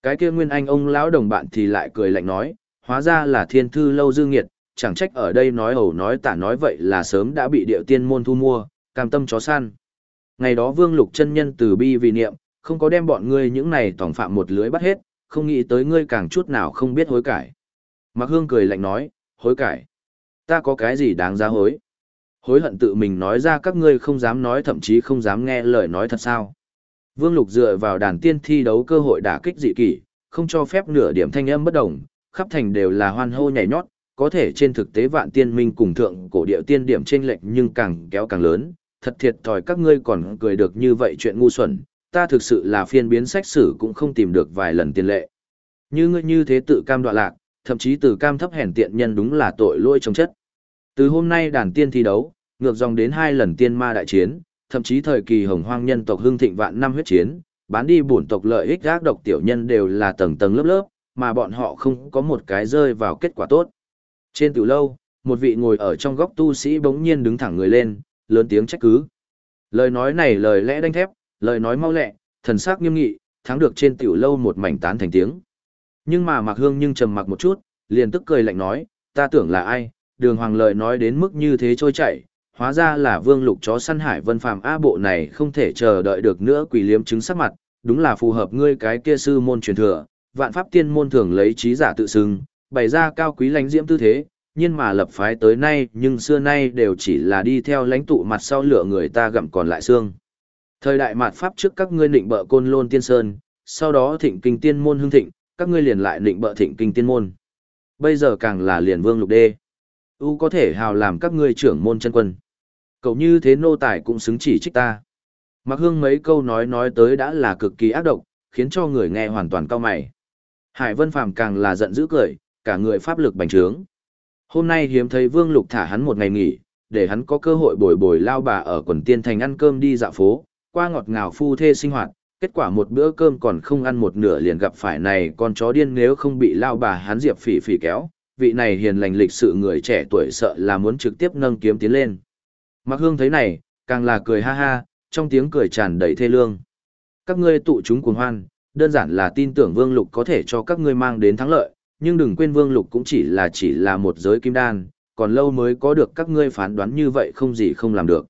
Cái kia Nguyên Anh ông lão đồng bạn thì lại cười lạnh nói, hóa ra là thiên thư lâu dương nghiệt, chẳng trách ở đây nói hầu nói tả nói vậy là sớm đã bị điệu tiên môn thu mua, cam tâm chó săn. Ngày đó Vương Lục chân nhân từ bi vì niệm, không có đem bọn ngươi những này tổng phạm một lưới bắt hết, không nghĩ tới ngươi càng chút nào không biết hối cải. Mạc Hương cười lạnh nói, hối cải. Ta có cái gì đáng giá hối? Hối hận tự mình nói ra các ngươi không dám nói thậm chí không dám nghe lời nói thật sao. Vương Lục dựa vào đàn tiên thi đấu cơ hội đả kích dị kỷ, không cho phép nửa điểm thanh âm bất đồng, khắp thành đều là hoan hô nhảy nhót, có thể trên thực tế vạn tiên minh cùng thượng cổ địa tiên điểm trên lệch nhưng càng kéo càng lớn, thật thiệt thòi các ngươi còn cười được như vậy chuyện ngu xuẩn, ta thực sự là phiên biến sách sử cũng không tìm được vài lần tiền lệ. Như ngươi như thế tự cam đoạn lạc, thậm chí từ cam thấp hèn tiện nhân đúng là tội lỗi trong chất. Từ hôm nay đàn tiên thi đấu, ngược dòng đến hai lần tiên ma đại chiến, thậm chí thời kỳ hồng hoang nhân tộc hưng thịnh vạn năm huyết chiến, bán đi bổn tộc lợi ích gác độc tiểu nhân đều là tầng tầng lớp lớp, mà bọn họ không có một cái rơi vào kết quả tốt. Trên tiểu lâu, một vị ngồi ở trong góc tu sĩ bỗng nhiên đứng thẳng người lên, lớn tiếng trách cứ. Lời nói này lời lẽ đanh thép, lời nói mau lẹ, thần sắc nghiêm nghị, thắng được trên tiểu lâu một mảnh tán thành tiếng. Nhưng mà Mạc Hương nhưng trầm mặc một chút, liền tức cười lạnh nói, ta tưởng là ai, đường hoàng lời nói đến mức như thế trôi chảy, hóa ra là vương lục chó săn hải vân phàm A bộ này không thể chờ đợi được nữa quỷ liếm chứng sắc mặt, đúng là phù hợp ngươi cái kia sư môn truyền thừa, vạn pháp tiên môn thường lấy trí giả tự xưng, bày ra cao quý lãnh diễm tư thế, nhưng mà lập phái tới nay nhưng xưa nay đều chỉ là đi theo lãnh tụ mặt sau lửa người ta gặm còn lại xương. Thời đại mạt pháp trước các ngươi định bợ côn lôn tiên sơn, sau đó thịnh kinh tiên môn hưng thịnh, các ngươi liền lại định bợ thịnh kinh tiên môn. Bây giờ càng là liền vương lục đê. U có thể hào làm các ngươi trưởng môn chân quân. Cậu như thế nô tài cũng xứng chỉ trích ta. Mặc hương mấy câu nói nói tới đã là cực kỳ ác độc, khiến cho người nghe hoàn toàn cao mày. Hải Vân Phàm càng là giận dữ cười, cả người pháp lực bành trướng. Hôm nay hiếm thấy Vương Lục thả hắn một ngày nghỉ, để hắn có cơ hội bồi bồi lao bà ở quần tiên thành ăn cơm đi dạo phố, qua ngọt ngào phu thê sinh hoạt, kết quả một bữa cơm còn không ăn một nửa liền gặp phải này con chó điên nếu không bị lao bà hắn diệp phỉ phỉ kéo, vị này hiền lành lịch sự người trẻ tuổi sợ là muốn trực tiếp nâng kiếm tiến lên. Mặc hương thấy này, càng là cười ha ha, trong tiếng cười tràn đầy thê lương. Các ngươi tụ chúng cuồng hoan, đơn giản là tin tưởng vương lục có thể cho các ngươi mang đến thắng lợi, nhưng đừng quên vương lục cũng chỉ là chỉ là một giới kim đan, còn lâu mới có được các ngươi phán đoán như vậy không gì không làm được.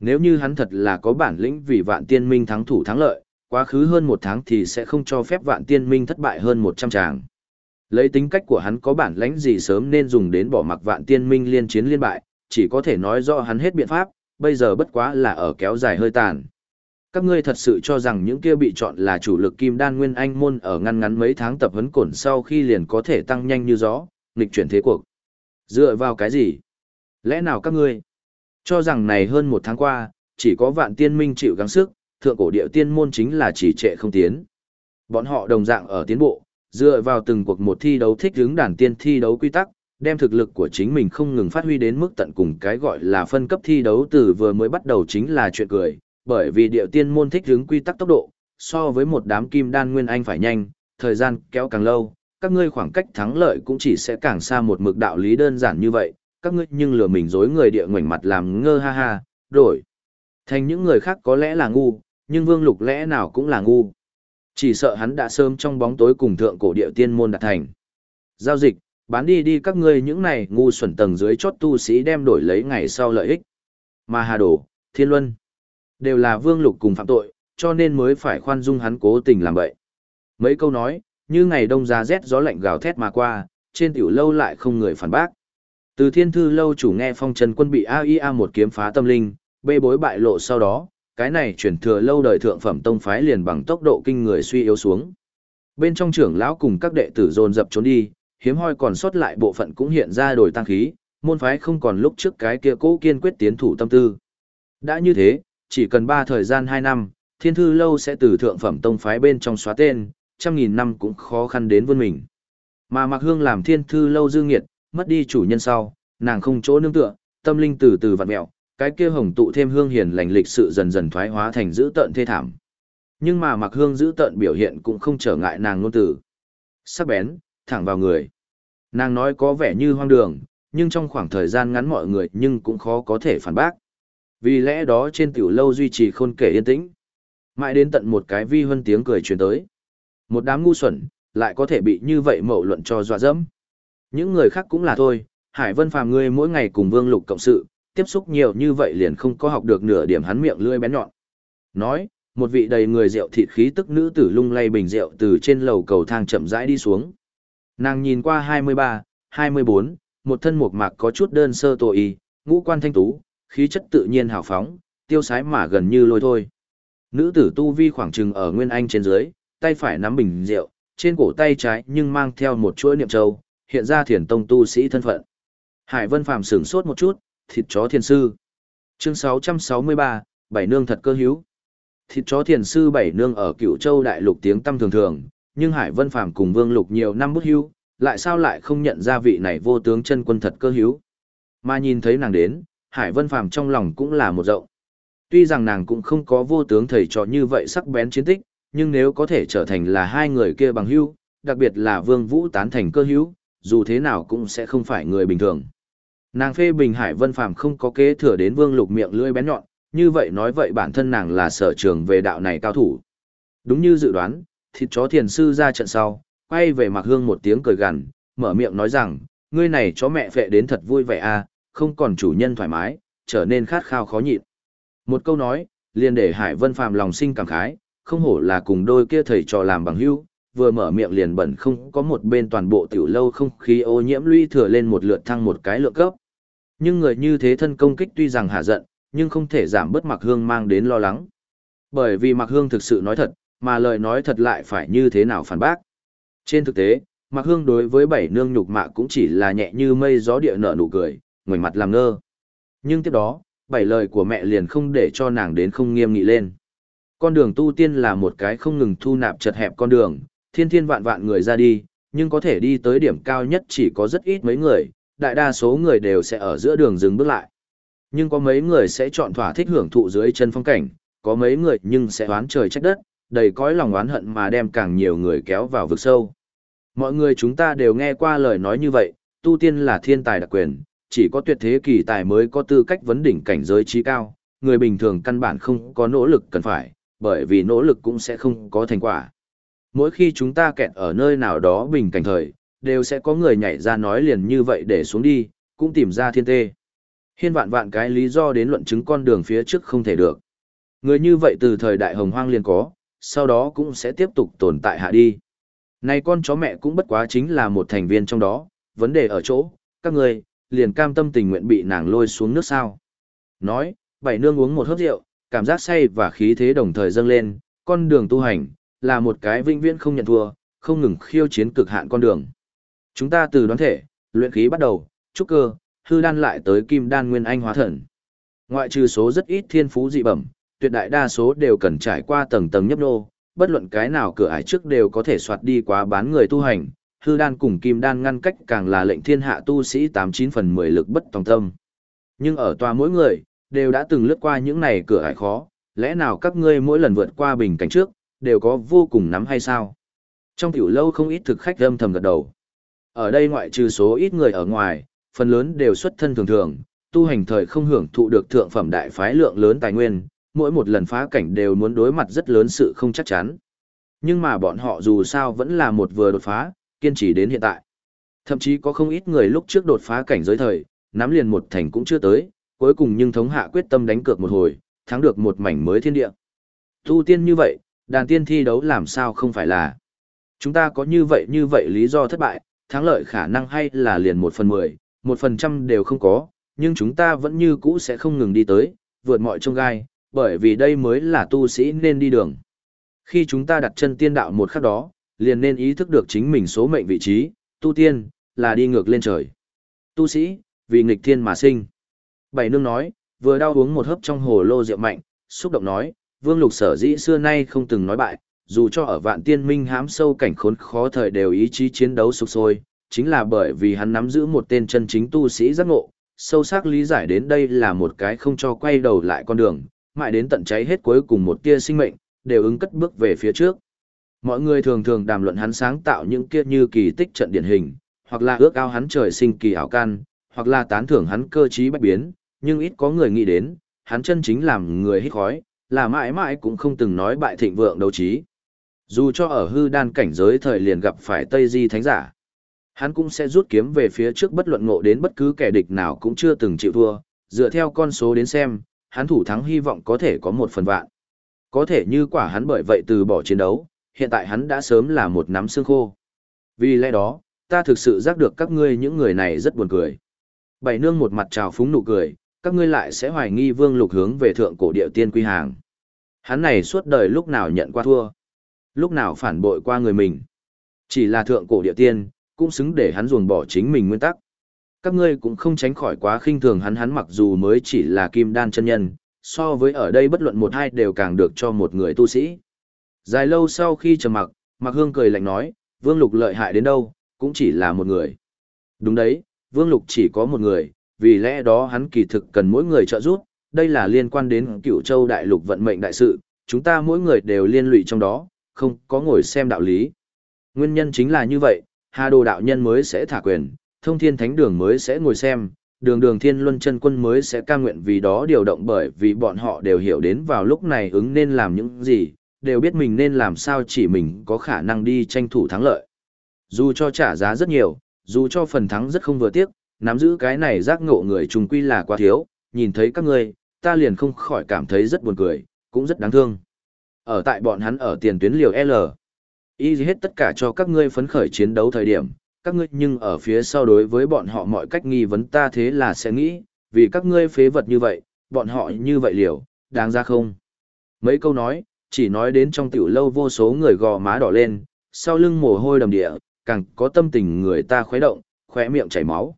Nếu như hắn thật là có bản lĩnh vì vạn tiên minh thắng thủ thắng lợi, quá khứ hơn một tháng thì sẽ không cho phép vạn tiên minh thất bại hơn một trăm tràng. Lấy tính cách của hắn có bản lãnh gì sớm nên dùng đến bỏ mặc vạn tiên minh liên chiến liên bại, chỉ có thể nói rõ hắn hết biện pháp, bây giờ bất quá là ở kéo dài hơi tàn. Các ngươi thật sự cho rằng những kia bị chọn là chủ lực kim đan nguyên anh môn ở ngăn ngắn mấy tháng tập huấn cổn sau khi liền có thể tăng nhanh như gió, nghịch chuyển thế cuộc. Dựa vào cái gì? Lẽ nào các ngươi cho rằng này hơn một tháng qua, chỉ có vạn tiên minh chịu gắng sức, thượng cổ địa tiên môn chính là chỉ trệ không tiến. Bọn họ đồng dạng ở tiến bộ, dựa vào từng cuộc một thi đấu thích hướng đàn tiên thi đấu quy tắc, đem thực lực của chính mình không ngừng phát huy đến mức tận cùng cái gọi là phân cấp thi đấu từ vừa mới bắt đầu chính là chuyện cười, bởi vì địa tiên môn thích hướng quy tắc tốc độ, so với một đám kim đan nguyên anh phải nhanh, thời gian kéo càng lâu, các ngươi khoảng cách thắng lợi cũng chỉ sẽ càng xa một mực đạo lý đơn giản như vậy, các ngươi nhưng lừa mình dối người địa ngoảnh mặt làm ngơ ha ha, đổi. Thành những người khác có lẽ là ngu, nhưng Vương Lục lẽ nào cũng là ngu. Chỉ sợ hắn đã sớm trong bóng tối cùng thượng cổ địa tiên môn đạt thành. Giao dịch, bán đi đi các ngươi những này ngu xuẩn tầng dưới chót tu sĩ đem đổi lấy ngày sau lợi ích. Mà Hà đổ, Thiên Luân, đều là Vương Lục cùng phạm tội, cho nên mới phải khoan dung hắn cố tình làm vậy. Mấy câu nói, như ngày đông giá rét gió lạnh gào thét mà qua, trên tiểu lâu lại không người phản bác. Từ thiên thư lâu chủ nghe phong trần quân bị AIA một kiếm phá tâm linh, bê bối bại lộ sau đó, cái này chuyển thừa lâu đời thượng phẩm tông phái liền bằng tốc độ kinh người suy yếu xuống. Bên trong trưởng lão cùng các đệ tử dồn dập trốn đi, hiếm hoi còn sót lại bộ phận cũng hiện ra đổi tăng khí, môn phái không còn lúc trước cái kia cố kiên quyết tiến thủ tâm tư. Đã như thế, chỉ cần 3 thời gian 2 năm, thiên thư lâu sẽ từ thượng phẩm tông phái bên trong xóa tên, trăm nghìn năm cũng khó khăn đến vươn mình. Mà Mạc Hương làm thiên thư lâu dư nghiệt, mất đi chủ nhân sau, nàng không chỗ nương tựa, tâm linh từ từ vặn mẹo, cái kia hồng tụ thêm hương hiền lành lịch sự dần dần thoái hóa thành dữ tợn thê thảm. Nhưng mà Mạc Hương dữ tợn biểu hiện cũng không trở ngại nàng ngôn từ. Sắc bén, thẳng vào người. Nàng nói có vẻ như hoang đường, nhưng trong khoảng thời gian ngắn mọi người nhưng cũng khó có thể phản bác. Vì lẽ đó trên tiểu lâu duy trì khôn kể yên tĩnh. Mãi đến tận một cái vi huân tiếng cười truyền tới. Một đám ngu xuẩn, lại có thể bị như vậy mậu luận cho dọa dẫm. Những người khác cũng là thôi, Hải Vân Phàm ngươi mỗi ngày cùng Vương Lục cộng sự, tiếp xúc nhiều như vậy liền không có học được nửa điểm hắn miệng lưỡi bén nhọn. Nói, một vị đầy người rượu thịt khí tức nữ tử lung lay bình rượu từ trên lầu cầu thang chậm rãi đi xuống. Nàng nhìn qua 23, 24, một thân mộc mạc có chút đơn sơ tội y, ngũ quan thanh tú, khí chất tự nhiên hào phóng, tiêu sái mà gần như lôi thôi. Nữ tử tu vi khoảng chừng ở Nguyên Anh trên dưới, tay phải nắm bình rượu, trên cổ tay trái nhưng mang theo một chuỗi niệm châu, hiện ra thiền tông tu sĩ thân phận. Hải Vân Phàm sửng sốt một chút, thịt chó thiền sư. Chương 663, bảy nương thật cơ hữu. Thịt chó thiền sư bảy nương ở Cửu Châu đại lục tiếng tăm thường thường, nhưng Hải Vân Phàm cùng Vương Lục nhiều năm bút hữu, lại sao lại không nhận ra vị này vô tướng chân quân thật cơ hữu. Mà nhìn thấy nàng đến, Hải Vân Phàm trong lòng cũng là một rộng. Tuy rằng nàng cũng không có vô tướng thầy trò như vậy sắc bén chiến tích, nhưng nếu có thể trở thành là hai người kia bằng hữu, đặc biệt là Vương Vũ tán thành cơ hữu, dù thế nào cũng sẽ không phải người bình thường. Nàng phê bình Hải Vân Phàm không có kế thừa đến Vương Lục miệng lưỡi bén nhọn, như vậy nói vậy bản thân nàng là sở trường về đạo này cao thủ. Đúng như dự đoán, thịt chó thiền sư ra trận sau, quay về Mạc Hương một tiếng cười gằn, mở miệng nói rằng, ngươi này chó mẹ phệ đến thật vui vẻ a, à, không còn chủ nhân thoải mái, trở nên khát khao khó nhịn. Một câu nói, liền để Hải Vân Phàm lòng sinh cảm khái, không hổ là cùng đôi kia thầy trò làm bằng hữu, vừa mở miệng liền bẩn không có một bên toàn bộ tiểu lâu không khí ô nhiễm lũy thừa lên một lượt thăng một cái lượng cấp. Nhưng người như thế thân công kích tuy rằng hạ giận, nhưng không thể giảm bớt Mạc Hương mang đến lo lắng. Bởi vì Mạc Hương thực sự nói thật, mà lời nói thật lại phải như thế nào phản bác. Trên thực tế, Mạc Hương đối với bảy nương nhục mạ cũng chỉ là nhẹ như mây gió địa nở nụ cười, ngoảnh mặt làm ngơ. Nhưng tiếp đó, bảy lời của mẹ liền không để cho nàng đến không nghiêm nghị lên. Con đường tu tiên là một cái không ngừng thu nạp chật hẹp con đường, thiên thiên vạn vạn người ra đi, nhưng có thể đi tới điểm cao nhất chỉ có rất ít mấy người, đại đa số người đều sẽ ở giữa đường dừng bước lại. Nhưng có mấy người sẽ chọn thỏa thích hưởng thụ dưới chân phong cảnh, có mấy người nhưng sẽ oán trời trách đất, đầy cõi lòng oán hận mà đem càng nhiều người kéo vào vực sâu. Mọi người chúng ta đều nghe qua lời nói như vậy, tu tiên là thiên tài đặc quyền, chỉ có tuyệt thế kỳ tài mới có tư cách vấn đỉnh cảnh giới trí cao, người bình thường căn bản không có nỗ lực cần phải, bởi vì nỗ lực cũng sẽ không có thành quả. Mỗi khi chúng ta kẹt ở nơi nào đó bình cảnh thời, đều sẽ có người nhảy ra nói liền như vậy để xuống đi, cũng tìm ra thiên tê. Hiên vạn vạn cái lý do đến luận chứng con đường phía trước không thể được. Người như vậy từ thời đại hồng hoang liền có, sau đó cũng sẽ tiếp tục tồn tại hạ đi. Này con chó mẹ cũng bất quá chính là một thành viên trong đó, vấn đề ở chỗ, các người, liền cam tâm tình nguyện bị nàng lôi xuống nước sao. Nói, bảy nương uống một hớp rượu, cảm giác say và khí thế đồng thời dâng lên, con đường tu hành, là một cái vĩnh viễn không nhận thua, không ngừng khiêu chiến cực hạn con đường. Chúng ta từ đoán thể, luyện khí bắt đầu, trúc cơ, hư đan lại tới kim đan nguyên anh hóa thần. Ngoại trừ số rất ít thiên phú dị bẩm, tuyệt đại đa số đều cần trải qua tầng tầng nhấp nô, bất luận cái nào cửa ải trước đều có thể soạt đi quá bán người tu hành, hư đan cùng kim đan ngăn cách càng là lệnh thiên hạ tu sĩ 89 phần 10 lực bất tòng tâm. Nhưng ở tòa mỗi người, đều đã từng lướt qua những này cửa hải khó, lẽ nào các ngươi mỗi lần vượt qua bình cảnh trước, đều có vô cùng nắm hay sao? Trong tiểu lâu không ít thực khách âm thầm gật đầu. Ở đây ngoại trừ số ít người ở ngoài, phần lớn đều xuất thân thường thường, tu hành thời không hưởng thụ được thượng phẩm đại phái lượng lớn tài nguyên, mỗi một lần phá cảnh đều muốn đối mặt rất lớn sự không chắc chắn. Nhưng mà bọn họ dù sao vẫn là một vừa đột phá, kiên trì đến hiện tại. Thậm chí có không ít người lúc trước đột phá cảnh giới thời, nắm liền một thành cũng chưa tới, cuối cùng nhưng thống hạ quyết tâm đánh cược một hồi, thắng được một mảnh mới thiên địa. Tu tiên như vậy, đàn tiên thi đấu làm sao không phải là. Chúng ta có như vậy như vậy lý do thất bại, thắng lợi khả năng hay là liền một phần mười, một phần trăm đều không có, nhưng chúng ta vẫn như cũ sẽ không ngừng đi tới, vượt mọi trông gai, bởi vì đây mới là tu sĩ nên đi đường. Khi chúng ta đặt chân tiên đạo một khắc đó, liền nên ý thức được chính mình số mệnh vị trí, tu tiên, là đi ngược lên trời. Tu sĩ, vì nghịch thiên mà sinh. Bảy nương nói, vừa đau uống một hớp trong hồ lô rượu mạnh, xúc động nói, vương lục sở dĩ xưa nay không từng nói bại, dù cho ở vạn tiên minh hám sâu cảnh khốn khó thời đều ý chí chiến đấu sục sôi, chính là bởi vì hắn nắm giữ một tên chân chính tu sĩ giác ngộ, sâu sắc lý giải đến đây là một cái không cho quay đầu lại con đường, mãi đến tận cháy hết cuối cùng một tia sinh mệnh, đều ứng cất bước về phía trước. Mọi người thường thường đàm luận hắn sáng tạo những kia như kỳ tích trận điển hình, hoặc là ước ao hắn trời sinh kỳ ảo can, hoặc là tán thưởng hắn cơ trí bách biến, nhưng ít có người nghĩ đến, hắn chân chính làm người hít khói, là mãi mãi cũng không từng nói bại thịnh vượng đấu trí. Dù cho ở hư đan cảnh giới thời liền gặp phải Tây Di Thánh Giả, hắn cũng sẽ rút kiếm về phía trước bất luận ngộ đến bất cứ kẻ địch nào cũng chưa từng chịu thua, dựa theo con số đến xem, hắn thủ thắng hy vọng có thể có một phần vạn. Có thể như quả hắn bởi vậy từ bỏ chiến đấu, hiện tại hắn đã sớm là một nắm xương khô. Vì lẽ đó, ta thực sự giác được các ngươi những người này rất buồn cười. Bảy nương một mặt trào phúng nụ cười, các ngươi lại sẽ hoài nghi vương lục hướng về thượng cổ địa tiên quy hàng. Hắn này suốt đời lúc nào nhận qua thua, lúc nào phản bội qua người mình. Chỉ là thượng cổ địa tiên, cũng xứng để hắn ruồng bỏ chính mình nguyên tắc. Các ngươi cũng không tránh khỏi quá khinh thường hắn hắn mặc dù mới chỉ là kim đan chân nhân, so với ở đây bất luận một hai đều càng được cho một người tu sĩ. Dài lâu sau khi trầm mặc, Mạc Hương cười lạnh nói, Vương Lục lợi hại đến đâu, cũng chỉ là một người. Đúng đấy, Vương Lục chỉ có một người, vì lẽ đó hắn kỳ thực cần mỗi người trợ giúp, đây là liên quan đến cựu châu đại lục vận mệnh đại sự, chúng ta mỗi người đều liên lụy trong đó, không có ngồi xem đạo lý. Nguyên nhân chính là như vậy, Hà Đồ đạo nhân mới sẽ thả quyền, Thông Thiên Thánh Đường mới sẽ ngồi xem, Đường Đường Thiên Luân chân quân mới sẽ ca nguyện vì đó điều động bởi vì bọn họ đều hiểu đến vào lúc này ứng nên làm những gì, đều biết mình nên làm sao chỉ mình có khả năng đi tranh thủ thắng lợi. Dù cho trả giá rất nhiều, dù cho phần thắng rất không vừa tiếc, nắm giữ cái này giác ngộ người trùng quy là quá thiếu, nhìn thấy các ngươi, ta liền không khỏi cảm thấy rất buồn cười, cũng rất đáng thương. Ở tại bọn hắn ở tiền tuyến liều L. Y hết tất cả cho các ngươi phấn khởi chiến đấu thời điểm, các ngươi nhưng ở phía sau đối với bọn họ mọi cách nghi vấn ta thế là sẽ nghĩ, vì các ngươi phế vật như vậy, bọn họ như vậy liều, đáng ra không? Mấy câu nói, chỉ nói đến trong tiểu lâu vô số người gò má đỏ lên, sau lưng mồ hôi đầm địa, càng có tâm tình người ta khuấy động, khóe miệng chảy máu.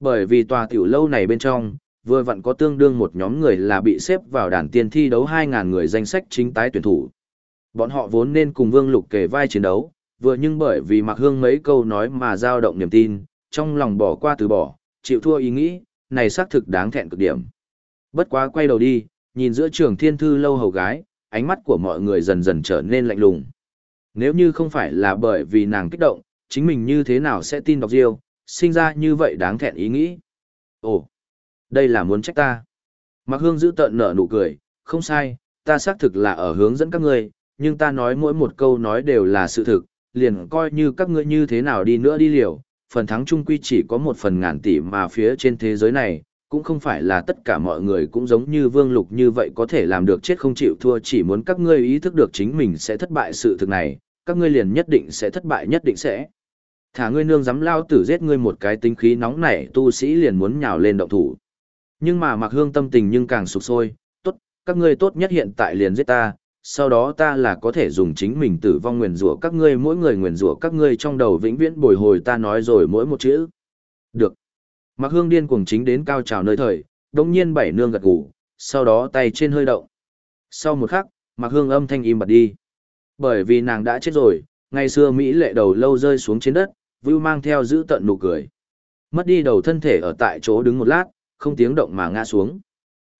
Bởi vì tòa tiểu lâu này bên trong, vừa vặn có tương đương một nhóm người là bị xếp vào đàn tiên thi đấu 2.000 người danh sách chính tái tuyển thủ. Bọn họ vốn nên cùng Vương Lục kề vai chiến đấu, vừa nhưng bởi vì Mạc Hương mấy câu nói mà dao động niềm tin, trong lòng bỏ qua từ bỏ, chịu thua ý nghĩ, này xác thực đáng thẹn cực điểm. Bất quá quay đầu đi, nhìn giữa trường thiên thư lâu hầu gái, ánh mắt của mọi người dần dần trở nên lạnh lùng. Nếu như không phải là bởi vì nàng kích động, chính mình như thế nào sẽ tin đọc diêu, sinh ra như vậy đáng thẹn ý nghĩ. Ồ, đây là muốn trách ta. Mạc Hương giữ tợn nở nụ cười, không sai, ta xác thực là ở hướng dẫn các ngươi, nhưng ta nói mỗi một câu nói đều là sự thực, liền coi như các ngươi như thế nào đi nữa đi liều, phần thắng chung quy chỉ có một phần ngàn tỷ mà phía trên thế giới này, cũng không phải là tất cả mọi người cũng giống như vương lục như vậy có thể làm được chết không chịu thua chỉ muốn các ngươi ý thức được chính mình sẽ thất bại sự thực này, các ngươi liền nhất định sẽ thất bại nhất định sẽ. Thả ngươi nương dám lao tử giết ngươi một cái tính khí nóng nảy tu sĩ liền muốn nhào lên động thủ. Nhưng mà mặc hương tâm tình nhưng càng sụp sôi, tốt, các ngươi tốt nhất hiện tại liền giết ta, sau đó ta là có thể dùng chính mình tử vong nguyền rủa các ngươi mỗi người nguyền rủa các ngươi trong đầu vĩnh viễn bồi hồi ta nói rồi mỗi một chữ. Được. Mặc hương điên cuồng chính đến cao trào nơi thời, đồng nhiên bảy nương gật gù, sau đó tay trên hơi động. Sau một khắc, mặc hương âm thanh im bặt đi. Bởi vì nàng đã chết rồi, ngày xưa Mỹ lệ đầu lâu rơi xuống trên đất, Vưu mang theo giữ tận nụ cười. Mất đi đầu thân thể ở tại chỗ đứng một lát, không tiếng động mà ngã xuống.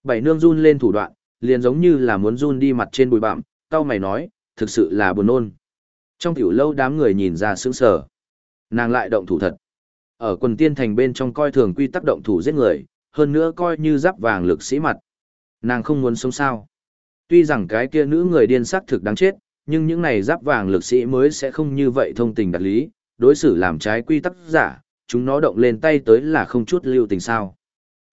Bảy nương run lên thủ đoạn, liền giống như là muốn run đi mặt trên bụi bặm, tao mày nói, thực sự là buồn nôn. Trong tiểu lâu đám người nhìn ra sững sờ. Nàng lại động thủ thật. Ở quần tiên thành bên trong coi thường quy tắc động thủ giết người, hơn nữa coi như giáp vàng lực sĩ mặt. Nàng không muốn sống sao. Tuy rằng cái kia nữ người điên sắc thực đáng chết, nhưng những này giáp vàng lực sĩ mới sẽ không như vậy thông tình đạt lý, đối xử làm trái quy tắc giả, chúng nó động lên tay tới là không chút lưu tình sao.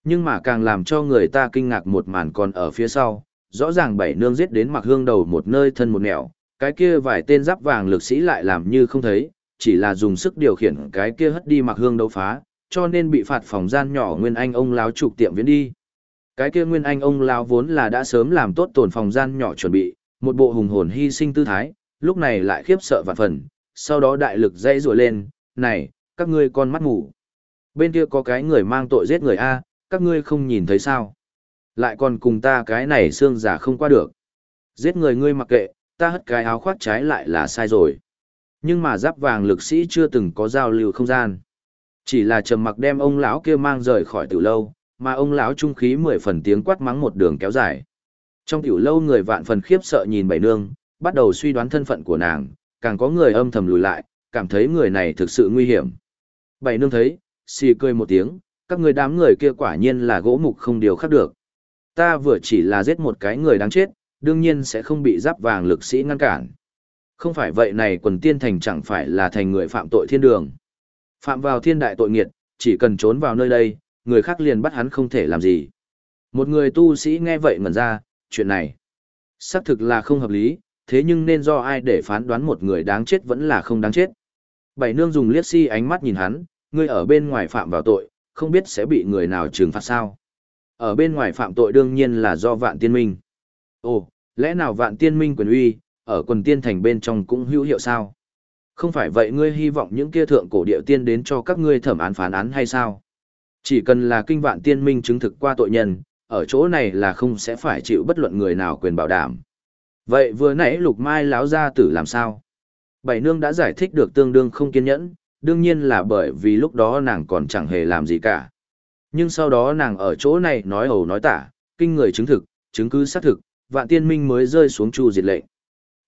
Nhưng mà càng làm cho người ta kinh ngạc một màn còn ở phía sau, rõ ràng bảy nương giết đến mặc hương đầu một nơi thân một nẻo, cái kia vài tên giáp vàng lực sĩ lại làm như không thấy, chỉ là dùng sức điều khiển cái kia hất đi mặc hương đấu phá, cho nên bị phạt phòng gian nhỏ Nguyên Anh ông láo trục tiệm viễn đi. Cái kia Nguyên Anh ông láo vốn là đã sớm làm tốt tổn phòng gian nhỏ chuẩn bị, một bộ hùng hồn hy sinh tư thái, lúc này lại khiếp sợ vạn phần, sau đó đại lực dây rùa lên, này, các ngươi con mắt ngủ. Bên kia có cái người mang tội giết người A, các ngươi không nhìn thấy sao. Lại còn cùng ta cái này xương giả không qua được. Giết người ngươi mặc kệ, ta hất cái áo khoác trái lại là sai rồi. Nhưng mà giáp vàng lực sĩ chưa từng có giao lưu không gian. Chỉ là trầm mặc đem ông lão kia mang rời khỏi tiểu lâu, mà ông lão trung khí mười phần tiếng quát mắng một đường kéo dài. Trong tiểu lâu người vạn phần khiếp sợ nhìn bảy nương, bắt đầu suy đoán thân phận của nàng, càng có người âm thầm lùi lại, cảm thấy người này thực sự nguy hiểm. Bảy nương thấy, xì cười một tiếng, các người đám người kia quả nhiên là gỗ mục không điều khác được. Ta vừa chỉ là giết một cái người đáng chết, đương nhiên sẽ không bị giáp vàng lực sĩ ngăn cản. Không phải vậy này quần tiên thành chẳng phải là thành người phạm tội thiên đường. Phạm vào thiên đại tội nghiệt, chỉ cần trốn vào nơi đây, người khác liền bắt hắn không thể làm gì. Một người tu sĩ nghe vậy ngẩn ra, chuyện này xác thực là không hợp lý, thế nhưng nên do ai để phán đoán một người đáng chết vẫn là không đáng chết. Bảy nương dùng liếc si ánh mắt nhìn hắn, ngươi ở bên ngoài phạm vào tội, không biết sẽ bị người nào trừng phạt sao. Ở bên ngoài phạm tội đương nhiên là do vạn tiên minh. Ồ, lẽ nào vạn tiên minh quyền uy, ở quần tiên thành bên trong cũng hữu hiệu sao? Không phải vậy ngươi hy vọng những kia thượng cổ địa tiên đến cho các ngươi thẩm án phán án hay sao? Chỉ cần là kinh vạn tiên minh chứng thực qua tội nhân, ở chỗ này là không sẽ phải chịu bất luận người nào quyền bảo đảm. Vậy vừa nãy lục mai láo ra tử làm sao? Bảy nương đã giải thích được tương đương không kiên nhẫn, đương nhiên là bởi vì lúc đó nàng còn chẳng hề làm gì cả. Nhưng sau đó nàng ở chỗ này nói hầu nói tả, kinh người chứng thực, chứng cứ xác thực, vạn tiên minh mới rơi xuống chu diệt lệnh.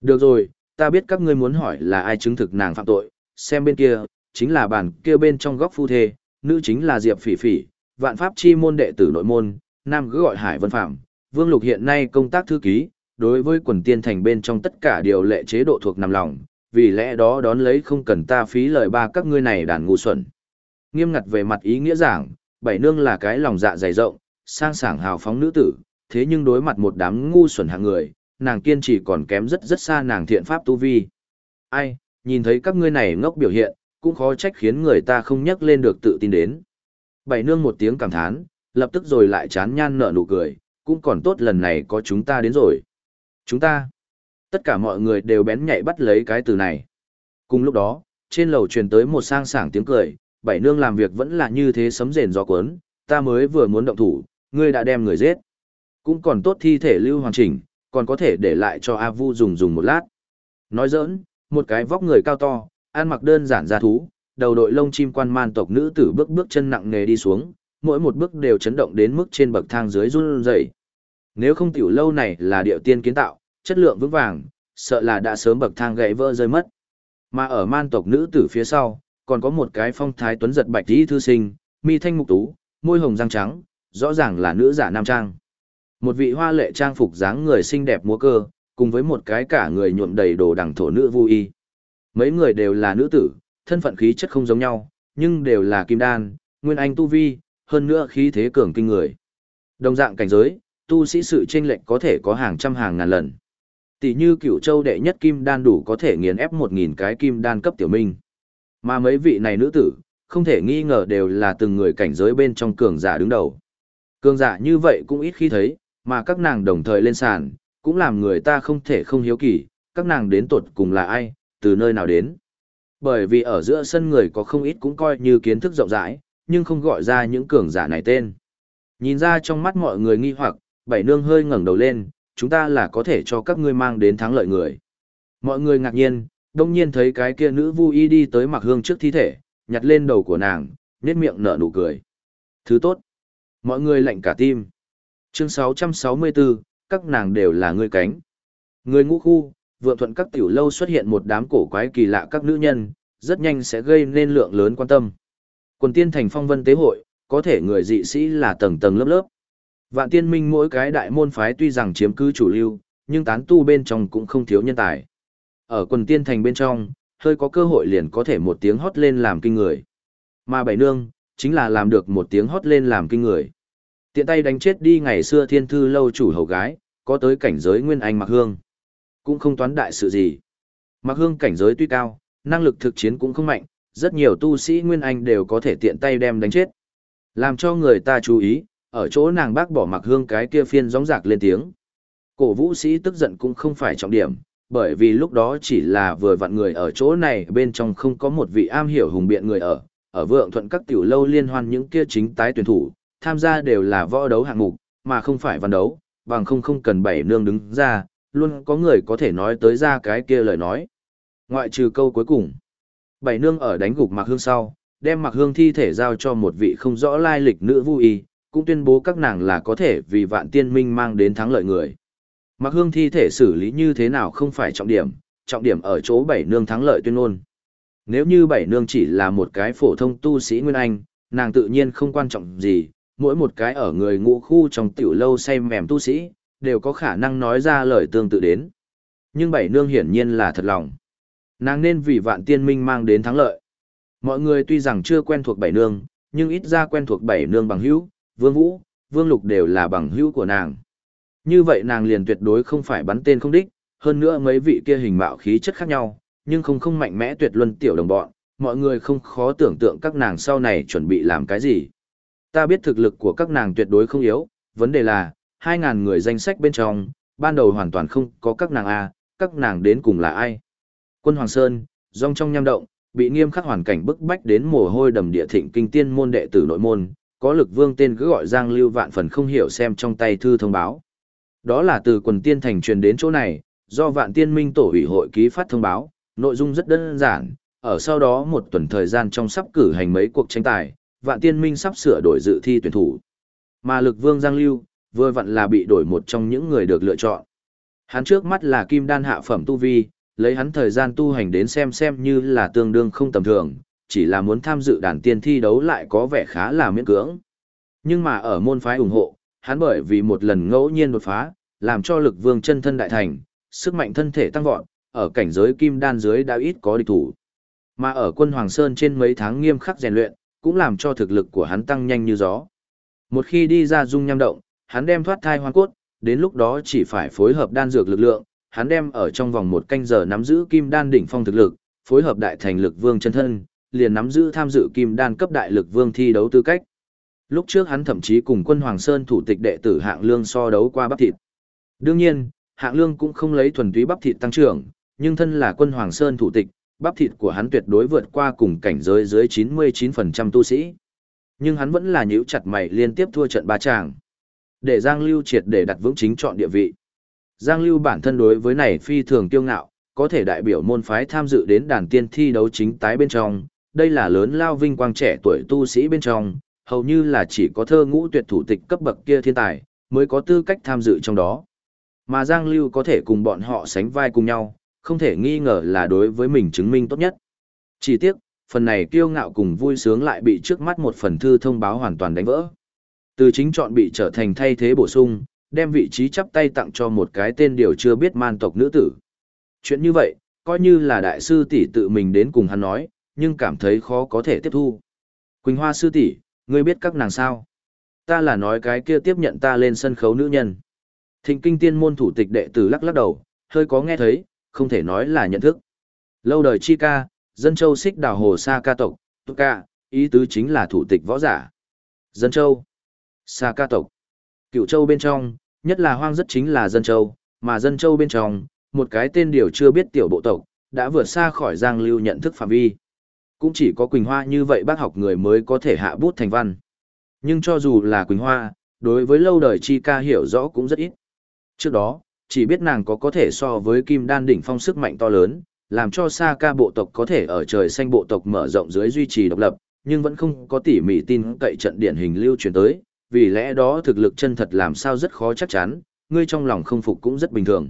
Được rồi, ta biết các ngươi muốn hỏi là ai chứng thực nàng phạm tội, xem bên kia, chính là bản kia bên trong góc phu thê, nữ chính là Diệp Phỉ Phỉ, vạn pháp chi môn đệ tử nội môn, nam cứ gọi Hải Vân Phạm, Vương Lục hiện nay công tác thư ký, đối với quần tiên thành bên trong tất cả điều lệ chế độ thuộc nằm lòng, vì lẽ đó đón lấy không cần ta phí lời ba các ngươi này đàn ngu xuẩn. Nghiêm ngặt về mặt ý nghĩa giảng, bảy nương là cái lòng dạ dày rộng, sang sảng hào phóng nữ tử, thế nhưng đối mặt một đám ngu xuẩn hạng người, nàng kiên trì còn kém rất rất xa nàng thiện pháp tu vi. Ai, nhìn thấy các ngươi này ngốc biểu hiện, cũng khó trách khiến người ta không nhắc lên được tự tin đến. Bảy nương một tiếng cảm thán, lập tức rồi lại chán nhan nở nụ cười, cũng còn tốt lần này có chúng ta đến rồi. Chúng ta. Tất cả mọi người đều bén nhạy bắt lấy cái từ này. Cùng lúc đó, trên lầu truyền tới một sang sảng tiếng cười, bảy nương làm việc vẫn là như thế sấm rền gió cuốn, ta mới vừa muốn động thủ, ngươi đã đem người giết. Cũng còn tốt thi thể lưu hoàn chỉnh, còn có thể để lại cho A Vu dùng dùng một lát. Nói giỡn, một cái vóc người cao to, ăn mặc đơn giản ra thú, đầu đội lông chim quan man tộc nữ tử bước bước chân nặng nề đi xuống, mỗi một bước đều chấn động đến mức trên bậc thang dưới run rẩy. Nếu không tiểu lâu này là điệu tiên kiến tạo, chất lượng vững vàng, sợ là đã sớm bậc thang gãy vỡ rơi mất. Mà ở man tộc nữ tử phía sau, còn có một cái phong thái tuấn giật bạch tí thư sinh, mi thanh mục tú, môi hồng răng trắng, rõ ràng là nữ giả nam trang. Một vị hoa lệ trang phục dáng người xinh đẹp múa cơ, cùng với một cái cả người nhuộm đầy đồ đằng thổ nữ vui y. Mấy người đều là nữ tử, thân phận khí chất không giống nhau, nhưng đều là kim đan, nguyên anh tu vi, hơn nữa khí thế cường kinh người. Đồng dạng cảnh giới, tu sĩ sự chênh lệch có thể có hàng trăm hàng ngàn lần. Tỷ như cửu châu đệ nhất kim đan đủ có thể nghiền ép một nghìn cái kim đan cấp tiểu minh. Mà mấy vị này nữ tử, không thể nghi ngờ đều là từng người cảnh giới bên trong cường giả đứng đầu. Cường giả như vậy cũng ít khi thấy, mà các nàng đồng thời lên sàn, cũng làm người ta không thể không hiếu kỳ, các nàng đến tột cùng là ai, từ nơi nào đến. Bởi vì ở giữa sân người có không ít cũng coi như kiến thức rộng rãi, nhưng không gọi ra những cường giả này tên. Nhìn ra trong mắt mọi người nghi hoặc, bảy nương hơi ngẩng đầu lên, chúng ta là có thể cho các ngươi mang đến thắng lợi người. Mọi người ngạc nhiên, đông nhiên thấy cái kia nữ vu y đi tới mặc hương trước thi thể, nhặt lên đầu của nàng, nét miệng nở nụ cười. Thứ tốt. Mọi người lạnh cả tim. Chương 664, các nàng đều là người cánh. Người ngũ khu, vượng thuận các tiểu lâu xuất hiện một đám cổ quái kỳ lạ các nữ nhân, rất nhanh sẽ gây nên lượng lớn quan tâm. Quần tiên thành phong vân tế hội, có thể người dị sĩ là tầng tầng lớp lớp. Vạn tiên minh mỗi cái đại môn phái tuy rằng chiếm cứ chủ lưu, nhưng tán tu bên trong cũng không thiếu nhân tài. Ở quần tiên thành bên trong, hơi có cơ hội liền có thể một tiếng hót lên làm kinh người. Mà bảy nương, chính là làm được một tiếng hót lên làm kinh người. Tiện tay đánh chết đi ngày xưa thiên thư lâu chủ hầu gái, có tới cảnh giới nguyên anh mặc hương. Cũng không toán đại sự gì. Mặc hương cảnh giới tuy cao, năng lực thực chiến cũng không mạnh, rất nhiều tu sĩ nguyên anh đều có thể tiện tay đem đánh chết. Làm cho người ta chú ý, ở chỗ nàng bác bỏ mặc hương cái kia phiên gióng giạc lên tiếng. Cổ vũ sĩ tức giận cũng không phải trọng điểm, bởi vì lúc đó chỉ là vừa vặn người ở chỗ này bên trong không có một vị am hiểu hùng biện người ở, ở vượng thuận các tiểu lâu liên hoan những kia chính tái tuyển thủ, tham gia đều là võ đấu hạng mục, mà không phải văn đấu, bằng không không cần bảy nương đứng ra, luôn có người có thể nói tới ra cái kia lời nói. Ngoại trừ câu cuối cùng, bảy nương ở đánh gục mặc hương sau, đem mặc hương thi thể giao cho một vị không rõ lai lịch nữ vui y, cũng tuyên bố các nàng là có thể vì vạn tiên minh mang đến thắng lợi người. Mặc hương thi thể xử lý như thế nào không phải trọng điểm, trọng điểm ở chỗ bảy nương thắng lợi tuyên ngôn. Nếu như bảy nương chỉ là một cái phổ thông tu sĩ Nguyên Anh, nàng tự nhiên không quan trọng gì, mỗi một cái ở người ngũ khu trong tiểu lâu say mềm tu sĩ, đều có khả năng nói ra lời tương tự đến. Nhưng bảy nương hiển nhiên là thật lòng. Nàng nên vì vạn tiên minh mang đến thắng lợi. Mọi người tuy rằng chưa quen thuộc bảy nương, nhưng ít ra quen thuộc bảy nương bằng hữu, vương vũ, vương lục đều là bằng hữu của nàng. Như vậy nàng liền tuyệt đối không phải bắn tên không đích, hơn nữa mấy vị kia hình mạo khí chất khác nhau, nhưng không không mạnh mẽ tuyệt luân tiểu đồng bọn, mọi người không khó tưởng tượng các nàng sau này chuẩn bị làm cái gì. Ta biết thực lực của các nàng tuyệt đối không yếu, vấn đề là, 2.000 người danh sách bên trong, ban đầu hoàn toàn không có các nàng A, các nàng đến cùng là ai. Quân Hoàng Sơn, rong trong nham động, bị nghiêm khắc hoàn cảnh bức bách đến mồ hôi đầm địa thịnh kinh tiên môn đệ tử nội môn, có lực vương tên cứ gọi Giang Lưu vạn phần không hiểu xem trong tay thư thông báo. Đó là từ quần tiên thành truyền đến chỗ này, do vạn tiên minh tổ ủy hội ký phát thông báo, nội dung rất đơn giản, ở sau đó một tuần thời gian trong sắp cử hành mấy cuộc tranh tài, vạn tiên minh sắp sửa đổi dự thi tuyển thủ. Mà lực vương Giang Lưu, vừa vặn là bị đổi một trong những người được lựa chọn. Hắn trước mắt là kim đan hạ phẩm tu vi, lấy hắn thời gian tu hành đến xem xem như là tương đương không tầm thường, chỉ là muốn tham dự đàn tiên thi đấu lại có vẻ khá là miễn cưỡng. Nhưng mà ở môn phái ủng hộ, hắn bởi vì một lần ngẫu nhiên đột phá, làm cho lực vương chân thân đại thành, sức mạnh thân thể tăng vọt, ở cảnh giới kim đan dưới đã ít có địch thủ. Mà ở quân Hoàng Sơn trên mấy tháng nghiêm khắc rèn luyện, cũng làm cho thực lực của hắn tăng nhanh như gió. Một khi đi ra dung nham động, hắn đem thoát thai hoang cốt, đến lúc đó chỉ phải phối hợp đan dược lực lượng, hắn đem ở trong vòng một canh giờ nắm giữ kim đan đỉnh phong thực lực, phối hợp đại thành lực vương chân thân, liền nắm giữ tham dự kim đan cấp đại lực vương thi đấu tư cách. Lúc trước hắn thậm chí cùng quân Hoàng Sơn thủ tịch đệ tử hạng lương so đấu qua bắp thịt. Đương nhiên, hạng lương cũng không lấy thuần túy bắp thịt tăng trưởng, nhưng thân là quân Hoàng Sơn thủ tịch, bắp thịt của hắn tuyệt đối vượt qua cùng cảnh giới dưới 99% tu sĩ. Nhưng hắn vẫn là nhíu chặt mày liên tiếp thua trận ba chàng. Để Giang Lưu triệt để đặt vững chính chọn địa vị. Giang Lưu bản thân đối với này phi thường kiêu ngạo, có thể đại biểu môn phái tham dự đến đàn tiên thi đấu chính tái bên trong, đây là lớn lao vinh quang trẻ tuổi tu sĩ bên trong, hầu như là chỉ có thơ ngũ tuyệt thủ tịch cấp bậc kia thiên tài, mới có tư cách tham dự trong đó. Mà Giang Lưu có thể cùng bọn họ sánh vai cùng nhau, không thể nghi ngờ là đối với mình chứng minh tốt nhất. Chỉ tiếc, phần này kiêu ngạo cùng vui sướng lại bị trước mắt một phần thư thông báo hoàn toàn đánh vỡ. Từ chính chọn bị trở thành thay thế bổ sung, đem vị trí chắp tay tặng cho một cái tên điều chưa biết man tộc nữ tử. Chuyện như vậy, coi như là đại sư tỷ tự mình đến cùng hắn nói, nhưng cảm thấy khó có thể tiếp thu. Quỳnh Hoa sư tỷ, ngươi biết các nàng sao? Ta là nói cái kia tiếp nhận ta lên sân khấu nữ nhân. Thịnh kinh tiên môn thủ tịch đệ tử lắc lắc đầu, hơi có nghe thấy, không thể nói là nhận thức. Lâu đời chi ca, dân châu xích đào hồ sa ca tộc, tu ca, ý tứ chính là thủ tịch võ giả. Dân châu, sa ca tộc. Cựu châu bên trong, nhất là hoang rất chính là dân châu, mà dân châu bên trong, một cái tên điều chưa biết tiểu bộ tộc, đã vượt xa khỏi giang lưu nhận thức phạm vi. Cũng chỉ có Quỳnh Hoa như vậy bác học người mới có thể hạ bút thành văn. Nhưng cho dù là Quỳnh Hoa, đối với lâu đời chi ca hiểu rõ cũng rất ít. Trước đó, chỉ biết nàng có có thể so với kim đan đỉnh phong sức mạnh to lớn, làm cho Sa ca bộ tộc có thể ở trời xanh bộ tộc mở rộng dưới duy trì độc lập, nhưng vẫn không có tỉ mỉ tin cậy trận điển hình lưu truyền tới, vì lẽ đó thực lực chân thật làm sao rất khó chắc chắn, ngươi trong lòng không phục cũng rất bình thường.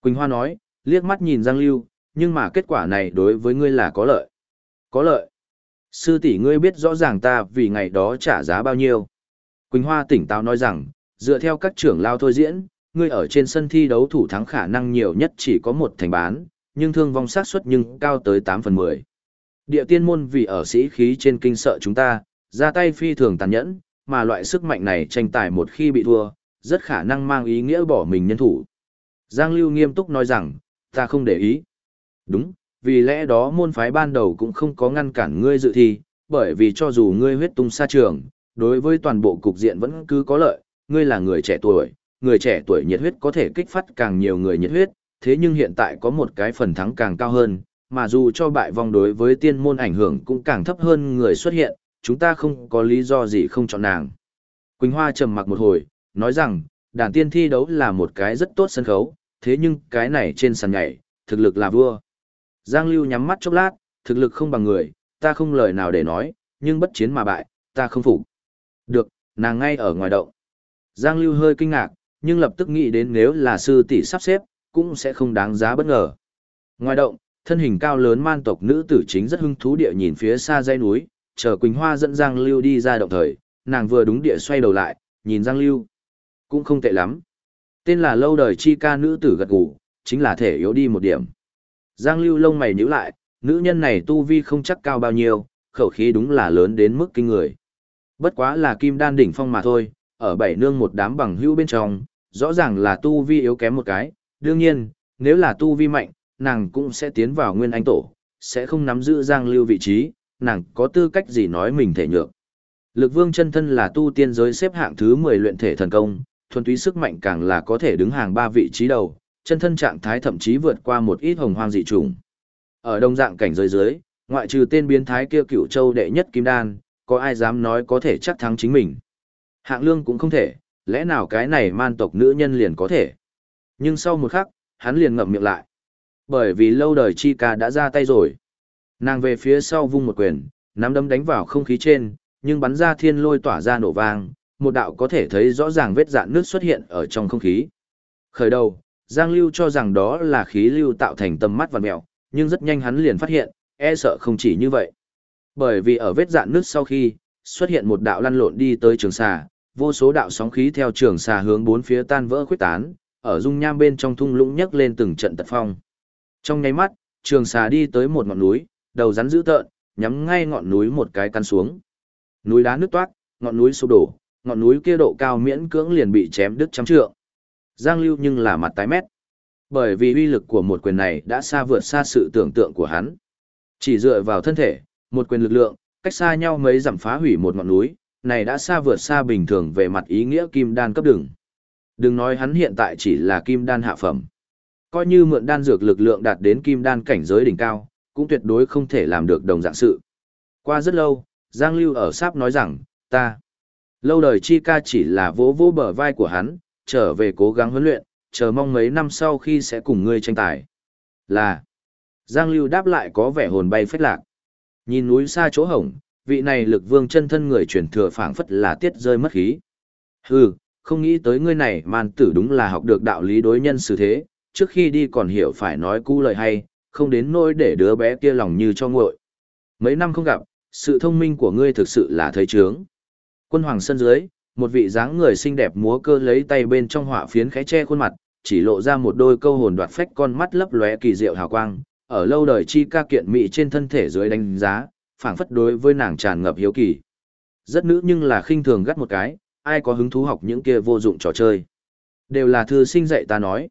Quỳnh Hoa nói, liếc mắt nhìn Giang Lưu, nhưng mà kết quả này đối với ngươi là có lợi. Có lợi. Sư tỷ ngươi biết rõ ràng ta vì ngày đó trả giá bao nhiêu. Quỳnh Hoa tỉnh táo nói rằng, dựa theo các trưởng lao thôi diễn, ngươi ở trên sân thi đấu thủ thắng khả năng nhiều nhất chỉ có một thành bán, nhưng thương vong sát suất nhưng cao tới 8 phần 10. Địa tiên môn vì ở sĩ khí trên kinh sợ chúng ta, ra tay phi thường tàn nhẫn, mà loại sức mạnh này tranh tài một khi bị thua, rất khả năng mang ý nghĩa bỏ mình nhân thủ. Giang Lưu nghiêm túc nói rằng, ta không để ý. Đúng, vì lẽ đó môn phái ban đầu cũng không có ngăn cản ngươi dự thi, bởi vì cho dù ngươi huyết tung xa trường, đối với toàn bộ cục diện vẫn cứ có lợi, ngươi là người trẻ tuổi, người trẻ tuổi nhiệt huyết có thể kích phát càng nhiều người nhiệt huyết, thế nhưng hiện tại có một cái phần thắng càng cao hơn, mà dù cho bại vong đối với tiên môn ảnh hưởng cũng càng thấp hơn người xuất hiện, chúng ta không có lý do gì không chọn nàng. Quỳnh Hoa trầm mặc một hồi, nói rằng, đàn tiên thi đấu là một cái rất tốt sân khấu, thế nhưng cái này trên sàn nhảy, thực lực là vua. Giang Lưu nhắm mắt chốc lát, thực lực không bằng người, ta không lời nào để nói, nhưng bất chiến mà bại, ta không phục. Được, nàng ngay ở ngoài động. Giang Lưu hơi kinh ngạc, nhưng lập tức nghĩ đến nếu là sư tỷ sắp xếp, cũng sẽ không đáng giá bất ngờ. Ngoài động, thân hình cao lớn man tộc nữ tử chính rất hưng thú địa nhìn phía xa dãy núi, chờ Quỳnh Hoa dẫn Giang Lưu đi ra động thời, nàng vừa đúng địa xoay đầu lại, nhìn Giang Lưu. Cũng không tệ lắm. Tên là lâu đời chi ca nữ tử gật gù, chính là thể yếu đi một điểm. Giang Lưu lông mày nhíu lại, nữ nhân này tu vi không chắc cao bao nhiêu, khẩu khí đúng là lớn đến mức kinh người. Bất quá là kim đan đỉnh phong mà thôi, ở bảy nương một đám bằng hữu bên trong, rõ ràng là tu vi yếu kém một cái, đương nhiên, nếu là tu vi mạnh, nàng cũng sẽ tiến vào nguyên anh tổ, sẽ không nắm giữ Giang Lưu vị trí, nàng có tư cách gì nói mình thể nhược. Lực vương chân thân là tu tiên giới xếp hạng thứ 10 luyện thể thần công, thuần túy sức mạnh càng là có thể đứng hàng ba vị trí đầu, chân thân trạng thái thậm chí vượt qua một ít hồng hoang dị trùng. Ở đông dạng cảnh giới dưới, ngoại trừ tên biến thái kia cựu châu đệ nhất kim đan, có ai dám nói có thể chắc thắng chính mình. Hạng lương cũng không thể, lẽ nào cái này man tộc nữ nhân liền có thể. Nhưng sau một khắc, hắn liền ngậm miệng lại. Bởi vì lâu đời chi ca đã ra tay rồi. Nàng về phía sau vung một quyền, nắm đấm đánh vào không khí trên, nhưng bắn ra thiên lôi tỏa ra nổ vang, một đạo có thể thấy rõ ràng vết dạn nước xuất hiện ở trong không khí. Khởi đầu, Giang Lưu cho rằng đó là khí lưu tạo thành tầm mắt vằn mèo, nhưng rất nhanh hắn liền phát hiện, e sợ không chỉ như vậy. Bởi vì ở vết dạn nước sau khi, xuất hiện một đạo lăn lộn đi tới trường xà, vô số đạo sóng khí theo trường xà hướng bốn phía tan vỡ khuyết tán, ở dung nham bên trong thung lũng nhấc lên từng trận tật phong. Trong nháy mắt, trường xà đi tới một ngọn núi, đầu rắn dữ tợn, nhắm ngay ngọn núi một cái căn xuống. Núi đá nứt toát, ngọn núi sụp đổ, ngọn núi kia độ cao miễn cưỡng liền bị chém đứt trăm trượng. Giang Lưu nhưng là mặt tái mét. Bởi vì uy lực của một quyền này đã xa vượt xa sự tưởng tượng của hắn. Chỉ dựa vào thân thể, một quyền lực lượng, cách xa nhau mấy dặm phá hủy một ngọn núi, này đã xa vượt xa bình thường về mặt ý nghĩa kim đan cấp đường. Đừng nói hắn hiện tại chỉ là kim đan hạ phẩm. Coi như mượn đan dược lực lượng đạt đến kim đan cảnh giới đỉnh cao, cũng tuyệt đối không thể làm được đồng dạng sự. Qua rất lâu, Giang Lưu ở sáp nói rằng, ta. Lâu đời chi ca chỉ là vỗ vỗ bờ vai của hắn, trở về cố gắng huấn luyện, chờ mong mấy năm sau khi sẽ cùng ngươi tranh tài. Là. Giang Lưu đáp lại có vẻ hồn bay phách lạc. Nhìn núi xa chỗ hổng, vị này lực vương chân thân người truyền thừa phảng phất là tiết rơi mất khí. Hừ, không nghĩ tới ngươi này man tử đúng là học được đạo lý đối nhân xử thế, trước khi đi còn hiểu phải nói cú lời hay, không đến nỗi để đứa bé kia lòng như cho nguội. Mấy năm không gặp, sự thông minh của ngươi thực sự là thấy trướng. Quân hoàng sân dưới, một vị dáng người xinh đẹp múa cơ lấy tay bên trong họa phiến khẽ che khuôn mặt, chỉ lộ ra một đôi câu hồn đoạt phách con mắt lấp lóe kỳ diệu hào quang, ở lâu đời chi ca kiện mỹ trên thân thể dưới đánh giá, phảng phất đối với nàng tràn ngập hiếu kỳ. Rất nữ nhưng là khinh thường gắt một cái, ai có hứng thú học những kia vô dụng trò chơi. Đều là thư sinh dạy ta nói.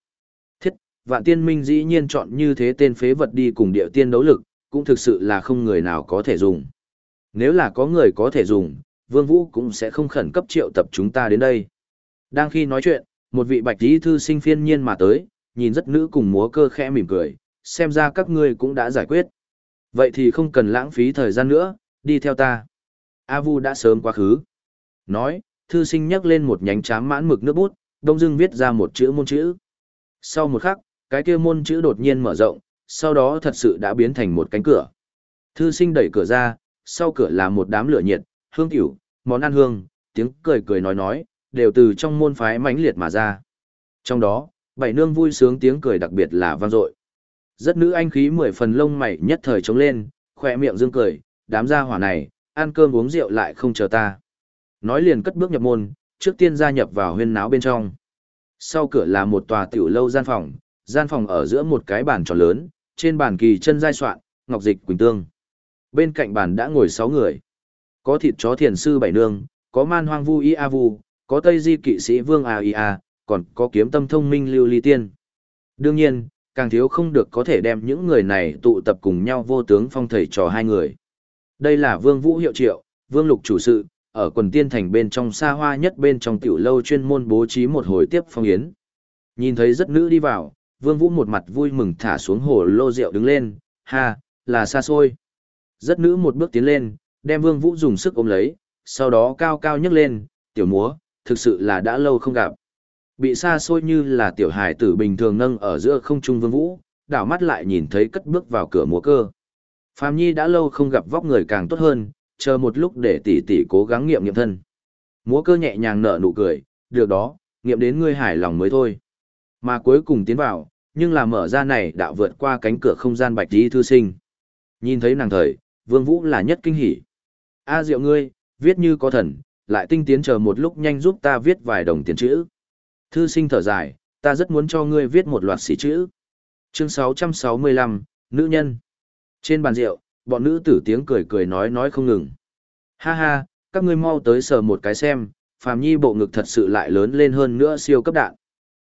Thiết, vạn tiên minh dĩ nhiên chọn như thế tên phế vật đi cùng địa tiên đấu lực, cũng thực sự là không người nào có thể dùng. Nếu là có người có thể dùng, Vương Vũ cũng sẽ không khẩn cấp triệu tập chúng ta đến đây. Đang khi nói chuyện, một vị bạch tí thư sinh phiên nhiên mà tới, nhìn rất nữ cùng múa cơ khẽ mỉm cười, xem ra các ngươi cũng đã giải quyết. Vậy thì không cần lãng phí thời gian nữa, đi theo ta. A Vu đã sớm quá khứ. Nói, thư sinh nhắc lên một nhánh chám mãn mực nước bút, đông dưng viết ra một chữ môn chữ. Sau một khắc, cái kia môn chữ đột nhiên mở rộng, sau đó thật sự đã biến thành một cánh cửa. Thư sinh đẩy cửa ra, sau cửa là một đám lửa nhiệt, hương tiểu, món ăn hương, tiếng cười cười nói nói, đều từ trong môn phái mãnh liệt mà ra. Trong đó, bảy nương vui sướng tiếng cười đặc biệt là vang dội. Rất nữ anh khí mười phần lông mày nhất thời trống lên, khỏe miệng dương cười, đám gia hỏa này, ăn cơm uống rượu lại không chờ ta. Nói liền cất bước nhập môn, trước tiên gia nhập vào huyên náo bên trong. Sau cửa là một tòa tiểu lâu gian phòng, gian phòng ở giữa một cái bàn tròn lớn, trên bàn kỳ chân giai soạn, ngọc dịch quỳnh tương. Bên cạnh bàn đã ngồi sáu người. Có thịt chó thiền sư bảy nương, có man hoang vu y a vu, có tây di kỵ sĩ vương a y a, còn có kiếm tâm thông minh lưu ly tiên. Đương nhiên, càng thiếu không được có thể đem những người này tụ tập cùng nhau vô tướng phong thầy trò hai người. Đây là vương vũ hiệu triệu, vương lục chủ sự, ở quần tiên thành bên trong xa hoa nhất bên trong tiểu lâu chuyên môn bố trí một hồi tiếp phong yến. Nhìn thấy rất nữ đi vào, vương vũ một mặt vui mừng thả xuống hồ lô rượu đứng lên, ha, là xa xôi. Rất nữ một bước tiến lên, đem vương vũ dùng sức ôm lấy, sau đó cao cao nhấc lên, tiểu múa, thực sự là đã lâu không gặp. Bị xa xôi như là tiểu hài tử bình thường nâng ở giữa không trung vương vũ, đảo mắt lại nhìn thấy cất bước vào cửa múa cơ. Phạm Nhi đã lâu không gặp vóc người càng tốt hơn, chờ một lúc để tỷ tỷ cố gắng nghiệm nghiệm thân. Múa cơ nhẹ nhàng nở nụ cười, được đó, nghiệm đến ngươi hài lòng mới thôi. Mà cuối cùng tiến vào, nhưng là mở ra này đạo vượt qua cánh cửa không gian bạch tí thư sinh. Nhìn thấy nàng thời, Vương Vũ là nhất kinh hỉ. A diệu ngươi, viết như có thần, lại tinh tiến chờ một lúc nhanh giúp ta viết vài đồng tiền chữ. Thư sinh thở dài, ta rất muốn cho ngươi viết một loạt sĩ chữ. Chương 665, Nữ nhân. Trên bàn rượu, bọn nữ tử tiếng cười cười nói nói không ngừng. Ha ha, các ngươi mau tới sờ một cái xem, phàm nhi bộ ngực thật sự lại lớn lên hơn nữa siêu cấp đạn.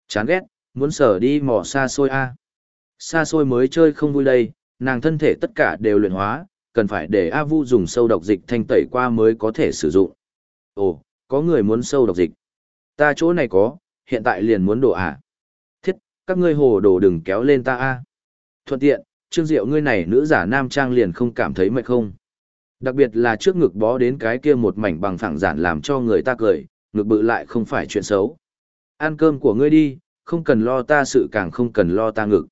Chán ghét, muốn sờ đi mò xa xôi a. Xa xôi mới chơi không vui đây, nàng thân thể tất cả đều luyện hóa, cần phải để A Vu dùng sâu độc dịch thanh tẩy qua mới có thể sử dụng. Ồ, có người muốn sâu độc dịch. Ta chỗ này có, hiện tại liền muốn đổ à. Thiết, các ngươi hồ đồ đừng kéo lên ta a. Thuận tiện, Trương Diệu ngươi này nữ giả nam trang liền không cảm thấy mệt không. Đặc biệt là trước ngực bó đến cái kia một mảnh bằng phẳng giản làm cho người ta cười, ngực bự lại không phải chuyện xấu. Ăn cơm của ngươi đi, không cần lo ta sự càng không cần lo ta ngực.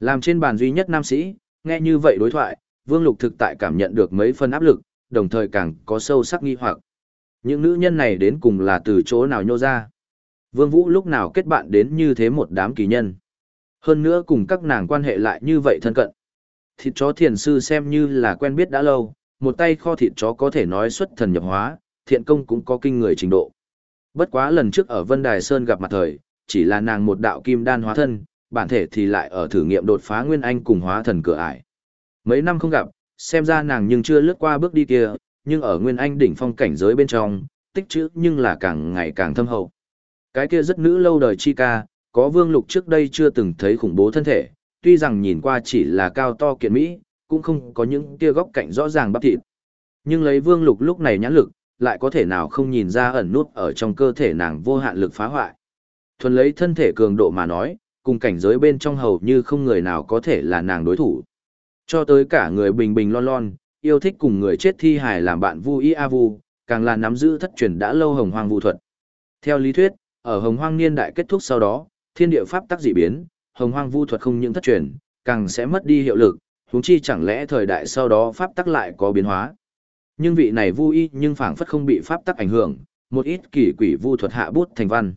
Làm trên bàn duy nhất nam sĩ, nghe như vậy đối thoại, Vương Lục thực tại cảm nhận được mấy phần áp lực, đồng thời càng có sâu sắc nghi hoặc. Những nữ nhân này đến cùng là từ chỗ nào nhô ra? Vương Vũ lúc nào kết bạn đến như thế một đám kỳ nhân? Hơn nữa cùng các nàng quan hệ lại như vậy thân cận. Thịt chó thiền sư xem như là quen biết đã lâu, một tay kho thịt chó có thể nói xuất thần nhập hóa, thiện công cũng có kinh người trình độ. Bất quá lần trước ở Vân Đài Sơn gặp mặt thời, chỉ là nàng một đạo kim đan hóa thân, bản thể thì lại ở thử nghiệm đột phá Nguyên Anh cùng hóa thần cửa ải. Mấy năm không gặp, xem ra nàng nhưng chưa lướt qua bước đi kia, nhưng ở Nguyên Anh đỉnh phong cảnh giới bên trong, tích chữ nhưng là càng ngày càng thâm hậu. Cái kia rất nữ lâu đời chi ca, có vương lục trước đây chưa từng thấy khủng bố thân thể, tuy rằng nhìn qua chỉ là cao to kiện mỹ, cũng không có những kia góc cạnh rõ ràng bắp thịt. Nhưng lấy vương lục lúc này nhãn lực, lại có thể nào không nhìn ra ẩn nút ở trong cơ thể nàng vô hạn lực phá hoại. Thuần lấy thân thể cường độ mà nói, cùng cảnh giới bên trong hầu như không người nào có thể là nàng đối thủ. Cho tới cả người bình bình lon lon, yêu thích cùng người chết thi hài làm bạn vu y a vu, càng là nắm giữ thất truyền đã lâu hồng hoang vu thuật. Theo lý thuyết, ở hồng hoang niên đại kết thúc sau đó, thiên địa pháp tắc dị biến, hồng hoang vu thuật không những thất truyền, càng sẽ mất đi hiệu lực, huống chi chẳng lẽ thời đại sau đó pháp tắc lại có biến hóa. Nhưng vị này vu y nhưng phảng phất không bị pháp tắc ảnh hưởng, một ít kỳ quỷ vu thuật hạ bút thành văn.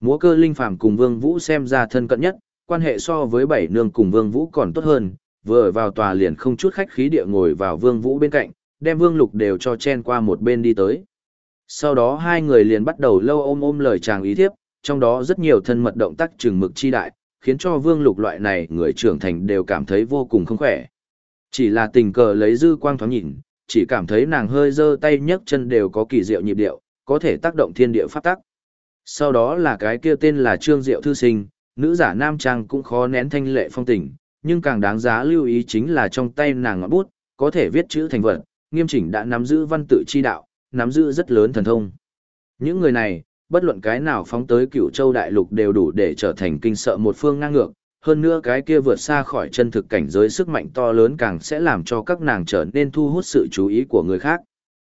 Múa cơ linh phàm cùng Vương Vũ xem ra thân cận nhất, quan hệ so với bảy nương cùng Vương Vũ còn tốt hơn, vừa vào tòa liền không chút khách khí địa ngồi vào Vương Vũ bên cạnh, đem Vương Lục đều cho chen qua một bên đi tới. Sau đó hai người liền bắt đầu lâu ôm ôm lời chàng ý thiếp, trong đó rất nhiều thân mật động tác trừng mực chi đại, khiến cho Vương Lục loại này người trưởng thành đều cảm thấy vô cùng không khỏe. Chỉ là tình cờ lấy dư quang thoáng nhìn, chỉ cảm thấy nàng hơi giơ tay nhấc chân đều có kỳ diệu nhịp điệu, có thể tác động thiên địa pháp tắc. Sau đó là cái kia tên là Trương Diệu Thư Sinh, nữ giả nam trang cũng khó nén thanh lệ phong tình, nhưng càng đáng giá lưu ý chính là trong tay nàng ngọn bút, có thể viết chữ thành vật, nghiêm chỉnh đã nắm giữ văn tự chi đạo, nắm giữ rất lớn thần thông. Những người này, bất luận cái nào phóng tới cựu châu đại lục đều đủ để trở thành kinh sợ một phương ngang ngược, hơn nữa cái kia vượt xa khỏi chân thực cảnh giới sức mạnh to lớn càng sẽ làm cho các nàng trở nên thu hút sự chú ý của người khác.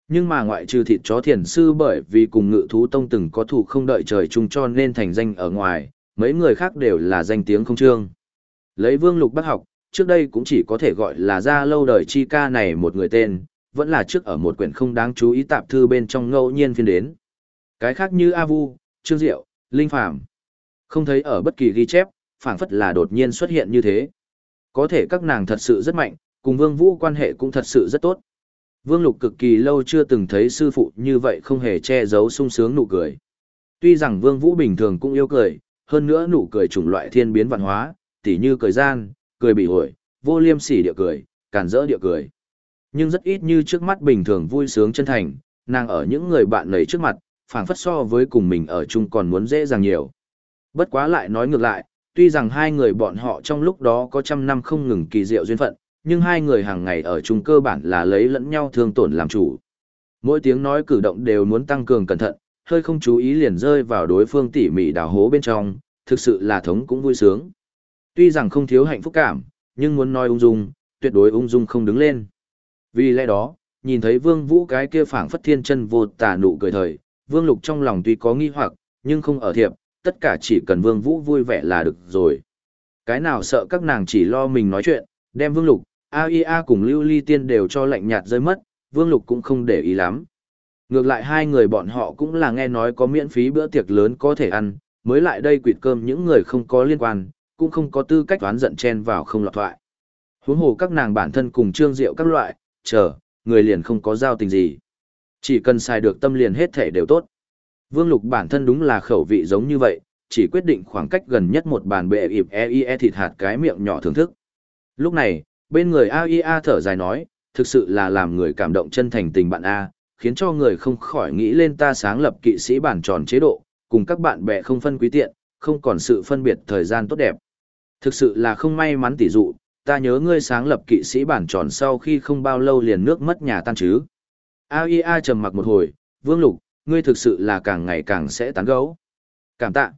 Nhưng mà ngoại trừ thịt chó thiền sư bởi vì cùng ngự thú tông từng có thủ không đợi trời chung cho nên thành danh ở ngoài, mấy người khác đều là danh tiếng không trương. Lấy vương lục bác học, trước đây cũng chỉ có thể gọi là ra lâu đời chi ca này một người tên, vẫn là trước ở một quyển không đáng chú ý tạp thư bên trong ngẫu nhiên phiên đến. Cái khác như A Vu, Trương Diệu, Linh Phàm Không thấy ở bất kỳ ghi chép, phảng phất là đột nhiên xuất hiện như thế. Có thể các nàng thật sự rất mạnh, cùng Vương Vũ quan hệ cũng thật sự rất tốt. Vương Lục cực kỳ lâu chưa từng thấy sư phụ như vậy không hề che giấu sung sướng nụ cười. Tuy rằng Vương Vũ bình thường cũng yêu cười, hơn nữa nụ cười chủng loại thiên biến văn hóa, tỉ như cười gian, cười bị ổi, vô liêm sỉ địa cười, cản rỡ địa cười. Nhưng rất ít như trước mắt bình thường vui sướng chân thành, nàng ở những người bạn nấy trước mặt, phảng phất so với cùng mình ở chung còn muốn dễ dàng nhiều. Bất quá lại nói ngược lại, tuy rằng hai người bọn họ trong lúc đó có trăm năm không ngừng kỳ diệu duyên phận, nhưng hai người hàng ngày ở chung cơ bản là lấy lẫn nhau thương tổn làm chủ. Mỗi tiếng nói cử động đều muốn tăng cường cẩn thận, hơi không chú ý liền rơi vào đối phương tỉ mỉ đào hố bên trong, thực sự là thống cũng vui sướng. Tuy rằng không thiếu hạnh phúc cảm, nhưng muốn nói ung dung, tuyệt đối ung dung không đứng lên. Vì lẽ đó, nhìn thấy Vương Vũ cái kia phảng phất thiên chân vô tà nụ cười thời, Vương Lục trong lòng tuy có nghi hoặc, nhưng không ở thiệp, tất cả chỉ cần Vương Vũ vui vẻ là được rồi. Cái nào sợ các nàng chỉ lo mình nói chuyện, đem Vương Lục, AIA cùng Lưu Ly Tiên đều cho lạnh nhạt rơi mất, Vương Lục cũng không để ý lắm. Ngược lại hai người bọn họ cũng là nghe nói có miễn phí bữa tiệc lớn có thể ăn, mới lại đây quỵt cơm những người không có liên quan, cũng không có tư cách toán giận chen vào không lọt thoại. Huống hồ các nàng bản thân cùng trương diệu các loại, chờ, người liền không có giao tình gì. Chỉ cần xài được tâm liền hết thể đều tốt. Vương Lục bản thân đúng là khẩu vị giống như vậy, chỉ quyết định khoảng cách gần nhất một bàn bệ ịp e e thịt hạt cái miệng nhỏ thưởng thức. Lúc này, bên người AIA thở dài nói, thực sự là làm người cảm động chân thành tình bạn A, khiến cho người không khỏi nghĩ lên ta sáng lập kỵ sĩ bản tròn chế độ, cùng các bạn bè không phân quý tiện, không còn sự phân biệt thời gian tốt đẹp. Thực sự là không may mắn tỷ dụ, ta nhớ ngươi sáng lập kỵ sĩ bản tròn sau khi không bao lâu liền nước mất nhà tan chứ. AIA trầm mặc một hồi, Vương Lục, ngươi thực sự là càng ngày càng sẽ tán gấu. Cảm tạ.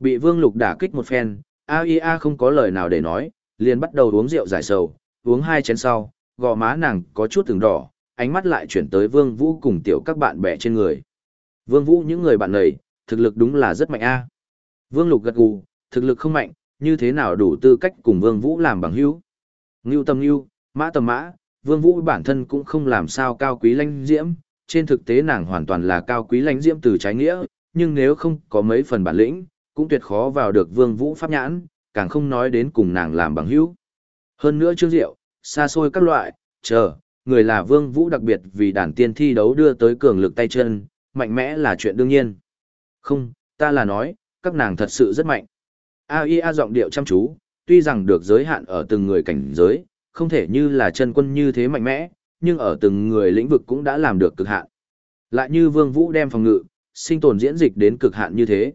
Bị Vương Lục đả kích một phen, AIA không có lời nào để nói, liền bắt đầu uống rượu giải sầu, uống hai chén sau, gò má nàng có chút từng đỏ, ánh mắt lại chuyển tới Vương Vũ cùng tiểu các bạn bè trên người. Vương Vũ những người bạn này, thực lực đúng là rất mạnh a. Vương Lục gật gù, thực lực không mạnh, như thế nào đủ tư cách cùng Vương Vũ làm bằng hữu. Ngưu tâm ngưu, mã tầm mã, Vương Vũ bản thân cũng không làm sao cao quý lãnh diễm, trên thực tế nàng hoàn toàn là cao quý lãnh diễm từ trái nghĩa, nhưng nếu không có mấy phần bản lĩnh, cũng tuyệt khó vào được Vương Vũ pháp nhãn, càng không nói đến cùng nàng làm bằng hữu. Hơn nữa Trương Diệu, xa xôi các loại, chờ, người là Vương Vũ đặc biệt vì đàn tiên thi đấu đưa tới cường lực tay chân, mạnh mẽ là chuyện đương nhiên. Không, ta là nói, các nàng thật sự rất mạnh. AIA giọng điệu chăm chú, tuy rằng được giới hạn ở từng người cảnh giới, không thể như là chân quân như thế mạnh mẽ, nhưng ở từng người lĩnh vực cũng đã làm được cực hạn. Lại như Vương Vũ đem phòng ngự, sinh tồn diễn dịch đến cực hạn như thế.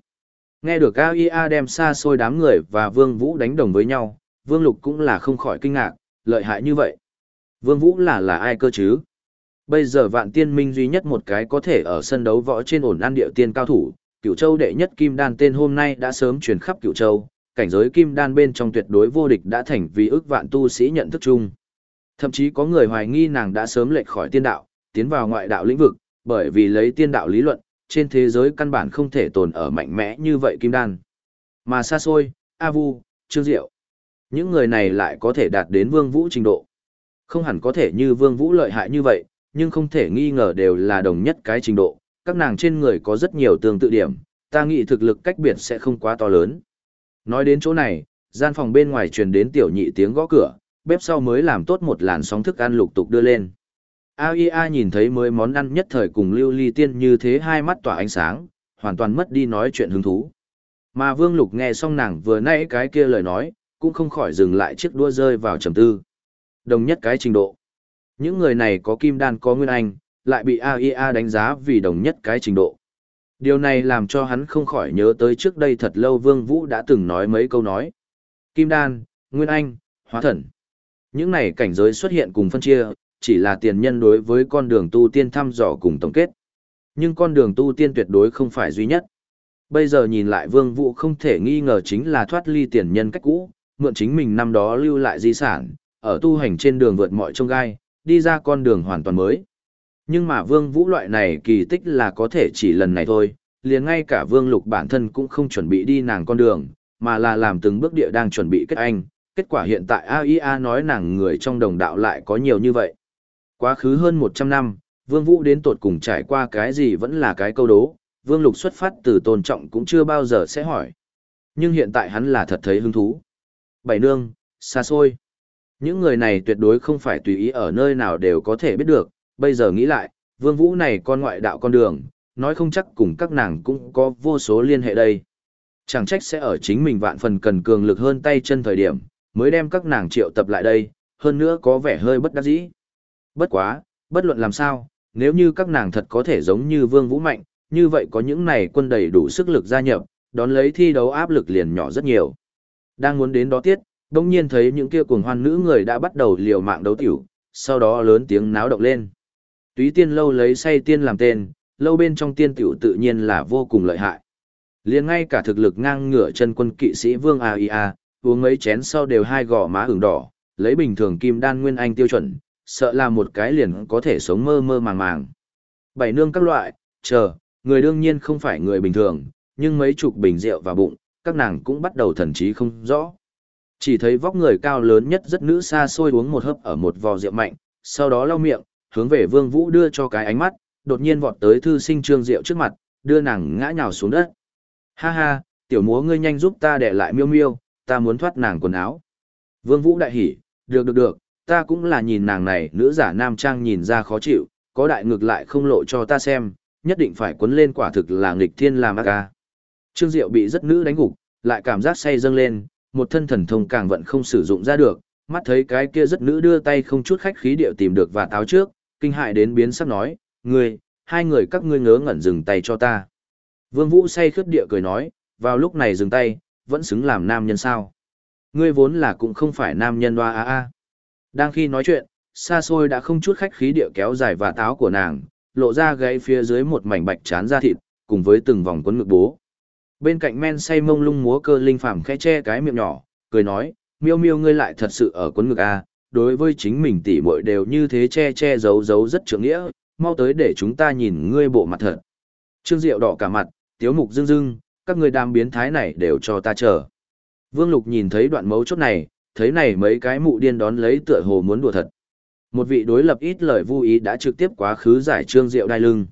Nghe được AIA đem xa xôi đám người và Vương Vũ đánh đồng với nhau, Vương Lục cũng là không khỏi kinh ngạc, lợi hại như vậy. Vương Vũ là là ai cơ chứ? Bây giờ vạn tiên minh duy nhất một cái có thể ở sân đấu võ trên ổn an điệu tiên cao thủ, cửu châu đệ nhất kim đan tên hôm nay đã sớm truyền khắp cửu châu, cảnh giới kim đan bên trong tuyệt đối vô địch đã thành vì ước vạn tu sĩ nhận thức chung. Thậm chí có người hoài nghi nàng đã sớm lệch khỏi tiên đạo, tiến vào ngoại đạo lĩnh vực, bởi vì lấy tiên đạo lý luận, trên thế giới căn bản không thể tồn ở mạnh mẽ như vậy kim đan. Mà xa xôi, A Vu, Trương Diệu, những người này lại có thể đạt đến vương vũ trình độ. Không hẳn có thể như vương vũ lợi hại như vậy, nhưng không thể nghi ngờ đều là đồng nhất cái trình độ, các nàng trên người có rất nhiều tương tự điểm, ta nghĩ thực lực cách biệt sẽ không quá to lớn. Nói đến chỗ này, gian phòng bên ngoài truyền đến tiểu nhị tiếng gõ cửa, bếp sau mới làm tốt một làn sóng thức ăn lục tục đưa lên. AIA nhìn thấy mới món ăn nhất thời cùng lưu ly tiên như thế hai mắt tỏa ánh sáng, hoàn toàn mất đi nói chuyện hứng thú. Mà Vương Lục nghe xong nàng vừa nãy cái kia lời nói, cũng không khỏi dừng lại chiếc đua rơi vào trầm tư. Đồng nhất cái trình độ. Những người này có kim đan có nguyên anh, lại bị AIA đánh giá vì đồng nhất cái trình độ. Điều này làm cho hắn không khỏi nhớ tới trước đây thật lâu Vương Vũ đã từng nói mấy câu nói. Kim đan, nguyên anh, hóa thần. Những này cảnh giới xuất hiện cùng phân chia, chỉ là tiền nhân đối với con đường tu tiên thăm dò cùng tổng kết. Nhưng con đường tu tiên tuyệt đối không phải duy nhất. Bây giờ nhìn lại Vương Vũ không thể nghi ngờ chính là thoát ly tiền nhân cách cũ, mượn chính mình năm đó lưu lại di sản, ở tu hành trên đường vượt mọi trông gai, đi ra con đường hoàn toàn mới. Nhưng mà Vương Vũ loại này kỳ tích là có thể chỉ lần này thôi, liền ngay cả Vương Lục bản thân cũng không chuẩn bị đi nàng con đường, mà là làm từng bước địa đang chuẩn bị kết anh. Kết quả hiện tại AIA nói nàng người trong đồng đạo lại có nhiều như vậy. Quá khứ hơn 100 năm, Vương Vũ đến tột cùng trải qua cái gì vẫn là cái câu đố, Vương Lục xuất phát từ tôn trọng cũng chưa bao giờ sẽ hỏi. Nhưng hiện tại hắn là thật thấy hứng thú. Bảy nương, xa xôi. Những người này tuyệt đối không phải tùy ý ở nơi nào đều có thể biết được, bây giờ nghĩ lại, Vương Vũ này con ngoại đạo con đường, nói không chắc cùng các nàng cũng có vô số liên hệ đây. Chẳng trách sẽ ở chính mình vạn phần cần cường lực hơn tay chân thời điểm, mới đem các nàng triệu tập lại đây, hơn nữa có vẻ hơi bất đắc dĩ. Bất quá, bất luận làm sao, nếu như các nàng thật có thể giống như Vương Vũ Mạnh, như vậy có những này quân đầy đủ sức lực gia nhập, đón lấy thi đấu áp lực liền nhỏ rất nhiều. Đang muốn đến đó tiết, đông nhiên thấy những kia cuồng hoan nữ người đã bắt đầu liều mạng đấu tiểu, sau đó lớn tiếng náo động lên. Túy tiên lâu lấy say tiên làm tên, lâu bên trong tiên tiểu tự nhiên là vô cùng lợi hại. liền ngay cả thực lực ngang ngửa chân quân kỵ sĩ vương A Y A, uống mấy chén sau đều hai gò má ửng đỏ, lấy bình thường kim đan nguyên anh tiêu chuẩn, sợ là một cái liền có thể sống mơ mơ màng màng. Bảy nương các loại, chờ, người đương nhiên không phải người bình thường, nhưng mấy chục bình rượu và bụng, các nàng cũng bắt đầu thần trí không rõ. Chỉ thấy vóc người cao lớn nhất rất nữ xa xôi uống một hớp ở một vò rượu mạnh, sau đó lau miệng, hướng về Vương Vũ đưa cho cái ánh mắt, đột nhiên vọt tới thư sinh trương Diệu trước mặt, đưa nàng ngã nhào xuống đất. Ha ha, tiểu múa ngươi nhanh giúp ta để lại miêu miêu, ta muốn thoát nàng quần áo. Vương Vũ đại hỉ, được được được, ta cũng là nhìn nàng này nữ giả nam trang nhìn ra khó chịu, có đại ngược lại không lộ cho ta xem, nhất định phải quấn lên quả thực là nghịch thiên làm ác ca. Trương Diệu bị rất nữ đánh gục, lại cảm giác say dâng lên, một thân thần thông càng vẫn không sử dụng ra được, mắt thấy cái kia rất nữ đưa tay không chút khách khí điệu tìm được và táo trước, kinh hại đến biến sắc nói, ngươi, hai người các ngươi ngớ ngẩn dừng tay cho ta. Vương Vũ say khướt địa cười nói, vào lúc này dừng tay, vẫn xứng làm nam nhân sao. Ngươi vốn là cũng không phải nam nhân hoa a a. Đang khi nói chuyện, xa xôi đã không chút khách khí địa kéo dài và táo của nàng, lộ ra gáy phía dưới một mảnh bạch chán da thịt, cùng với từng vòng quấn ngực bố. Bên cạnh men say mông lung múa cơ linh phàm khẽ che cái miệng nhỏ, cười nói, miêu miêu ngươi lại thật sự ở quấn ngực a, đối với chính mình tỷ muội đều như thế che che giấu giấu rất trưởng nghĩa, mau tới để chúng ta nhìn ngươi bộ mặt thật. Trương Diệu đỏ cả mặt, tiếu mục dưng dưng, các người đam biến thái này đều cho ta chờ. Vương Lục nhìn thấy đoạn mấu chốt này, thấy này mấy cái mụ điên đón lấy tựa hồ muốn đùa thật. Một vị đối lập ít lời vui ý đã trực tiếp quá khứ giải trương diệu đai lưng.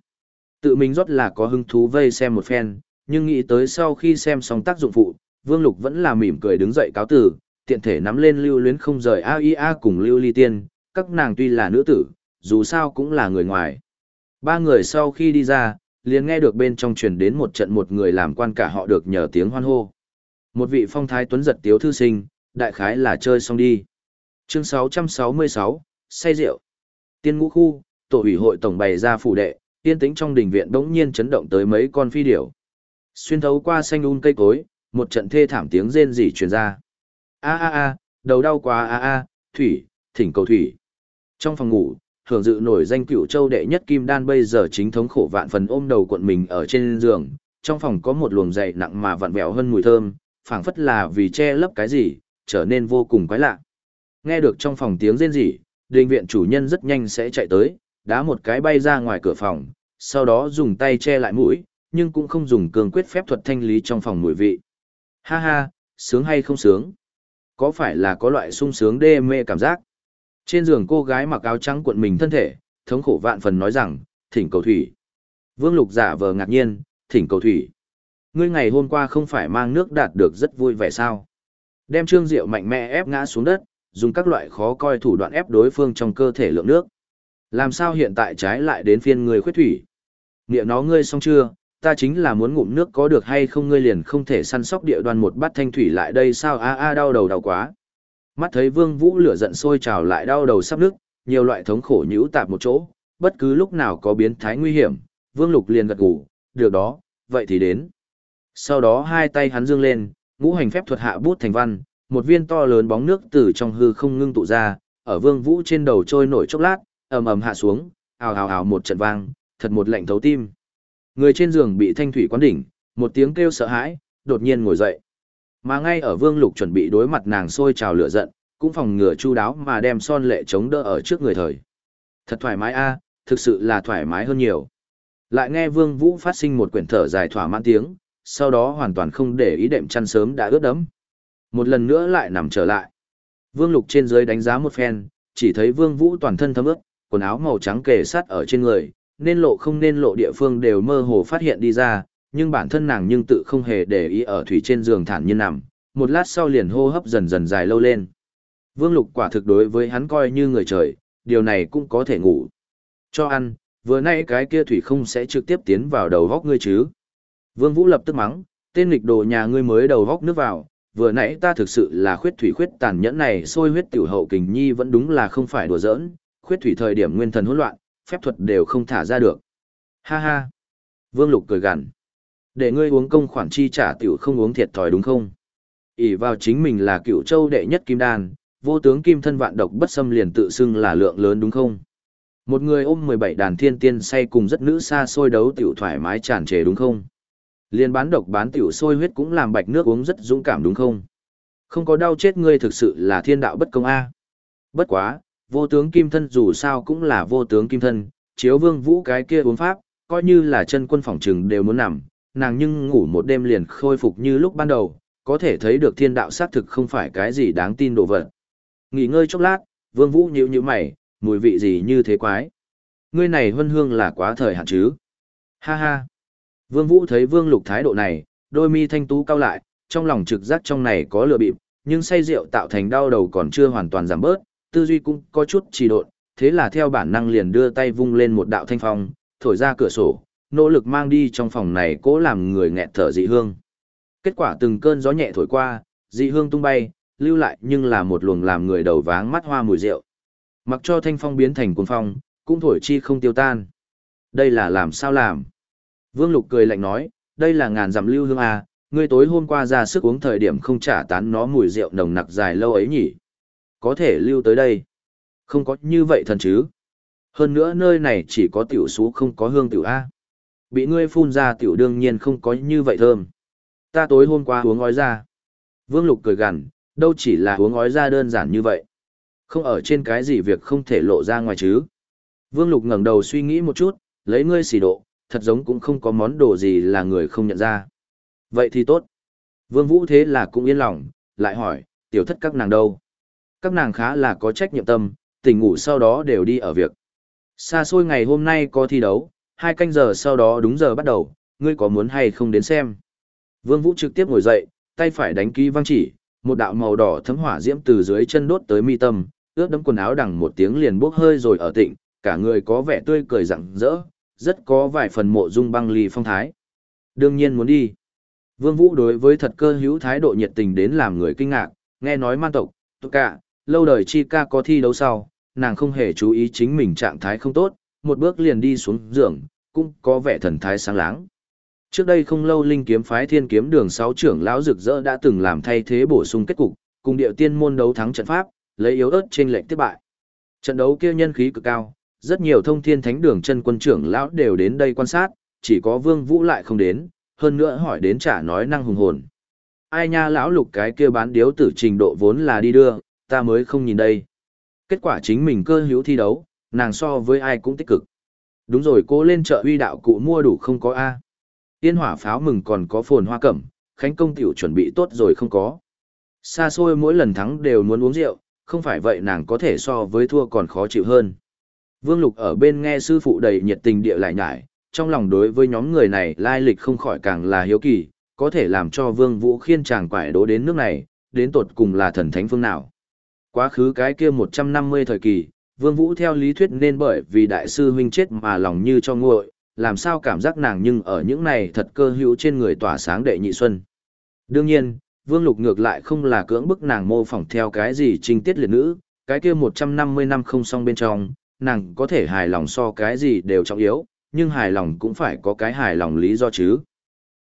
Tự mình rót là có hứng thú vây xem một phen, nhưng nghĩ tới sau khi xem xong tác dụng phụ, Vương Lục vẫn là mỉm cười đứng dậy cáo tử, tiện thể nắm lên lưu luyến không rời AIA cùng lưu ly tiên, các nàng tuy là nữ tử, dù sao cũng là người ngoài. Ba người sau khi đi ra, liền nghe được bên trong truyền đến một trận một người làm quan cả họ được nhờ tiếng hoan hô. Một vị phong thái tuấn giật tiếu thư sinh, đại khái là chơi xong đi. Chương 666, say rượu. Tiên ngũ khu, tổ ủy hội tổng bày ra phủ đệ, tiên tĩnh trong đình viện bỗng nhiên chấn động tới mấy con phi điểu. Xuyên thấu qua xanh un cây cối, một trận thê thảm tiếng rên rỉ truyền ra. A a a, đầu đau quá a a, thủy, thỉnh cầu thủy. Trong phòng ngủ, hưởng dự nổi danh cựu châu đệ nhất kim đan bây giờ chính thống khổ vạn phần ôm đầu cuộn mình ở trên giường, trong phòng có một luồng dày nặng mà vặn vẹo hơn mùi thơm, phảng phất là vì che lấp cái gì, trở nên vô cùng quái lạ. Nghe được trong phòng tiếng rên rỉ, đình viện chủ nhân rất nhanh sẽ chạy tới, đá một cái bay ra ngoài cửa phòng, sau đó dùng tay che lại mũi, nhưng cũng không dùng cường quyết phép thuật thanh lý trong phòng mùi vị. Ha ha, sướng hay không sướng? Có phải là có loại sung sướng đê mê cảm giác? Trên giường cô gái mặc áo trắng cuộn mình thân thể, thống khổ vạn phần nói rằng, thỉnh cầu thủy. Vương Lục giả vờ ngạc nhiên, thỉnh cầu thủy. Ngươi ngày hôm qua không phải mang nước đạt được rất vui vẻ sao? Đem Trương Diệu mạnh mẽ ép ngã xuống đất, dùng các loại khó coi thủ đoạn ép đối phương trong cơ thể lượng nước. Làm sao hiện tại trái lại đến phiên người khuyết thủy? Nghĩa nó ngươi xong chưa? Ta chính là muốn ngụm nước có được hay không ngươi liền không thể săn sóc địa đoan một bát thanh thủy lại đây sao a a đau đầu đau quá. Mắt thấy Vương Vũ lửa giận sôi trào lại đau đầu sắp nước, nhiều loại thống khổ nhũ tạp một chỗ, bất cứ lúc nào có biến thái nguy hiểm, Vương Lục liền gật gù, được đó, vậy thì đến. Sau đó hai tay hắn dương lên, ngũ hành phép thuật hạ bút thành văn, một viên to lớn bóng nước từ trong hư không ngưng tụ ra, ở Vương Vũ trên đầu trôi nổi chốc lát, ầm ầm hạ xuống, ào ào ào một trận vang, thật một lạnh thấu tim. Người trên giường bị thanh thủy quán đỉnh, một tiếng kêu sợ hãi, đột nhiên ngồi dậy. Mà ngay ở Vương Lục chuẩn bị đối mặt nàng sôi trào lửa giận, cũng phòng ngừa chu đáo mà đem son lệ chống đỡ ở trước người thời. Thật thoải mái a, thực sự là thoải mái hơn nhiều. Lại nghe Vương Vũ phát sinh một quyển thở dài thỏa mãn tiếng, sau đó hoàn toàn không để ý đệm chăn sớm đã ướt đẫm. Một lần nữa lại nằm trở lại. Vương Lục trên dưới đánh giá một phen, chỉ thấy Vương Vũ toàn thân thấm ướt, quần áo màu trắng kề sát ở trên người, nên lộ không nên lộ địa phương đều mơ hồ phát hiện đi ra, nhưng bản thân nàng nhưng tự không hề để ý ở thủy trên giường thản nhiên nằm, một lát sau liền hô hấp dần dần dài lâu lên. Vương Lục quả thực đối với hắn coi như người trời, điều này cũng có thể ngủ. Cho ăn, vừa nay cái kia thủy không sẽ trực tiếp tiến vào đầu góc ngươi chứ. Vương Vũ lập tức mắng, Tên nghịch đồ nhà ngươi mới đầu góc nước vào, vừa nãy ta thực sự là khuyết thủy khuyết tàn nhẫn này sôi huyết tiểu hậu kình nhi vẫn đúng là không phải đùa giỡn, khuyết thủy thời điểm nguyên thần hỗn loạn, phép thuật đều không thả ra được. Ha ha. Vương Lục cười gằn. Để ngươi uống công khoản chi trả tiểu không uống thiệt thòi đúng không? ỷ vào chính mình là cựu châu đệ nhất kim đan, vô tướng kim thân vạn độc bất xâm liền tự xưng là lượng lớn đúng không? Một người ôm 17 đàn thiên tiên say cùng rất nữ xa xôi đấu tiểu thoải mái tràn trề đúng không? Liên bán độc bán tiểu sôi huyết cũng làm bạch nước uống rất dũng cảm đúng không? Không có đau chết ngươi thực sự là thiên đạo bất công a. Bất quá, vô tướng kim thân dù sao cũng là vô tướng kim thân, chiếu vương vũ cái kia uống pháp, coi như là chân quân phòng trừng đều muốn nằm, nàng nhưng ngủ một đêm liền khôi phục như lúc ban đầu, có thể thấy được thiên đạo xác thực không phải cái gì đáng tin đồ vật. Nghỉ ngơi chốc lát, vương vũ nhíu nhíu mày, mùi vị gì như thế quái. Ngươi này hân hương là quá thời hạn chứ. Ha ha. Vương vũ thấy vương lục thái độ này, đôi mi thanh tú cao lại, trong lòng trực giác trong này có lừa bịp, nhưng say rượu tạo thành đau đầu còn chưa hoàn toàn giảm bớt, tư duy cũng có chút trì độn, thế là theo bản năng liền đưa tay vung lên một đạo thanh phong, thổi ra cửa sổ, nỗ lực mang đi trong phòng này cố làm người nghẹt thở dị hương. Kết quả từng cơn gió nhẹ thổi qua, dị hương tung bay, lưu lại nhưng là một luồng làm người đầu váng mắt hoa mùi rượu. Mặc cho thanh phong biến thành cuồng phong, cũng thổi chi không tiêu tan. Đây là làm sao làm? Vương Lục cười lạnh nói, đây là ngàn dặm lưu hương à, ngươi tối hôm qua ra sức uống thời điểm không trả tán nó mùi rượu nồng nặc dài lâu ấy nhỉ. Có thể lưu tới đây. Không có như vậy thần chứ. Hơn nữa nơi này chỉ có tiểu số không có hương tiểu A. Bị ngươi phun ra tiểu đương nhiên không có như vậy thơm. Ta tối hôm qua uống ói ra. Vương Lục cười gằn, đâu chỉ là uống ói ra đơn giản như vậy. Không ở trên cái gì việc không thể lộ ra ngoài chứ. Vương Lục ngẩng đầu suy nghĩ một chút, lấy ngươi xỉ độ, thật giống cũng không có món đồ gì là người không nhận ra. Vậy thì tốt. Vương Vũ thế là cũng yên lòng, lại hỏi, tiểu thất các nàng đâu? Các nàng khá là có trách nhiệm tâm, tỉnh ngủ sau đó đều đi ở việc. Xa xôi ngày hôm nay có thi đấu, hai canh giờ sau đó đúng giờ bắt đầu, ngươi có muốn hay không đến xem? Vương Vũ trực tiếp ngồi dậy, tay phải đánh ký văng chỉ, một đạo màu đỏ thấm hỏa diễm từ dưới chân đốt tới mi tâm, ướt đẫm quần áo đằng một tiếng liền bốc hơi rồi ở tịnh, cả người có vẻ tươi cười rạng rỡ, rất có vài phần mộ dung băng ly phong thái. Đương nhiên muốn đi. Vương Vũ đối với thật cơ hữu thái độ nhiệt tình đến làm người kinh ngạc, nghe nói man tộc, tất cả, lâu đời chi ca có thi đấu sau, nàng không hề chú ý chính mình trạng thái không tốt, một bước liền đi xuống giường, cũng có vẻ thần thái sáng láng. Trước đây không lâu linh kiếm phái thiên kiếm đường sáu trưởng lão rực rỡ đã từng làm thay thế bổ sung kết cục, cùng điệu tiên môn đấu thắng trận pháp, lấy yếu ớt trên lệnh tiếp bại. Trận đấu kia nhân khí cực cao, rất nhiều thông thiên thánh đường chân quân trưởng lão đều đến đây quan sát, chỉ có Vương Vũ lại không đến, hơn nữa hỏi đến trả nói năng hùng hồn. Ai nha lão lục cái kia bán điếu tử trình độ vốn là đi đưa, ta mới không nhìn đây. Kết quả chính mình cơ hữu thi đấu, nàng so với ai cũng tích cực. Đúng rồi cô lên chợ uy đạo cụ mua đủ không có A. Tiên hỏa pháo mừng còn có phồn hoa cẩm, khánh công tiểu chuẩn bị tốt rồi không có. Xa xôi mỗi lần thắng đều muốn uống rượu, không phải vậy nàng có thể so với thua còn khó chịu hơn. Vương Lục ở bên nghe sư phụ đầy nhiệt tình địa lại nhải, trong lòng đối với nhóm người này lai lịch không khỏi càng là hiếu kỳ, có thể làm cho Vương Vũ khiên chàng quải đố đến nước này, đến tột cùng là thần thánh phương nào. Quá khứ cái kia 150 thời kỳ, Vương Vũ theo lý thuyết nên bởi vì đại sư huynh chết mà lòng như cho nguội, làm sao cảm giác nàng nhưng ở những này thật cơ hữu trên người tỏa sáng đệ nhị xuân. Đương nhiên, Vương Lục ngược lại không là cưỡng bức nàng mô phỏng theo cái gì trinh tiết liệt nữ, cái kia 150 năm không xong bên trong, nàng có thể hài lòng so cái gì đều trọng yếu, nhưng hài lòng cũng phải có cái hài lòng lý do chứ.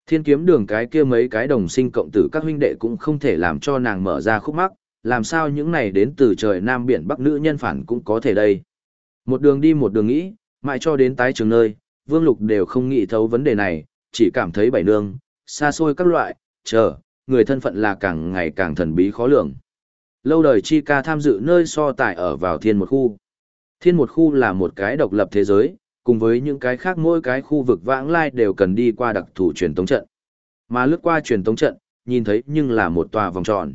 Thiên kiếm đường cái kia mấy cái đồng sinh cộng tử các huynh đệ cũng không thể làm cho nàng mở ra khúc mắc, làm sao những này đến từ trời Nam Biển Bắc nữ nhân phản cũng có thể đây. Một đường đi một đường nghĩ, mãi cho đến tái trường nơi, Vương Lục đều không nghĩ thấu vấn đề này, chỉ cảm thấy bảy nương, xa xôi các loại, chờ, người thân phận là càng ngày càng thần bí khó lường. Lâu đời chi ca tham dự nơi so tài ở vào thiên một khu. Thiên một khu là một cái độc lập thế giới, cùng với những cái khác mỗi cái khu vực vãng lai đều cần đi qua đặc thủ truyền tống trận. Mà lướt qua truyền tống trận, nhìn thấy nhưng là một tòa vòng tròn.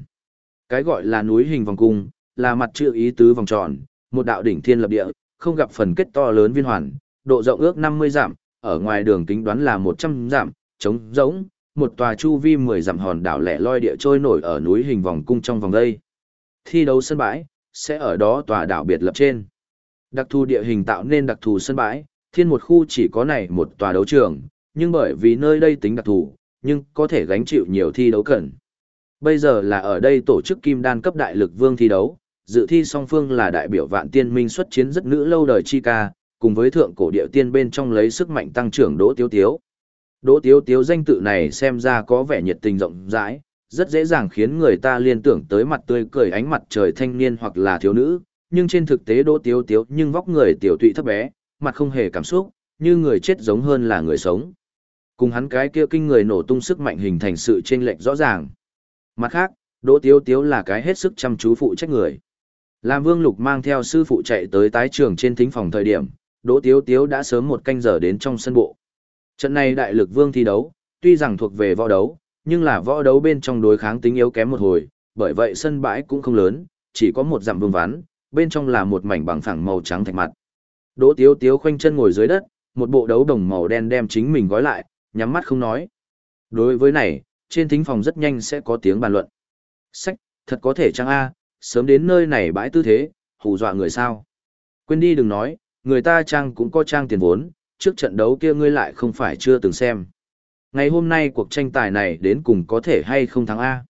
Cái gọi là núi hình vòng cung, là mặt chữ ý tứ vòng tròn, một đạo đỉnh thiên lập địa, không gặp phần kết to lớn viên hoàn, độ rộng ước 50 dặm, ở ngoài đường tính đoán là 100 dặm, trống rỗng, một tòa chu vi 10 dặm hòn đảo lẻ loi địa trôi nổi ở núi hình vòng cung trong vòng đây. Thi đấu sân bãi, sẽ ở đó tòa đảo biệt lập trên. Đặc thù địa hình tạo nên đặc thù sân bãi, thiên một khu chỉ có này một tòa đấu trường, nhưng bởi vì nơi đây tính đặc thù, nhưng có thể gánh chịu nhiều thi đấu cần. Bây giờ là ở đây tổ chức kim đan cấp đại lực vương thi đấu, dự thi song phương là đại biểu vạn tiên minh xuất chiến rất nữ lâu đời chi ca, cùng với thượng cổ địa tiên bên trong lấy sức mạnh tăng trưởng Đỗ Tiếu Tiếu. Đỗ Tiếu Tiếu danh tự này xem ra có vẻ nhiệt tình rộng rãi, rất dễ dàng khiến người ta liên tưởng tới mặt tươi cười ánh mặt trời thanh niên hoặc là thiếu nữ, nhưng trên thực tế Đỗ Tiếu Tiếu nhưng vóc người tiểu tụy thấp bé, mặt không hề cảm xúc, như người chết giống hơn là người sống. Cùng hắn cái kia kinh người nổ tung sức mạnh hình thành sự chênh lệch rõ ràng. Mặt khác, Đỗ Tiếu Tiếu là cái hết sức chăm chú phụ trách người. Làm Vương Lục mang theo sư phụ chạy tới tái trường trên thính phòng thời điểm, Đỗ Tiếu Tiếu đã sớm một canh giờ đến trong sân bộ. Trận này đại lực vương thi đấu, tuy rằng thuộc về võ đấu, nhưng là võ đấu bên trong đối kháng tính yếu kém một hồi, bởi vậy sân bãi cũng không lớn, chỉ có một dặm vương ván, bên trong là một mảnh bằng phẳng màu trắng thạch mặt. Đỗ Tiếu Tiếu khoanh chân ngồi dưới đất, một bộ đấu đồng màu đen đem chính mình gói lại, nhắm mắt không nói. Đối với này, trên thính phòng rất nhanh sẽ có tiếng bàn luận. Sách, thật có thể chăng a, sớm đến nơi này bãi tư thế, hù dọa người sao. Quên đi đừng nói, người ta trang cũng có trang tiền vốn, trước trận đấu kia ngươi lại không phải chưa từng xem. Ngày hôm nay cuộc tranh tài này đến cùng có thể hay không thắng A.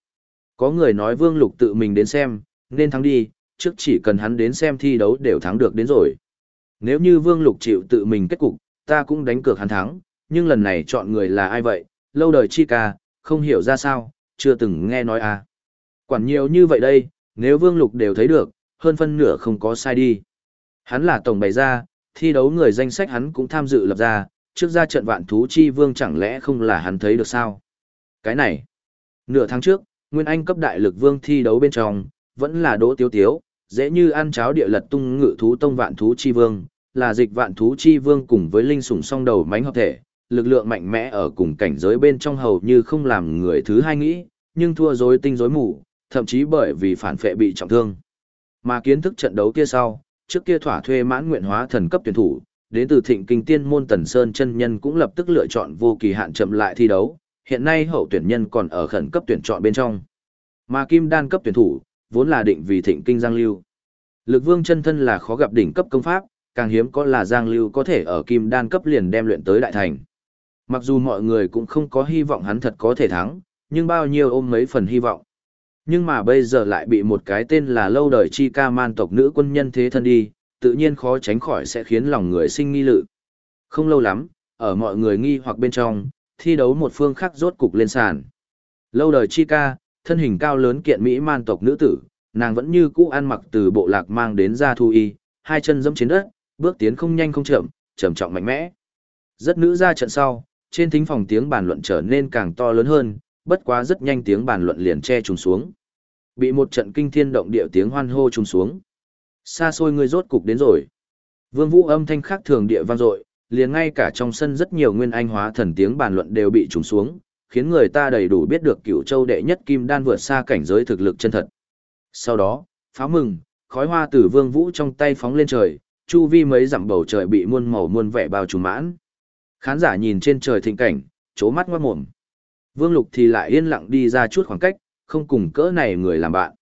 Có người nói Vương Lục tự mình đến xem, nên thắng đi, trước chỉ cần hắn đến xem thi đấu đều thắng được đến rồi. Nếu như Vương Lục chịu tự mình kết cục, ta cũng đánh cược hắn thắng, nhưng lần này chọn người là ai vậy, lâu đời chi ca, không hiểu ra sao, chưa từng nghe nói à. Quản nhiều như vậy đây, nếu Vương Lục đều thấy được, hơn phân nửa không có sai đi. Hắn là tổng bày ra, thi đấu người danh sách hắn cũng tham dự lập ra, trước ra trận vạn thú chi vương chẳng lẽ không là hắn thấy được sao? Cái này, nửa tháng trước, Nguyên Anh cấp đại lực vương thi đấu bên trong, vẫn là đỗ tiếu tiếu, dễ như ăn cháo địa lật tung ngự thú tông vạn thú chi vương, là dịch vạn thú chi vương cùng với linh sủng song đầu mánh hợp thể, lực lượng mạnh mẽ ở cùng cảnh giới bên trong hầu như không làm người thứ hai nghĩ, nhưng thua rối tinh rối mù, thậm chí bởi vì phản phệ bị trọng thương. Mà kiến thức trận đấu kia sau, trước kia thỏa thuê mãn nguyện hóa thần cấp tuyển thủ, đến từ thịnh kinh tiên môn Tần Sơn chân nhân cũng lập tức lựa chọn vô kỳ hạn chậm lại thi đấu, hiện nay hậu tuyển nhân còn ở khẩn cấp tuyển chọn bên trong. Mà kim đan cấp tuyển thủ, vốn là định vì thịnh kinh giang lưu. Lực vương chân thân là khó gặp đỉnh cấp công pháp, càng hiếm có là giang lưu có thể ở kim đan cấp liền đem luyện tới đại thành. Mặc dù mọi người cũng không có hy vọng hắn thật có thể thắng, nhưng bao nhiêu ôm mấy phần hy vọng. Nhưng mà bây giờ lại bị một cái tên là lâu đời chi ca man tộc nữ quân nhân thế thân đi, tự nhiên khó tránh khỏi sẽ khiến lòng người sinh nghi lự. Không lâu lắm, ở mọi người nghi hoặc bên trong, thi đấu một phương khác rốt cục lên sàn. Lâu đời chi ca, thân hình cao lớn kiện Mỹ man tộc nữ tử, nàng vẫn như cũ ăn mặc từ bộ lạc mang đến ra thu y, hai chân dẫm trên đất, bước tiến không nhanh không chậm, trầm trọng mạnh mẽ. Rất nữ ra trận sau, trên thính phòng tiếng bàn luận trở nên càng to lớn hơn, bất quá rất nhanh tiếng bàn luận liền che trùng xuống. Bị một trận kinh thiên động địa tiếng hoan hô trùng xuống. Xa xôi người rốt cục đến rồi. Vương Vũ âm thanh khác thường địa vang dội, liền ngay cả trong sân rất nhiều nguyên anh hóa thần tiếng bàn luận đều bị trùng xuống, khiến người ta đầy đủ biết được cửu châu đệ nhất kim đan vượt xa cảnh giới thực lực chân thật. Sau đó, pháo mừng, khói hoa từ Vương Vũ trong tay phóng lên trời, chu vi mấy dặm bầu trời bị muôn màu muôn vẻ bao trùm mãn. Khán giả nhìn trên trời thịnh cảnh, chố mắt ngoát mồm. Vương Lục thì lại yên lặng đi ra chút khoảng cách, không cùng cỡ này người làm bạn.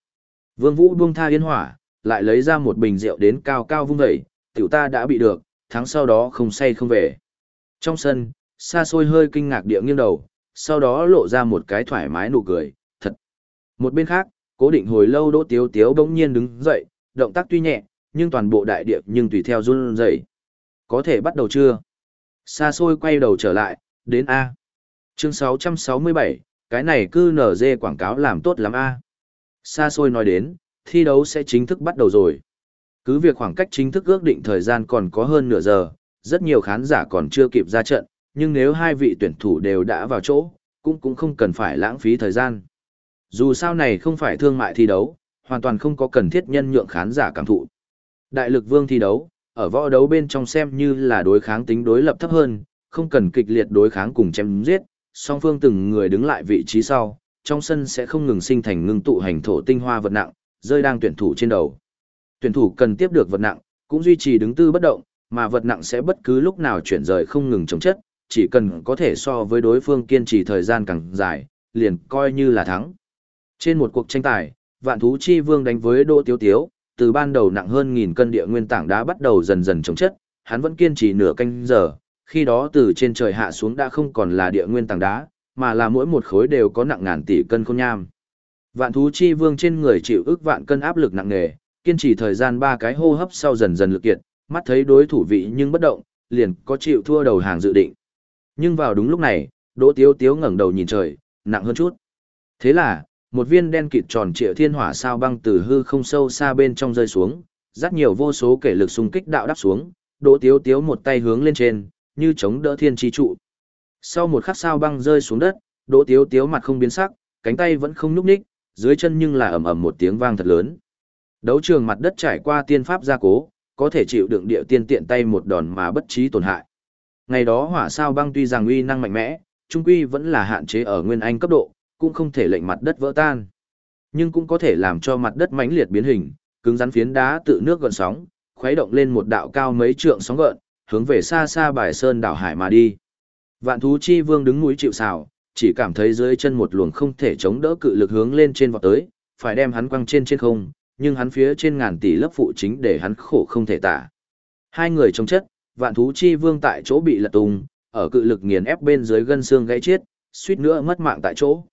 Vương Vũ buông tha yên hỏa, lại lấy ra một bình rượu đến cao cao vung dậy, tiểu ta đã bị được, tháng sau đó không say không về. Trong sân, xa xôi hơi kinh ngạc địa nghiêng đầu, sau đó lộ ra một cái thoải mái nụ cười, thật. Một bên khác, cố định hồi lâu đỗ tiếu tiếu bỗng nhiên đứng dậy, động tác tuy nhẹ, nhưng toàn bộ đại địa nhưng tùy theo run rẩy. Có thể bắt đầu chưa? Xa xôi quay đầu trở lại, đến A. Chương 667, cái này cứ nở dê quảng cáo làm tốt lắm A. Xa xôi nói đến, thi đấu sẽ chính thức bắt đầu rồi. Cứ việc khoảng cách chính thức ước định thời gian còn có hơn nửa giờ, rất nhiều khán giả còn chưa kịp ra trận, nhưng nếu hai vị tuyển thủ đều đã vào chỗ, cũng cũng không cần phải lãng phí thời gian. Dù sao này không phải thương mại thi đấu, hoàn toàn không có cần thiết nhân nhượng khán giả cảm thụ. Đại lực vương thi đấu, ở võ đấu bên trong xem như là đối kháng tính đối lập thấp hơn, không cần kịch liệt đối kháng cùng chém giết, song phương từng người đứng lại vị trí sau, trong sân sẽ không ngừng sinh thành ngưng tụ hành thổ tinh hoa vật nặng, rơi đang tuyển thủ trên đầu. Tuyển thủ cần tiếp được vật nặng, cũng duy trì đứng tư bất động, mà vật nặng sẽ bất cứ lúc nào chuyển rời không ngừng chống chất, chỉ cần có thể so với đối phương kiên trì thời gian càng dài, liền coi như là thắng. Trên một cuộc tranh tài, vạn thú chi vương đánh với Đỗ Tiếu Tiếu, từ ban đầu nặng hơn nghìn cân địa nguyên tảng đá bắt đầu dần dần chống chất, hắn vẫn kiên trì nửa canh giờ, khi đó từ trên trời hạ xuống đã không còn là địa nguyên tảng đá, mà là mỗi một khối đều có nặng ngàn tỷ cân khôn nham. Vạn thú chi vương trên người chịu ức vạn cân áp lực nặng nề, kiên trì thời gian ba cái hô hấp sau dần dần lực kiệt, mắt thấy đối thủ vị nhưng bất động, liền có chịu thua đầu hàng dự định. Nhưng vào đúng lúc này, Đỗ Tiếu Tiếu ngẩng đầu nhìn trời, nặng hơn chút. Thế là, một viên đen kịt tròn trịa thiên hỏa sao băng từ hư không sâu xa bên trong rơi xuống, rất nhiều vô số kể lực xung kích đạo đắp xuống, Đỗ Tiếu Tiếu một tay hướng lên trên, như chống đỡ thiên chi trụ. Sau một khắc sao băng rơi xuống đất, Đỗ Tiếu Tiếu mặt không biến sắc, cánh tay vẫn không nhúc nhích, dưới chân nhưng là ầm ầm một tiếng vang thật lớn. Đấu trường mặt đất trải qua tiên pháp gia cố, có thể chịu đựng địa tiên tiện tay một đòn mà bất trí tổn hại. Ngày đó hỏa sao băng tuy rằng uy năng mạnh mẽ, trung quy vẫn là hạn chế ở nguyên anh cấp độ, cũng không thể lệnh mặt đất vỡ tan. Nhưng cũng có thể làm cho mặt đất mãnh liệt biến hình, cứng rắn phiến đá tự nước gợn sóng, khuấy động lên một đạo cao mấy trượng sóng gợn, hướng về xa xa bài sơn đảo hải mà đi. Vạn thú chi vương đứng núi chịu sào, chỉ cảm thấy dưới chân một luồng không thể chống đỡ cự lực hướng lên trên vọt tới, phải đem hắn quăng trên trên không, nhưng hắn phía trên ngàn tỷ lớp phụ chính để hắn khổ không thể tả. Hai người chống chất, vạn thú chi vương tại chỗ bị lật tung, ở cự lực nghiền ép bên dưới gân xương gãy chết, suýt nữa mất mạng tại chỗ.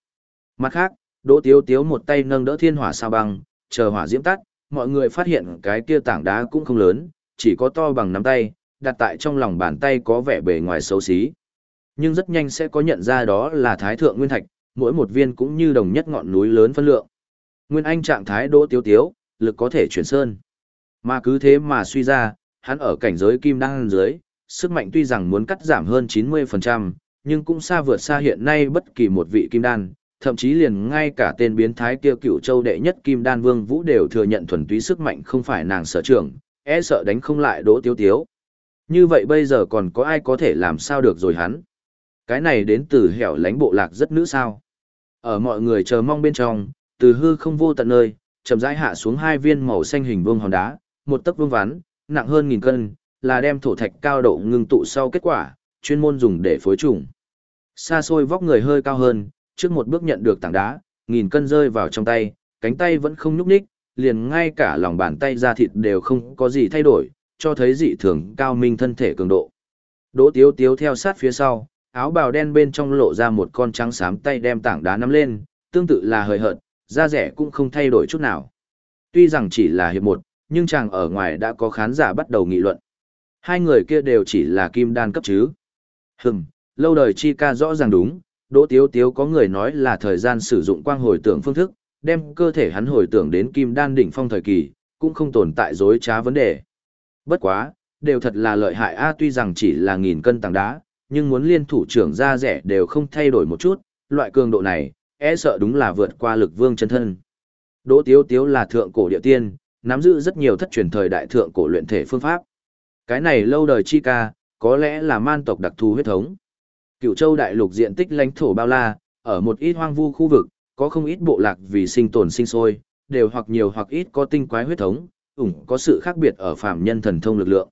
Mặt khác, Đỗ Tiếu Tiếu một tay nâng đỡ thiên hỏa sao băng, chờ hỏa diễm tắt, mọi người phát hiện cái kia tảng đá cũng không lớn, chỉ có to bằng nắm tay, đặt tại trong lòng bàn tay có vẻ bề ngoài xấu xí. Nhưng rất nhanh sẽ có nhận ra đó là thái thượng nguyên thạch, mỗi một viên cũng như đồng nhất ngọn núi lớn phân lượng. Nguyên Anh trạng thái đỗ tiếu tiếu, lực có thể chuyển sơn. Mà cứ thế mà suy ra, hắn ở cảnh giới kim đan dưới, sức mạnh tuy rằng muốn cắt giảm hơn 90%, nhưng cũng xa vượt xa hiện nay bất kỳ một vị kim đan, thậm chí liền ngay cả tên biến thái kia cựu châu đệ nhất kim đan vương vũ đều thừa nhận thuần túy sức mạnh không phải nàng sở trường, e sợ đánh không lại đỗ tiếu tiếu. Như vậy bây giờ còn có ai có thể làm sao được rồi hắn? Cái này đến từ hẻo lánh bộ lạc rất nữ sao. Ở mọi người chờ mong bên trong, từ hư không vô tận nơi, chậm rãi hạ xuống hai viên màu xanh hình vuông hòn đá, một tấc vương ván, nặng hơn nghìn cân, là đem thổ thạch cao độ ngưng tụ sau kết quả, chuyên môn dùng để phối trùng. Xa xôi vóc người hơi cao hơn, trước một bước nhận được tảng đá, nghìn cân rơi vào trong tay, cánh tay vẫn không nhúc nhích, liền ngay cả lòng bàn tay da thịt đều không có gì thay đổi, cho thấy dị thường cao minh thân thể cường độ. Đỗ Tiếu Tiếu theo sát phía sau, áo bào đen bên trong lộ ra một con trắng xám tay đem tảng đá nắm lên, tương tự là hời hợt, da rẻ cũng không thay đổi chút nào. Tuy rằng chỉ là hiệp một, nhưng chàng ở ngoài đã có khán giả bắt đầu nghị luận. Hai người kia đều chỉ là kim đan cấp chứ. Hừm, lâu đời chi ca rõ ràng đúng, Đỗ Tiếu Tiếu có người nói là thời gian sử dụng quang hồi tưởng phương thức, đem cơ thể hắn hồi tưởng đến kim đan đỉnh phong thời kỳ, cũng không tồn tại dối trá vấn đề. Bất quá, đều thật là lợi hại a tuy rằng chỉ là nghìn cân tảng đá, nhưng muốn liên thủ trưởng ra rẻ đều không thay đổi một chút, loại cường độ này, e sợ đúng là vượt qua lực vương chân thân. Đỗ Tiếu Tiếu là thượng cổ địa tiên, nắm giữ rất nhiều thất truyền thời đại thượng cổ luyện thể phương pháp. Cái này lâu đời chi ca, có lẽ là man tộc đặc thù huyết thống. Cửu châu đại lục diện tích lãnh thổ bao la, ở một ít hoang vu khu vực, có không ít bộ lạc vì sinh tồn sinh sôi, đều hoặc nhiều hoặc ít có tinh quái huyết thống, ủng có sự khác biệt ở phạm nhân thần thông lực lượng.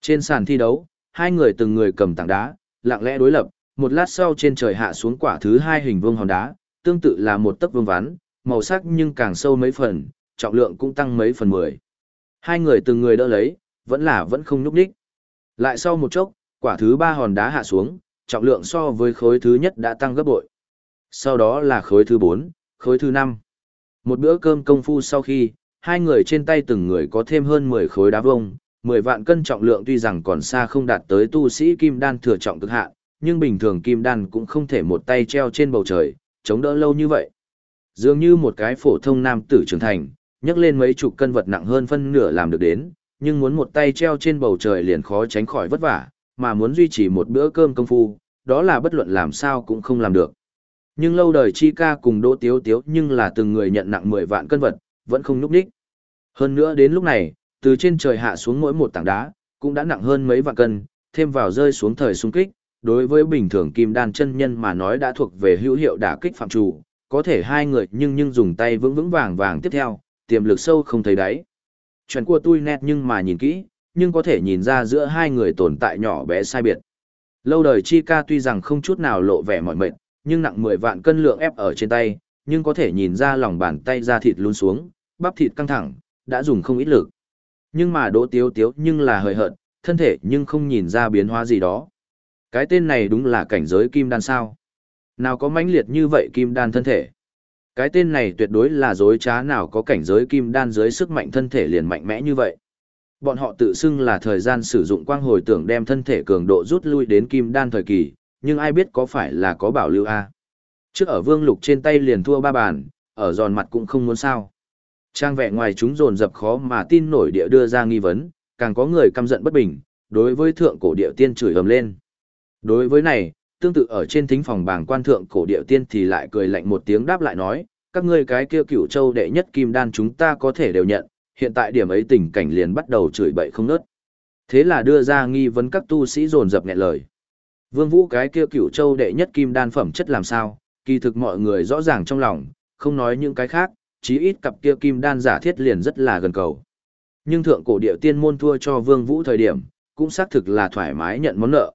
Trên sàn thi đấu, hai người từng người cầm tảng đá, lặng lẽ đối lập, một lát sau trên trời hạ xuống quả thứ hai hình vuông hòn đá, tương tự là một tấc vương ván, màu sắc nhưng càng sâu mấy phần, trọng lượng cũng tăng mấy phần mười. Hai người từng người đỡ lấy, vẫn là vẫn không nhúc nhích. Lại sau một chốc, quả thứ ba hòn đá hạ xuống, trọng lượng so với khối thứ nhất đã tăng gấp bội. Sau đó là khối thứ bốn, khối thứ năm. Một bữa cơm công phu sau khi, hai người trên tay từng người có thêm hơn 10 khối đá vông, 10 vạn cân trọng lượng tuy rằng còn xa không đạt tới tu sĩ kim đan thừa trọng cực hạn, nhưng bình thường kim đan cũng không thể một tay treo trên bầu trời, chống đỡ lâu như vậy. Dường như một cái phổ thông nam tử trưởng thành, nhấc lên mấy chục cân vật nặng hơn phân nửa làm được đến, nhưng muốn một tay treo trên bầu trời liền khó tránh khỏi vất vả, mà muốn duy trì một bữa cơm công phu, đó là bất luận làm sao cũng không làm được. Nhưng lâu đời chi ca cùng đỗ tiếu tiếu nhưng là từng người nhận nặng 10 vạn cân vật, vẫn không nhúc đích. Hơn nữa đến lúc này, từ trên trời hạ xuống mỗi một tảng đá, cũng đã nặng hơn mấy vạn cân, thêm vào rơi xuống thời xung kích, đối với bình thường kim đan chân nhân mà nói đã thuộc về hữu hiệu đả kích phạm chủ, có thể hai người nhưng nhưng dùng tay vững vững vàng vàng tiếp theo, tiềm lực sâu không thấy đáy. Chuyện của tôi nét nhưng mà nhìn kỹ, nhưng có thể nhìn ra giữa hai người tồn tại nhỏ bé sai biệt. Lâu đời chi ca tuy rằng không chút nào lộ vẻ mỏi mệt, nhưng nặng 10 vạn cân lượng ép ở trên tay, nhưng có thể nhìn ra lòng bàn tay ra thịt luôn xuống, bắp thịt căng thẳng, đã dùng không ít lực. Nhưng mà đỗ tiếu tiếu nhưng là hời hợt, thân thể nhưng không nhìn ra biến hóa gì đó. Cái tên này đúng là cảnh giới kim đan sao. Nào có mãnh liệt như vậy kim đan thân thể. Cái tên này tuyệt đối là dối trá nào có cảnh giới kim đan dưới sức mạnh thân thể liền mạnh mẽ như vậy. Bọn họ tự xưng là thời gian sử dụng quang hồi tưởng đem thân thể cường độ rút lui đến kim đan thời kỳ, nhưng ai biết có phải là có bảo lưu A. Trước ở vương lục trên tay liền thua ba bàn, ở giòn mặt cũng không muốn sao. Trang vẽ ngoài chúng dồn dập khó mà tin nổi địa đưa ra nghi vấn, càng có người căm giận bất bình, đối với thượng cổ địa tiên chửi ầm lên. Đối với này, tương tự ở trên thính phòng bảng quan thượng cổ địa tiên thì lại cười lạnh một tiếng đáp lại nói, các ngươi cái kia cửu châu đệ nhất kim đan chúng ta có thể đều nhận, hiện tại điểm ấy tình cảnh liền bắt đầu chửi bậy không nớt. Thế là đưa ra nghi vấn các tu sĩ dồn dập nghẹn lời. Vương Vũ cái kia cửu châu đệ nhất kim đan phẩm chất làm sao, kỳ thực mọi người rõ ràng trong lòng, không nói những cái khác, chí ít cặp kia kim đan giả thiết liền rất là gần cầu. Nhưng thượng cổ địa tiên môn thua cho Vương Vũ thời điểm, cũng xác thực là thoải mái nhận món nợ.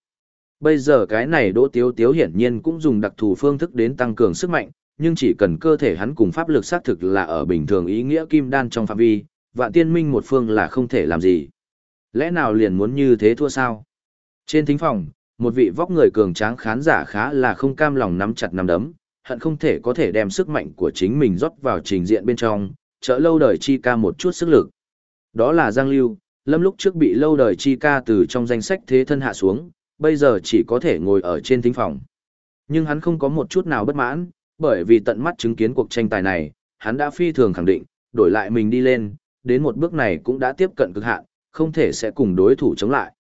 Bây giờ cái này Đỗ Tiếu Tiếu hiển nhiên cũng dùng đặc thù phương thức đến tăng cường sức mạnh, nhưng chỉ cần cơ thể hắn cùng pháp lực xác thực là ở bình thường ý nghĩa kim đan trong phạm vi, vạn tiên minh một phương là không thể làm gì. Lẽ nào liền muốn như thế thua sao? Trên thính phòng, một vị vóc người cường tráng khán giả khá là không cam lòng nắm chặt nắm đấm, hận không thể có thể đem sức mạnh của chính mình rót vào trình diện bên trong, trợ lâu đời chi ca một chút sức lực. Đó là Giang Lưu, lâm lúc trước bị lâu đời chi ca từ trong danh sách thế thân hạ xuống, bây giờ chỉ có thể ngồi ở trên thính phòng. Nhưng hắn không có một chút nào bất mãn, bởi vì tận mắt chứng kiến cuộc tranh tài này, hắn đã phi thường khẳng định, đổi lại mình đi lên, đến một bước này cũng đã tiếp cận cực hạn, không thể sẽ cùng đối thủ chống lại.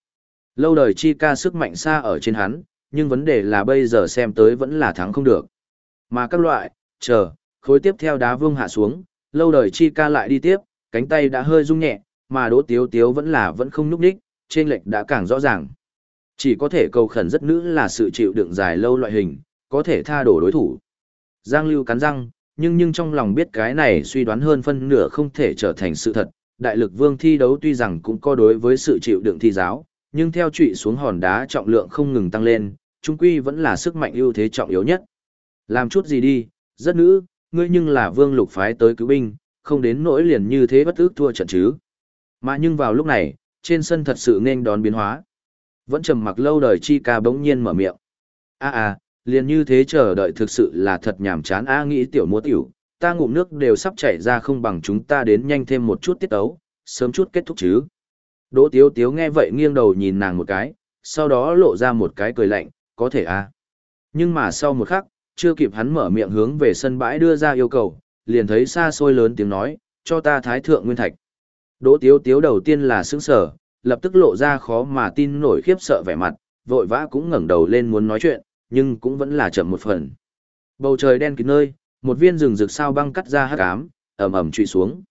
Lâu đời chi ca sức mạnh xa ở trên hắn, nhưng vấn đề là bây giờ xem tới vẫn là thắng không được. Mà các loại, chờ, khối tiếp theo đá vương hạ xuống, lâu đời chi ca lại đi tiếp, cánh tay đã hơi rung nhẹ, mà đỗ tiếu tiếu vẫn là vẫn không núp đích, trên lệch đã càng rõ ràng. Chỉ có thể cầu khẩn rất nữ là sự chịu đựng dài lâu loại hình, có thể tha đổ đối thủ. Giang Lưu cắn răng, nhưng nhưng trong lòng biết cái này suy đoán hơn phân nửa không thể trở thành sự thật. Đại lực vương thi đấu tuy rằng cũng có đối với sự chịu đựng thi giáo, nhưng theo trụy xuống hòn đá trọng lượng không ngừng tăng lên, trung quy vẫn là sức mạnh ưu thế trọng yếu nhất. Làm chút gì đi, rất nữ, ngươi nhưng là vương lục phái tới cứu binh, không đến nỗi liền như thế bất ước thua trận chứ. Mà nhưng vào lúc này, trên sân thật sự nên đón biến hóa. Vẫn trầm mặc lâu đời chi ca bỗng nhiên mở miệng. a a liền như thế chờ đợi thực sự là thật nhàm chán a nghĩ tiểu múa tiểu, ta ngụm nước đều sắp chảy ra không bằng chúng ta đến nhanh thêm một chút tiết tấu, sớm chút kết thúc chứ. Đỗ tiếu tiếu nghe vậy nghiêng đầu nhìn nàng một cái, sau đó lộ ra một cái cười lạnh, có thể a Nhưng mà sau một khắc, chưa kịp hắn mở miệng hướng về sân bãi đưa ra yêu cầu, liền thấy xa xôi lớn tiếng nói, cho ta thái thượng nguyên thạch. Đỗ tiếu tiếu đầu tiên là sững sở, lập tức lộ ra khó mà tin nổi khiếp sợ vẻ mặt, vội vã cũng ngẩng đầu lên muốn nói chuyện, nhưng cũng vẫn là chậm một phần. Bầu trời đen kịt nơi, một viên rừng rực sao băng cắt ra hắc ám, ầm ầm trụy xuống.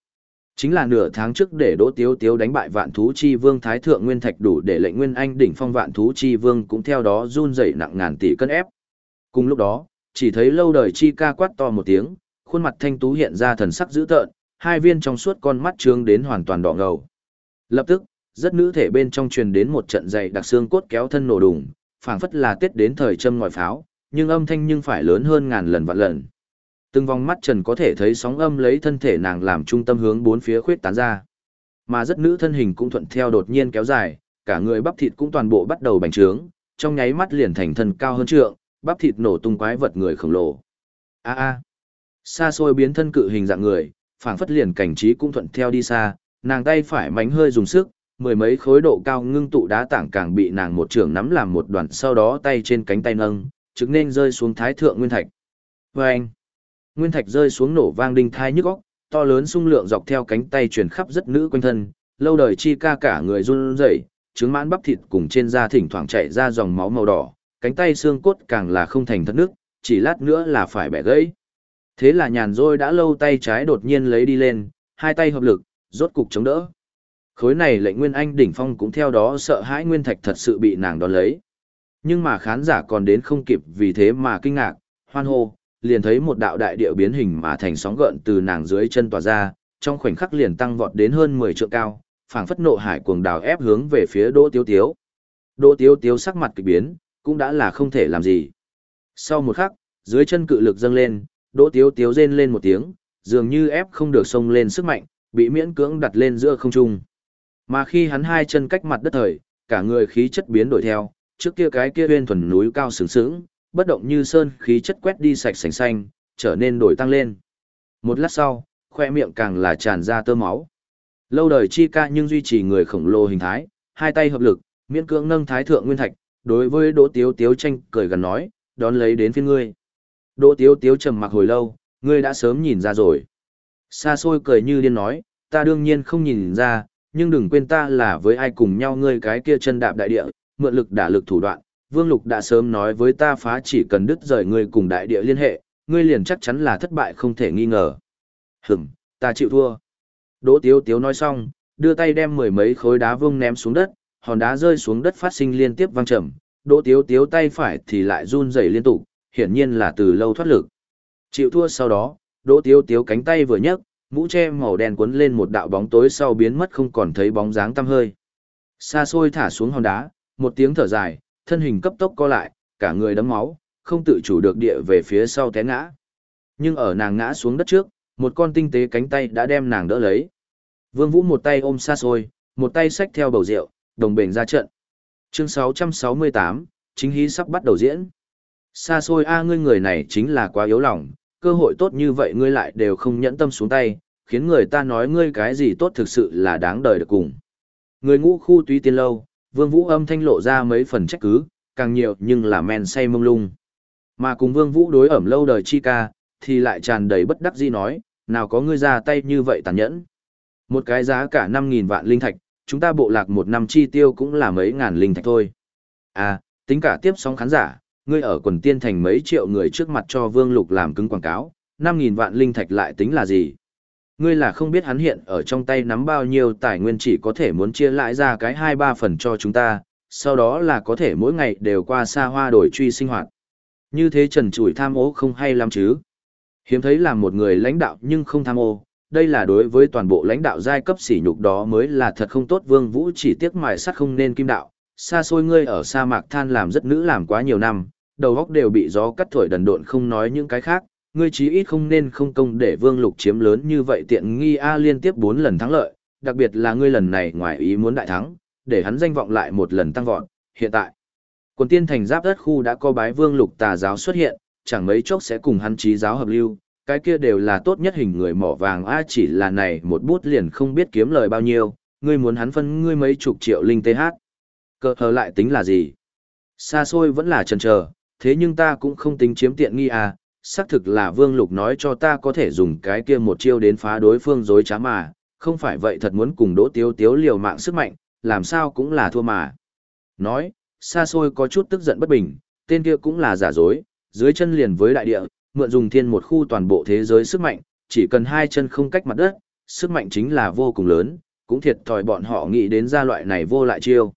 Chính là nửa tháng trước để Đỗ Tiếu Tiếu đánh bại Vạn Thú Chi Vương Thái Thượng Nguyên Thạch đủ để lệnh Nguyên Anh đỉnh phong Vạn Thú Chi Vương cũng theo đó run rẩy nặng ngàn tỷ cân ép. Cùng lúc đó, chỉ thấy lâu đời chi ca quát to một tiếng, khuôn mặt thanh tú hiện ra thần sắc dữ tợn, hai viên trong suốt con mắt trương đến hoàn toàn đỏ ngầu. Lập tức, rất nữ thể bên trong truyền đến một trận dày đặc xương cốt kéo thân nổ đùng, phảng phất là tết đến thời châm ngòi pháo, nhưng âm thanh nhưng phải lớn hơn ngàn lần vạn lần. Từng vòng mắt trần có thể thấy sóng âm lấy thân thể nàng làm trung tâm hướng bốn phía khuyết tán ra. Mà rất nữ thân hình cũng thuận theo đột nhiên kéo dài, cả người bắp thịt cũng toàn bộ bắt đầu bành trướng, trong nháy mắt liền thành thân cao hơn trượng, bắp thịt nổ tung quái vật người khổng lồ. A a. Xa xôi biến thân cự hình dạng người, phảng phất liền cảnh trí cũng thuận theo đi xa, nàng tay phải mánh hơi dùng sức, mười mấy khối độ cao ngưng tụ đá tảng càng bị nàng một trường nắm làm một đoàn sau đó tay trên cánh tay nâng, trực nên rơi xuống thái thượng nguyên thạch. Vâng! Nguyên thạch rơi xuống nổ vang đinh thai nhức óc, to lớn xung lượng dọc theo cánh tay truyền khắp rất nữ quanh thân, lâu đời chi ca cả người run rẩy, trứng mãn bắp thịt cùng trên da thỉnh thoảng chảy ra dòng máu màu đỏ, cánh tay xương cốt càng là không thành thất nước, chỉ lát nữa là phải bẻ gãy. Thế là nhàn rôi đã lâu tay trái đột nhiên lấy đi lên, hai tay hợp lực, rốt cục chống đỡ. Khối này lệnh Nguyên Anh đỉnh phong cũng theo đó sợ hãi Nguyên Thạch thật sự bị nàng đón lấy. Nhưng mà khán giả còn đến không kịp vì thế mà kinh ngạc, hoan hô, liền thấy một đạo đại địa biến hình mà thành sóng gợn từ nàng dưới chân tỏa ra, trong khoảnh khắc liền tăng vọt đến hơn 10 trượng cao, phảng phất nộ hải cuồng đào ép hướng về phía Đỗ Tiếu Tiếu. Đỗ Tiếu Tiếu sắc mặt kịch biến, cũng đã là không thể làm gì. Sau một khắc, dưới chân cự lực dâng lên, Đỗ Tiếu Tiếu rên lên một tiếng, dường như ép không được xông lên sức mạnh, bị miễn cưỡng đặt lên giữa không trung. Mà khi hắn hai chân cách mặt đất thời, cả người khí chất biến đổi theo, trước kia cái kia bên thuần núi cao sướng sướng, bất động như sơn khí chất quét đi sạch sành xanh, trở nên đổi tăng lên. Một lát sau, khoe miệng càng là tràn ra tơ máu. Lâu đời chi ca nhưng duy trì người khổng lồ hình thái, hai tay hợp lực, miễn cưỡng nâng thái thượng nguyên thạch, đối với Đỗ Tiếu Tiếu tranh cười gần nói, đón lấy đến phiên ngươi. Đỗ Tiếu Tiếu trầm mặc hồi lâu, ngươi đã sớm nhìn ra rồi. Xa xôi cười như điên nói, ta đương nhiên không nhìn ra, nhưng đừng quên ta là với ai cùng nhau ngươi cái kia chân đạp đại địa, mượn lực đả lực thủ đoạn. Vương Lục đã sớm nói với ta phá chỉ cần đứt rời ngươi cùng đại địa liên hệ, ngươi liền chắc chắn là thất bại không thể nghi ngờ. Hửm, ta chịu thua. Đỗ Tiếu Tiếu nói xong, đưa tay đem mười mấy khối đá vương ném xuống đất, hòn đá rơi xuống đất phát sinh liên tiếp vang trầm. Đỗ Tiếu Tiếu tay phải thì lại run rẩy liên tục, hiển nhiên là từ lâu thoát lực. Chịu thua sau đó, Đỗ Tiếu Tiếu cánh tay vừa nhấc, mũ che màu đen cuốn lên một đạo bóng tối sau biến mất không còn thấy bóng dáng tăm hơi. Xa xôi thả xuống hòn đá, một tiếng thở dài, thân hình cấp tốc co lại, cả người đấm máu, không tự chủ được địa về phía sau té ngã. Nhưng ở nàng ngã xuống đất trước, một con tinh tế cánh tay đã đem nàng đỡ lấy. Vương Vũ một tay ôm xa xôi, một tay xách theo bầu rượu, đồng bền ra trận. Chương 668, chính hí sắp bắt đầu diễn. Xa xôi a ngươi người này chính là quá yếu lòng, cơ hội tốt như vậy ngươi lại đều không nhẫn tâm xuống tay, khiến người ta nói ngươi cái gì tốt thực sự là đáng đời được cùng. Người ngũ khu túy tiên lâu, Vương Vũ âm thanh lộ ra mấy phần trách cứ, càng nhiều nhưng là men say mông lung. Mà cùng Vương Vũ đối ẩm lâu đời chi ca, thì lại tràn đầy bất đắc dĩ nói, nào có ngươi ra tay như vậy tàn nhẫn. Một cái giá cả 5.000 vạn linh thạch, chúng ta bộ lạc một năm chi tiêu cũng là mấy ngàn linh thạch thôi. À, tính cả tiếp sóng khán giả, ngươi ở quần tiên thành mấy triệu người trước mặt cho Vương Lục làm cứng quảng cáo, 5.000 vạn linh thạch lại tính là gì? Ngươi là không biết hắn hiện ở trong tay nắm bao nhiêu tài nguyên chỉ có thể muốn chia lại ra cái 2-3 phần cho chúng ta, sau đó là có thể mỗi ngày đều qua xa hoa đổi truy sinh hoạt. Như thế trần trụi tham ô không hay lắm chứ. Hiếm thấy là một người lãnh đạo nhưng không tham ô, đây là đối với toàn bộ lãnh đạo giai cấp sỉ nhục đó mới là thật không tốt vương vũ chỉ tiếc mài sắt không nên kim đạo, xa xôi ngươi ở sa mạc than làm rất nữ làm quá nhiều năm, đầu góc đều bị gió cắt thổi đần độn không nói những cái khác, ngươi chí ít không nên không công để vương lục chiếm lớn như vậy tiện nghi A liên tiếp 4 lần thắng lợi, đặc biệt là ngươi lần này ngoài ý muốn đại thắng, để hắn danh vọng lại một lần tăng vọt, hiện tại. Quần tiên thành giáp đất khu đã có bái vương lục tà giáo xuất hiện, chẳng mấy chốc sẽ cùng hắn trí giáo hợp lưu, cái kia đều là tốt nhất hình người mỏ vàng A chỉ là này một bút liền không biết kiếm lời bao nhiêu, ngươi muốn hắn phân ngươi mấy chục triệu linh TH. Cơ hờ lại tính là gì? Xa xôi vẫn là chần chờ, thế nhưng ta cũng không tính chiếm tiện nghi à, xác thực là Vương Lục nói cho ta có thể dùng cái kia một chiêu đến phá đối phương dối trá mà, không phải vậy thật muốn cùng đỗ tiếu tiếu liều mạng sức mạnh, làm sao cũng là thua mà. Nói, xa xôi có chút tức giận bất bình, tên kia cũng là giả dối, dưới chân liền với đại địa, mượn dùng thiên một khu toàn bộ thế giới sức mạnh, chỉ cần hai chân không cách mặt đất, sức mạnh chính là vô cùng lớn, cũng thiệt thòi bọn họ nghĩ đến gia loại này vô lại chiêu.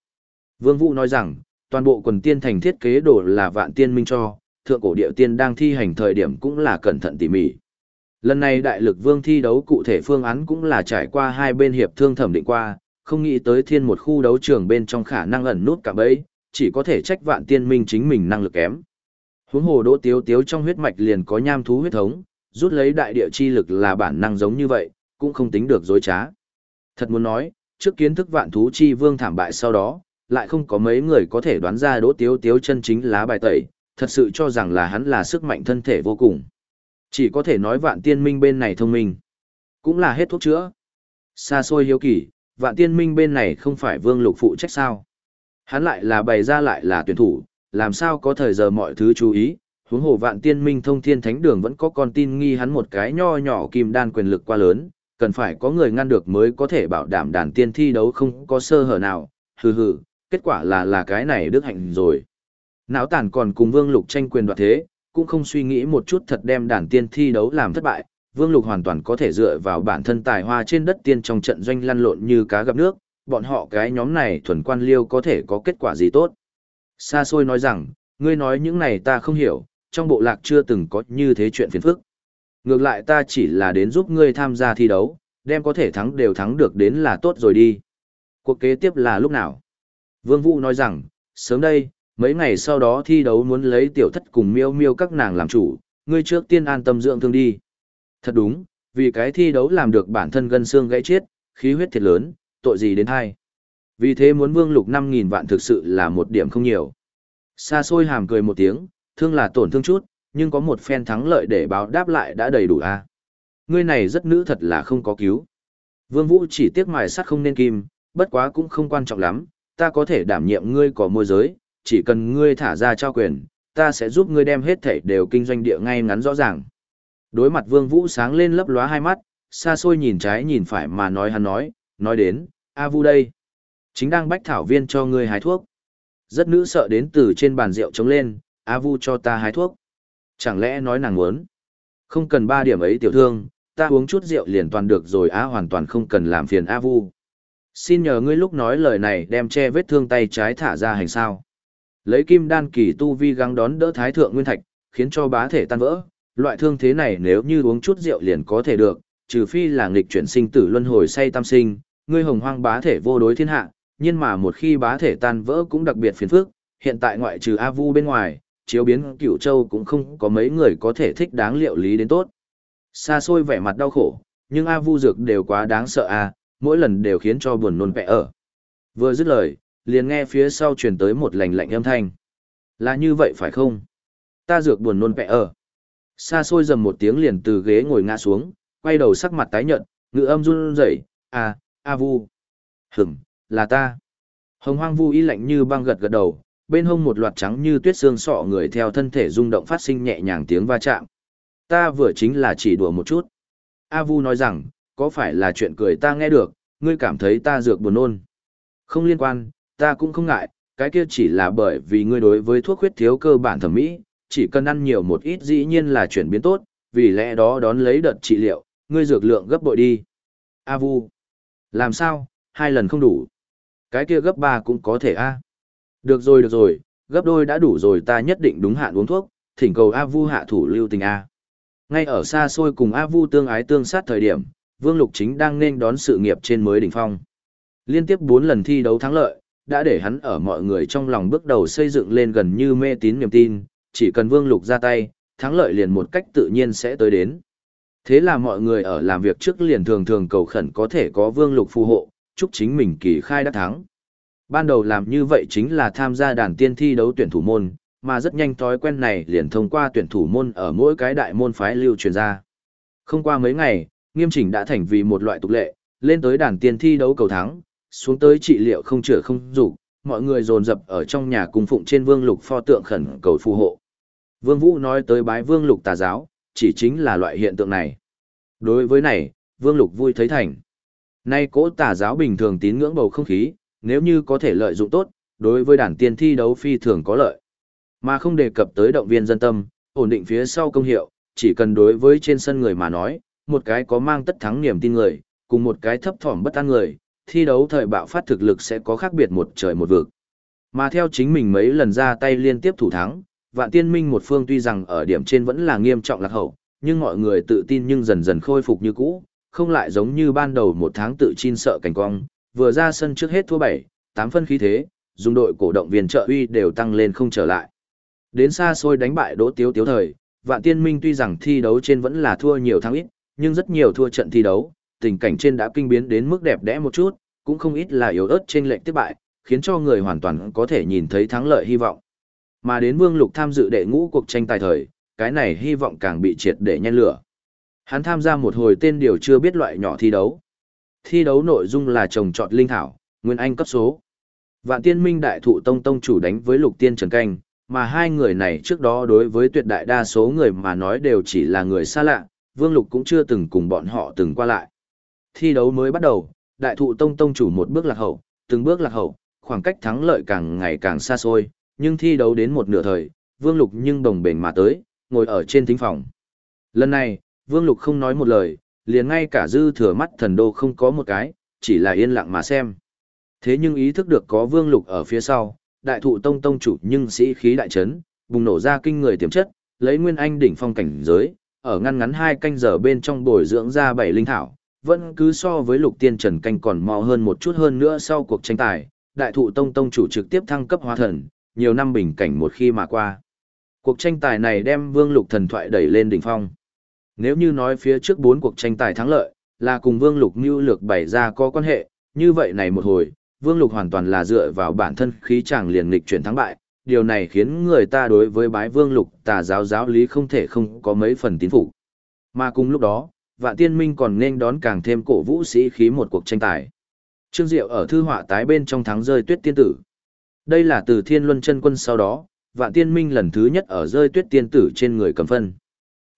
Vương Vũ nói rằng, toàn bộ quần tiên thành thiết kế đồ là vạn tiên minh cho, thượng cổ địa tiên đang thi hành thời điểm cũng là cẩn thận tỉ mỉ. Lần này đại lực vương thi đấu cụ thể phương án cũng là trải qua hai bên hiệp thương thẩm định qua, không nghĩ tới thiên một khu đấu trường bên trong khả năng ẩn nút cả bấy, chỉ có thể trách vạn tiên minh chính mình năng lực kém. Huống hồ đỗ tiếu tiếu trong huyết mạch liền có nham thú huyết thống, rút lấy đại địa chi lực là bản năng giống như vậy, cũng không tính được dối trá. Thật muốn nói, trước kiến thức vạn thú chi vương thảm bại sau đó, lại không có mấy người có thể đoán ra đỗ tiếu tiếu chân chính lá bài tẩy, thật sự cho rằng là hắn là sức mạnh thân thể vô cùng. Chỉ có thể nói vạn tiên minh bên này thông minh, cũng là hết thuốc chữa. Xa xôi hiếu kỳ, vạn tiên minh bên này không phải vương lục phụ trách sao. Hắn lại là bày ra lại là tuyển thủ, làm sao có thời giờ mọi thứ chú ý, huống hồ vạn tiên minh thông thiên thánh đường vẫn có con tin nghi hắn một cái nho nhỏ kim đan quyền lực quá lớn, cần phải có người ngăn được mới có thể bảo đảm đàn tiên thi đấu không có sơ hở nào, hừ hừ, kết quả là là cái này đức hạnh rồi. Náo tàn còn cùng Vương Lục tranh quyền đoạt thế, cũng không suy nghĩ một chút thật đem đàn tiên thi đấu làm thất bại, Vương Lục hoàn toàn có thể dựa vào bản thân tài hoa trên đất tiên trong trận doanh lăn lộn như cá gặp nước, bọn họ cái nhóm này thuần quan liêu có thể có kết quả gì tốt. Xa xôi nói rằng, ngươi nói những này ta không hiểu, trong bộ lạc chưa từng có như thế chuyện phiền phức. Ngược lại ta chỉ là đến giúp ngươi tham gia thi đấu, đem có thể thắng đều thắng được đến là tốt rồi đi. Cuộc kế tiếp là lúc nào? Vương Vũ nói rằng, sớm đây, mấy ngày sau đó thi đấu muốn lấy tiểu thất cùng miêu miêu các nàng làm chủ, ngươi trước tiên an tâm dưỡng thương đi. Thật đúng, vì cái thi đấu làm được bản thân gân xương gãy chết, khí huyết thiệt lớn, tội gì đến hai. Vì thế muốn vương lục 5.000 vạn thực sự là một điểm không nhiều. Xa xôi hàm cười một tiếng, Thương là tổn thương chút, nhưng có một phen thắng lợi để báo đáp lại đã đầy đủ a. Ngươi này rất nữ thật là không có cứu. Vương Vũ chỉ tiếc mài sắt không nên kim, bất quá cũng không quan trọng lắm, ta có thể đảm nhiệm ngươi có môi giới, chỉ cần ngươi thả ra trao quyền, ta sẽ giúp ngươi đem hết thảy đều kinh doanh địa ngay ngắn rõ ràng. Đối mặt Vương Vũ sáng lên lấp lóa hai mắt, xa xôi nhìn trái nhìn phải mà nói hắn nói, nói đến, A Vu đây. Chính đang bách thảo viên cho ngươi hái thuốc. Rất nữ sợ đến từ trên bàn rượu trống lên, A Vu cho ta hái thuốc. Chẳng lẽ nói nàng muốn? Không cần ba điểm ấy tiểu thương, ta uống chút rượu liền toàn được rồi á hoàn toàn không cần làm phiền A Vu. Xin nhờ ngươi lúc nói lời này đem che vết thương tay trái thả ra hành sao. Lấy kim đan kỳ tu vi gắng đón đỡ thái thượng nguyên thạch, khiến cho bá thể tan vỡ. Loại thương thế này nếu như uống chút rượu liền có thể được, trừ phi là nghịch chuyển sinh tử luân hồi say tam sinh, ngươi hồng hoang bá thể vô đối thiên hạ, nhưng mà một khi bá thể tan vỡ cũng đặc biệt phiền phức, hiện tại ngoại trừ A Vu bên ngoài, chiếu biến cửu châu cũng không có mấy người có thể thích đáng liệu lý đến tốt. Xa xôi vẻ mặt đau khổ, nhưng A Vu dược đều quá đáng sợ a, mỗi lần đều khiến cho buồn nôn vẽ ở. Vừa dứt lời, liền nghe phía sau truyền tới một lạnh lạnh âm thanh. Là như vậy phải không? Ta dược buồn nôn vẽ ở. Xa xôi dầm một tiếng liền từ ghế ngồi ngã xuống, quay đầu sắc mặt tái nhợt, ngữ âm run rẩy, "A, A Vu." "Ừm, là ta." Hồng Hoang Vu y lạnh như băng gật gật đầu, bên hông một loạt trắng như tuyết xương sọ người theo thân thể rung động phát sinh nhẹ nhàng tiếng va chạm. Ta vừa chính là chỉ đùa một chút. A Vu nói rằng, có phải là chuyện cười ta nghe được, ngươi cảm thấy ta dược buồn nôn. Không liên quan, ta cũng không ngại, cái kia chỉ là bởi vì ngươi đối với thuốc huyết thiếu cơ bản thẩm mỹ, chỉ cần ăn nhiều một ít dĩ nhiên là chuyển biến tốt, vì lẽ đó đón lấy đợt trị liệu, ngươi dược lượng gấp bội đi. A Vu. Làm sao, hai lần không đủ. Cái kia gấp ba cũng có thể a. Được rồi được rồi, gấp đôi đã đủ rồi ta nhất định đúng hạn uống thuốc, thỉnh cầu A Vu hạ thủ lưu tình A. Ngay ở xa xôi cùng A Vu tương ái tương sát thời điểm, Vương Lục Chính đang nên đón sự nghiệp trên mới đỉnh phong. Liên tiếp 4 lần thi đấu thắng lợi, đã để hắn ở mọi người trong lòng bước đầu xây dựng lên gần như mê tín niềm tin, chỉ cần Vương Lục ra tay, thắng lợi liền một cách tự nhiên sẽ tới đến. Thế là mọi người ở làm việc trước liền thường thường cầu khẩn có thể có Vương Lục phù hộ, chúc chính mình kỳ khai đã thắng. Ban đầu làm như vậy chính là tham gia đàn tiên thi đấu tuyển thủ môn, mà rất nhanh thói quen này liền thông qua tuyển thủ môn ở mỗi cái đại môn phái lưu truyền ra. Không qua mấy ngày, nghiêm chỉnh đã thành vì một loại tục lệ, lên tới đàn tiền thi đấu cầu thắng, xuống tới trị liệu không chữa không dục mọi người dồn dập ở trong nhà cung phụng trên vương lục pho tượng khẩn cầu phù hộ. Vương Vũ nói tới bái vương lục tà giáo, chỉ chính là loại hiện tượng này. Đối với này, vương lục vui thấy thành. Nay cố tà giáo bình thường tín ngưỡng bầu không khí, nếu như có thể lợi dụng tốt, đối với đàn tiền thi đấu phi thường có lợi. Mà không đề cập tới động viên dân tâm, ổn định phía sau công hiệu, chỉ cần đối với trên sân người mà nói, một cái có mang tất thắng niềm tin người, cùng một cái thấp thỏm bất an người, thi đấu thời bạo phát thực lực sẽ có khác biệt một trời một vực. Mà theo chính mình mấy lần ra tay liên tiếp thủ thắng, vạn tiên minh một phương tuy rằng ở điểm trên vẫn là nghiêm trọng lạc hậu, nhưng mọi người tự tin nhưng dần dần khôi phục như cũ, không lại giống như ban đầu một tháng tự chin sợ cảnh cong, vừa ra sân trước hết thua 7, 8 phân khí thế, dùng đội cổ động viên trợ uy đều tăng lên không trở lại. Đến xa xôi đánh bại Đỗ Tiếu Tiếu thời, Vạn Tiên Minh tuy rằng thi đấu trên vẫn là thua nhiều thắng ít, nhưng rất nhiều thua trận thi đấu, tình cảnh trên đã kinh biến đến mức đẹp đẽ một chút, cũng không ít là yếu ớt trên lệnh tiếp bại, khiến cho người hoàn toàn có thể nhìn thấy thắng lợi hy vọng. Mà đến Vương Lục tham dự đệ ngũ cuộc tranh tài thời, cái này hy vọng càng bị triệt để nhen lửa. Hắn tham gia một hồi tên điều chưa biết loại nhỏ thi đấu. Thi đấu nội dung là trồng trọt linh thảo, nguyên anh cấp số. Vạn Tiên Minh đại thụ tông tông chủ đánh với Lục Tiên Trần Canh, mà hai người này trước đó đối với tuyệt đại đa số người mà nói đều chỉ là người xa lạ, Vương Lục cũng chưa từng cùng bọn họ từng qua lại. Thi đấu mới bắt đầu, đại thụ tông tông chủ một bước lạc hậu, từng bước lạc hậu, khoảng cách thắng lợi càng ngày càng xa xôi, nhưng thi đấu đến một nửa thời, Vương Lục nhưng đồng bền mà tới, ngồi ở trên thính phòng. Lần này, Vương Lục không nói một lời, liền ngay cả dư thừa mắt thần đô không có một cái, chỉ là yên lặng mà xem. Thế nhưng ý thức được có Vương Lục ở phía sau, đại thụ tông tông chủ nhưng sĩ khí đại trấn, bùng nổ ra kinh người tiềm chất, lấy nguyên anh đỉnh phong cảnh giới, ở ngăn ngắn hai canh giờ bên trong bồi dưỡng ra bảy linh thảo, vẫn cứ so với lục tiên trần canh còn mò hơn một chút hơn nữa sau cuộc tranh tài, đại thụ tông tông chủ trực tiếp thăng cấp hóa thần, nhiều năm bình cảnh một khi mà qua. Cuộc tranh tài này đem vương lục thần thoại đẩy lên đỉnh phong. Nếu như nói phía trước bốn cuộc tranh tài thắng lợi, là cùng vương lục mưu lược bày ra có quan hệ, như vậy này một hồi, Vương Lục hoàn toàn là dựa vào bản thân khí chàng liền nghịch chuyển thắng bại, điều này khiến người ta đối với bái vương lục tà giáo giáo lý không thể không có mấy phần tín phục. Mà cùng lúc đó, vạn tiên minh còn nên đón càng thêm cổ vũ sĩ khí một cuộc tranh tài. Trương Diệu ở thư họa tái bên trong thắng rơi tuyết tiên tử. Đây là từ thiên luân chân quân sau đó, vạn tiên minh lần thứ nhất ở rơi tuyết tiên tử trên người cầm phân.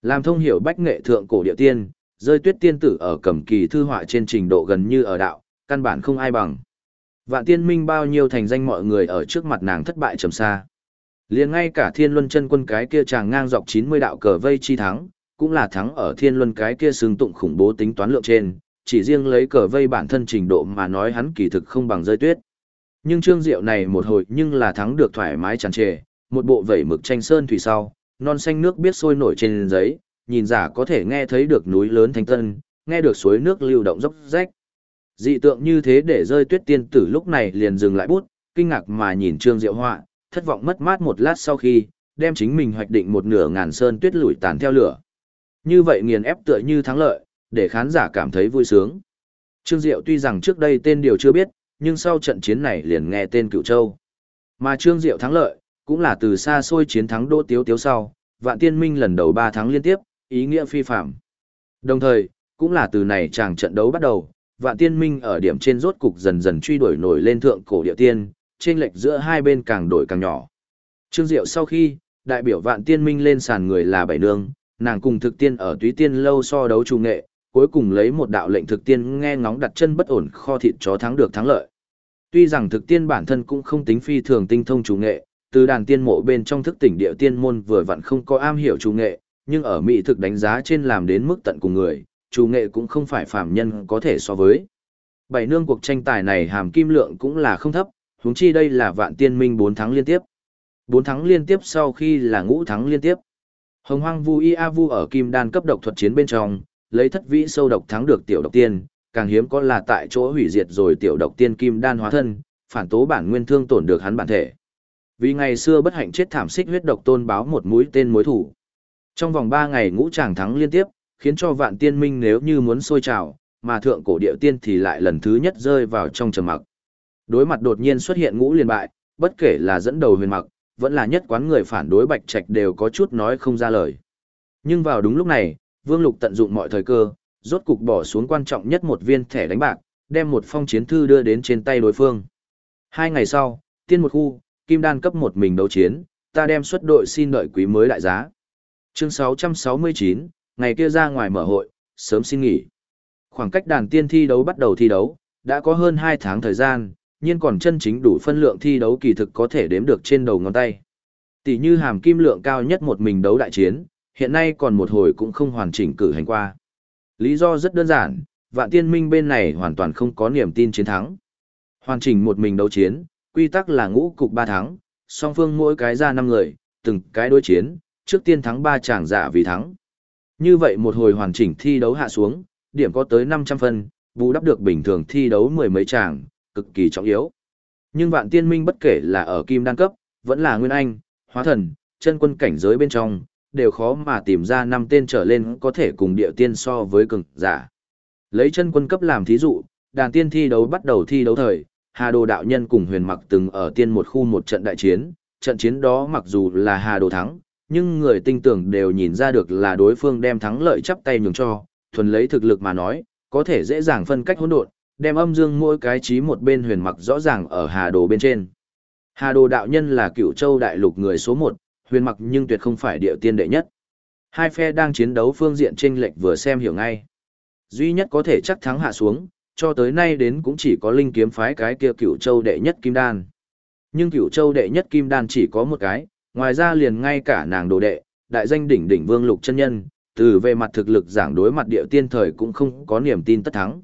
Làm thông hiểu bách nghệ thượng cổ địa tiên, rơi tuyết tiên tử ở cầm kỳ thư họa trên trình độ gần như ở đạo, căn bản không ai bằng. Vạn tiên minh bao nhiêu thành danh mọi người ở trước mặt nàng thất bại trầm xa. liền ngay cả thiên luân chân quân cái kia chàng ngang dọc 90 đạo cờ vây chi thắng, cũng là thắng ở thiên luân cái kia xương tụng khủng bố tính toán lượng trên, chỉ riêng lấy cờ vây bản thân trình độ mà nói hắn kỳ thực không bằng rơi tuyết. Nhưng trương diệu này một hồi nhưng là thắng được thoải mái tràn trề, một bộ vẩy mực tranh sơn thủy sau, non xanh nước biết sôi nổi trên giấy, nhìn giả có thể nghe thấy được núi lớn thanh tân, nghe được suối nước lưu động dốc rách. Dị tượng như thế để rơi tuyết tiên tử lúc này liền dừng lại bút, kinh ngạc mà nhìn trương diệu họa, thất vọng mất mát một lát sau khi, đem chính mình hoạch định một nửa ngàn sơn tuyết lủi tàn theo lửa. Như vậy nghiền ép tựa như thắng lợi, để khán giả cảm thấy vui sướng. Trương Diệu tuy rằng trước đây tên điều chưa biết, nhưng sau trận chiến này liền nghe tên Cựu Châu. Mà Trương Diệu thắng lợi, cũng là từ xa xôi chiến thắng Đỗ Tiếu Tiếu sau, Vạn Tiên Minh lần đầu 3 tháng liên tiếp, ý nghĩa phi phạm. Đồng thời, cũng là từ này chàng trận đấu bắt đầu, Vạn Tiên Minh ở điểm trên rốt cục dần dần truy đuổi nổi lên thượng cổ địa tiên, trên lệch giữa hai bên càng đổi càng nhỏ. Trương Diệu sau khi, đại biểu Vạn Tiên Minh lên sàn người là Bảy Nương, nàng cùng thực tiên ở túy tiên lâu so đấu trung nghệ, cuối cùng lấy một đạo lệnh thực tiên nghe ngóng đặt chân bất ổn kho thịt chó thắng được thắng lợi. Tuy rằng thực tiên bản thân cũng không tính phi thường tinh thông trung nghệ, từ đàn tiên mộ bên trong thức tỉnh địa tiên môn vừa vặn không có am hiểu trung nghệ, nhưng ở mỹ thực đánh giá trên làm đến mức tận cùng người, chủ nghệ cũng không phải phàm nhân có thể so với. Bảy nương cuộc tranh tài này hàm kim lượng cũng là không thấp, huống chi đây là vạn tiên minh 4 tháng liên tiếp. 4 tháng liên tiếp sau khi là ngũ thắng liên tiếp. Hồng Hoang Vu Y A Vu ở kim đan cấp độc thuật chiến bên trong, lấy thất vĩ sâu độc thắng được tiểu độc tiên, càng hiếm có là tại chỗ hủy diệt rồi tiểu độc tiên kim đan hóa thân, phản tố bản nguyên thương tổn được hắn bản thể. Vì ngày xưa bất hạnh chết thảm xích huyết độc tôn báo một mũi tên mối thủ. Trong vòng 3 ngày ngũ chàng thắng liên tiếp, khiến cho vạn tiên minh nếu như muốn sôi trào, mà thượng cổ địa tiên thì lại lần thứ nhất rơi vào trong trầm mặc. Đối mặt đột nhiên xuất hiện ngũ liên bại, bất kể là dẫn đầu huyền mặc, vẫn là nhất quán người phản đối bạch trạch đều có chút nói không ra lời. Nhưng vào đúng lúc này, Vương Lục tận dụng mọi thời cơ, rốt cục bỏ xuống quan trọng nhất một viên thẻ đánh bạc, đem một phong chiến thư đưa đến trên tay đối phương. Hai ngày sau, tiên một khu, kim đan cấp một mình đấu chiến, ta đem xuất đội xin đợi quý mới đại giá. Chương 669, ngày kia ra ngoài mở hội, sớm xin nghỉ. Khoảng cách đàn tiên thi đấu bắt đầu thi đấu, đã có hơn 2 tháng thời gian, nhưng còn chân chính đủ phân lượng thi đấu kỳ thực có thể đếm được trên đầu ngón tay. Tỷ như hàm kim lượng cao nhất một mình đấu đại chiến, hiện nay còn một hồi cũng không hoàn chỉnh cử hành qua. Lý do rất đơn giản, vạn tiên minh bên này hoàn toàn không có niềm tin chiến thắng. Hoàn chỉnh một mình đấu chiến, quy tắc là ngũ cục ba thắng, song phương mỗi cái ra năm người, từng cái đối chiến, trước tiên thắng ba chàng giả vì thắng. Như vậy một hồi hoàn chỉnh thi đấu hạ xuống, điểm có tới 500 phân, bù đắp được bình thường thi đấu mười mấy tràng, cực kỳ trọng yếu. Nhưng vạn tiên minh bất kể là ở kim đan cấp, vẫn là nguyên anh, hóa thần, chân quân cảnh giới bên trong, đều khó mà tìm ra năm tên trở lên có thể cùng địa tiên so với cường giả. Lấy chân quân cấp làm thí dụ, đàn tiên thi đấu bắt đầu thi đấu thời, Hà Đồ đạo nhân cùng Huyền Mặc từng ở tiên một khu một trận đại chiến, trận chiến đó mặc dù là Hà Đồ thắng, nhưng người tinh tưởng đều nhìn ra được là đối phương đem thắng lợi chắp tay nhường cho, thuần lấy thực lực mà nói, có thể dễ dàng phân cách hỗn độn, đem âm dương mỗi cái trí một bên Huyền Mặc rõ ràng ở Hà Đồ bên trên. Hà Đồ đạo nhân là cựu châu đại lục người số một, huyền mặc nhưng tuyệt không phải địa tiên đệ nhất. Hai phe đang chiến đấu phương diện chênh lệch vừa xem hiểu ngay. Duy nhất có thể chắc thắng hạ xuống, cho tới nay đến cũng chỉ có linh kiếm phái cái kia cửu châu đệ nhất kim đan. Nhưng cửu châu đệ nhất kim đan chỉ có một cái, ngoài ra liền ngay cả nàng đồ đệ, đại danh đỉnh đỉnh vương lục chân nhân, từ về mặt thực lực giảng đối mặt địa tiên thời cũng không có niềm tin tất thắng.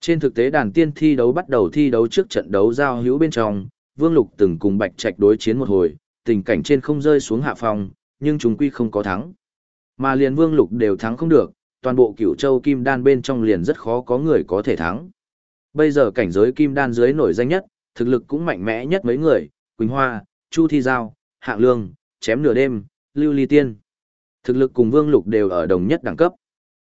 Trên thực tế đàn tiên thi đấu bắt đầu thi đấu trước trận đấu giao hữu bên trong, Vương Lục từng cùng Bạch Trạch đối chiến một hồi, tình cảnh trên không rơi xuống hạ phòng, nhưng chúng quy không có thắng. Mà liền vương lục đều thắng không được, toàn bộ cửu châu kim đan bên trong liền rất khó có người có thể thắng. Bây giờ cảnh giới kim đan dưới nổi danh nhất, thực lực cũng mạnh mẽ nhất mấy người, Quỳnh Hoa, Chu Thi Giao, Hạng Lương, Chém Nửa Đêm, Lưu Ly Tiên. Thực lực cùng vương lục đều ở đồng nhất đẳng cấp.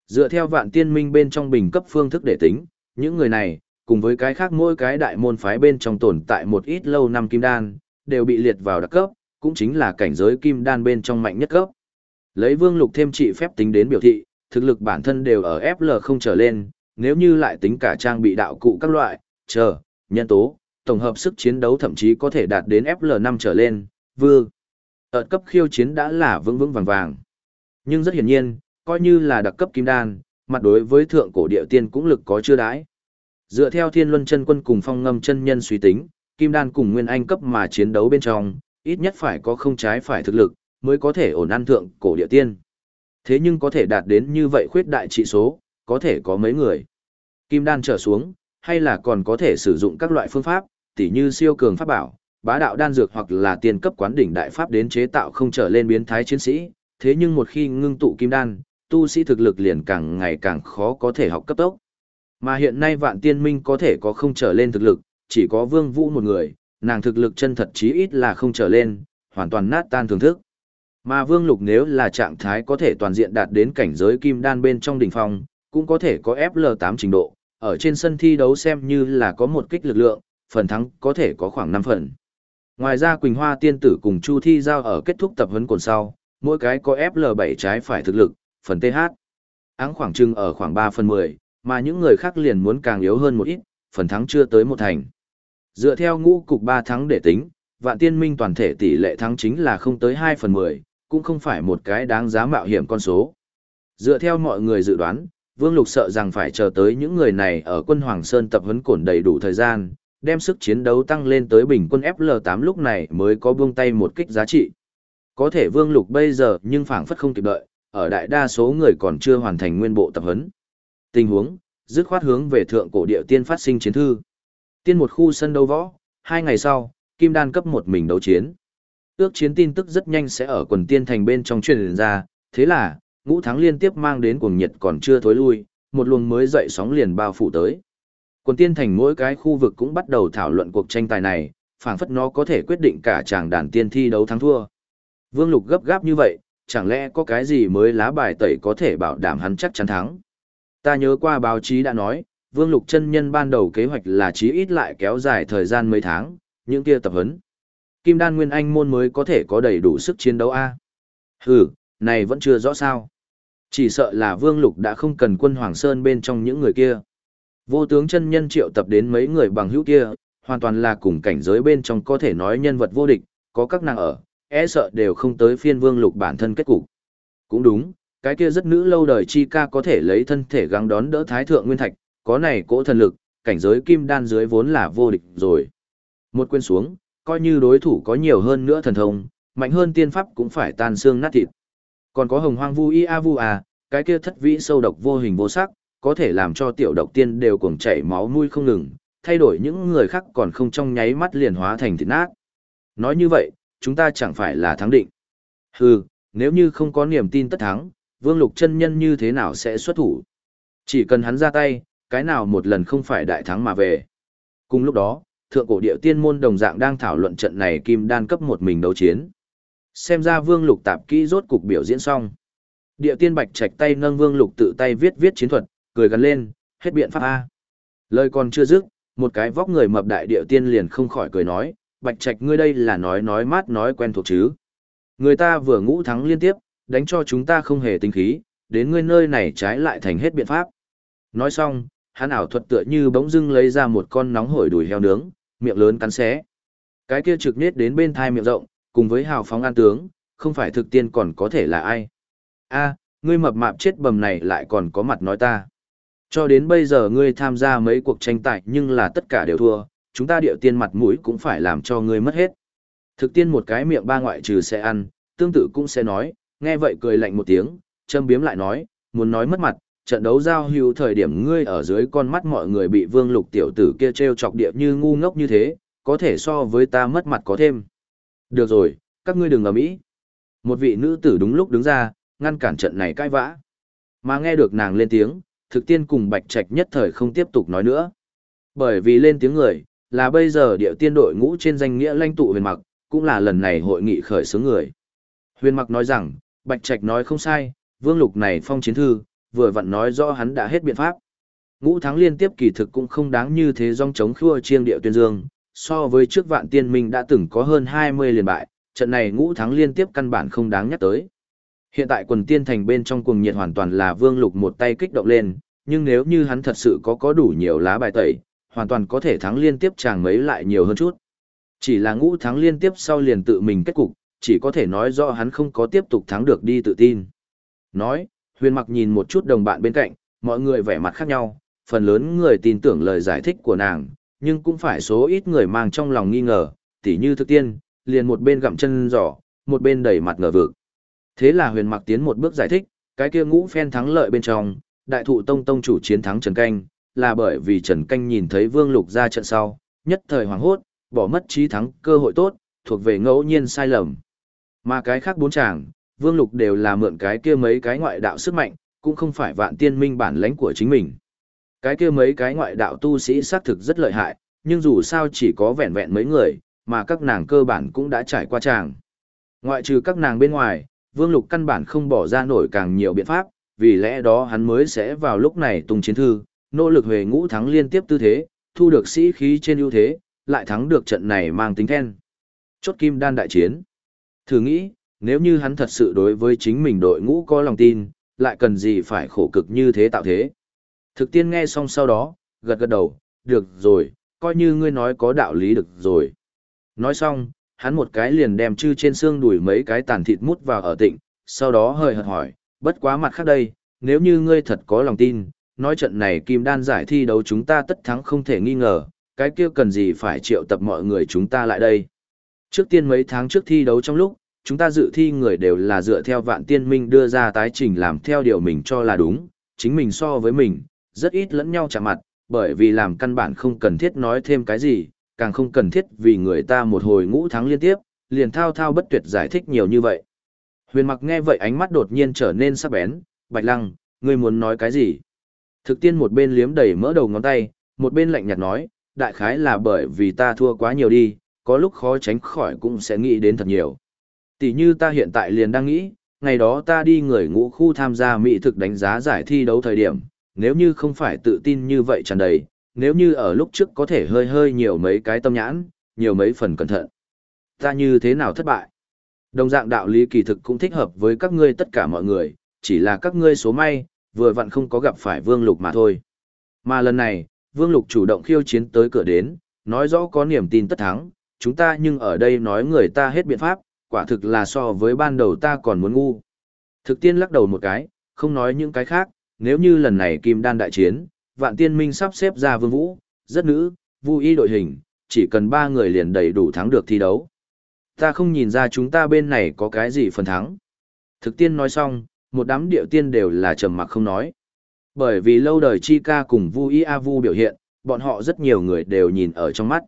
Dựa theo vạn tiên minh bên trong bình cấp phương thức để tính, những người này, cùng với cái khác mỗi cái đại môn phái bên trong tồn tại một ít lâu năm kim đan, đều bị liệt vào đặc cấp, cũng chính là cảnh giới kim đan bên trong mạnh nhất cấp. Lấy Vương Lục thêm trị phép tính đến biểu thị, thực lực bản thân đều ở FL không trở lên, nếu như lại tính cả trang bị đạo cụ các loại, chờ, nhân tố, tổng hợp sức chiến đấu thậm chí có thể đạt đến FL5 trở lên, vư. Ở cấp khiêu chiến đã là vững vững vàng vàng. Nhưng rất hiển nhiên, coi như là đặc cấp kim đan, mặt đối với thượng cổ địa tiên cũng lực có chưa đãi. Dựa theo Thiên Luân chân quân cùng Phong Ngâm chân nhân suy tính, kim đan cùng nguyên anh cấp mà chiến đấu bên trong, ít nhất phải có không trái phải thực lực, mới có thể ổn an thượng cổ địa tiên. Thế nhưng có thể đạt đến như vậy khuyết đại trị số, có thể có mấy người. Kim đan trở xuống, hay là còn có thể sử dụng các loại phương pháp, tỉ như siêu cường pháp bảo, bá đạo đan dược hoặc là tiền cấp quán đỉnh đại pháp đến chế tạo không trở lên biến thái chiến sĩ, thế nhưng một khi ngưng tụ kim đan, tu sĩ thực lực liền càng ngày càng khó có thể học cấp tốc. Mà hiện nay vạn tiên minh có thể có không trở lên thực lực, chỉ có vương vũ một người, nàng thực lực chân thật chí ít là không trở lên, hoàn toàn nát tan thưởng thức. Mà vương lục nếu là trạng thái có thể toàn diện đạt đến cảnh giới kim đan bên trong đỉnh phong, cũng có thể có FL8 trình độ, ở trên sân thi đấu xem như là có một kích lực lượng, phần thắng có thể có khoảng 5 phần. Ngoài ra Quỳnh Hoa tiên tử cùng Chu Thi giao ở kết thúc tập huấn cồn sau, mỗi cái có FL7 trái phải thực lực, phần TH. Áng khoảng trưng ở khoảng 3 phần 10, mà những người khác liền muốn càng yếu hơn một ít, phần thắng chưa tới một thành. Dựa theo ngũ cục 3 thắng để tính, vạn tiên minh toàn thể tỷ lệ thắng chính là không tới 2 phần 10, cũng không phải một cái đáng giá mạo hiểm con số. Dựa theo mọi người dự đoán, Vương Lục sợ rằng phải chờ tới những người này ở quân Hoàng Sơn tập huấn cổn đầy đủ thời gian, đem sức chiến đấu tăng lên tới bình quân FL8 lúc này mới có buông tay một kích giá trị. Có thể Vương Lục bây giờ nhưng phảng phất không kịp đợi, ở đại đa số người còn chưa hoàn thành nguyên bộ tập huấn. Tình huống, dứt khoát hướng về thượng cổ địa tiên phát sinh chiến thư. Tiên một khu sân đấu võ, hai ngày sau, Kim Đan cấp một mình đấu chiến. Ước chiến tin tức rất nhanh sẽ ở quần tiên thành bên trong truyền ra, thế là, ngũ thắng liên tiếp mang đến cuồng nhiệt còn chưa thối lui, một luồng mới dậy sóng liền bao phủ tới. Quần tiên thành mỗi cái khu vực cũng bắt đầu thảo luận cuộc tranh tài này, phảng phất nó có thể quyết định cả chàng đàn tiên thi đấu thắng thua. Vương Lục gấp gáp như vậy, chẳng lẽ có cái gì mới lá bài tẩy có thể bảo đảm hắn chắc chắn thắng. Ta nhớ qua báo chí đã nói, Vương Lục chân nhân ban đầu kế hoạch là chí ít lại kéo dài thời gian mấy tháng, những kia tập huấn. Kim đan nguyên anh môn mới có thể có đầy đủ sức chiến đấu A. Hừ, này vẫn chưa rõ sao. Chỉ sợ là Vương Lục đã không cần quân Hoàng Sơn bên trong những người kia. Vô tướng chân nhân triệu tập đến mấy người bằng hữu kia, hoàn toàn là cùng cảnh giới bên trong có thể nói nhân vật vô địch, có các nàng ở, e sợ đều không tới phiên Vương Lục bản thân kết cục. Cũng đúng, cái kia rất nữ lâu đời chi ca có thể lấy thân thể gắng đón đỡ thái thượng nguyên thạch, có này cỗ thần lực, cảnh giới kim đan dưới vốn là vô địch rồi. Một quên xuống, coi như đối thủ có nhiều hơn nữa thần thông, mạnh hơn tiên pháp cũng phải tan xương nát thịt. Còn có hồng hoang vu y a vu à, cái kia thất vĩ sâu độc vô hình vô sắc, có thể làm cho tiểu độc tiên đều cuồng chảy máu mũi không ngừng, thay đổi những người khác còn không trong nháy mắt liền hóa thành thịt nát. Nói như vậy, chúng ta chẳng phải là thắng định. Hừ, nếu như không có niềm tin tất thắng, Vương Lục chân nhân như thế nào sẽ xuất thủ? Chỉ cần hắn ra tay, cái nào một lần không phải đại thắng mà về. Cùng lúc đó, thượng cổ địa tiên môn đồng dạng đang thảo luận trận này kim đan cấp một mình đấu chiến. Xem ra Vương Lục tạp kỹ rốt cục biểu diễn xong. Địa tiên bạch trạch tay nâng Vương Lục tự tay viết viết chiến thuật, cười gắn lên, hết biện pháp a. Lời còn chưa dứt, một cái vóc người mập đại địa tiên liền không khỏi cười nói, bạch trạch ngươi đây là nói nói mát nói quen thuộc chứ. Người ta vừa ngũ thắng liên tiếp, đánh cho chúng ta không hề tinh khí, đến ngươi nơi này trái lại thành hết biện pháp. Nói xong, hắn ảo thuật tựa như bỗng dưng lấy ra một con nóng hổi đùi heo nướng, miệng lớn cắn xé. Cái kia trực nết đến bên thai miệng rộng, cùng với hào phóng an tướng, không phải thực tiên còn có thể là ai. a ngươi mập mạp chết bầm này lại còn có mặt nói ta. Cho đến bây giờ ngươi tham gia mấy cuộc tranh tài nhưng là tất cả đều thua, chúng ta điệu tiên mặt mũi cũng phải làm cho ngươi mất hết. Thực tiên một cái miệng ba ngoại trừ sẽ ăn, tương tự cũng sẽ nói, nghe vậy cười lạnh một tiếng, châm biếm lại nói, muốn nói mất mặt, trận đấu giao hữu thời điểm ngươi ở dưới con mắt mọi người bị vương lục tiểu tử kia treo chọc địa như ngu ngốc như thế, có thể so với ta mất mặt có thêm. Được rồi, các ngươi đừng ầm ĩ. Một vị nữ tử đúng lúc đứng ra, ngăn cản trận này cãi vã. Mà nghe được nàng lên tiếng, thực tiên cùng bạch trạch nhất thời không tiếp tục nói nữa. Bởi vì lên tiếng người, là bây giờ địa tiên đội ngũ trên danh nghĩa lãnh tụ huyền mặc, cũng là lần này hội nghị khởi xướng người. Huyền mặc nói rằng, bạch trạch nói không sai, vương lục này phong chiến thư, vừa vặn nói rõ hắn đã hết biện pháp. Ngũ thắng liên tiếp kỳ thực cũng không đáng như thế dòng chống khua chiêng địa tuyên dương, so với trước vạn tiên minh đã từng có hơn 20 liền bại, trận này ngũ thắng liên tiếp căn bản không đáng nhắc tới. Hiện tại quần tiên thành bên trong cuồng nhiệt hoàn toàn là Vương Lục một tay kích động lên, nhưng nếu như hắn thật sự có có đủ nhiều lá bài tẩy, hoàn toàn có thể thắng liên tiếp chàng mấy lại nhiều hơn chút. Chỉ là ngũ thắng liên tiếp sau liền tự mình kết cục, chỉ có thể nói do hắn không có tiếp tục thắng được đi tự tin. Nói, huyền mặc nhìn một chút đồng bạn bên cạnh, mọi người vẻ mặt khác nhau, phần lớn người tin tưởng lời giải thích của nàng, nhưng cũng phải số ít người mang trong lòng nghi ngờ, tỉ như thực tiên, liền một bên gặm chân giỏ, một bên đẩy mặt ngờ vực. Thế là huyền mặc tiến một bước giải thích, cái kia ngũ phen thắng lợi bên trong, đại thụ tông tông chủ chiến thắng Trần Canh, là bởi vì Trần Canh nhìn thấy Vương Lục ra trận sau, nhất thời hoảng hốt, bỏ mất trí thắng cơ hội tốt, thuộc về ngẫu nhiên sai lầm. Mà cái khác bốn chàng, Vương Lục đều là mượn cái kia mấy cái ngoại đạo sức mạnh, cũng không phải vạn tiên minh bản lãnh của chính mình. Cái kia mấy cái ngoại đạo tu sĩ xác thực rất lợi hại, nhưng dù sao chỉ có vẹn vẹn mấy người, mà các nàng cơ bản cũng đã trải qua chàng. Ngoại trừ các nàng bên ngoài, Vương Lục căn bản không bỏ ra nổi càng nhiều biện pháp, vì lẽ đó hắn mới sẽ vào lúc này tung chiến thư, nỗ lực về ngũ thắng liên tiếp tư thế, thu được sĩ khí trên ưu thế, lại thắng được trận này mang tính then. Chốt kim đan đại chiến. Thử nghĩ, nếu như hắn thật sự đối với chính mình đội ngũ có lòng tin, lại cần gì phải khổ cực như thế tạo thế. Thực tiên nghe xong sau đó, gật gật đầu, được rồi, coi như ngươi nói có đạo lý được rồi. Nói xong, hắn một cái liền đem chư trên xương đùi mấy cái tàn thịt mút vào ở tịnh, sau đó hơi hợt hỏi, bất quá mặt khác đây, nếu như ngươi thật có lòng tin, nói trận này kim đan giải thi đấu chúng ta tất thắng không thể nghi ngờ, cái kia cần gì phải triệu tập mọi người chúng ta lại đây. Trước tiên mấy tháng trước thi đấu trong lúc, chúng ta dự thi người đều là dựa theo vạn tiên minh đưa ra tái trình làm theo điều mình cho là đúng, chính mình so với mình, rất ít lẫn nhau chạm mặt, bởi vì làm căn bản không cần thiết nói thêm cái gì, càng không cần thiết vì người ta một hồi ngũ thắng liên tiếp, liền thao thao bất tuyệt giải thích nhiều như vậy. Huyền mặc nghe vậy ánh mắt đột nhiên trở nên sắc bén, bạch lăng, ngươi muốn nói cái gì? Thực tiên một bên liếm đầy mỡ đầu ngón tay, một bên lạnh nhạt nói, đại khái là bởi vì ta thua quá nhiều đi, có lúc khó tránh khỏi cũng sẽ nghĩ đến thật nhiều. Tỷ như ta hiện tại liền đang nghĩ, ngày đó ta đi người ngũ khu tham gia mỹ thực đánh giá giải thi đấu thời điểm, nếu như không phải tự tin như vậy tràn đầy, nếu như ở lúc trước có thể hơi hơi nhiều mấy cái tâm nhãn, nhiều mấy phần cẩn thận. Ta như thế nào thất bại? Đồng dạng đạo lý kỳ thực cũng thích hợp với các ngươi tất cả mọi người, chỉ là các ngươi số may, vừa vặn không có gặp phải Vương Lục mà thôi. Mà lần này, Vương Lục chủ động khiêu chiến tới cửa đến, nói rõ có niềm tin tất thắng, chúng ta nhưng ở đây nói người ta hết biện pháp, quả thực là so với ban đầu ta còn muốn ngu. Thực tiên lắc đầu một cái, không nói những cái khác, nếu như lần này kim đan đại chiến, vạn tiên minh sắp xếp ra vương vũ, rất nữ, vu y đội hình, chỉ cần ba người liền đầy đủ thắng được thi đấu. Ta không nhìn ra chúng ta bên này có cái gì phần thắng. Thực tiên nói xong, một đám điệu tiên đều là trầm mặc không nói. Bởi vì lâu đời chi ca cùng vu y a vu biểu hiện, bọn họ rất nhiều người đều nhìn ở trong mắt.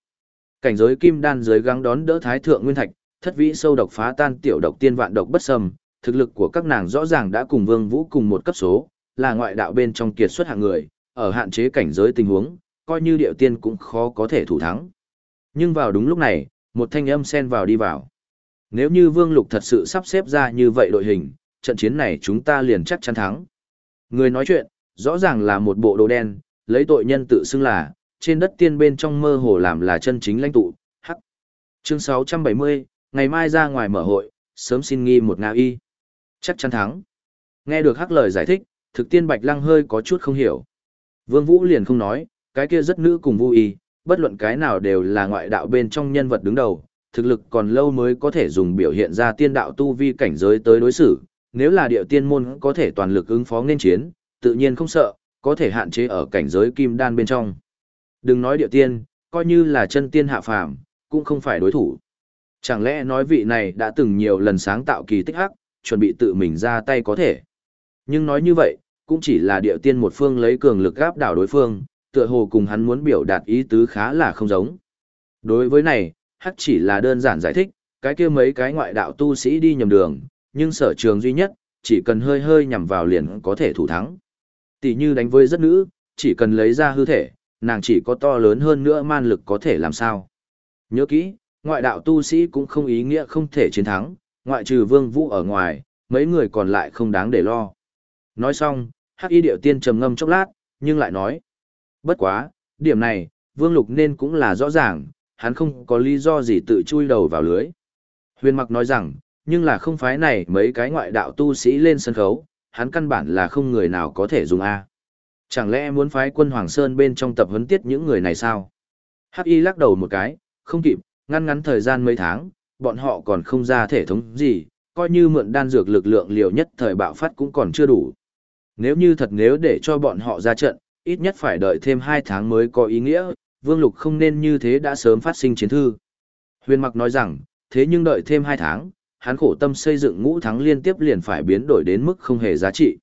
Cảnh giới kim đan dưới gắng đón đỡ thái thượng nguyên thạch, thất vĩ sâu độc phá tan tiểu độc tiên vạn độc bất sâm, thực lực của các nàng rõ ràng đã cùng Vương Vũ cùng một cấp số, là ngoại đạo bên trong kiệt xuất hạng người, ở hạn chế cảnh giới tình huống, coi như điệu tiên cũng khó có thể thủ thắng. Nhưng vào đúng lúc này, một thanh âm xen vào đi vào. Nếu như Vương Lục thật sự sắp xếp ra như vậy đội hình, trận chiến này chúng ta liền chắc chắn thắng. Người nói chuyện, rõ ràng là một bộ đồ đen, lấy tội nhân tự xưng là, trên đất tiên bên trong mơ hồ làm là chân chính lãnh tụ, hắc. Chương 670, ngày mai ra ngoài mở hội, sớm xin nghi một ngao y. Chắc chắn thắng. Nghe được hắc lời giải thích, thực tiên bạch lăng hơi có chút không hiểu. Vương Vũ liền không nói, cái kia rất nữ cùng vui y, bất luận cái nào đều là ngoại đạo bên trong nhân vật đứng đầu, thực lực còn lâu mới có thể dùng biểu hiện ra tiên đạo tu vi cảnh giới tới đối xử, nếu là điệu tiên môn có thể toàn lực ứng phó nên chiến, tự nhiên không sợ, có thể hạn chế ở cảnh giới kim đan bên trong. Đừng nói điệu tiên, coi như là chân tiên hạ phàm, cũng không phải đối thủ. Chẳng lẽ nói vị này đã từng nhiều lần sáng tạo kỳ tích hắc, chuẩn bị tự mình ra tay có thể. Nhưng nói như vậy, cũng chỉ là địa tiên một phương lấy cường lực gáp đảo đối phương, tựa hồ cùng hắn muốn biểu đạt ý tứ khá là không giống. Đối với này, hắc chỉ là đơn giản giải thích, cái kia mấy cái ngoại đạo tu sĩ đi nhầm đường, nhưng sở trường duy nhất, chỉ cần hơi hơi nhằm vào liền có thể thủ thắng. Tỷ như đánh với rất nữ, chỉ cần lấy ra hư thể, nàng chỉ có to lớn hơn nữa man lực có thể làm sao. Nhớ kỹ, ngoại đạo tu sĩ cũng không ý nghĩa không thể chiến thắng, ngoại trừ vương vũ ở ngoài, mấy người còn lại không đáng để lo. Nói xong, hắc y điệu tiên trầm ngâm chốc lát, nhưng lại nói. Bất quá, điểm này, vương lục nên cũng là rõ ràng, hắn không có lý do gì tự chui đầu vào lưới. Huyền mặc nói rằng, nhưng là không phái này mấy cái ngoại đạo tu sĩ lên sân khấu, hắn căn bản là không người nào có thể dùng A. Chẳng lẽ muốn phái quân Hoàng Sơn bên trong tập huấn tiết những người này sao? Hắc y lắc đầu một cái, không kịp, ngăn ngắn thời gian mấy tháng, bọn họ còn không ra thể thống gì, coi như mượn đan dược lực lượng liều nhất thời bạo phát cũng còn chưa đủ. Nếu như thật nếu để cho bọn họ ra trận, ít nhất phải đợi thêm 2 tháng mới có ý nghĩa, Vương Lục không nên như thế đã sớm phát sinh chiến thư. Huyền Mặc nói rằng, thế nhưng đợi thêm 2 tháng, hắn khổ tâm xây dựng ngũ thắng liên tiếp liền phải biến đổi đến mức không hề giá trị.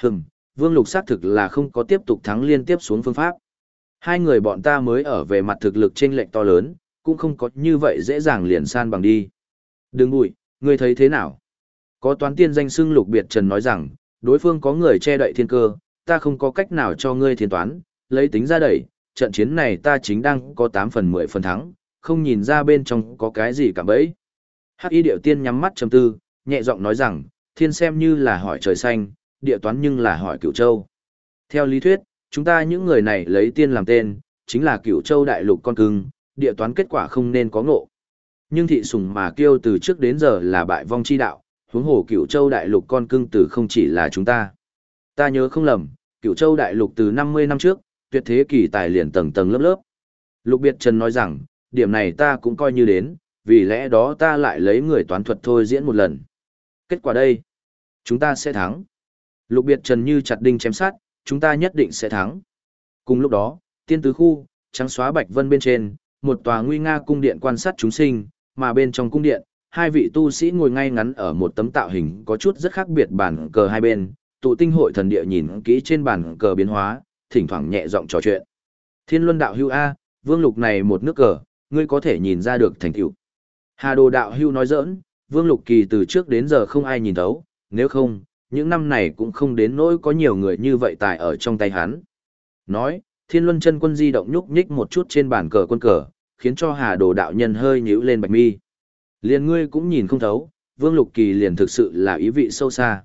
Hừm, Vương Lục xác thực là không có tiếp tục thắng liên tiếp xuống phương pháp. Hai người bọn ta mới ở về mặt thực lực trên lệnh to lớn, cũng không có như vậy dễ dàng liền san bằng đi. Đừng bụi, ngươi thấy thế nào? Có toán tiên danh xưng lục biệt trần nói rằng, đối phương có người che đậy thiên cơ, ta không có cách nào cho ngươi thiên toán, lấy tính ra đẩy, trận chiến này ta chính đang có 8 phần 10 phần thắng, không nhìn ra bên trong có cái gì cả bấy. Hắc y điệu tiên nhắm mắt trầm tư, nhẹ giọng nói rằng, thiên xem như là hỏi trời xanh, địa toán nhưng là hỏi cửu châu. Theo lý thuyết, chúng ta những người này lấy tiên làm tên, chính là cửu châu đại lục con cưng, địa toán kết quả không nên có ngộ. Nhưng thị sùng mà kêu từ trước đến giờ là bại vong chi đạo, huống hồ cựu châu đại lục con cưng từ không chỉ là chúng ta. Ta nhớ không lầm, cựu châu đại lục từ 50 năm trước, tuyệt thế kỳ tài liền tầng tầng lớp lớp. Lục Biệt Trần nói rằng, điểm này ta cũng coi như đến, vì lẽ đó ta lại lấy người toán thuật thôi diễn một lần. Kết quả đây, chúng ta sẽ thắng. Lục Biệt Trần như chặt đinh chém sát, chúng ta nhất định sẽ thắng. Cùng lúc đó, tiên tứ khu, trắng xóa bạch vân bên trên, một tòa nguy nga cung điện quan sát chúng sinh, mà bên trong cung điện, hai vị tu sĩ ngồi ngay ngắn ở một tấm tạo hình có chút rất khác biệt bản cờ hai bên, tụ tinh hội thần địa nhìn kỹ trên bản cờ biến hóa, thỉnh thoảng nhẹ giọng trò chuyện. Thiên Luân đạo hưu a, vương lục này một nước cờ, ngươi có thể nhìn ra được thành tựu. Hà Đồ đạo hưu nói giỡn, vương lục kỳ từ trước đến giờ không ai nhìn thấu, nếu không, những năm này cũng không đến nỗi có nhiều người như vậy tài ở trong tay hắn. Nói, Thiên Luân chân quân di động nhúc nhích một chút trên bàn cờ quân cờ, khiến cho Hà Đồ đạo nhân hơi nhíu lên bạch mi. Liền ngươi cũng nhìn không thấu, Vương Lục Kỳ liền thực sự là ý vị sâu xa.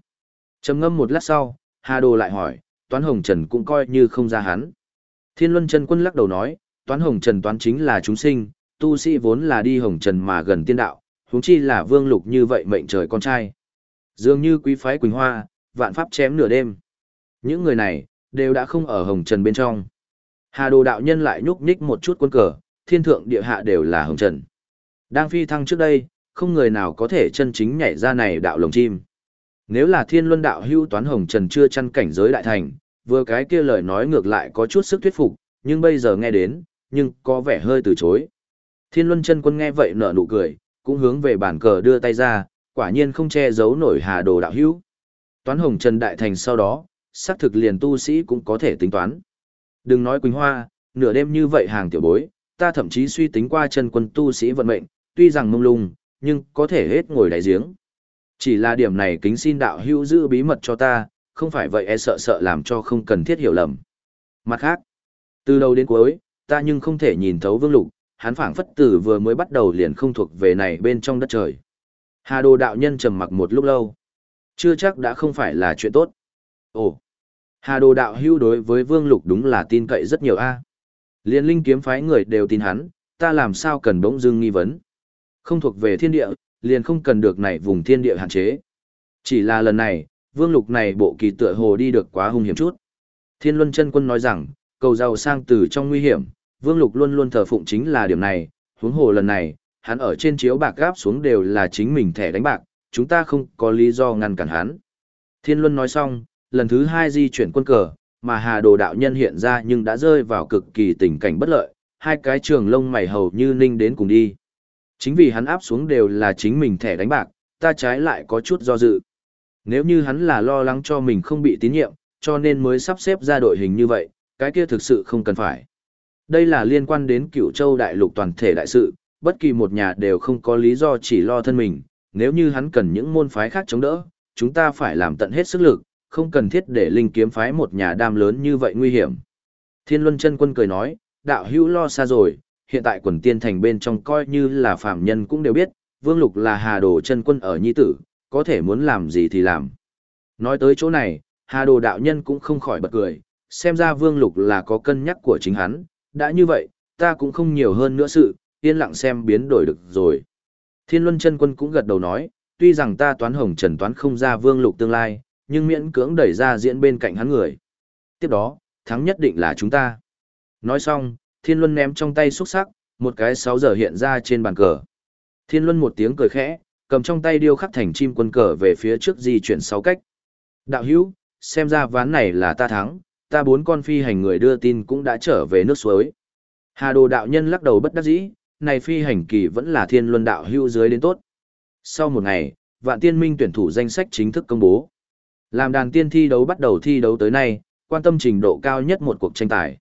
Trầm ngâm một lát sau, Hà Đồ lại hỏi, Toán Hồng Trần cũng coi như không ra hắn. Thiên Luân chân quân lắc đầu nói, Toán Hồng Trần toán chính là chúng sinh, tu sĩ vốn là đi Hồng Trần mà gần tiên đạo, huống chi là Vương Lục như vậy mệnh trời con trai. Dường như quý phái Quỳnh Hoa, vạn pháp chém nửa đêm. Những người này, đều đã không ở Hồng Trần bên trong. Hà Đồ đạo nhân lại nhúc nhích một chút quân cờ, thiên thượng địa hạ đều là Hồng Trần. Đang phi thăng trước đây, không người nào có thể chân chính nhảy ra này đạo lồng chim. Nếu là thiên luân đạo hưu toán Hồng Trần chưa chăn cảnh giới đại thành, vừa cái kia lời nói ngược lại có chút sức thuyết phục, nhưng bây giờ nghe đến, nhưng có vẻ hơi từ chối. Thiên luân chân quân nghe vậy nở nụ cười, cũng hướng về bàn cờ đưa tay ra, quả nhiên không che giấu nổi hà đồ đạo hữu. Toán hồng trần đại thành sau đó, xác thực liền tu sĩ cũng có thể tính toán. Đừng nói Quỳnh Hoa, nửa đêm như vậy hàng tiểu bối, ta thậm chí suy tính qua chân quân tu sĩ vận mệnh, tuy rằng mông lung, nhưng có thể hết ngồi đáy giếng. Chỉ là điểm này kính xin đạo hữu giữ bí mật cho ta, không phải vậy e sợ sợ làm cho không cần thiết hiểu lầm. Mặt khác, từ đầu đến cuối, ta nhưng không thể nhìn thấu vương lục, hắn phảng phất tử vừa mới bắt đầu liền không thuộc về này bên trong đất trời. Hà đồ đạo nhân trầm mặc một lúc lâu. Chưa chắc đã không phải là chuyện tốt. Ồ, Hà đồ đạo hưu đối với vương lục đúng là tin cậy rất nhiều a. Liên linh kiếm phái người đều tin hắn, ta làm sao cần bỗng dưng nghi vấn. Không thuộc về thiên địa, liền không cần được này vùng thiên địa hạn chế. Chỉ là lần này, vương lục này bộ kỳ tựa hồ đi được quá hung hiểm chút. Thiên Luân chân quân nói rằng, cầu giàu sang từ trong nguy hiểm, vương lục luôn luôn thờ phụng chính là điểm này, huống hồ lần này, hắn ở trên chiếu bạc gáp xuống đều là chính mình thẻ đánh bạc, chúng ta không có lý do ngăn cản hắn. Thiên Luân nói xong, lần thứ hai di chuyển quân cờ, mà Hà Đồ đạo nhân hiện ra nhưng đã rơi vào cực kỳ tình cảnh bất lợi, hai cái trường lông mày hầu như ninh đến cùng đi. Chính vì hắn áp xuống đều là chính mình thẻ đánh bạc, ta trái lại có chút do dự. Nếu như hắn là lo lắng cho mình không bị tín nhiệm, cho nên mới sắp xếp ra đội hình như vậy, cái kia thực sự không cần phải. Đây là liên quan đến cựu châu đại lục toàn thể đại sự, bất kỳ một nhà đều không có lý do chỉ lo thân mình, nếu như hắn cần những môn phái khác chống đỡ, chúng ta phải làm tận hết sức lực, không cần thiết để linh kiếm phái một nhà đam lớn như vậy nguy hiểm. Thiên Luân chân quân cười nói, đạo hữu lo xa rồi, hiện tại quần tiên thành bên trong coi như là phàm nhân cũng đều biết, Vương Lục là Hà Đồ chân quân ở nhi tử, có thể muốn làm gì thì làm. Nói tới chỗ này, Hà Đồ đạo nhân cũng không khỏi bật cười, xem ra Vương Lục là có cân nhắc của chính hắn, đã như vậy, ta cũng không nhiều hơn nữa sự, yên lặng xem biến đổi được rồi. Thiên Luân chân quân cũng gật đầu nói, tuy rằng ta toán hồng trần toán không ra vương lục tương lai, nhưng miễn cưỡng đẩy ra diễn bên cạnh hắn người. Tiếp đó, thắng nhất định là chúng ta. Nói xong, Thiên Luân ném trong tay xúc sắc, một cái sáu giờ hiện ra trên bàn cờ. Thiên Luân một tiếng cười khẽ, cầm trong tay điêu khắc thành chim quân cờ về phía trước di chuyển sáu cách. Đạo hữu, xem ra ván này là ta thắng, ta bốn con phi hành người đưa tin cũng đã trở về nước suối. Hà đồ đạo nhân lắc đầu bất đắc dĩ, này phi hành kỳ vẫn là thiên luân đạo hữu dưới đến tốt. Sau một ngày, vạn tiên minh tuyển thủ danh sách chính thức công bố. Làm đàn tiên thi đấu bắt đầu thi đấu tới nay, quan tâm trình độ cao nhất một cuộc tranh tài.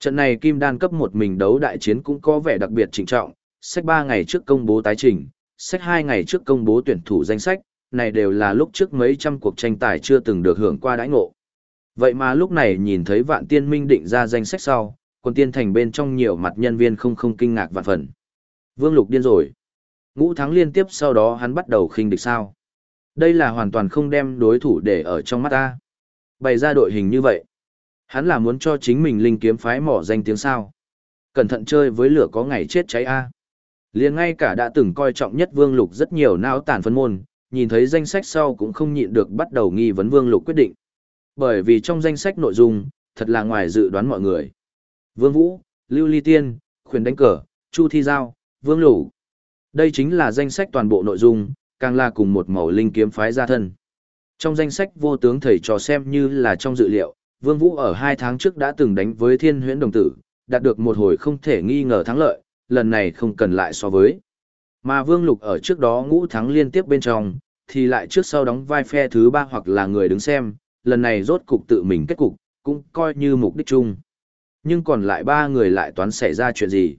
Trận này kim đan cấp một mình đấu đại chiến cũng có vẻ đặc biệt trịnh trọng, sách 3 ngày trước công bố tái trình, sách 2 ngày trước công bố tuyển thủ danh sách, này đều là lúc trước mấy trăm cuộc tranh tài chưa từng được hưởng qua đãi ngộ. Vậy mà lúc này nhìn thấy vạn tiên minh định ra danh sách sau, quân tiên thành bên trong nhiều mặt nhân viên không không kinh ngạc vạn phần. Vương Lục điên rồi. Ngũ thắng liên tiếp sau đó hắn bắt đầu khinh địch sao. Đây là hoàn toàn không đem đối thủ để ở trong mắt ta. Bày ra đội hình như vậy. Hắn là muốn cho chính mình linh kiếm phái mỏ danh tiếng sao. Cẩn thận chơi với lửa có ngày chết cháy a. Liền ngay cả đã từng coi trọng nhất Vương Lục rất nhiều não tàn phân môn, nhìn thấy danh sách sau cũng không nhịn được bắt đầu nghi vấn Vương Lục quyết định. Bởi vì trong danh sách nội dung, thật là ngoài dự đoán mọi người. Vương Vũ, Lưu Ly Tiên, Khuyển Đánh Cờ, Chu Thi Giao, Vương Lục. Đây chính là danh sách toàn bộ nội dung, càng là cùng một màu linh kiếm phái gia thân. Trong danh sách vô tướng thầy trò xem như là trong dự liệu, Vương Vũ ở hai tháng trước đã từng đánh với Thiên Huyễn Đồng Tử, đạt được một hồi không thể nghi ngờ thắng lợi, lần này không cần lại so với. Mà Vương Lục ở trước đó ngũ thắng liên tiếp bên trong, thì lại trước sau đóng vai phe thứ ba hoặc là người đứng xem, lần này rốt cục tự mình kết cục, cũng coi như mục đích chung. Nhưng còn lại ba người lại toán xảy ra chuyện gì?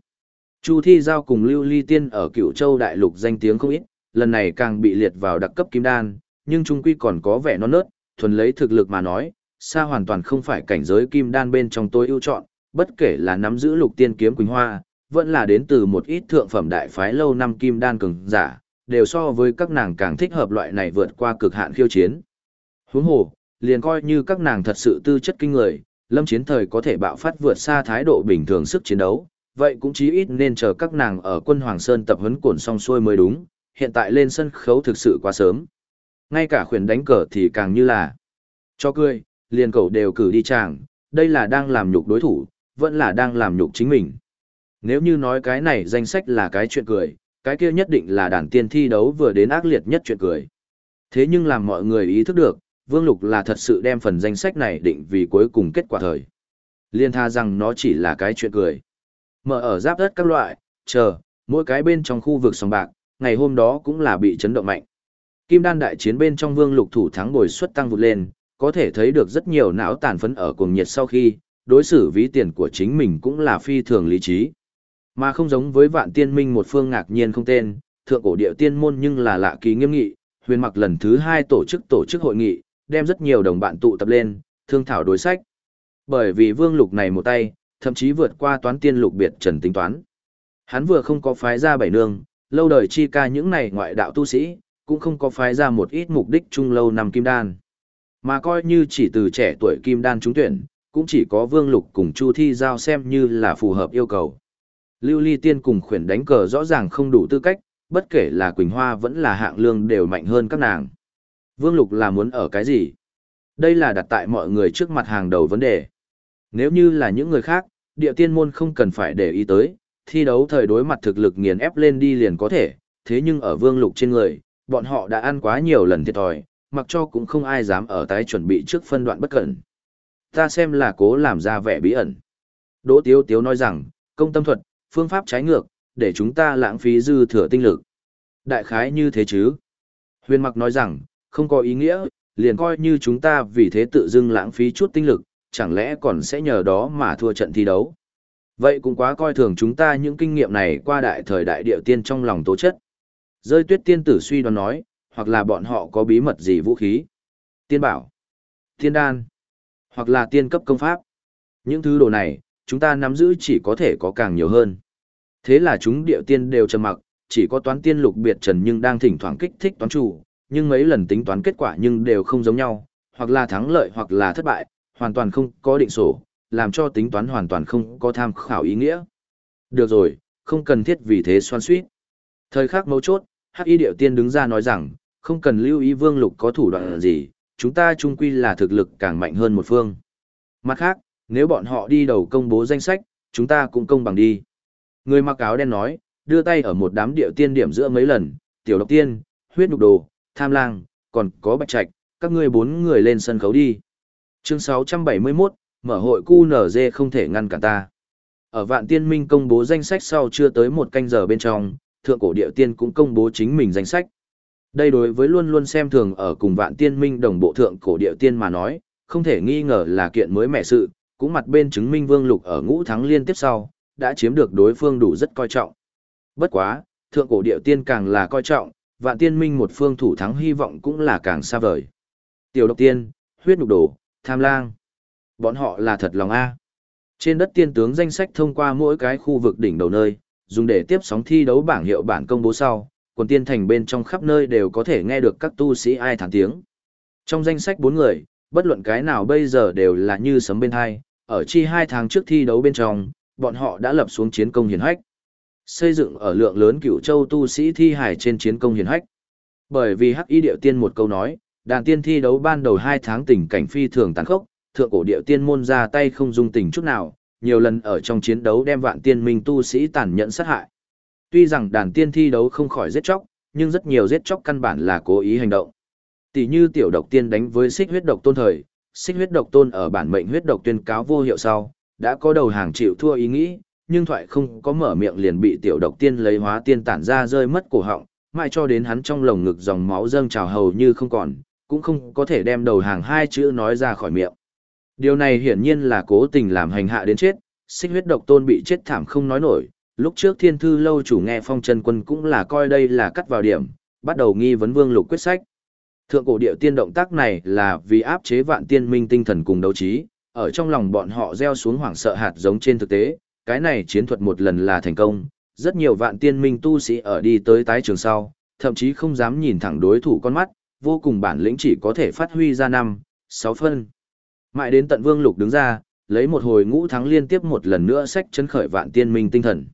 Chu Thi Giao cùng Lưu Ly Tiên ở cựu châu đại lục danh tiếng không ít, lần này càng bị liệt vào đặc cấp kim đan, nhưng trung quy còn có vẻ non nớt, thuần lấy thực lực mà nói, xa hoàn toàn không phải cảnh giới kim đan bên trong tôi ưu chọn, bất kể là nắm giữ lục tiên kiếm Quỳnh Hoa, vẫn là đến từ một ít thượng phẩm đại phái lâu năm kim đan cường giả, đều so với các nàng càng thích hợp loại này vượt qua cực hạn khiêu chiến. Huống hồ, liền coi như các nàng thật sự tư chất kinh người, lâm chiến thời có thể bạo phát vượt xa thái độ bình thường sức chiến đấu, vậy cũng chí ít nên chờ các nàng ở quân Hoàng Sơn tập huấn cổn xong xuôi mới đúng, hiện tại lên sân khấu thực sự quá sớm. Ngay cả khuyển đánh cờ thì càng như là cho cười, liền cậu đều cử đi chàng, đây là đang làm nhục đối thủ, vẫn là đang làm nhục chính mình. Nếu như nói cái này danh sách là cái chuyện cười, cái kia nhất định là đàn tiên thi đấu vừa đến ác liệt nhất chuyện cười. Thế nhưng làm mọi người ý thức được, Vương Lục là thật sự đem phần danh sách này định vì cuối cùng kết quả thời. Liên tha rằng nó chỉ là cái chuyện cười. Mở ở giáp đất các loại, chờ, mỗi cái bên trong khu vực sòng bạc, ngày hôm đó cũng là bị chấn động mạnh. Kim đan đại chiến bên trong Vương Lục thủ thắng bồi suất tăng vụt lên, có thể thấy được rất nhiều não tàn phấn ở cuồng nhiệt sau khi, đối xử ví tiền của chính mình cũng là phi thường lý trí. Mà không giống với vạn tiên minh một phương ngạc nhiên không tên, thượng cổ địa tiên môn nhưng là lạ kỳ nghiêm nghị, huyền mặc lần thứ hai tổ chức tổ chức hội nghị, đem rất nhiều đồng bạn tụ tập lên, thương thảo đối sách. Bởi vì vương lục này một tay, thậm chí vượt qua toán tiên lục biệt trần tính toán. Hắn vừa không có phái ra bảy nương, lâu đời chi ca những này ngoại đạo tu sĩ, cũng không có phái ra một ít mục đích chung lâu năm kim đan. Mà coi như chỉ từ trẻ tuổi kim đan trúng tuyển, cũng chỉ có vương lục cùng chu thi giao xem như là phù hợp yêu cầu. Lưu Ly Tiên cùng khuyển đánh cờ rõ ràng không đủ tư cách, bất kể là Quỳnh Hoa vẫn là hạng lương đều mạnh hơn các nàng. Vương Lục là muốn ở cái gì? Đây là đặt tại mọi người trước mặt hàng đầu vấn đề. Nếu như là những người khác, địa tiên môn không cần phải để ý tới, thi đấu thời đối mặt thực lực nghiền ép lên đi liền có thể, thế nhưng ở Vương Lục trên người, bọn họ đã ăn quá nhiều lần thiệt thòi, mặc cho cũng không ai dám ở tái chuẩn bị trước phân đoạn bất cẩn. Ta xem là cố làm ra vẻ bí ẩn. Đỗ Tiếu Tiếu nói rằng, công tâm thuật, phương pháp trái ngược, để chúng ta lãng phí dư thừa tinh lực. Đại khái như thế chứ. Huyền mặc nói rằng, không có ý nghĩa, liền coi như chúng ta vì thế tự dưng lãng phí chút tinh lực, chẳng lẽ còn sẽ nhờ đó mà thua trận thi đấu. Vậy cũng quá coi thường chúng ta những kinh nghiệm này qua đại thời đại địa tiên trong lòng tố chất. Rơi tuyết tiên tử suy đoán nói, hoặc là bọn họ có bí mật gì vũ khí. Tiên bảo, tiên đan, hoặc là tiên cấp công pháp. Những thứ đồ này, chúng ta nắm giữ chỉ có thể có càng nhiều hơn. Thế là chúng địa tiên đều trầm mặc, chỉ có toán tiên lục biệt trần nhưng đang thỉnh thoảng kích thích toán chủ, nhưng mấy lần tính toán kết quả nhưng đều không giống nhau, hoặc là thắng lợi hoặc là thất bại, hoàn toàn không có định sổ, làm cho tính toán hoàn toàn không có tham khảo ý nghĩa. Được rồi, không cần thiết vì thế xoan suýt. Thời khắc mấu chốt, Hắc Y Điệu Tiên đứng ra nói rằng, không cần lưu ý Vương Lục có thủ đoạn gì, chúng ta chung quy là thực lực càng mạnh hơn một phương. Mặt khác, nếu bọn họ đi đầu công bố danh sách, chúng ta cũng công bằng đi. Người mặc áo đen nói, đưa tay ở một đám điệu tiên điểm giữa mấy lần, tiểu độc tiên, huyết nhục đồ, tham lang, còn có bạch trạch, các ngươi bốn người lên sân khấu đi. Chương 671, mở hội QNZ không thể ngăn cản ta. Ở vạn tiên minh công bố danh sách sau chưa tới một canh giờ bên trong, thượng cổ điệu tiên cũng công bố chính mình danh sách. Đây đối với luôn luôn xem thường ở cùng vạn tiên minh đồng bộ thượng cổ điệu tiên mà nói, không thể nghi ngờ là kiện mới mẻ sự, cũng mặt bên chứng minh vương lục ở ngũ thắng liên tiếp sau, đã chiếm được đối phương đủ rất coi trọng. Bất quá, thượng cổ điệu tiên càng là coi trọng, vạn tiên minh một phương thủ thắng hy vọng cũng là càng xa vời. Tiểu độc tiên, huyết nhục đồ, tham lang. Bọn họ là thật lòng A. Trên đất tiên tướng danh sách thông qua mỗi cái khu vực đỉnh đầu nơi, dùng để tiếp sóng thi đấu bảng hiệu bản công bố sau, quần tiên thành bên trong khắp nơi đều có thể nghe được các tu sĩ ai thán tiếng. Trong danh sách bốn người, bất luận cái nào bây giờ đều là như sấm bên hai, ở chi hai tháng trước thi đấu bên trong, bọn họ đã lập xuống chiến công hiển hách. Xây dựng ở lượng lớn cựu châu tu sĩ thi hải trên chiến công hiển hách. Bởi vì hắc y điệu tiên một câu nói, đàn tiên thi đấu ban đầu hai tháng tình cảnh phi thường tàn khốc, thượng cổ điệu tiên môn ra tay không dung tình chút nào, nhiều lần ở trong chiến đấu đem vạn tiên minh tu sĩ tàn nhẫn sát hại. Tuy rằng đàn tiên thi đấu không khỏi giết chóc, nhưng rất nhiều giết chóc căn bản là cố ý hành động. Tỷ như tiểu độc tiên đánh với xích huyết độc tôn thời, xích huyết độc tôn ở bản mệnh huyết độc tuyên cáo vô hiệu sau, đã có đầu hàng chịu thua ý nghĩ, nhưng thoại không có mở miệng liền bị tiểu độc tiên lấy hóa tiên tản ra rơi mất cổ họng, mãi cho đến hắn trong lồng ngực dòng máu dâng trào hầu như không còn, cũng không có thể đem đầu hàng hai chữ nói ra khỏi miệng. Điều này hiển nhiên là cố tình làm hành hạ đến chết, xích huyết độc tôn bị chết thảm không nói nổi, lúc trước thiên thư lâu chủ nghe phong chân quân cũng là coi đây là cắt vào điểm, bắt đầu nghi vấn vương lục quyết sách. Thượng cổ điệu tiên động tác này là vì áp chế vạn tiên minh tinh thần cùng đấu trí, ở trong lòng bọn họ gieo xuống hoảng sợ hạt giống trên thực tế, cái này chiến thuật một lần là thành công, rất nhiều vạn tiên minh tu sĩ ở đi tới tái trường sau, thậm chí không dám nhìn thẳng đối thủ con mắt, vô cùng bản lĩnh chỉ có thể phát huy ra năm, sáu phân. Mãi đến tận vương lục đứng ra, lấy một hồi ngũ thắng liên tiếp một lần nữa sách chấn khởi vạn tiên minh tinh thần.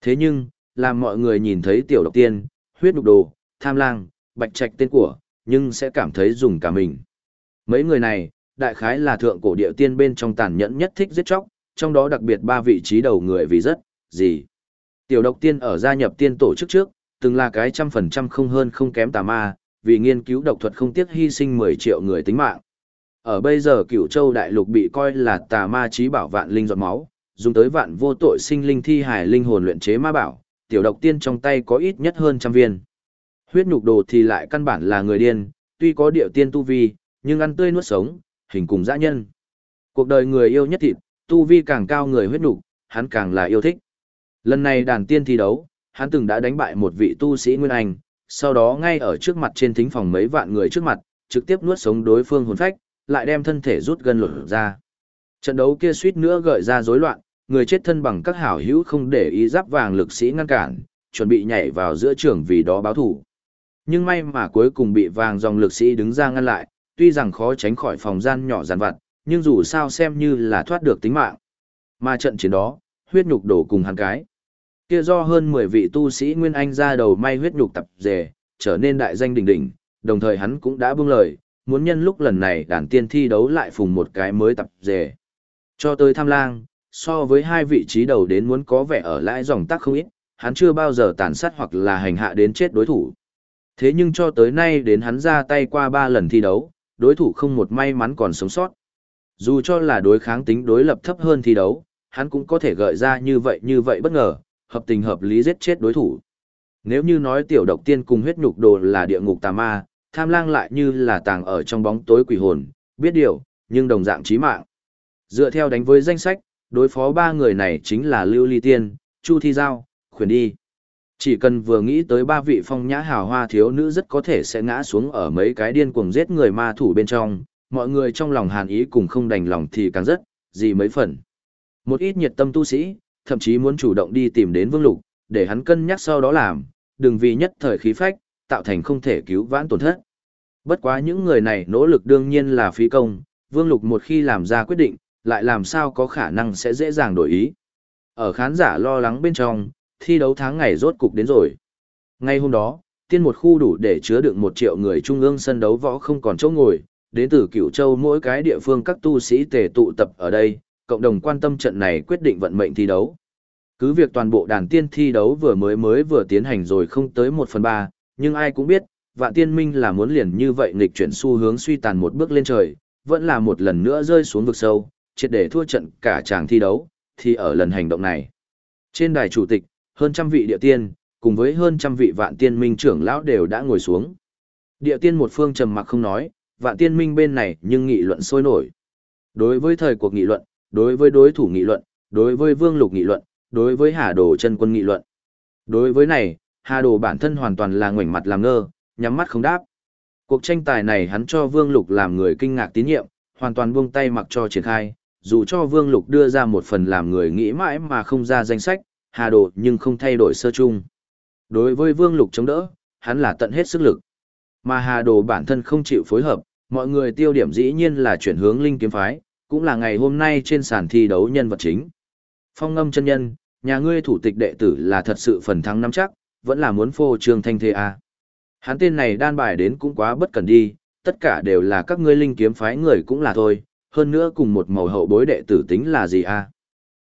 Thế nhưng, làm mọi người nhìn thấy tiểu độc tiên, huyết đục đồ, tham lang, bạch trạch tên của, nhưng sẽ cảm thấy dùng cả mình. Mấy người này, đại khái là thượng cổ địa tiên bên trong tàn nhẫn nhất thích giết chóc, trong đó đặc biệt ba vị trí đầu người vì rất, gì. Tiểu độc tiên ở gia nhập tiên tổ chức trước, từng là cái trăm phần trăm không hơn không kém tà ma, vì nghiên cứu độc thuật không tiếc hy sinh 10 triệu người tính mạng. Ở bây giờ cửu châu đại lục bị coi là tà ma trí bảo vạn linh giọt máu, dùng tới vạn vô tội sinh linh thi hải linh hồn luyện chế ma bảo, tiểu độc tiên trong tay có ít nhất hơn trăm viên. Huyết nhục đồ thì lại căn bản là người điên, tuy có điệu tiên tu vi, nhưng ăn tươi nuốt sống, hình cùng dã nhân. Cuộc đời người yêu nhất thịt, tu vi càng cao người huyết nhục, hắn càng là yêu thích. Lần này đàn tiên thi đấu, hắn từng đã đánh bại một vị tu sĩ Nguyên Anh, sau đó ngay ở trước mặt trên thính phòng mấy vạn người trước mặt, trực tiếp nuốt sống đối phương hồn phách, lại đem thân thể rút gần lột ra. Trận đấu kia suýt nữa gợi ra rối loạn, người chết thân bằng các hảo hữu không để ý giáp vàng lực sĩ ngăn cản, chuẩn bị nhảy vào giữa trường vì đó báo thủ. Nhưng may mà cuối cùng bị vàng dòng lực sĩ đứng ra ngăn lại, tuy rằng khó tránh khỏi phòng gian nhỏ giàn vặt, nhưng dù sao xem như là thoát được tính mạng. Mà trận chiến đó, huyết nhục đổ cùng hắn cái. Kia do hơn 10 vị tu sĩ Nguyên Anh ra đầu may huyết nhục tập dề, trở nên đại danh đỉnh đỉnh, đồng thời hắn cũng đã buông lời, muốn nhân lúc lần này đàn tiên thi đấu lại phùng một cái mới tập dề. Cho tới tham lang, so với hai vị trí đầu đến muốn có vẻ ở lại dòng tác không ít, hắn chưa bao giờ tàn sát hoặc là hành hạ đến chết đối thủ. Thế nhưng cho tới nay đến hắn ra tay qua ba lần thi đấu, đối thủ không một may mắn còn sống sót. Dù cho là đối kháng tính đối lập thấp hơn thi đấu, hắn cũng có thể gợi ra như vậy như vậy bất ngờ, hợp tình hợp lý giết chết đối thủ. Nếu như nói tiểu độc tiên cùng huyết nhục đồ là địa ngục tà ma, tham lang lại như là tàng ở trong bóng tối quỷ hồn, biết điều, nhưng đồng dạng chí mạng. Dựa theo đánh với danh sách, đối phó ba người này chính là Lưu Ly Tiên, Chu Thi Giao, Khuyển Đi. Chỉ cần vừa nghĩ tới ba vị phong nhã hào hoa thiếu nữ rất có thể sẽ ngã xuống ở mấy cái điên cuồng giết người ma thủ bên trong, mọi người trong lòng hàn ý cùng không đành lòng thì càng rất, gì mấy phần. Một ít nhiệt tâm tu sĩ, thậm chí muốn chủ động đi tìm đến Vương Lục, để hắn cân nhắc sau đó làm, đừng vì nhất thời khí phách, tạo thành không thể cứu vãn tổn thất. Bất quá những người này nỗ lực đương nhiên là phí công, Vương Lục một khi làm ra quyết định, lại làm sao có khả năng sẽ dễ dàng đổi ý. Ở khán giả lo lắng bên trong, thi đấu tháng ngày rốt cục đến rồi. Ngay hôm đó, tiên một khu đủ để chứa đựng một triệu người trung ương sân đấu võ không còn chỗ ngồi, đến từ cửu châu mỗi cái địa phương các tu sĩ tề tụ tập ở đây, cộng đồng quan tâm trận này quyết định vận mệnh thi đấu. Cứ việc toàn bộ đàn tiên thi đấu vừa mới mới vừa tiến hành rồi không tới một phần ba, nhưng ai cũng biết, vạn tiên minh là muốn liền như vậy nghịch chuyển xu hướng suy tàn một bước lên trời, vẫn là một lần nữa rơi xuống vực sâu, triệt để thua trận cả chàng thi đấu, thì ở lần hành động này. Trên đài chủ tịch, hơn trăm vị địa tiên, cùng với hơn trăm vị vạn tiên minh trưởng lão đều đã ngồi xuống. Địa tiên một phương trầm mặc không nói, vạn tiên minh bên này nhưng nghị luận sôi nổi. Đối với thời cuộc nghị luận, đối với đối thủ nghị luận, đối với vương lục nghị luận, đối với hà đồ chân quân nghị luận. Đối với này, hà đồ bản thân hoàn toàn là ngoảnh mặt làm ngơ, nhắm mắt không đáp. Cuộc tranh tài này hắn cho vương lục làm người kinh ngạc tín nhiệm, hoàn toàn buông tay mặc cho triển khai, dù cho vương lục đưa ra một phần làm người nghĩ mãi mà không ra danh sách, hà đồ nhưng không thay đổi sơ chung. Đối với vương lục chống đỡ, hắn là tận hết sức lực. Mà hà đồ bản thân không chịu phối hợp, mọi người tiêu điểm dĩ nhiên là chuyển hướng linh kiếm phái, cũng là ngày hôm nay trên sàn thi đấu nhân vật chính. Phong ngâm chân nhân, nhà ngươi thủ tịch đệ tử là thật sự phần thắng nắm chắc, vẫn là muốn phô trương thanh thế à. Hắn tên này đan bài đến cũng quá bất cần đi, tất cả đều là các ngươi linh kiếm phái người cũng là thôi, hơn nữa cùng một màu hậu bối đệ tử tính là gì à.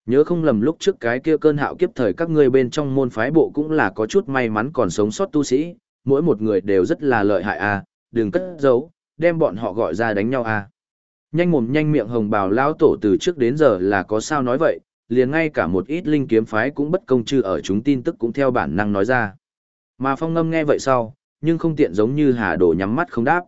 Nhớ không lầm lúc trước cái kia cơn hạo kiếp thời các ngươi bên trong môn phái bộ cũng là có chút may mắn còn sống sót tu sĩ, mỗi một người đều rất là lợi hại à, đừng cất giấu, đem bọn họ gọi ra đánh nhau à. Nhanh mồm nhanh miệng hồng bào lão tổ từ trước đến giờ là có sao nói vậy, liền ngay cả một ít linh kiếm phái cũng bất công chư ở chúng tin tức cũng theo bản năng nói ra. Mà phong ngâm nghe vậy sau, nhưng không tiện giống như hà đồ nhắm mắt không đáp.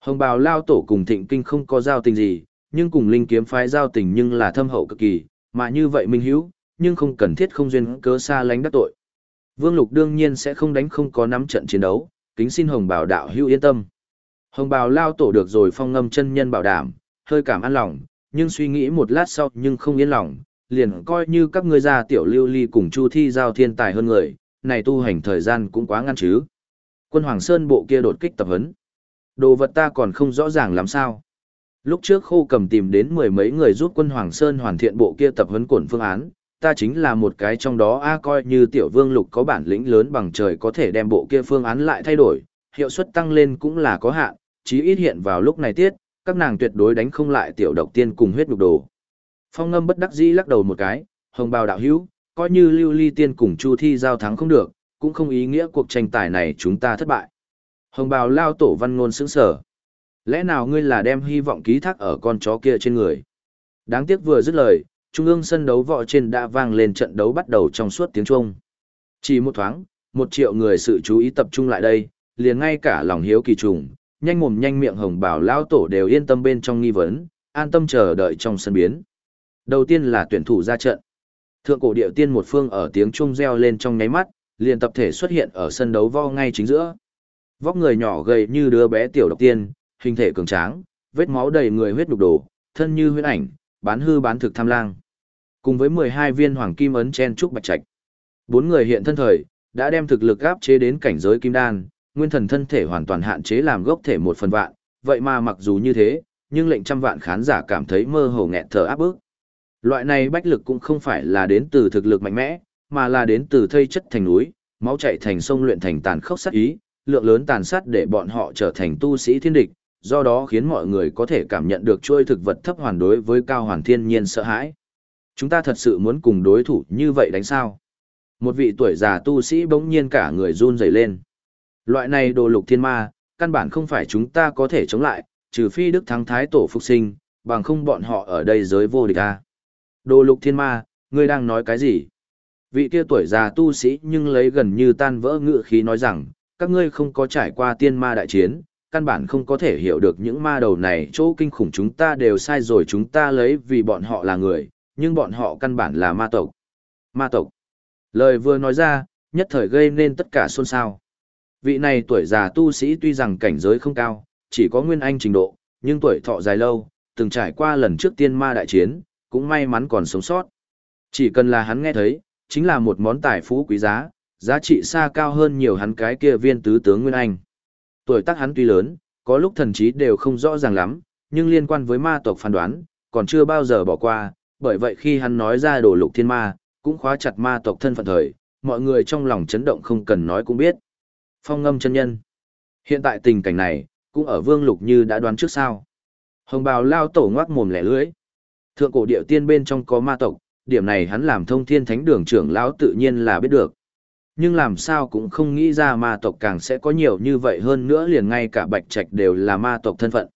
Hồng bào lao tổ cùng thịnh kinh không có giao tình gì, nhưng cùng linh kiếm phái giao tình nhưng là thâm hậu cực kỳ, mà như vậy minh hữu, nhưng không cần thiết không duyên cớ xa lánh đắc tội. Vương Lục đương nhiên sẽ không đánh không có nắm trận chiến đấu, kính xin Hồng Bảo đạo hữu yên tâm. Hồng Bảo lao tổ được rồi phong ngâm chân nhân bảo đảm, hơi cảm an lòng, nhưng suy nghĩ một lát sau nhưng không yên lòng, liền coi như các ngươi gia tiểu lưu ly cùng Chu Thi giao thiên tài hơn người, này tu hành thời gian cũng quá ngăn chứ. Quân Hoàng Sơn bộ kia đột kích tập huấn. Đồ vật ta còn không rõ ràng làm sao. Lúc trước khô cầm tìm đến mười mấy người giúp quân Hoàng Sơn hoàn thiện bộ kia tập huấn cuộn phương án, ta chính là một cái trong đó a coi như tiểu vương lục có bản lĩnh lớn bằng trời có thể đem bộ kia phương án lại thay đổi, hiệu suất tăng lên cũng là có hạn, chí ít hiện vào lúc này tiết, các nàng tuyệt đối đánh không lại tiểu độc tiên cùng huyết nhục đồ. Phong ngâm bất đắc dĩ lắc đầu một cái, hồng bào đạo hữu, coi như lưu ly tiên cùng chu thi giao thắng không được, cũng không ý nghĩa cuộc tranh tài này chúng ta thất bại. Hồng bào lao tổ văn ngôn sững sở. Lẽ nào ngươi là đem hy vọng ký thác ở con chó kia trên người? Đáng tiếc vừa dứt lời, trung ương sân đấu võ trên đã vang lên trận đấu bắt đầu trong suốt tiếng Trung. Chỉ một thoáng, một triệu người sự chú ý tập trung lại đây, liền ngay cả lòng hiếu kỳ trùng, nhanh mồm nhanh miệng hồng bảo lao tổ đều yên tâm bên trong nghi vấn, an tâm chờ đợi trong sân biến. Đầu tiên là tuyển thủ ra trận. Thượng cổ điệu tiên một phương ở tiếng trung reo lên trong nháy mắt, liền tập thể xuất hiện ở sân đấu vo ngay chính giữa. Vóc người nhỏ gầy như đứa bé tiểu độc tiên, hình thể cường tráng, vết máu đầy người huyết đục đổ, thân như huyết ảnh, bán hư bán thực tham lang. Cùng với 12 viên hoàng kim ấn chen trúc bạch trạch. Bốn người hiện thân thời, đã đem thực lực áp chế đến cảnh giới kim đan, nguyên thần thân thể hoàn toàn hạn chế làm gốc thể một phần vạn, vậy mà mặc dù như thế, nhưng lệnh trăm vạn khán giả cảm thấy mơ hồ nghẹt thở áp bức. Loại này bách lực cũng không phải là đến từ thực lực mạnh mẽ, mà là đến từ thây chất thành núi, máu chảy thành sông luyện thành tàn khốc sát ý, lượng lớn tàn sát để bọn họ trở thành tu sĩ thiên địch, do đó khiến mọi người có thể cảm nhận được trôi thực vật thấp hoàn đối với cao hoàn thiên nhiên sợ hãi. Chúng ta thật sự muốn cùng đối thủ như vậy đánh sao? Một vị tuổi già tu sĩ bỗng nhiên cả người run rẩy lên. Loại này đồ lục thiên ma, căn bản không phải chúng ta có thể chống lại, trừ phi đức thắng thái tổ phục sinh, bằng không bọn họ ở đây giới vô địch a. Đồ lục thiên ma, ngươi đang nói cái gì? Vị kia tuổi già tu sĩ nhưng lấy gần như tan vỡ ngựa khí nói rằng, các ngươi không có trải qua tiên ma đại chiến, căn bản không có thể hiểu được những ma đầu này chỗ kinh khủng chúng ta đều sai rồi chúng ta lấy vì bọn họ là người, nhưng bọn họ căn bản là ma tộc. Ma tộc. Lời vừa nói ra, nhất thời gây nên tất cả xôn xao. Vị này tuổi già tu sĩ tuy rằng cảnh giới không cao, chỉ có nguyên anh trình độ, nhưng tuổi thọ dài lâu, từng trải qua lần trước tiên ma đại chiến, cũng may mắn còn sống sót. Chỉ cần là hắn nghe thấy, chính là một món tài phú quý giá, giá trị xa cao hơn nhiều hắn cái kia viên tứ tướng Nguyên Anh. Tuổi tác hắn tuy lớn, có lúc thần trí đều không rõ ràng lắm, nhưng liên quan với ma tộc phán đoán, còn chưa bao giờ bỏ qua, bởi vậy khi hắn nói ra đồ lục thiên ma, cũng khóa chặt ma tộc thân phận thời, mọi người trong lòng chấn động không cần nói cũng biết. Phong ngâm chân nhân. Hiện tại tình cảnh này, cũng ở vương lục như đã đoán trước sao. Hồng bào lao tổ ngoác mồm lẻ lưỡi. Thượng cổ điệu tiên bên trong có ma tộc, điểm này hắn làm thông thiên thánh đường trưởng lão tự nhiên là biết được. Nhưng làm sao cũng không nghĩ ra ma tộc càng sẽ có nhiều như vậy hơn nữa liền ngay cả bạch trạch đều là ma tộc thân phận.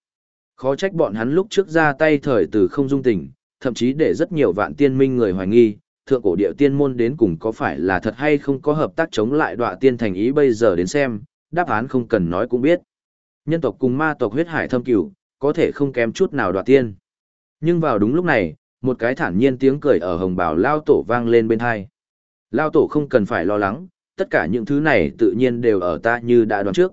Khó trách bọn hắn lúc trước ra tay thời từ không dung tình, thậm chí để rất nhiều vạn tiên minh người hoài nghi, thượng cổ địa tiên môn đến cùng có phải là thật hay không có hợp tác chống lại đọa tiên thành ý bây giờ đến xem, đáp án không cần nói cũng biết. Nhân tộc cùng ma tộc huyết hải thâm cửu, có thể không kém chút nào đọa tiên. Nhưng vào đúng lúc này, một cái thản nhiên tiếng cười ở hồng bảo lao tổ vang lên bên hai. Lao tổ không cần phải lo lắng, tất cả những thứ này tự nhiên đều ở ta như đã đoán trước.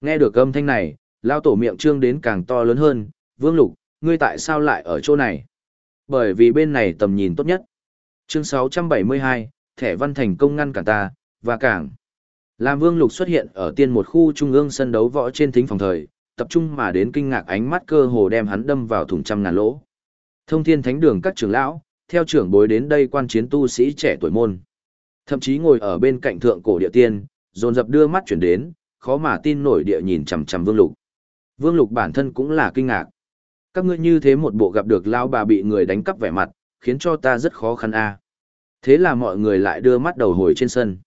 Nghe được âm thanh này, lao tổ miệng trương đến càng to lớn hơn, vương lục, ngươi tại sao lại ở chỗ này? Bởi vì bên này tầm nhìn tốt nhất. Chương 672, thẻ văn thành công ngăn cản ta, và cảng. Làm vương lục xuất hiện ở tiên một khu trung ương sân đấu võ trên thính phòng thời, tập trung mà đến kinh ngạc ánh mắt cơ hồ đem hắn đâm vào thùng trăm ngàn lỗ. Thông thiên thánh đường các trưởng lão, theo trưởng bối đến đây quan chiến tu sĩ trẻ tuổi môn. Thậm chí ngồi ở bên cạnh thượng cổ địa tiên, dồn dập đưa mắt chuyển đến, khó mà tin nổi địa nhìn chằm chằm Vương Lục. Vương Lục bản thân cũng là kinh ngạc. Các ngươi như thế một bộ gặp được lão bà bị người đánh cắp vẻ mặt, khiến cho ta rất khó khăn a. Thế là mọi người lại đưa mắt đầu hồi trên sân.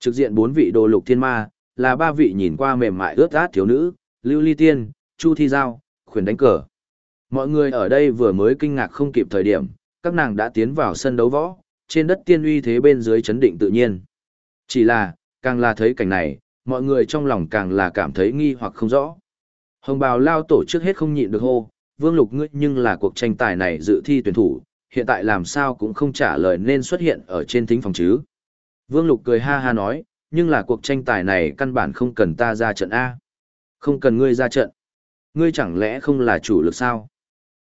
Trực diện bốn vị đồ lục thiên ma, là ba vị nhìn qua mềm mại ướt át thiếu nữ, Lưu Ly Tiên, Chu Thi Giao, khuyển đánh cờ. Mọi người ở đây vừa mới kinh ngạc không kịp thời điểm, các nàng đã tiến vào sân đấu võ, trên đất tiên uy thế bên dưới chấn định tự nhiên. Chỉ là, càng là thấy cảnh này, mọi người trong lòng càng là cảm thấy nghi hoặc không rõ. Hồng bào lao tổ trước hết không nhịn được hô, vương lục ngươi nhưng là cuộc tranh tài này dự thi tuyển thủ, hiện tại làm sao cũng không trả lời nên xuất hiện ở trên thính phòng chứ. Vương lục cười ha ha nói, nhưng là cuộc tranh tài này căn bản không cần ta ra trận A. Không cần ngươi ra trận. Ngươi chẳng lẽ không là chủ lực sao?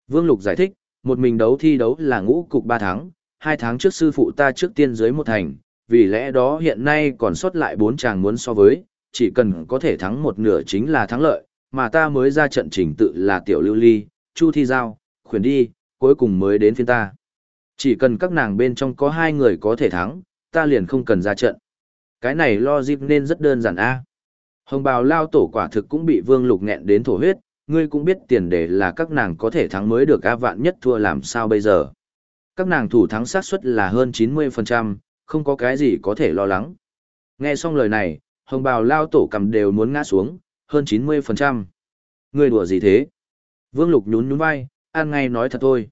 Vương lục giải thích, một mình đấu thi đấu là ngũ cục ba tháng, hai tháng trước sư phụ ta trước tiên dưới một thành, vì lẽ đó hiện nay còn sót lại bốn chàng muốn so với, chỉ cần có thể thắng một nửa chính là thắng lợi, mà ta mới ra trận trình tự là tiểu lưu ly, chu thi giao, khuyển đi, cuối cùng mới đến phiên ta. Chỉ cần các nàng bên trong có hai người có thể thắng, ta liền không cần ra trận. Cái này lo dịp nên rất đơn giản a. Hồng bào lao tổ quả thực cũng bị vương lục nghẹn đến thổ huyết, ngươi cũng biết tiền đề là các nàng có thể thắng mới được a vạn nhất thua làm sao bây giờ. Các nàng thủ thắng xác suất là hơn 90%, không có cái gì có thể lo lắng. Nghe xong lời này, hồng bào lao tổ cầm đều muốn ngã xuống, hơn 90%. Người đùa gì thế? Vương Lục nhún nhún vai, an ngay nói thật thôi.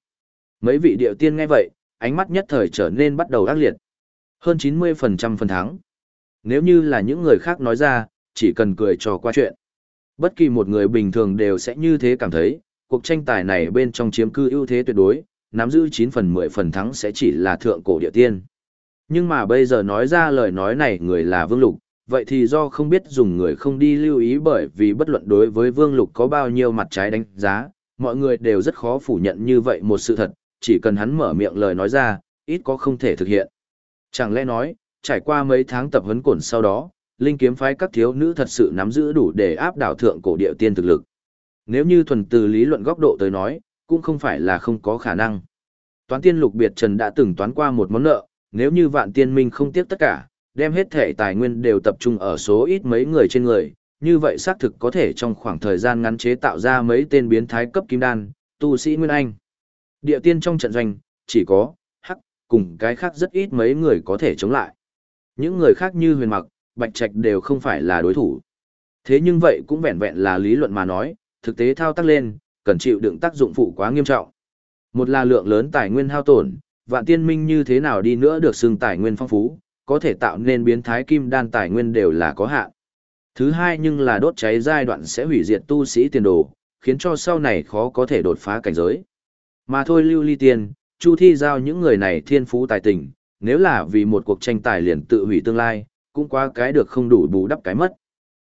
Mấy vị điệu tiên nghe vậy, ánh mắt nhất thời trở nên bắt đầu ác liệt. Hơn 90% phần thắng. Nếu như là những người khác nói ra, chỉ cần cười trò qua chuyện. Bất kỳ một người bình thường đều sẽ như thế cảm thấy, cuộc tranh tài này bên trong chiếm cư ưu thế tuyệt đối, nắm giữ 9 phần 10 phần thắng sẽ chỉ là thượng cổ địa tiên. Nhưng mà bây giờ nói ra lời nói này người là Vương Lục, vậy thì do không biết dùng người không đi lưu ý bởi vì bất luận đối với Vương Lục có bao nhiêu mặt trái đánh giá, mọi người đều rất khó phủ nhận như vậy một sự thật, chỉ cần hắn mở miệng lời nói ra, ít có không thể thực hiện. Chẳng lẽ nói, trải qua mấy tháng tập huấn cổn sau đó, linh kiếm phái các thiếu nữ thật sự nắm giữ đủ để áp đảo thượng cổ địa tiên thực lực. Nếu như thuần từ lý luận góc độ tới nói, cũng không phải là không có khả năng. Toán tiên lục biệt trần đã từng toán qua một món nợ, nếu như vạn tiên minh không tiếc tất cả, đem hết thể tài nguyên đều tập trung ở số ít mấy người trên người, như vậy xác thực có thể trong khoảng thời gian ngắn chế tạo ra mấy tên biến thái cấp kim đan, tu sĩ Nguyên Anh. Địa tiên trong trận doanh, chỉ có, hắc, cùng cái khác rất ít mấy người có thể chống lại. Những người khác như huyền mặc, bạch trạch đều không phải là đối thủ. Thế nhưng vậy cũng vẹn vẹn là lý luận mà nói, thực tế thao tác lên, cần chịu đựng tác dụng phụ quá nghiêm trọng. Một là lượng lớn tài nguyên hao tổn, vạn tiên minh như thế nào đi nữa được xưng tài nguyên phong phú, có thể tạo nên biến thái kim đan tài nguyên đều là có hạn. Thứ hai nhưng là đốt cháy giai đoạn sẽ hủy diệt tu sĩ tiền đồ, khiến cho sau này khó có thể đột phá cảnh giới. Mà thôi lưu ly tiền, chu thi giao những người này thiên phú tài tình, nếu là vì một cuộc tranh tài liền tự hủy tương lai, cũng quá cái được không đủ bù đắp cái mất.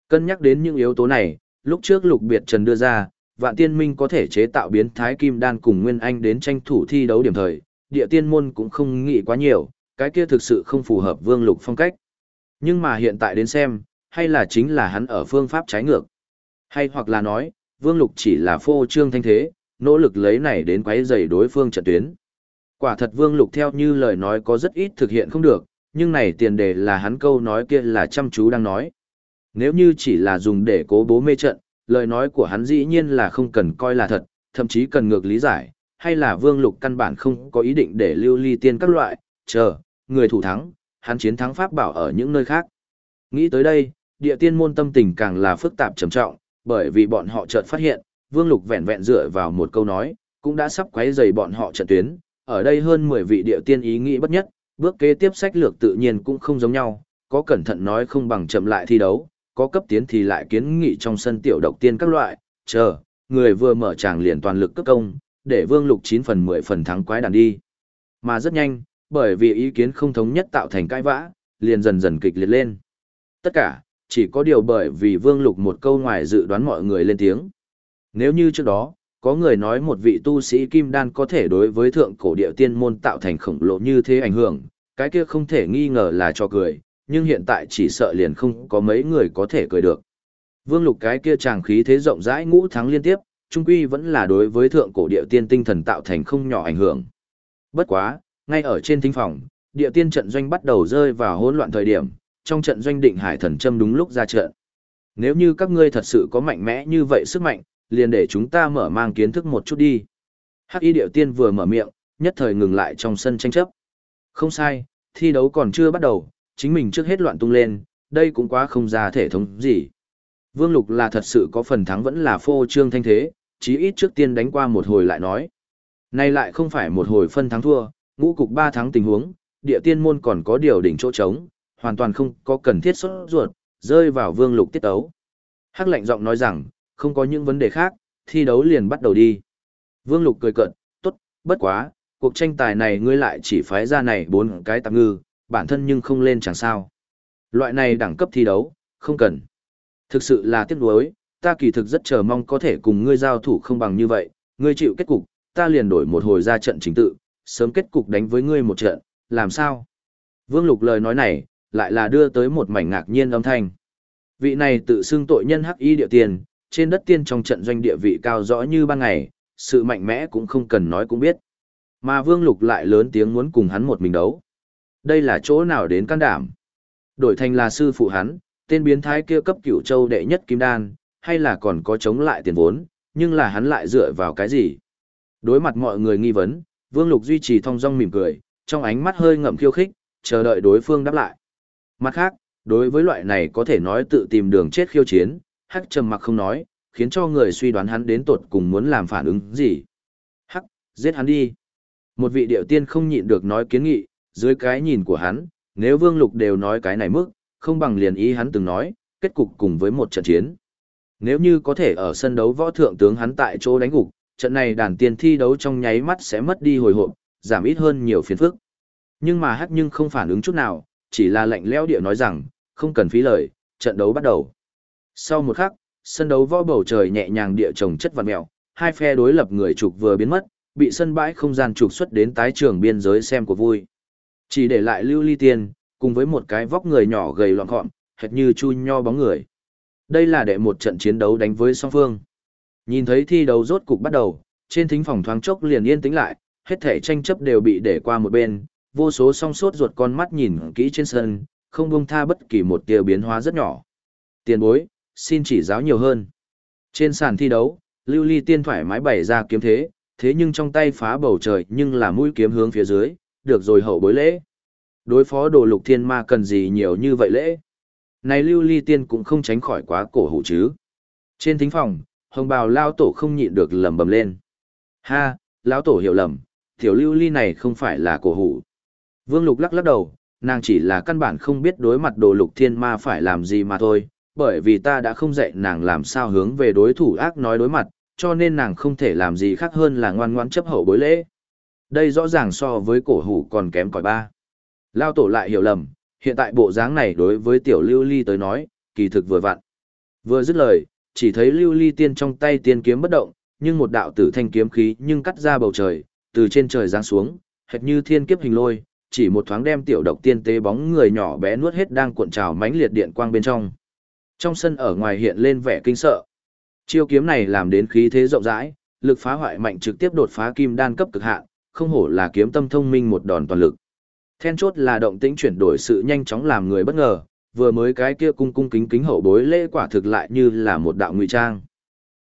Cân nhắc đến những yếu tố này, lúc trước lục biệt trần đưa ra, vạn tiên minh có thể chế tạo biến thái kim đan cùng nguyên anh đến tranh thủ thi đấu điểm thời, địa tiên môn cũng không nghĩ quá nhiều, cái kia thực sự không phù hợp vương lục phong cách. Nhưng mà hiện tại đến xem, hay là chính là hắn ở phương pháp trái ngược. Hay hoặc là nói, vương lục chỉ là phô trương thanh thế, nỗ lực lấy này đến quấy rầy đối phương trận tuyến. Quả thật vương lục theo như lời nói có rất ít thực hiện không được, nhưng này tiền đề là hắn câu nói kia là chăm chú đang nói. Nếu như chỉ là dùng để cố bố mê trận, lời nói của hắn dĩ nhiên là không cần coi là thật, thậm chí cần ngược lý giải, hay là vương lục căn bản không có ý định để lưu ly tiên các loại, chờ, người thủ thắng, hắn chiến thắng pháp bảo ở những nơi khác. Nghĩ tới đây, địa tiên môn tâm tình càng là phức tạp trầm trọng, bởi vì bọn họ chợt phát hiện, vương lục vẹn vẹn dựa vào một câu nói, cũng đã sắp quấy rầy bọn họ trận tuyến, ở đây hơn 10 vị địa tiên ý nghĩ bất nhất, bước kế tiếp sách lược tự nhiên cũng không giống nhau, có cẩn thận nói không bằng chậm lại thi đấu, có cấp tiến thì lại kiến nghị trong sân tiểu độc tiên các loại, chờ, người vừa mở tràng liền toàn lực cấp công, để vương lục 9 phần 10 phần thắng quái đàn đi. Mà rất nhanh, bởi vì ý kiến không thống nhất tạo thành cãi vã, liền dần dần kịch liệt lên. Tất cả, chỉ có điều bởi vì vương lục một câu ngoài dự đoán mọi người lên tiếng. Nếu như trước đó, có người nói một vị tu sĩ kim đan có thể đối với thượng cổ địa tiên môn tạo thành khổng lồ như thế ảnh hưởng, cái kia không thể nghi ngờ là cho cười, nhưng hiện tại chỉ sợ liền không có mấy người có thể cười được. Vương lục cái kia chàng khí thế rộng rãi ngũ thắng liên tiếp, trung quy vẫn là đối với thượng cổ địa tiên tinh thần tạo thành không nhỏ ảnh hưởng. Bất quá, ngay ở trên thính phòng, địa tiên trận doanh bắt đầu rơi vào hỗn loạn thời điểm, trong trận doanh định hải thần châm đúng lúc ra trận. Nếu như các ngươi thật sự có mạnh mẽ như vậy sức mạnh, liền để chúng ta mở mang kiến thức một chút đi. Hắc y điệu tiên vừa mở miệng, nhất thời ngừng lại trong sân tranh chấp. Không sai, thi đấu còn chưa bắt đầu, chính mình trước hết loạn tung lên, đây cũng quá không ra thể thống gì. Vương Lục là thật sự có phần thắng vẫn là phô trương thanh thế, chí ít trước tiên đánh qua một hồi lại nói. Nay lại không phải một hồi phân thắng thua, ngũ cục ba thắng tình huống, địa tiên môn còn có điều đỉnh chỗ trống, hoàn toàn không có cần thiết xuất ruột, rơi vào Vương Lục tiết đấu. Hắc lạnh giọng nói rằng, không có những vấn đề khác, thi đấu liền bắt đầu đi. Vương Lục cười cợt, tốt, bất quá, cuộc tranh tài này ngươi lại chỉ phái ra này bốn cái tạm ngư, bản thân nhưng không lên chẳng sao. Loại này đẳng cấp thi đấu, không cần. Thực sự là tiếc nuối, ta kỳ thực rất chờ mong có thể cùng ngươi giao thủ không bằng như vậy, ngươi chịu kết cục, ta liền đổi một hồi ra trận chính tự, sớm kết cục đánh với ngươi một trận, làm sao? Vương Lục lời nói này, lại là đưa tới một mảnh ngạc nhiên âm thanh. Vị này tự xưng tội nhân hắc y địa tiền, trên đất tiên trong trận doanh địa vị cao rõ như ban ngày, sự mạnh mẽ cũng không cần nói cũng biết. Mà Vương Lục lại lớn tiếng muốn cùng hắn một mình đấu. Đây là chỗ nào đến can đảm? Đổi thành là sư phụ hắn, tên biến thái kia cấp cửu châu đệ nhất kim đan, hay là còn có chống lại tiền vốn, nhưng là hắn lại dựa vào cái gì? Đối mặt mọi người nghi vấn, Vương Lục duy trì thong dong mỉm cười, trong ánh mắt hơi ngậm khiêu khích, chờ đợi đối phương đáp lại. Mặt khác, đối với loại này có thể nói tự tìm đường chết khiêu chiến, hắc trầm mặc không nói, khiến cho người suy đoán hắn đến tột cùng muốn làm phản ứng gì. Hắc, giết hắn đi. Một vị điệu tiên không nhịn được nói kiến nghị, dưới cái nhìn của hắn, nếu Vương Lục đều nói cái này mức, không bằng liền ý hắn từng nói, kết cục cùng với một trận chiến. Nếu như có thể ở sân đấu võ thượng tướng hắn tại chỗ đánh gục, trận này đàn tiền thi đấu trong nháy mắt sẽ mất đi hồi hộp, giảm ít hơn nhiều phiền phức. Nhưng mà hắc nhưng không phản ứng chút nào, chỉ là lạnh lẽo địa nói rằng, không cần phí lời, trận đấu bắt đầu. Sau một khắc, sân đấu võ bầu trời nhẹ nhàng địa trồng chất vặt mèo, hai phe đối lập người trục vừa biến mất, bị sân bãi không gian trục xuất đến tái trường biên giới xem của vui. Chỉ để lại lưu ly tiên, cùng với một cái vóc người nhỏ gầy loạn gọn, hệt như chu nho bóng người. Đây là đệ một trận chiến đấu đánh với song phương. Nhìn thấy thi đấu rốt cục bắt đầu, trên thính phòng thoáng chốc liền yên tĩnh lại, hết thể tranh chấp đều bị để qua một bên, vô số song sốt ruột con mắt nhìn kỹ trên sân, không buông tha bất kỳ một tia biến hóa rất nhỏ. Tiền bối, xin chỉ giáo nhiều hơn. Trên sàn thi đấu, Lưu Ly Tiên thoải mái bày ra kiếm thế, thế nhưng trong tay phá bầu trời nhưng là mũi kiếm hướng phía dưới, được rồi hậu bối lễ. Đối phó đồ lục thiên ma cần gì nhiều như vậy lễ. Này Lưu Ly Tiên cũng không tránh khỏi quá cổ hủ chứ. Trên thính phòng, hồng bào lao tổ không nhịn được lầm bầm lên. Ha, lão tổ hiểu lầm, tiểu lưu ly này không phải là cổ hủ. Vương lục lắc lắc đầu, nàng chỉ là căn bản không biết đối mặt đồ lục thiên ma phải làm gì mà thôi, bởi vì ta đã không dạy nàng làm sao hướng về đối thủ ác nói đối mặt, cho nên nàng không thể làm gì khác hơn là ngoan ngoãn chấp hậu bối lễ. Đây rõ ràng so với cổ hủ còn kém cỏi ba. Lao tổ lại hiểu lầm, hiện tại bộ dáng này đối với tiểu lưu ly tới nói, kỳ thực vừa vặn. Vừa dứt lời, chỉ thấy lưu ly tiên trong tay tiên kiếm bất động, nhưng một đạo tử thanh kiếm khí nhưng cắt ra bầu trời, từ trên trời giáng xuống, hệt như thiên kiếp hình lôi, chỉ một thoáng đem tiểu độc tiên tế bóng người nhỏ bé nuốt hết đang cuộn trào mãnh liệt điện quang bên trong. Trong sân ở ngoài hiện lên vẻ kinh sợ. Chiêu kiếm này làm đến khí thế rộng rãi, lực phá hoại mạnh trực tiếp đột phá kim đan cấp cực hạn, không hổ là kiếm tâm thông minh một đòn toàn lực. Then chốt là động tĩnh chuyển đổi sự nhanh chóng làm người bất ngờ, vừa mới cái kia cung cung kính kính hậu bối lễ quả thực lại như là một đạo ngụy trang.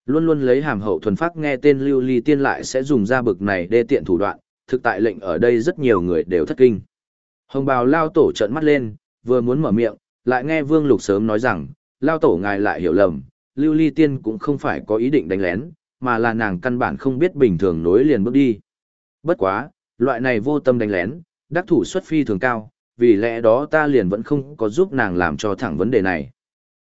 Luôn luôn lấy hàm hậu thuần phát nghe tên lưu ly tiên lại sẽ dùng ra bực này đê tiện thủ đoạn, thực tại lệnh ở đây rất nhiều người đều thất kinh. Hồng bào lao tổ trợn mắt lên, vừa muốn mở miệng, lại nghe vương lục sớm nói rằng, lao tổ ngài lại hiểu lầm, lưu ly tiên cũng không phải có ý định đánh lén, mà là nàng căn bản không biết bình thường nối liền bước đi. Bất quá, loại này vô tâm đánh lén, đắc thủ xuất phi thường cao, vì lẽ đó ta liền vẫn không có giúp nàng làm cho thẳng vấn đề này.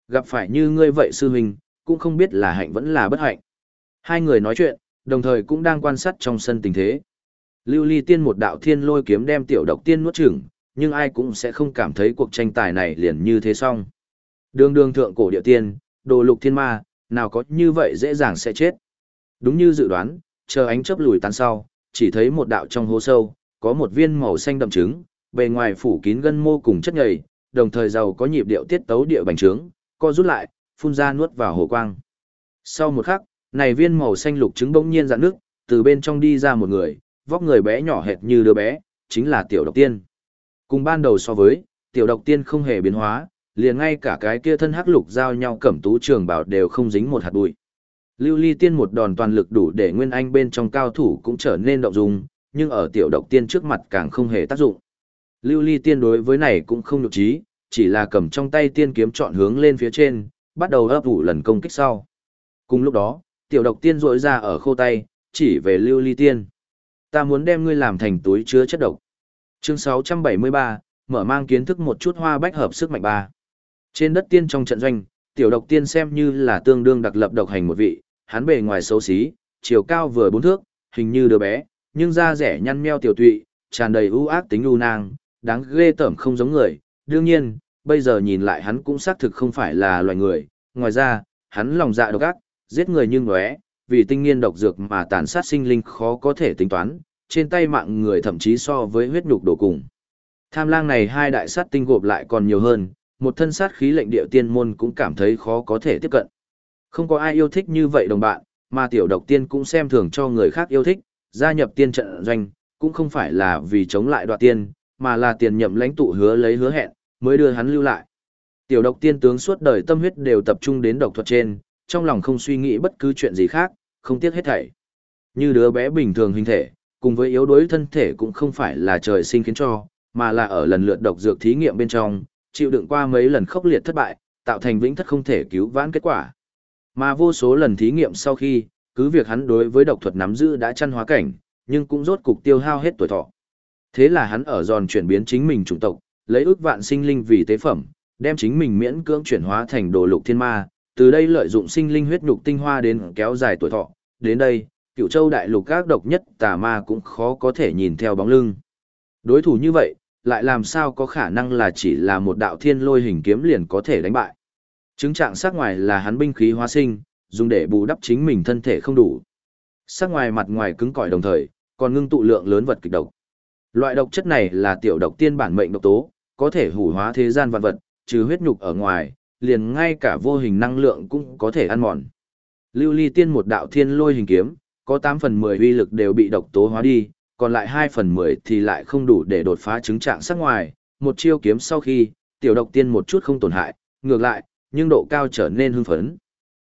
Gặp phải như ngươi vậy sư huynh, cũng không biết là hạnh vẫn là bất hạnh. Hai người nói chuyện, đồng thời cũng đang quan sát trong sân tình thế. Lưu ly tiên một đạo thiên lôi kiếm đem tiểu độc tiên nuốt chửng, nhưng ai cũng sẽ không cảm thấy cuộc tranh tài này liền như thế xong. Đường đường thượng cổ địa tiên, đồ lục thiên ma, nào có như vậy dễ dàng sẽ chết. Đúng như dự đoán, chờ ánh chớp lùi tan sau, chỉ thấy một đạo trong hố sâu, có một viên màu xanh đậm trứng, bề ngoài phủ kín gân mô cùng chất nhầy, đồng thời giàu có nhịp điệu tiết tấu địa bành trướng, co rút lại, phun ra nuốt vào hồ quang. Sau một khắc, này viên màu xanh lục trứng bỗng nhiên rạn nước, từ bên trong đi ra một người, vóc người bé nhỏ hệt như đứa bé, chính là tiểu độc tiên. Cùng ban đầu so với, tiểu độc tiên không hề biến hóa, liền ngay cả cái kia thân hắc lục giao nhau cẩm tú trường bảo đều không dính một hạt bụi. Lưu ly tiên một đòn toàn lực đủ để nguyên anh bên trong cao thủ cũng trở nên động dung, nhưng ở tiểu độc tiên trước mặt càng không hề tác dụng. Lưu ly tiên đối với này cũng không nhục trí, chỉ là cầm trong tay tiên kiếm chọn hướng lên phía trên, bắt đầu ấp ủ lần công kích sau. Cùng lúc đó, tiểu độc tiên rỗi ra ở khô tay, chỉ về lưu ly tiên. Ta muốn đem ngươi làm thành túi chứa chất độc. Chương 673, mở mang kiến thức một chút hoa bách hợp sức mạnh ba. Trên đất tiên trong trận doanh, tiểu độc tiên xem như là tương đương đặc lập độc hành một vị, hắn bề ngoài xấu xí, chiều cao vừa bốn thước, hình như đứa bé, nhưng da rẻ nhăn meo tiểu tụy, tràn đầy ưu ác tính u nang, đáng ghê tởm không giống người. Đương nhiên, bây giờ nhìn lại hắn cũng xác thực không phải là loài người, ngoài ra, hắn lòng dạ độc ác, giết người như ngóe, vì tinh nghiên độc dược mà tàn sát sinh linh khó có thể tính toán, trên tay mạng người thậm chí so với huyết nhục đổ cùng. Tham lang này hai đại sát tinh gộp lại còn nhiều hơn, một thân sát khí lệnh địa tiên môn cũng cảm thấy khó có thể tiếp cận. Không có ai yêu thích như vậy đồng bạn, mà tiểu độc tiên cũng xem thường cho người khác yêu thích, gia nhập tiên trận doanh, cũng không phải là vì chống lại đoạt tiên, mà là tiền nhậm lãnh tụ hứa lấy hứa hẹn, mới đưa hắn lưu lại. Tiểu độc tiên tướng suốt đời tâm huyết đều tập trung đến độc thuật trên, trong lòng không suy nghĩ bất cứ chuyện gì khác, không tiếc hết thảy. Như đứa bé bình thường hình thể, cùng với yếu đuối thân thể cũng không phải là trời sinh khiến cho, mà là ở lần lượt độc dược thí nghiệm bên trong, chịu đựng qua mấy lần khốc liệt thất bại, tạo thành vĩnh thất không thể cứu vãn kết quả. Mà vô số lần thí nghiệm sau khi, cứ việc hắn đối với độc thuật nắm giữ đã chăn hóa cảnh, nhưng cũng rốt cục tiêu hao hết tuổi thọ. Thế là hắn ở giòn chuyển biến chính mình chủng tộc, lấy ước vạn sinh linh vì tế phẩm, đem chính mình miễn cưỡng chuyển hóa thành đồ lục thiên ma, từ đây lợi dụng sinh linh huyết nhục tinh hoa đến kéo dài tuổi thọ. Đến đây, cửu châu đại lục các độc nhất tà ma cũng khó có thể nhìn theo bóng lưng. Đối thủ như vậy, lại làm sao có khả năng là chỉ là một đạo thiên lôi hình kiếm liền có thể đánh bại. Chứng trạng sắc ngoài là hắn binh khí hóa sinh, dùng để bù đắp chính mình thân thể không đủ. Sắc ngoài mặt ngoài cứng cỏi đồng thời, còn ngưng tụ lượng lớn vật kịch độc. Loại độc chất này là tiểu độc tiên bản mệnh độc tố, có thể hủ hóa thế gian vạn vật, trừ huyết nhục ở ngoài, liền ngay cả vô hình năng lượng cũng có thể ăn mòn. Lưu Ly Tiên một đạo thiên lôi hình kiếm, có 8 phần 10 uy lực đều bị độc tố hóa đi, còn lại 2 phần 10 thì lại không đủ để đột phá chứng trạng sắc ngoài. Một chiêu kiếm sau khi, tiểu độc tiên một chút không tổn hại, ngược lại, nhưng độ cao trở nên hưng phấn.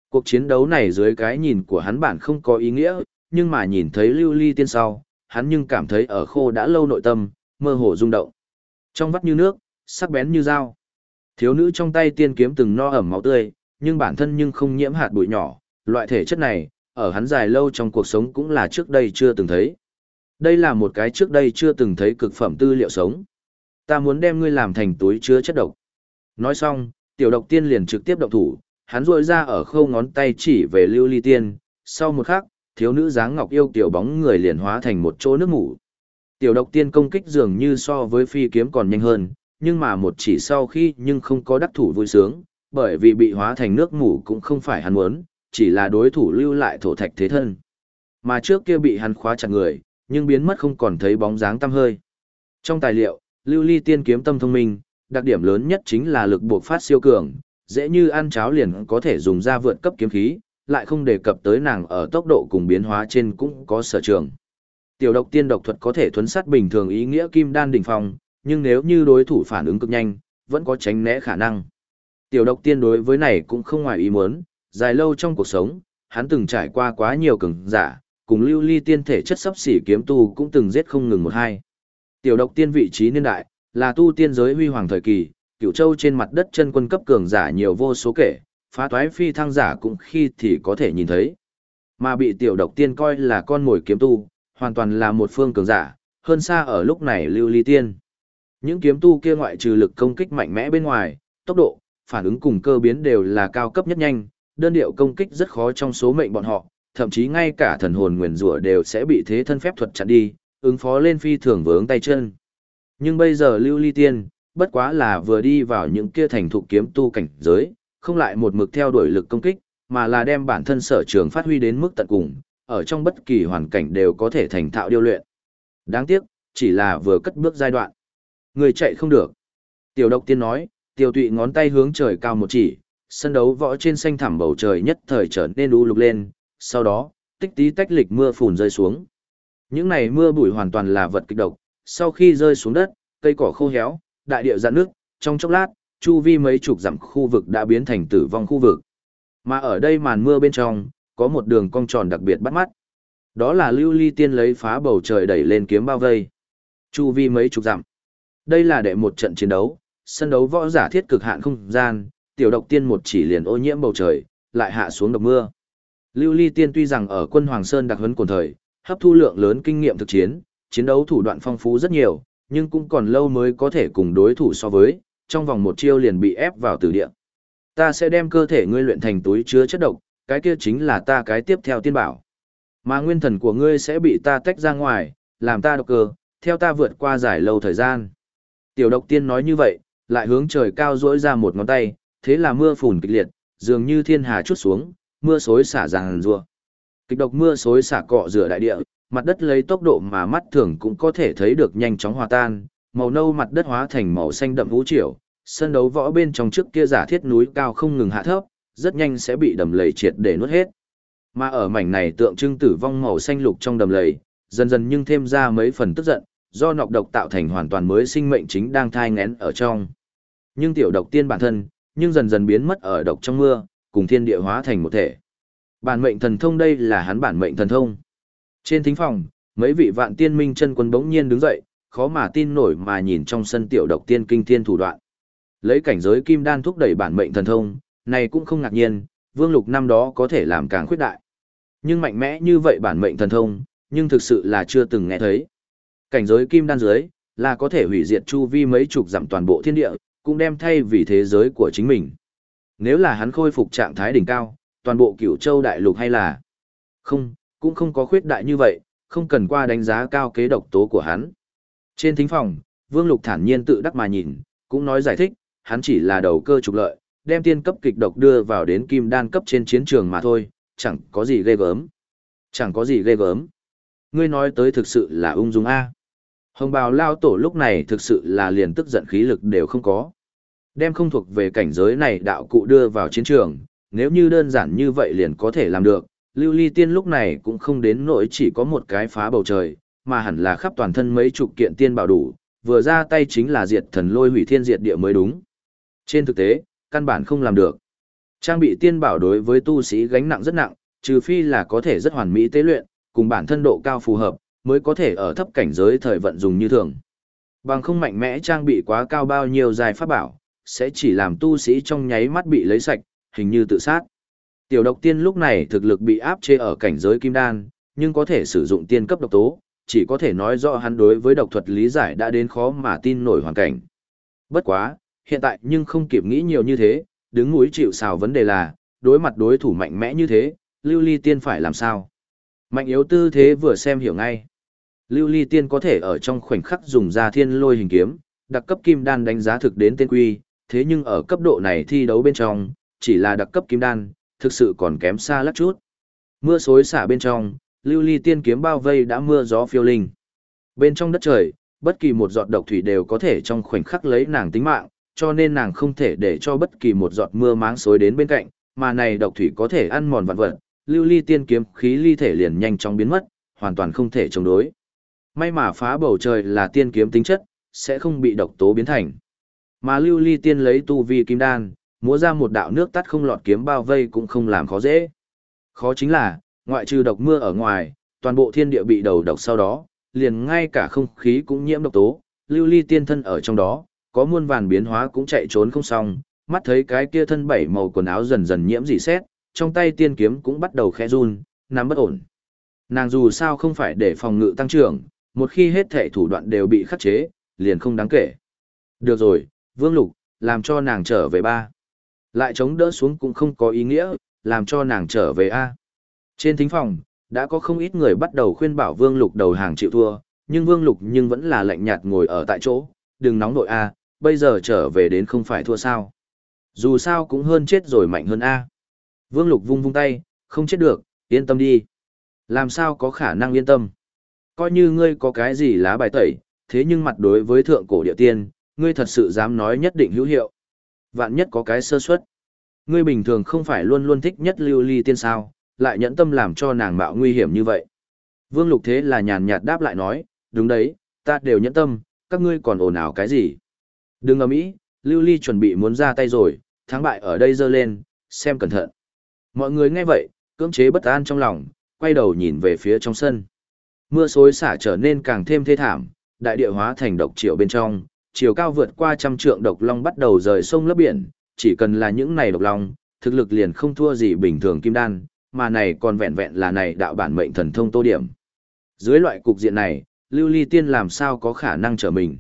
Cuộc chiến đấu này dưới cái nhìn của hắn bản không có ý nghĩa, nhưng mà nhìn thấy lưu ly tiên sau, hắn nhưng cảm thấy ở khô đã lâu nội tâm, mơ hồ rung động. Trong vắt như nước, sắc bén như dao. Thiếu nữ trong tay tiên kiếm từng no ẩm máu tươi, nhưng bản thân nhưng không nhiễm hạt bụi nhỏ, loại thể chất này, ở hắn dài lâu trong cuộc sống cũng là trước đây chưa từng thấy. Đây là một cái trước đây chưa từng thấy cực phẩm tư liệu sống. Ta muốn đem ngươi làm thành túi chứa chất độc. Nói xong, tiểu độc tiên liền trực tiếp động thủ, hắn rôi ra ở khâu ngón tay chỉ về lưu ly tiên, sau một khắc, thiếu nữ dáng ngọc yêu tiểu bóng người liền hóa thành một chỗ nước ngủ. Tiểu độc tiên công kích dường như so với phi kiếm còn nhanh hơn, nhưng mà một chỉ sau khi nhưng không có đắc thủ vui sướng, bởi vì bị hóa thành nước ngủ cũng không phải hắn muốn, chỉ là đối thủ lưu lại thổ thạch thế thân. Mà trước kia bị hắn khóa chặt người, nhưng biến mất không còn thấy bóng dáng tăm hơi. Trong tài liệu, lưu ly tiên kiếm tâm thông minh, đặc điểm lớn nhất chính là lực buộc phát siêu cường, dễ như ăn cháo liền có thể dùng ra vượt cấp kiếm khí, lại không đề cập tới nàng ở tốc độ cùng biến hóa trên cũng có sở trường. Tiểu độc tiên độc thuật có thể thuấn sát bình thường ý nghĩa kim đan đỉnh phong, nhưng nếu như đối thủ phản ứng cực nhanh, vẫn có tránh né khả năng. Tiểu độc tiên đối với này cũng không ngoài ý muốn, dài lâu trong cuộc sống, hắn từng trải qua quá nhiều cường giả, cùng lưu ly tiên thể chất sắp xỉ kiếm tu cũng từng giết không ngừng một hai. Tiểu độc tiên vị trí niên đại, là tu tiên giới huy hoàng thời kỳ, cửu châu trên mặt đất chân quân cấp cường giả nhiều vô số kể, phá toái phi thăng giả cũng khi thì có thể nhìn thấy. Mà bị tiểu độc tiên coi là con mồi kiếm tu, hoàn toàn là một phương cường giả, hơn xa ở lúc này lưu ly tiên. Những kiếm tu kia ngoại trừ lực công kích mạnh mẽ bên ngoài, tốc độ, phản ứng cùng cơ biến đều là cao cấp nhất nhanh, đơn điệu công kích rất khó trong số mệnh bọn họ, thậm chí ngay cả thần hồn nguyền rủa đều sẽ bị thế thân phép thuật chặn đi, ứng phó lên phi thường vướng tay chân. Nhưng bây giờ Lưu Ly Tiên, bất quá là vừa đi vào những kia thành thục kiếm tu cảnh giới, không lại một mực theo đuổi lực công kích, mà là đem bản thân sở trường phát huy đến mức tận cùng, ở trong bất kỳ hoàn cảnh đều có thể thành thạo điêu luyện. Đáng tiếc, chỉ là vừa cất bước giai đoạn. Người chạy không được. Tiểu độc tiên nói, tiểu tụy ngón tay hướng trời cao một chỉ, sân đấu võ trên xanh thẳm bầu trời nhất thời trở nên u lục lên, sau đó, tích tí tách lịch mưa phùn rơi xuống. Những này mưa bụi hoàn toàn là vật kịch độc, sau khi rơi xuống đất, cây cỏ khô héo, đại địa dạn nước, trong chốc lát, chu vi mấy chục dặm khu vực đã biến thành tử vong khu vực. Mà ở đây màn mưa bên trong, có một đường cong tròn đặc biệt bắt mắt. Đó là lưu ly tiên lấy phá bầu trời đẩy lên kiếm bao vây. Chu vi mấy chục dặm. Đây là đệ một trận chiến đấu, sân đấu võ giả thiết cực hạn không gian, tiểu độc tiên một chỉ liền ô nhiễm bầu trời, lại hạ xuống độc mưa. Lưu Ly Tiên tuy rằng ở quân Hoàng Sơn đặc huấn cổ thời, hấp thu lượng lớn kinh nghiệm thực chiến, chiến đấu thủ đoạn phong phú rất nhiều, nhưng cũng còn lâu mới có thể cùng đối thủ so với, trong vòng một chiêu liền bị ép vào tử địa. Ta sẽ đem cơ thể ngươi luyện thành túi chứa chất độc, cái kia chính là ta cái tiếp theo tiên bảo. Mà nguyên thần của ngươi sẽ bị ta tách ra ngoài, làm ta độc cơ, theo ta vượt qua dài lâu thời gian. Tiểu độc tiên nói như vậy, lại hướng trời cao duỗi ra một ngón tay, thế là mưa phùn kịch liệt, dường như thiên hà chút xuống, mưa xối xả ràng rùa. Kịch độc mưa xối xả cọ rửa đại địa, mặt đất lấy tốc độ mà mắt thường cũng có thể thấy được nhanh chóng hòa tan, màu nâu mặt đất hóa thành màu xanh đậm vũ triều, sân đấu võ bên trong trước kia giả thiết núi cao không ngừng hạ thấp, rất nhanh sẽ bị đầm lầy triệt để nuốt hết. Mà ở mảnh này tượng trưng tử vong màu xanh lục trong đầm lầy, dần dần nhưng thêm ra mấy phần tức giận, do nọc độc tạo thành hoàn toàn mới sinh mệnh chính đang thai ngén ở trong. Nhưng tiểu độc tiên bản thân, nhưng dần dần biến mất ở độc trong mưa, cùng thiên địa hóa thành một thể. Bản mệnh thần thông đây là hắn bản mệnh thần thông. Trên thính phòng, mấy vị vạn tiên minh chân quân bỗng nhiên đứng dậy, khó mà tin nổi mà nhìn trong sân tiểu độc tiên kinh thiên thủ đoạn. Lấy cảnh giới kim đan thúc đẩy bản mệnh thần thông, này cũng không ngạc nhiên, vương lục năm đó có thể làm càng khuyết đại. Nhưng mạnh mẽ như vậy bản mệnh thần thông, nhưng thực sự là chưa từng nghe thấy. Cảnh giới kim đan dưới, là có thể hủy diệt chu vi mấy chục giảm toàn bộ thiên địa, cũng đem thay vì thế giới của chính mình. Nếu là hắn khôi phục trạng thái đỉnh cao, toàn bộ cửu châu đại lục hay là không, cũng không có khuyết đại như vậy, không cần qua đánh giá cao kế độc tố của hắn. Trên thính phòng, Vương Lục thản nhiên tự đắc mà nhìn, cũng nói giải thích, hắn chỉ là đầu cơ trục lợi, đem tiên cấp kịch độc đưa vào đến kim đan cấp trên chiến trường mà thôi, chẳng có gì ghê gớm. Chẳng có gì ghê gớm. Ngươi nói tới thực sự là ung dung A. Hồng bào lao tổ lúc này thực sự là liền tức giận khí lực đều không có. Đem không thuộc về cảnh giới này đạo cụ đưa vào chiến trường, nếu như đơn giản như vậy liền có thể làm được, lưu ly tiên lúc này cũng không đến nỗi chỉ có một cái phá bầu trời, mà hẳn là khắp toàn thân mấy chục kiện tiên bảo đủ, vừa ra tay chính là diệt thần lôi hủy thiên diệt địa mới đúng. Trên thực tế, căn bản không làm được. Trang bị tiên bảo đối với tu sĩ gánh nặng rất nặng, trừ phi là có thể rất hoàn mỹ tế luyện, cùng bản thân độ cao phù hợp, mới có thể ở thấp cảnh giới thời vận dùng như thường. Bằng không mạnh mẽ trang bị quá cao bao nhiêu dài pháp bảo, sẽ chỉ làm tu sĩ trong nháy mắt bị lấy sạch, hình như tự sát. Tiểu độc tiên lúc này thực lực bị áp chế ở cảnh giới kim đan, nhưng có thể sử dụng tiên cấp độc tố, chỉ có thể nói rõ hắn đối với độc thuật lý giải đã đến khó mà tin nổi hoàn cảnh. Bất quá, hiện tại nhưng không kịp nghĩ nhiều như thế, đứng núi chịu sào vấn đề là, đối mặt đối thủ mạnh mẽ như thế, lưu ly tiên phải làm sao? Mạnh yếu tư thế vừa xem hiểu ngay. Lưu ly tiên có thể ở trong khoảnh khắc dùng ra thiên lôi hình kiếm, đặc cấp kim đan đánh giá thực đến tên quy, thế nhưng ở cấp độ này thi đấu bên trong, chỉ là đặc cấp kim đan, thực sự còn kém xa lắc chút. Mưa xối xả bên trong, lưu ly tiên kiếm bao vây đã mưa gió phiêu linh. Bên trong đất trời, bất kỳ một giọt độc thủy đều có thể trong khoảnh khắc lấy nàng tính mạng, cho nên nàng không thể để cho bất kỳ một giọt mưa máng xối đến bên cạnh, mà này độc thủy có thể ăn mòn vạn vật, lưu ly tiên kiếm khí ly thể liền nhanh chóng biến mất, hoàn toàn không thể chống đối. May mà phá bầu trời là tiên kiếm tính chất, sẽ không bị độc tố biến thành. Mà lưu ly tiên lấy tu vi kim đan, múa ra một đạo nước tắt không lọt kiếm bao vây cũng không làm khó dễ. Khó chính là, ngoại trừ độc mưa ở ngoài, toàn bộ thiên địa bị đầu độc sau đó, liền ngay cả không khí cũng nhiễm độc tố, lưu ly tiên thân ở trong đó, có muôn vàn biến hóa cũng chạy trốn không xong, mắt thấy cái kia thân bảy màu quần áo dần dần nhiễm dị xét, trong tay tiên kiếm cũng bắt đầu khẽ run, nằm bất ổn. Nàng dù sao không phải để phòng ngự tăng trưởng, một khi hết thể thủ đoạn đều bị khắc chế, liền không đáng kể. Được rồi, Vương Lục, làm cho nàng trở về ba. Lại chống đỡ xuống cũng không có ý nghĩa, làm cho nàng trở về a. Trên thính phòng, đã có không ít người bắt đầu khuyên bảo Vương Lục đầu hàng chịu thua, nhưng Vương Lục nhưng vẫn là lạnh nhạt ngồi ở tại chỗ, đừng nóng nội a, bây giờ trở về đến không phải thua sao. Dù sao cũng hơn chết rồi mạnh hơn a. Vương Lục vung vung tay, không chết được, yên tâm đi. Làm sao có khả năng yên tâm? Coi như ngươi có cái gì lá bài tẩy, thế nhưng mặt đối với thượng cổ địa tiên, ngươi thật sự dám nói nhất định hữu hiệu. Vạn nhất có cái sơ suất. Ngươi bình thường không phải luôn luôn thích nhất lưu ly tiên sao, lại nhẫn tâm làm cho nàng mạo nguy hiểm như vậy. Vương Lục thế là nhàn nhạt đáp lại nói, đúng đấy, ta đều nhẫn tâm, các ngươi còn ồn ào cái gì. Đừng ầm ĩ, lưu ly chuẩn bị muốn ra tay rồi, thắng bại ở đây dơ lên, xem cẩn thận. Mọi người nghe vậy, cưỡng chế bất an trong lòng, quay đầu nhìn về phía trong sân. Mưa xối xả trở nên càng thêm thê thảm, đại địa hóa thành độc triệu bên trong, chiều cao vượt qua trăm trượng độc long bắt đầu rời sông lấp biển, chỉ cần là những này độc long, thực lực liền không thua gì bình thường kim đan, mà này còn vẹn vẹn là này đạo bản mệnh thần thông tô điểm. Dưới loại cục diện này, Lưu Ly Tiên làm sao có khả năng trở mình.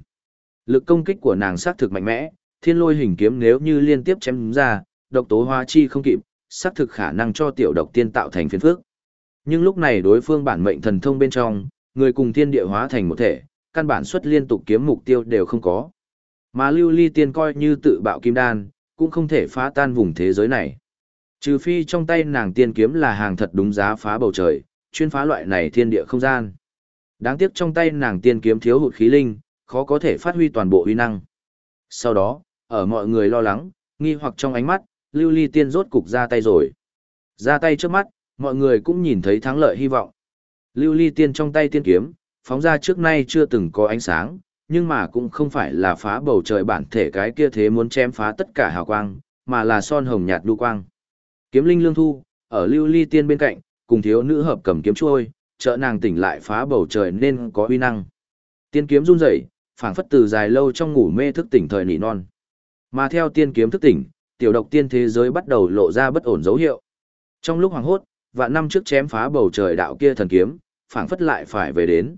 Lực công kích của nàng xác thực mạnh mẽ, thiên lôi hình kiếm nếu như liên tiếp chém ra, độc tố hóa chi không kịp, xác thực khả năng cho tiểu độc tiên tạo thành phiền phước. Nhưng lúc này đối phương bản mệnh thần thông bên trong, người cùng thiên địa hóa thành một thể, căn bản xuất liên tục kiếm mục tiêu đều không có. Mà lưu ly tiên coi như tự bạo kim đan, cũng không thể phá tan vùng thế giới này. Trừ phi trong tay nàng tiên kiếm là hàng thật đúng giá phá bầu trời, chuyên phá loại này thiên địa không gian. Đáng tiếc trong tay nàng tiên kiếm thiếu hụt khí linh, khó có thể phát huy toàn bộ uy năng. Sau đó, ở mọi người lo lắng, nghi hoặc trong ánh mắt, lưu ly tiên rốt cục ra tay rồi. Ra tay trước mắt, mọi người cũng nhìn thấy thắng lợi hy vọng. Lưu ly tiên trong tay tiên kiếm, phóng ra trước nay chưa từng có ánh sáng, nhưng mà cũng không phải là phá bầu trời bản thể cái kia thế muốn chém phá tất cả hào quang, mà là son hồng nhạt lưu quang. Kiếm linh lương thu, ở lưu ly tiên bên cạnh, cùng thiếu nữ hợp cầm kiếm chuôi, trợ nàng tỉnh lại phá bầu trời nên có uy năng. Tiên kiếm run rẩy, phảng phất từ dài lâu trong ngủ mê thức tỉnh thời nỉ non. Mà theo tiên kiếm thức tỉnh, tiểu độc tiên thế giới bắt đầu lộ ra bất ổn dấu hiệu. Trong lúc hoàng hốt, vạn năm trước chém phá bầu trời đạo kia thần kiếm, phảng phất lại phải về đến.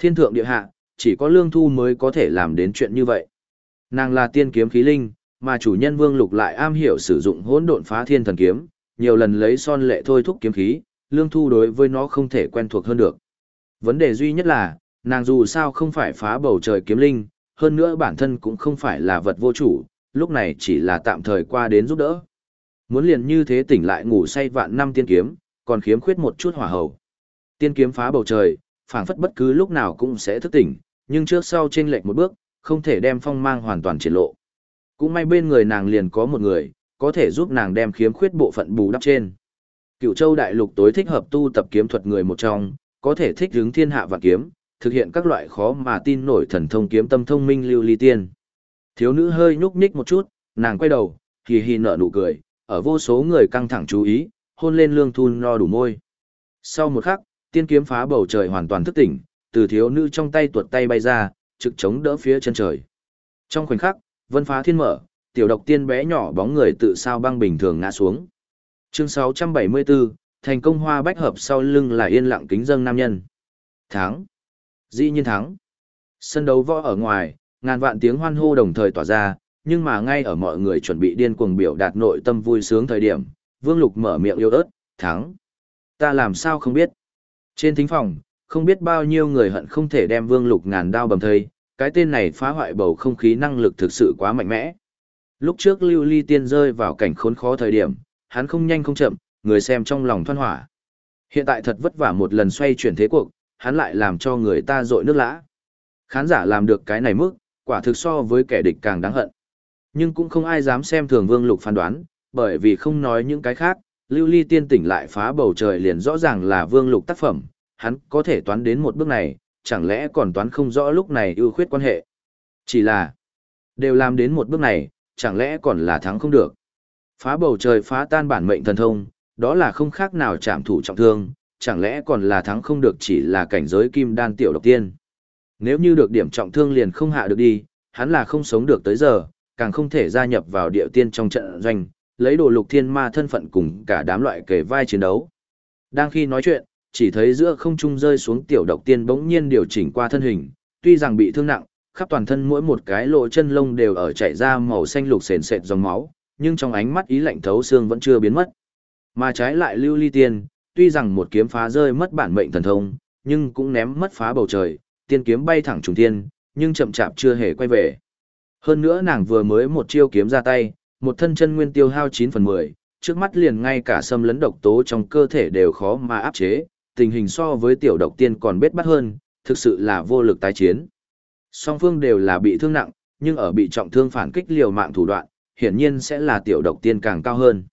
Thiên thượng địa hạ, chỉ có lương thu mới có thể làm đến chuyện như vậy. Nàng là tiên kiếm khí linh, mà chủ nhân vương lục lại am hiểu sử dụng hỗn độn phá thiên thần kiếm, nhiều lần lấy son lệ thôi thúc kiếm khí, lương thu đối với nó không thể quen thuộc hơn được. Vấn đề duy nhất là, nàng dù sao không phải phá bầu trời kiếm linh, hơn nữa bản thân cũng không phải là vật vô chủ, lúc này chỉ là tạm thời qua đến giúp đỡ. Muốn liền như thế tỉnh lại ngủ say vạn năm tiên kiếm, còn khiếm khuyết một chút hỏa hầu. Tiên kiếm phá bầu trời, phảng phất bất cứ lúc nào cũng sẽ thức tỉnh, nhưng trước sau trên lệch một bước, không thể đem phong mang hoàn toàn triển lộ. Cũng may bên người nàng liền có một người, có thể giúp nàng đem khiếm khuyết bộ phận bù đắp trên. Cựu châu đại lục tối thích hợp tu tập kiếm thuật người một trong, có thể thích hướng thiên hạ và kiếm, thực hiện các loại khó mà tin nổi thần thông kiếm tâm thông minh lưu ly tiên. Thiếu nữ hơi nhúc nhích một chút, nàng quay đầu, hì hì nở nụ cười, ở vô số người căng thẳng chú ý, hôn lên lương thun no đủ môi. Sau một khắc, tiên kiếm phá bầu trời hoàn toàn thức tỉnh, từ thiếu nữ trong tay tuột tay bay ra, trực chống đỡ phía chân trời. Trong khoảnh khắc, vân phá thiên mở, tiểu độc tiên bé nhỏ bóng người tự sao băng bình thường ngã xuống. Chương 674, thành công hoa bách hợp sau lưng là yên lặng kính dâng nam nhân. Thắng. Dĩ nhiên thắng. Sân đấu võ ở ngoài, ngàn vạn tiếng hoan hô đồng thời tỏa ra, nhưng mà ngay ở mọi người chuẩn bị điên cuồng biểu đạt nội tâm vui sướng thời điểm, Vương Lục mở miệng yêu ớt, thắng. Ta làm sao không biết. Trên thính phòng, không biết bao nhiêu người hận không thể đem Vương Lục ngàn đao bầm thây, cái tên này phá hoại bầu không khí năng lực thực sự quá mạnh mẽ. Lúc trước Lưu Ly Tiên rơi vào cảnh khốn khó thời điểm, hắn không nhanh không chậm, người xem trong lòng thoan hỏa. Hiện tại thật vất vả một lần xoay chuyển thế cuộc, hắn lại làm cho người ta dội nước lã. Khán giả làm được cái này mức, quả thực so với kẻ địch càng đáng hận. Nhưng cũng không ai dám xem thường Vương Lục phán đoán, bởi vì không nói những cái khác, Lưu Ly tiên tỉnh lại phá bầu trời liền rõ ràng là Vương Lục tác phẩm, hắn có thể toán đến một bước này, chẳng lẽ còn toán không rõ lúc này ưu khuyết quan hệ. Chỉ là, Đều làm đến một bước này, chẳng lẽ còn là thắng không được. Phá bầu trời phá tan bản mệnh thần thông, đó là không khác nào chạm thủ trọng thương, chẳng lẽ còn là thắng không được chỉ là cảnh giới kim đan tiểu độc tiên. Nếu như được điểm trọng thương liền không hạ được đi, hắn là không sống được tới giờ, càng không thể gia nhập vào địa tiên trong trận doanh, lấy đồ lục thiên ma thân phận cùng cả đám loại kể vai chiến đấu. Đang khi nói chuyện, chỉ thấy giữa không trung rơi xuống tiểu độc tiên bỗng nhiên điều chỉnh qua thân hình, tuy rằng bị thương nặng, khắp toàn thân mỗi một cái lỗ chân lông đều ở chảy ra màu xanh lục sền sệt dòng máu, nhưng trong ánh mắt ý lạnh thấu xương vẫn chưa biến mất. Mà trái lại Lưu Ly Tiên, tuy rằng một kiếm phá rơi mất bản mệnh thần thông, nhưng cũng ném mất phá bầu trời, tiên kiếm bay thẳng trùng thiên, nhưng chậm chạp chưa hề quay về. Hơn nữa nàng vừa mới một chiêu kiếm ra tay, một thân chân nguyên tiêu hao 9 phần 10, trước mắt liền ngay cả xâm lấn độc tố trong cơ thể đều khó mà áp chế, tình hình so với tiểu độc tiên còn bết bắt hơn, thực sự là vô lực tái chiến. Song phương đều là bị thương nặng, nhưng ở bị trọng thương phản kích liều mạng thủ đoạn, hiển nhiên sẽ là tiểu độc tiên càng cao hơn.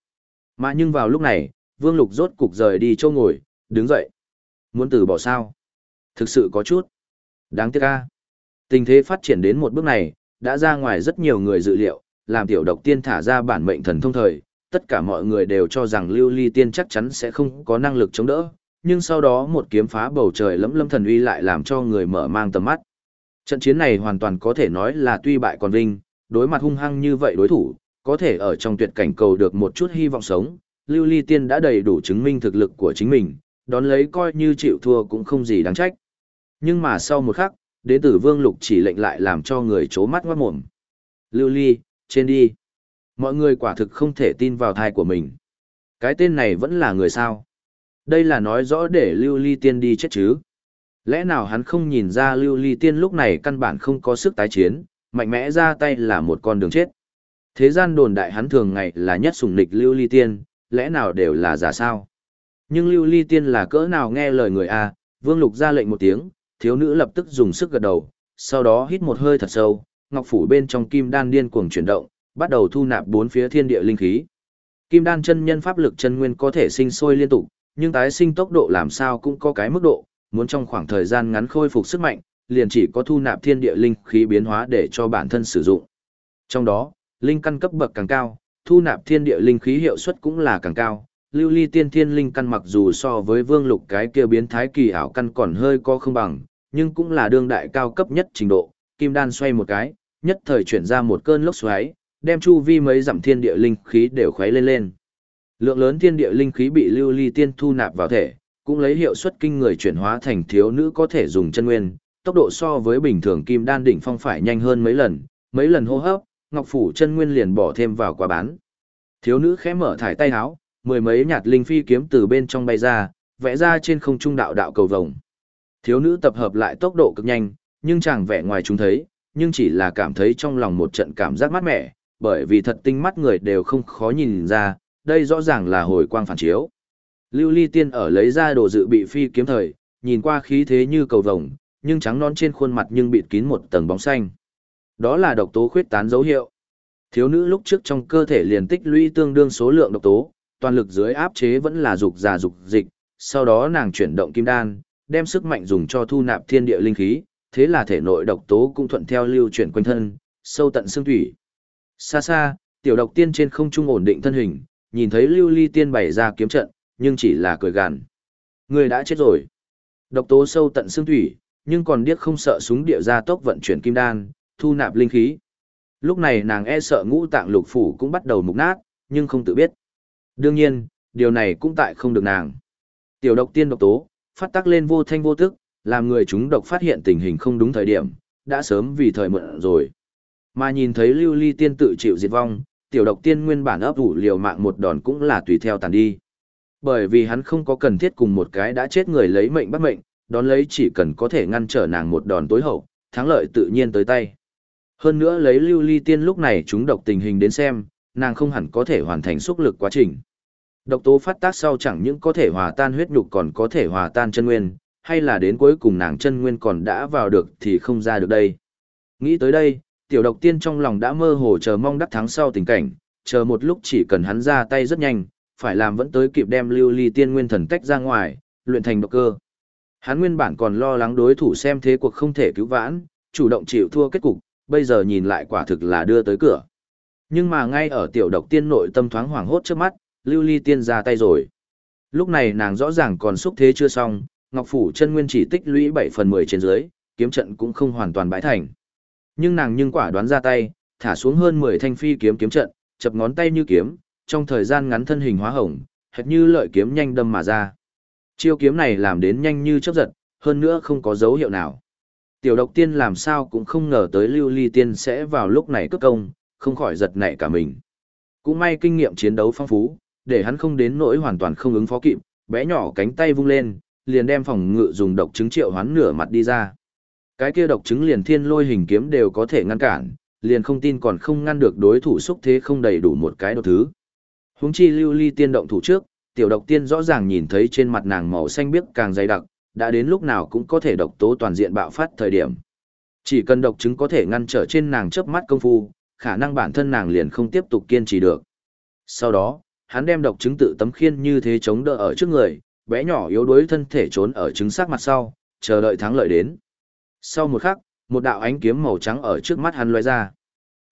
Mà nhưng vào lúc này, Vương Lục rốt cục rời đi châu ngồi, đứng dậy. Muốn từ bỏ sao? Thực sự có chút. Đáng tiếc a. Tình thế phát triển đến một bước này, đã ra ngoài rất nhiều người dự liệu, làm tiểu độc tiên thả ra bản mệnh thần thông thời, tất cả mọi người đều cho rằng lưu ly tiên chắc chắn sẽ không có năng lực chống đỡ, nhưng sau đó một kiếm phá bầu trời lẫm lâm thần uy lại làm cho người mở mang tầm mắt. Trận chiến này hoàn toàn có thể nói là tuy bại còn vinh, đối mặt hung hăng như vậy đối thủ, có thể ở trong tuyệt cảnh cầu được một chút hy vọng sống, Lưu Ly Tiên đã đầy đủ chứng minh thực lực của chính mình, đón lấy coi như chịu thua cũng không gì đáng trách. Nhưng mà sau một khắc, đế tử Vương Lục chỉ lệnh lại làm cho người chố mắt ngoát mồm. Lưu Ly, trên đi. Mọi người quả thực không thể tin vào thai của mình. Cái tên này vẫn là người sao. Đây là nói rõ để Lưu Ly Tiên đi chết chứ. Lẽ nào hắn không nhìn ra Lưu Ly Tiên lúc này căn bản không có sức tái chiến, mạnh mẽ ra tay là một con đường chết. Thế gian đồn đại hắn thường ngày là nhất sủng nịch Lưu Ly Tiên, lẽ nào đều là giả sao? Nhưng Lưu Ly Tiên là cỡ nào nghe lời người A, Vương Lục ra lệnh một tiếng, thiếu nữ lập tức dùng sức gật đầu, sau đó hít một hơi thật sâu, ngọc phủ bên trong kim đan điên cuồng chuyển động, bắt đầu thu nạp bốn phía thiên địa linh khí. Kim đan chân nhân pháp lực chân nguyên có thể sinh sôi liên tục, nhưng tái sinh tốc độ làm sao cũng có cái mức độ, muốn trong khoảng thời gian ngắn khôi phục sức mạnh, liền chỉ có thu nạp thiên địa linh khí biến hóa để cho bản thân sử dụng. Trong đó, linh căn cấp bậc càng cao, thu nạp thiên địa linh khí hiệu suất cũng là càng cao. Lưu ly tiên thiên linh căn mặc dù so với vương lục cái kia biến thái kỳ ảo căn còn hơi có không bằng, nhưng cũng là đương đại cao cấp nhất trình độ. Kim đan xoay một cái, nhất thời chuyển ra một cơn lốc xoáy, đem chu vi mấy dặm thiên địa linh khí đều khuấy lên lên. Lượng lớn thiên địa linh khí bị lưu ly tiên thu nạp vào thể, cũng lấy hiệu suất kinh người chuyển hóa thành thiếu nữ có thể dùng chân nguyên, tốc độ so với bình thường kim đan đỉnh phong phải nhanh hơn mấy lần, mấy lần hô hấp, ngọc phủ chân nguyên liền bỏ thêm vào quả bán. Thiếu nữ khẽ mở thải tay áo, mười mấy nhạt linh phi kiếm từ bên trong bay ra, vẽ ra trên không trung đạo đạo cầu vồng. Thiếu nữ tập hợp lại tốc độ cực nhanh, nhưng chàng vẻ ngoài chúng thấy, nhưng chỉ là cảm thấy trong lòng một trận cảm giác mát mẻ, bởi vì thật tinh mắt người đều không khó nhìn ra, đây rõ ràng là hồi quang phản chiếu. Lưu Ly Tiên ở lấy ra đồ dự bị phi kiếm thời, nhìn qua khí thế như cầu vồng, nhưng trắng non trên khuôn mặt nhưng bịt kín một tầng bóng xanh. Đó là độc tố khuyết tán dấu hiệu. Thiếu nữ lúc trước trong cơ thể liền tích lũy tương đương số lượng độc tố, toàn lực dưới áp chế vẫn là dục già dục dịch, sau đó nàng chuyển động kim đan, đem sức mạnh dùng cho thu nạp thiên địa linh khí, thế là thể nội độc tố cũng thuận theo lưu chuyển quanh thân, sâu tận xương thủy. Xa xa, tiểu độc tiên trên không trung ổn định thân hình, nhìn thấy lưu ly tiên bày ra kiếm trận, nhưng chỉ là cười gàn. Người đã chết rồi. Độc tố sâu tận xương thủy, nhưng còn điếc không sợ súng địa ra tốc vận chuyển kim đan, thu nạp linh khí. Lúc này nàng e sợ ngũ tạng lục phủ cũng bắt đầu mục nát, nhưng không tự biết. Đương nhiên, điều này cũng tại không được nàng. Tiểu độc tiên độc tố, phát tác lên vô thanh vô tức, làm người chúng độc phát hiện tình hình không đúng thời điểm, đã sớm vì thời mượn rồi. Mà nhìn thấy lưu ly tiên tự chịu diệt vong, tiểu độc tiên nguyên bản ấp ủ liều mạng một đòn cũng là tùy theo tàn đi. Bởi vì hắn không có cần thiết cùng một cái đã chết người lấy mệnh bắt mệnh, đón lấy chỉ cần có thể ngăn trở nàng một đòn tối hậu, thắng lợi tự nhiên tới tay. Hơn nữa lấy lưu ly tiên lúc này chúng độc tình hình đến xem, nàng không hẳn có thể hoàn thành xúc lực quá trình. Độc tố phát tác sau chẳng những có thể hòa tan huyết nhục còn có thể hòa tan chân nguyên, hay là đến cuối cùng nàng chân nguyên còn đã vào được thì không ra được đây. Nghĩ tới đây, tiểu độc tiên trong lòng đã mơ hồ chờ mong đắc thắng sau tình cảnh, chờ một lúc chỉ cần hắn ra tay rất nhanh, phải làm vẫn tới kịp đem lưu ly tiên nguyên thần tách ra ngoài, luyện thành độc cơ. Hắn nguyên bản còn lo lắng đối thủ xem thế cuộc không thể cứu vãn, chủ động chịu thua kết cục, bây giờ nhìn lại quả thực là đưa tới cửa. Nhưng mà ngay ở tiểu độc tiên nội tâm thoáng hoảng hốt trước mắt, lưu ly tiên ra tay rồi. Lúc này nàng rõ ràng còn xúc thế chưa xong, Ngọc Phủ chân nguyên chỉ tích lũy 7 phần 10 trên dưới, kiếm trận cũng không hoàn toàn bãi thành. Nhưng nàng nhưng quả đoán ra tay, thả xuống hơn 10 thanh phi kiếm kiếm trận, chập ngón tay như kiếm, trong thời gian ngắn thân hình hóa hồng, hệt như lợi kiếm nhanh đâm mà ra. Chiêu kiếm này làm đến nhanh như chớp giật, hơn nữa không có dấu hiệu nào. Tiểu độc tiên làm sao cũng không ngờ tới lưu ly tiên sẽ vào lúc này cất công, không khỏi giật nảy cả mình. Cũng may kinh nghiệm chiến đấu phong phú, để hắn không đến nỗi hoàn toàn không ứng phó kịp, bé nhỏ cánh tay vung lên, liền đem phòng ngự dùng độc chứng triệu hoán nửa mặt đi ra. Cái kia độc chứng liền thiên lôi hình kiếm đều có thể ngăn cản, liền không tin còn không ngăn được đối thủ xúc thế không đầy đủ một cái độc thứ. Huống chi lưu ly tiên động thủ trước, tiểu độc tiên rõ ràng nhìn thấy trên mặt nàng màu xanh biếc càng dày đặc, đã đến lúc nào cũng có thể độc tố toàn diện bạo phát thời điểm. Chỉ cần độc chứng có thể ngăn trở trên nàng chớp mắt công phu, khả năng bản thân nàng liền không tiếp tục kiên trì được. Sau đó, hắn đem độc chứng tự tấm khiên như thế chống đỡ ở trước người, bé nhỏ yếu đuối thân thể trốn ở trứng sắc mặt sau, chờ đợi thắng lợi đến. Sau một khắc, một đạo ánh kiếm màu trắng ở trước mắt hắn lóe ra.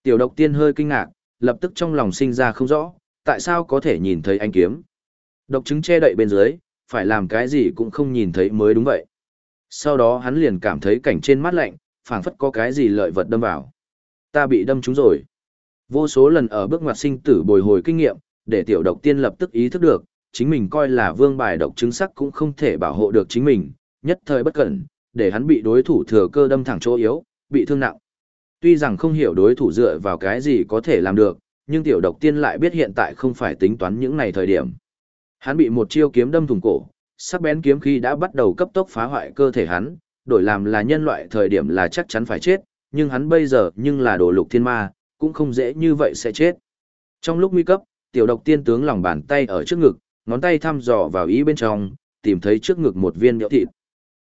Tiểu độc tiên hơi kinh ngạc, lập tức trong lòng sinh ra không rõ, tại sao có thể nhìn thấy ánh kiếm. Độc trứng che đậy bên dưới, phải làm cái gì cũng không nhìn thấy mới đúng vậy. Sau đó hắn liền cảm thấy cảnh trên mắt lạnh, phảng phất có cái gì lợi vật đâm vào. Ta bị đâm trúng rồi. Vô số lần ở bước ngoặt sinh tử bồi hồi kinh nghiệm, để tiểu độc tiên lập tức ý thức được, chính mình coi là vương bài độc chứng sắc cũng không thể bảo hộ được chính mình, nhất thời bất cẩn, để hắn bị đối thủ thừa cơ đâm thẳng chỗ yếu, bị thương nặng. Tuy rằng không hiểu đối thủ dựa vào cái gì có thể làm được, nhưng tiểu độc tiên lại biết hiện tại không phải tính toán những này thời điểm. Hắn bị một chiêu kiếm đâm thủng cổ, sắc bén kiếm khí đã bắt đầu cấp tốc phá hoại cơ thể hắn, đổi làm là nhân loại thời điểm là chắc chắn phải chết, nhưng hắn bây giờ nhưng là đồ lục thiên ma, cũng không dễ như vậy sẽ chết. Trong lúc nguy cấp, tiểu độc tiên tướng lòng bàn tay ở trước ngực, ngón tay thăm dò vào ý bên trong, tìm thấy trước ngực một viên nhỡ thịt.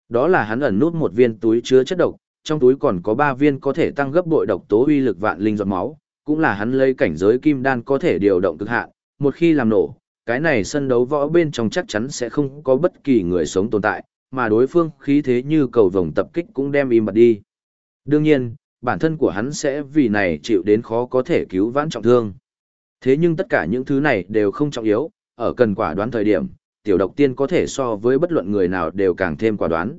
Đó là hắn ẩn nút một viên túi chứa chất độc, trong túi còn có 3 viên có thể tăng gấp bội độc tố uy lực vạn linh giọt máu, cũng là hắn lấy cảnh giới kim đan có thể điều động cực hạn, một khi làm nổ, cái này sân đấu võ bên trong chắc chắn sẽ không có bất kỳ người sống tồn tại, mà đối phương khí thế như cầu vồng tập kích cũng đem im bặt đi. Đương nhiên, bản thân của hắn sẽ vì này chịu đến khó có thể cứu vãn trọng thương. Thế nhưng tất cả những thứ này đều không trọng yếu, ở cần quả đoán thời điểm, tiểu độc tiên có thể so với bất luận người nào đều càng thêm quả đoán.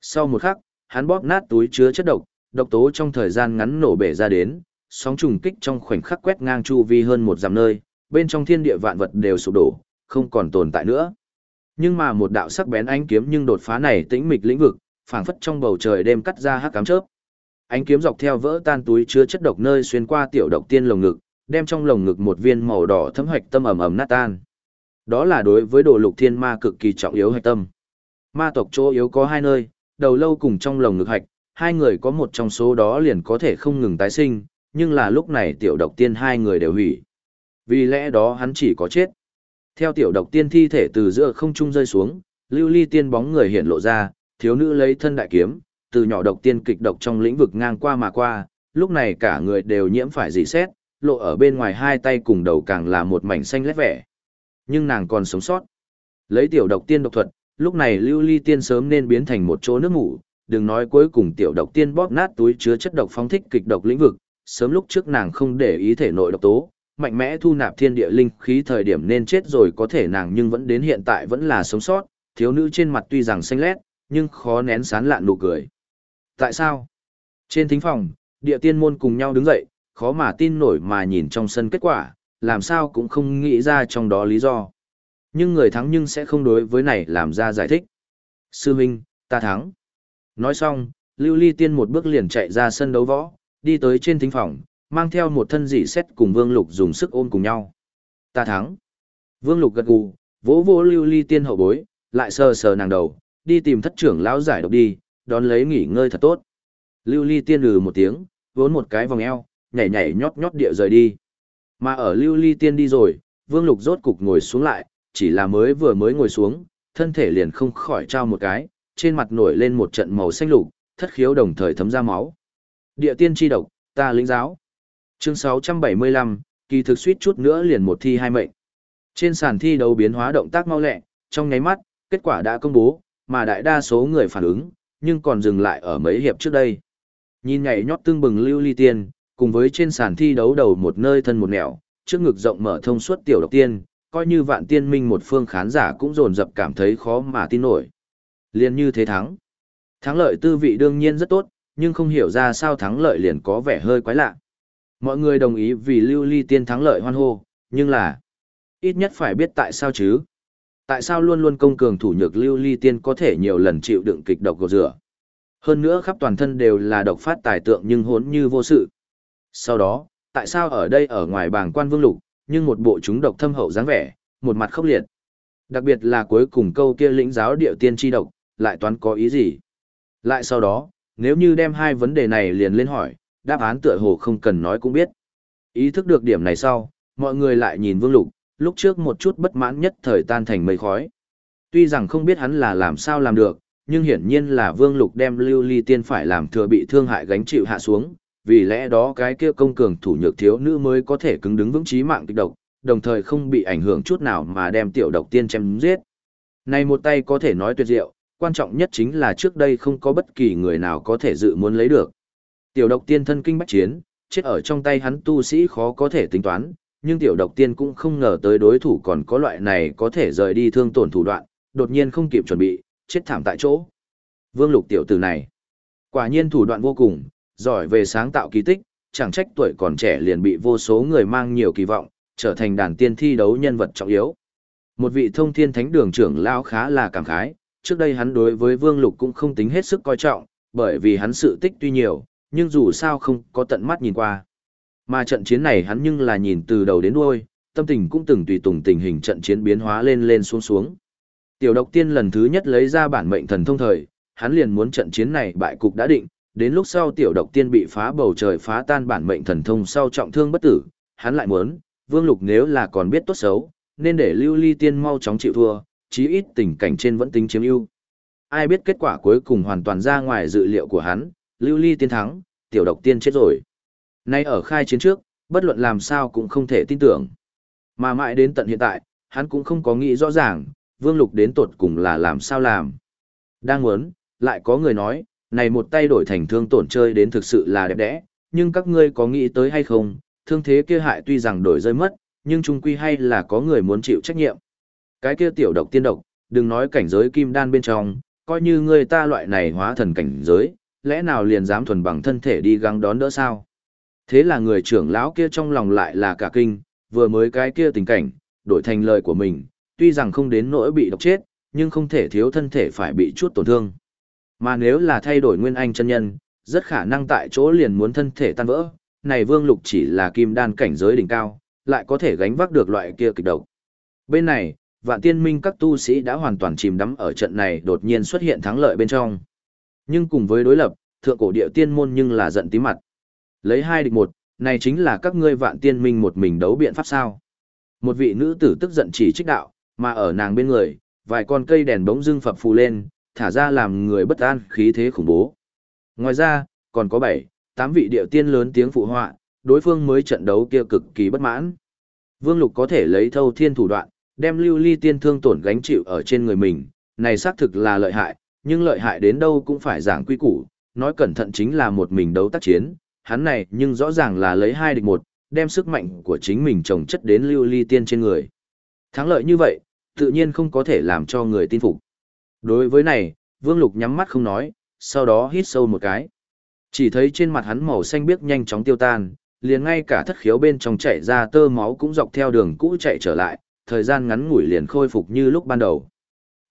Sau một khắc, hắn bóp nát túi chứa chất độc, độc tố trong thời gian ngắn nổ bể ra đến, sóng trùng kích trong khoảnh khắc quét ngang chu vi hơn một dặm nơi, bên trong thiên địa vạn vật đều sụp đổ, không còn tồn tại nữa. Nhưng mà một đạo sắc bén ánh kiếm nhưng đột phá này tĩnh mịch lĩnh vực, phảng phất trong bầu trời đêm cắt ra hắc cám chớp. Ánh kiếm dọc theo vỡ tan túi chứa chất độc nơi xuyên qua tiểu độc tiên lồng ngực, đem trong lồng ngực một viên màu đỏ thấm hoạch tâm ẩm ẩm nát tan. Đó là đối với đồ lục thiên ma cực kỳ trọng yếu hạch tâm. Ma tộc chỗ yếu có hai nơi, đầu lâu cùng trong lồng ngực hạch, hai người có một trong số đó liền có thể không ngừng tái sinh, nhưng là lúc này tiểu độc tiên hai người đều hủy. Vì lẽ đó hắn chỉ có chết. Theo tiểu độc tiên thi thể từ giữa không trung rơi xuống, lưu ly tiên bóng người hiện lộ ra, thiếu nữ lấy thân đại kiếm, từ nhỏ độc tiên kịch độc trong lĩnh vực ngang qua mà qua, lúc này cả người đều nhiễm phải dị xét, lộ ở bên ngoài hai tay cùng đầu càng là một mảnh xanh lét vẻ. Nhưng nàng còn sống sót. Lấy tiểu độc tiên độc thuật, lúc này lưu ly tiên sớm nên biến thành một chỗ nước ngủ, đừng nói cuối cùng tiểu độc tiên bóp nát túi chứa chất độc phóng thích kịch độc lĩnh vực, sớm lúc trước nàng không để ý thể nội độc tố, mạnh mẽ thu nạp thiên địa linh khí thời điểm nên chết rồi có thể nàng nhưng vẫn đến hiện tại vẫn là sống sót, thiếu nữ trên mặt tuy rằng xanh lét, nhưng khó nén sán lạn nụ cười. Tại sao? Trên thính phòng, địa tiên môn cùng nhau đứng dậy, khó mà tin nổi mà nhìn trong sân kết quả, làm sao cũng không nghĩ ra trong đó lý do. Nhưng người thắng nhưng sẽ không đối với này làm ra giải thích. Sư Minh, ta thắng. Nói xong, Lưu Ly Tiên một bước liền chạy ra sân đấu võ, đi tới trên thính phòng, mang theo một thân dị xét cùng Vương Lục dùng sức ôm cùng nhau. Ta thắng. Vương Lục gật gù, vỗ vỗ Lưu Ly Tiên hậu bối, lại sờ sờ nàng đầu, đi tìm thất trưởng lão giải độc đi, đón lấy nghỉ ngơi thật tốt. Lưu Ly Tiên lừ một tiếng, vốn một cái vòng eo, nhảy nhảy nhót nhót địa rời đi. Mà ở Lưu Ly Tiên đi rồi, Vương Lục rốt cục ngồi xuống lại, chỉ là mới vừa mới ngồi xuống, thân thể liền không khỏi trao một cái, trên mặt nổi lên một trận màu xanh lục, thất khiếu đồng thời thấm ra máu. Địa tiên chi độc, ta lĩnh giáo. Chương 675, kỳ thực suýt chút nữa liền một thi hai mệnh. Trên sàn thi đấu biến hóa động tác mau lẹ, trong nháy mắt, kết quả đã công bố, mà đại đa số người phản ứng, nhưng còn dừng lại ở mấy hiệp trước đây. Nhìn nhảy nhót tương bừng lưu ly tiên, cùng với trên sàn thi đấu đầu một nơi thân một nẻo, trước ngực rộng mở thông suốt tiểu độc tiên, coi như vạn tiên minh một phương khán giả cũng dồn dập cảm thấy khó mà tin nổi. Liên như thế thắng. Thắng lợi tư vị đương nhiên rất tốt, nhưng không hiểu ra sao thắng lợi liền có vẻ hơi quái lạ. Mọi người đồng ý vì lưu ly tiên thắng lợi hoan hô, nhưng là ít nhất phải biết tại sao chứ. Tại sao luôn luôn công cường thủ nhược lưu ly tiên có thể nhiều lần chịu đựng kịch độc gột rửa. Hơn nữa khắp toàn thân đều là độc phát tài tượng nhưng hốn như vô sự. Sau đó, tại sao ở đây ở ngoài bàng quan vương lục, nhưng một bộ chúng độc thâm hậu dáng vẻ, một mặt khốc liệt. Đặc biệt là cuối cùng câu kia lĩnh giáo điệu tiên chi độc, lại toán có ý gì. Lại sau đó, nếu như đem hai vấn đề này liền lên hỏi, đáp án tựa hồ không cần nói cũng biết. Ý thức được điểm này sau, mọi người lại nhìn vương lục, lúc trước một chút bất mãn nhất thời tan thành mây khói. Tuy rằng không biết hắn là làm sao làm được, nhưng hiển nhiên là vương lục đem lưu ly tiên phải làm thừa bị thương hại gánh chịu hạ xuống, vì lẽ đó cái kia công cường thủ nhược thiếu nữ mới có thể cứng đứng vững chí mạng kịch độc, đồng thời không bị ảnh hưởng chút nào mà đem tiểu độc tiên chém giết. Này một tay có thể nói tuyệt diệu, quan trọng nhất chính là trước đây không có bất kỳ người nào có thể dự muốn lấy được. Tiểu độc tiên thân kinh bách chiến, chết ở trong tay hắn tu sĩ khó có thể tính toán, nhưng tiểu độc tiên cũng không ngờ tới đối thủ còn có loại này có thể rời đi thương tổn thủ đoạn, đột nhiên không kịp chuẩn bị, chết thảm tại chỗ. Vương lục tiểu tử này, quả nhiên thủ đoạn vô cùng, giỏi về sáng tạo kỳ tích, chẳng trách tuổi còn trẻ liền bị vô số người mang nhiều kỳ vọng, trở thành đàn tiên thi đấu nhân vật trọng yếu. Một vị thông thiên thánh đường trưởng lão khá là cảm khái, trước đây hắn đối với Vương Lục cũng không tính hết sức coi trọng, bởi vì hắn sự tích tuy nhiều, nhưng dù sao không có tận mắt nhìn qua. Mà trận chiến này hắn nhưng là nhìn từ đầu đến đuôi, tâm tình cũng từng tùy tùng tình hình trận chiến biến hóa lên lên xuống xuống. Tiểu độc tiên lần thứ nhất lấy ra bản mệnh thần thông thời, hắn liền muốn trận chiến này bại cục đã định, đến lúc sau tiểu độc tiên bị phá bầu trời phá tan bản mệnh thần thông sau trọng thương bất tử, hắn lại muốn, vương lục nếu là còn biết tốt xấu, nên để lưu ly tiên mau chóng chịu thua, chí ít tình cảnh trên vẫn tính chiếm ưu. Ai biết kết quả cuối cùng hoàn toàn ra ngoài dự liệu của hắn, lưu ly tiên thắng, tiểu độc tiên chết rồi. Nay ở khai chiến trước, bất luận làm sao cũng không thể tin tưởng. Mà mãi đến tận hiện tại, hắn cũng không có nghĩ rõ ràng, vương lục đến tột cùng là làm sao làm. Đang muốn, lại có người nói, này một tay đổi thành thương tổn chơi đến thực sự là đẹp đẽ, nhưng các ngươi có nghĩ tới hay không, thương thế kia hại tuy rằng đổi rơi mất, nhưng chung quy hay là có người muốn chịu trách nhiệm. Cái kia tiểu độc tiên độc, đừng nói cảnh giới kim đan bên trong, coi như người ta loại này hóa thần cảnh giới, lẽ nào liền dám thuần bằng thân thể đi găng đón đỡ sao? Thế là người trưởng lão kia trong lòng lại là cả kinh, vừa mới cái kia tình cảnh, đổi thành lời của mình, tuy rằng không đến nỗi bị độc chết, nhưng không thể thiếu thân thể phải bị chút tổn thương. Mà nếu là thay đổi nguyên anh chân nhân, rất khả năng tại chỗ liền muốn thân thể tan vỡ, này vương lục chỉ là kim đan cảnh giới đỉnh cao, lại có thể gánh vác được loại kia kịch độc. Bên này, vạn tiên minh các tu sĩ đã hoàn toàn chìm đắm ở trận này đột nhiên xuất hiện thắng lợi bên trong. Nhưng cùng với đối lập, thượng cổ địa tiên môn nhưng là giận tí mặt. Lấy hai địch một, này chính là các ngươi vạn tiên minh một mình đấu biện pháp sao. Một vị nữ tử tức giận chỉ trích đạo, mà ở nàng bên người, vài con cây đèn bỗng dưng phập phù lên, thả ra làm người bất an khí thế khủng bố. Ngoài ra, còn có bảy, tám vị điệu tiên lớn tiếng phụ họa, đối phương mới trận đấu kia cực kỳ bất mãn. Vương Lục có thể lấy thâu thiên thủ đoạn, đem lưu ly tiên thương tổn gánh chịu ở trên người mình, này xác thực là lợi hại, nhưng lợi hại đến đâu cũng phải giảng quy củ, nói cẩn thận chính là một mình đấu tác chiến, hắn này nhưng rõ ràng là lấy hai địch một, đem sức mạnh của chính mình trồng chất đến lưu ly tiên trên người. Thắng lợi như vậy, tự nhiên không có thể làm cho người tin phục. Đối với này, Vương Lục nhắm mắt không nói, sau đó hít sâu một cái. Chỉ thấy trên mặt hắn màu xanh biếc nhanh chóng tiêu tan, liền ngay cả thất khiếu bên trong chảy ra tơ máu cũng dọc theo đường cũ chạy trở lại, thời gian ngắn ngủi liền khôi phục như lúc ban đầu.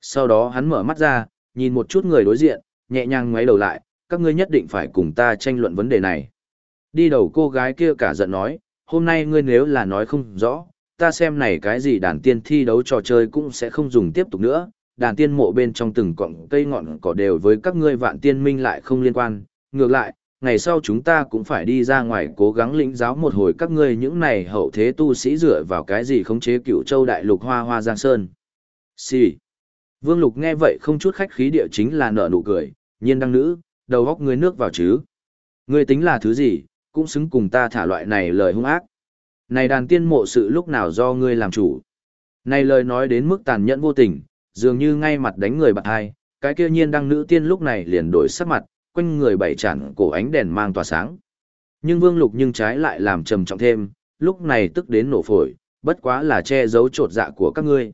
Sau đó hắn mở mắt ra, nhìn một chút người đối diện, nhẹ nhàng ngoáy đầu lại, các ngươi nhất định phải cùng ta tranh luận vấn đề này. Đi đầu cô gái kia cả giận nói, hôm nay ngươi nếu là nói không rõ, ta xem này cái gì đàn tiên thi đấu trò chơi cũng sẽ không dùng tiếp tục nữa, đàn tiên mộ bên trong từng cọng cây ngọn cỏ đều với các ngươi vạn tiên minh lại không liên quan, ngược lại, ngày sau chúng ta cũng phải đi ra ngoài cố gắng lĩnh giáo một hồi các ngươi những này hậu thế tu sĩ dựa vào cái gì khống chế cựu châu đại lục hoa hoa giang sơn. Xì. Vương Lục nghe vậy không chút khách khí địa chính là nở nụ cười, nhiên đăng nữ, đầu góc ngươi nước vào chứ. Ngươi tính là thứ gì, cũng xứng cùng ta thả loại này lời hung ác. Này đàn tiên mộ sự lúc nào do ngươi làm chủ. Này lời nói đến mức tàn nhẫn vô tình, dường như ngay mặt đánh người bạn hai, cái kia nhiên đăng nữ tiên lúc này liền đổi sắc mặt, quanh người bảy chản cổ ánh đèn mang tỏa sáng. Nhưng Vương Lục nhưng trái lại làm trầm trọng thêm, lúc này tức đến nổ phổi, bất quá là che giấu trột dạ của các ngươi.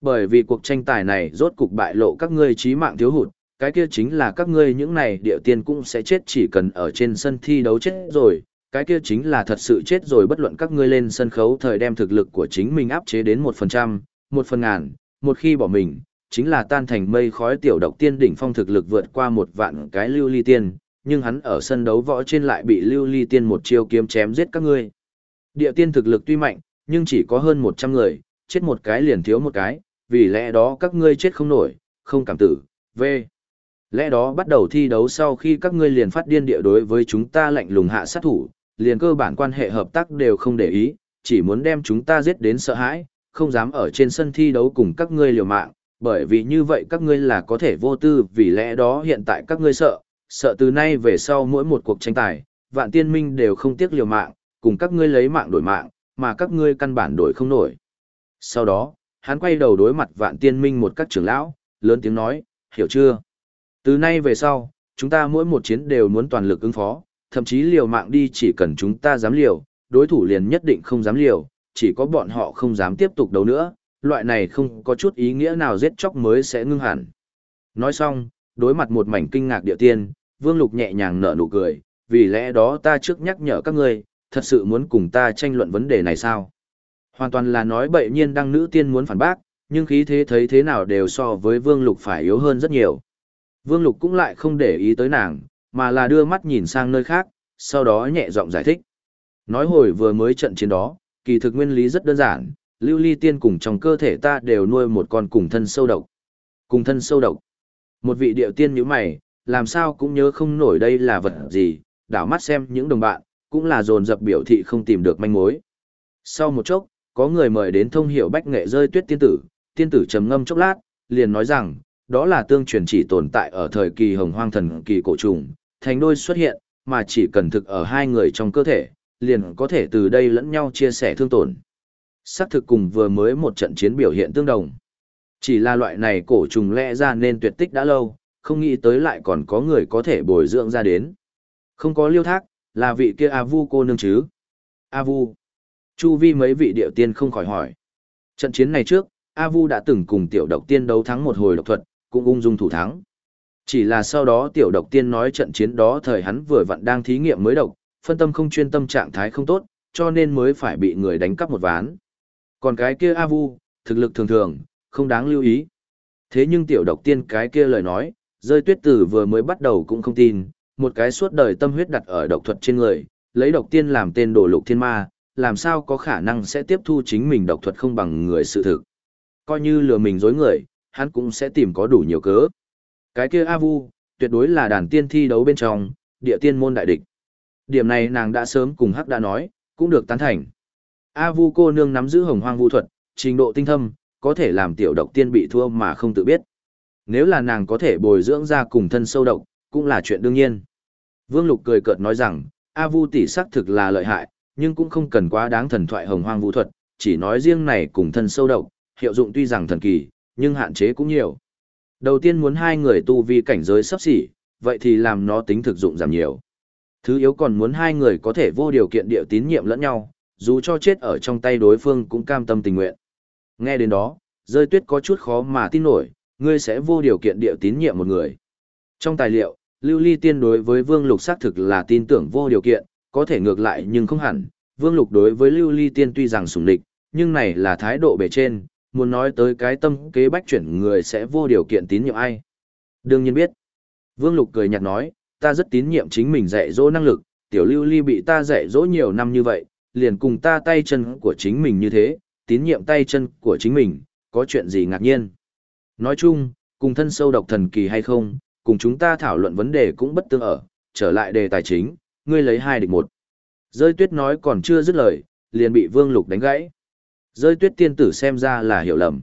Bởi vì cuộc tranh tài này rốt cục bại lộ các ngươi trí mạng thiếu hụt, cái kia chính là các ngươi những này địa tiên cũng sẽ chết chỉ cần ở trên sân thi đấu chết rồi, cái kia chính là thật sự chết rồi bất luận các ngươi lên sân khấu thời đem thực lực của chính mình áp chế đến 1%, một phần ngàn, một khi bỏ mình, chính là tan thành mây khói tiểu độc tiên đỉnh phong thực lực vượt qua một vạn cái lưu ly tiên, nhưng hắn ở sân đấu võ trên lại bị lưu ly tiên một chiêu kiếm chém giết các ngươi. Địa tiên thực lực tuy mạnh, nhưng chỉ có hơn 100 người, chết một cái liền thiếu một cái, vì lẽ đó các ngươi chết không nổi, không cảm tử, v. Lẽ đó bắt đầu thi đấu sau khi các ngươi liền phát điên địa đối với chúng ta lạnh lùng hạ sát thủ, liền cơ bản quan hệ hợp tác đều không để ý, chỉ muốn đem chúng ta giết đến sợ hãi, không dám ở trên sân thi đấu cùng các ngươi liều mạng, bởi vì như vậy các ngươi là có thể vô tư vì lẽ đó hiện tại các ngươi sợ, sợ từ nay về sau mỗi một cuộc tranh tài, vạn tiên minh đều không tiếc liều mạng, cùng các ngươi lấy mạng đổi mạng, mà các ngươi căn bản đổi không nổi. Sau đó, hắn quay đầu đối mặt vạn tiên minh một các trưởng lão, lớn tiếng nói, hiểu chưa? Từ nay về sau, chúng ta mỗi một chiến đều muốn toàn lực ứng phó, thậm chí liều mạng đi chỉ cần chúng ta dám liều, đối thủ liền nhất định không dám liều, chỉ có bọn họ không dám tiếp tục đấu nữa, loại này không có chút ý nghĩa nào giết chóc mới sẽ ngưng hẳn. Nói xong, đối mặt một mảnh kinh ngạc địa tiên, Vương Lục nhẹ nhàng nở nụ cười, vì lẽ đó ta trước nhắc nhở các ngươi, thật sự muốn cùng ta tranh luận vấn đề này sao? Hoàn toàn là nói bậy nhiên đăng nữ tiên muốn phản bác, nhưng khí thế thấy thế nào đều so với Vương Lục phải yếu hơn rất nhiều. Vương Lục cũng lại không để ý tới nàng, mà là đưa mắt nhìn sang nơi khác, sau đó nhẹ giọng giải thích. Nói hồi vừa mới trận chiến đó, kỳ thực nguyên lý rất đơn giản, lưu ly tiên cùng trong cơ thể ta đều nuôi một con cùng thân sâu độc. Cùng thân sâu độc. Một vị điệu tiên như mày, làm sao cũng nhớ không nổi đây là vật gì, đảo mắt xem những đồng bạn, cũng là dồn dập biểu thị không tìm được manh mối. Sau một chốc, có người mời đến thông hiểu bách nghệ rơi tuyết tiên tử, tiên tử trầm ngâm chốc lát, liền nói rằng, đó là tương truyền chỉ tồn tại ở thời kỳ hồng hoang thần kỳ cổ trùng, thành đôi xuất hiện, mà chỉ cần thực ở hai người trong cơ thể, liền có thể từ đây lẫn nhau chia sẻ thương tổn. Xác thực cùng vừa mới một trận chiến biểu hiện tương đồng. Chỉ là loại này cổ trùng lẽ ra nên tuyệt tích đã lâu, không nghĩ tới lại còn có người có thể bồi dưỡng ra đến. Không có liêu thác, là vị kia A Vu cô nương chứ? A Vu. Chu vi mấy vị điệu tiên không khỏi hỏi. Trận chiến này trước, A Vu đã từng cùng tiểu độc tiên đấu thắng một hồi độc thuật, cũng ung dung thủ thắng. Chỉ là sau đó tiểu độc tiên nói trận chiến đó thời hắn vừa vặn đang thí nghiệm mới độc, phân tâm không chuyên tâm trạng thái không tốt, cho nên mới phải bị người đánh cắp một ván. Còn cái kia A Vu, thực lực thường thường, không đáng lưu ý. Thế nhưng tiểu độc tiên cái kia lời nói, rơi tuyết tử vừa mới bắt đầu cũng không tin, một cái suốt đời tâm huyết đặt ở độc thuật trên người, lấy độc tiên làm tên đồ lục thiên ma, làm sao có khả năng sẽ tiếp thu chính mình độc thuật không bằng người sự thực. Coi như lừa mình dối người, hắn cũng sẽ tìm có đủ nhiều cớ. Cái kia A Vu, tuyệt đối là đàn tiên thi đấu bên trong, địa tiên môn đại địch. Điểm này nàng đã sớm cùng Hắc đã nói, cũng được tán thành. A Vu cô nương nắm giữ hồng hoang vu thuật, trình độ tinh thâm, có thể làm tiểu độc tiên bị thua mà không tự biết. Nếu là nàng có thể bồi dưỡng ra cùng thân sâu độc, cũng là chuyện đương nhiên. Vương Lục cười cợt nói rằng, A Vu tỷ sắc thực là lợi hại, nhưng cũng không cần quá đáng thần thoại hồng hoang vu thuật, chỉ nói riêng này cùng thân sâu độc, hiệu dụng tuy rằng thần kỳ, nhưng hạn chế cũng nhiều. Đầu tiên muốn hai người tu vi cảnh giới sắp xỉ, vậy thì làm nó tính thực dụng giảm nhiều. Thứ yếu còn muốn hai người có thể vô điều kiện địa tín nhiệm lẫn nhau, dù cho chết ở trong tay đối phương cũng cam tâm tình nguyện. Nghe đến đó, rơi tuyết có chút khó mà tin nổi, ngươi sẽ vô điều kiện địa tín nhiệm một người. Trong tài liệu, Lưu Ly Tiên đối với Vương Lục xác thực là tin tưởng vô điều kiện, có thể ngược lại nhưng không hẳn. Vương Lục đối với Lưu Ly Tiên tuy rằng sủng địch, nhưng này là thái độ bề trên, muốn nói tới cái tâm kế bách chuyển người sẽ vô điều kiện tín nhiệm ai. Đương nhiên biết. Vương Lục cười nhạt nói, ta rất tín nhiệm chính mình dạy dỗ năng lực, tiểu lưu ly bị ta dạy dỗ nhiều năm như vậy, liền cùng ta tay chân của chính mình như thế, tín nhiệm tay chân của chính mình, có chuyện gì ngạc nhiên. Nói chung, cùng thân sâu độc thần kỳ hay không, cùng chúng ta thảo luận vấn đề cũng bất tương ở, trở lại đề tài chính, ngươi lấy hai địch một. Rơi tuyết nói còn chưa dứt lời, liền bị Vương Lục đánh gãy. Rơi tuyết tiên tử xem ra là hiểu lầm.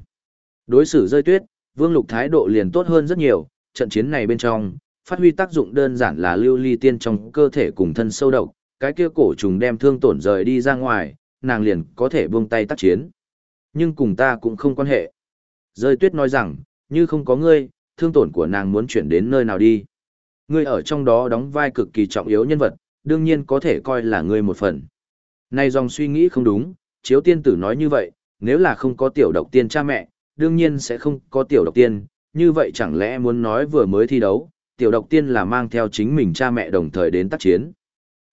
Đối xử rơi tuyết, Vương Lục thái độ liền tốt hơn rất nhiều, trận chiến này bên trong, phát huy tác dụng đơn giản là lưu ly tiên trong cơ thể cùng thân sâu độc, cái kia cổ trùng đem thương tổn rời đi ra ngoài, nàng liền có thể buông tay tác chiến. Nhưng cùng ta cũng không quan hệ. Rơi tuyết nói rằng, như không có ngươi, thương tổn của nàng muốn chuyển đến nơi nào đi. Ngươi ở trong đó đóng vai cực kỳ trọng yếu nhân vật, đương nhiên có thể coi là ngươi một phần. Này dòng suy nghĩ không đúng, chiếu tiên tử nói như vậy, nếu là không có tiểu độc tiên cha mẹ, đương nhiên sẽ không có tiểu độc tiên, như vậy chẳng lẽ muốn nói vừa mới thi đấu, tiểu độc tiên là mang theo chính mình cha mẹ đồng thời đến tác chiến.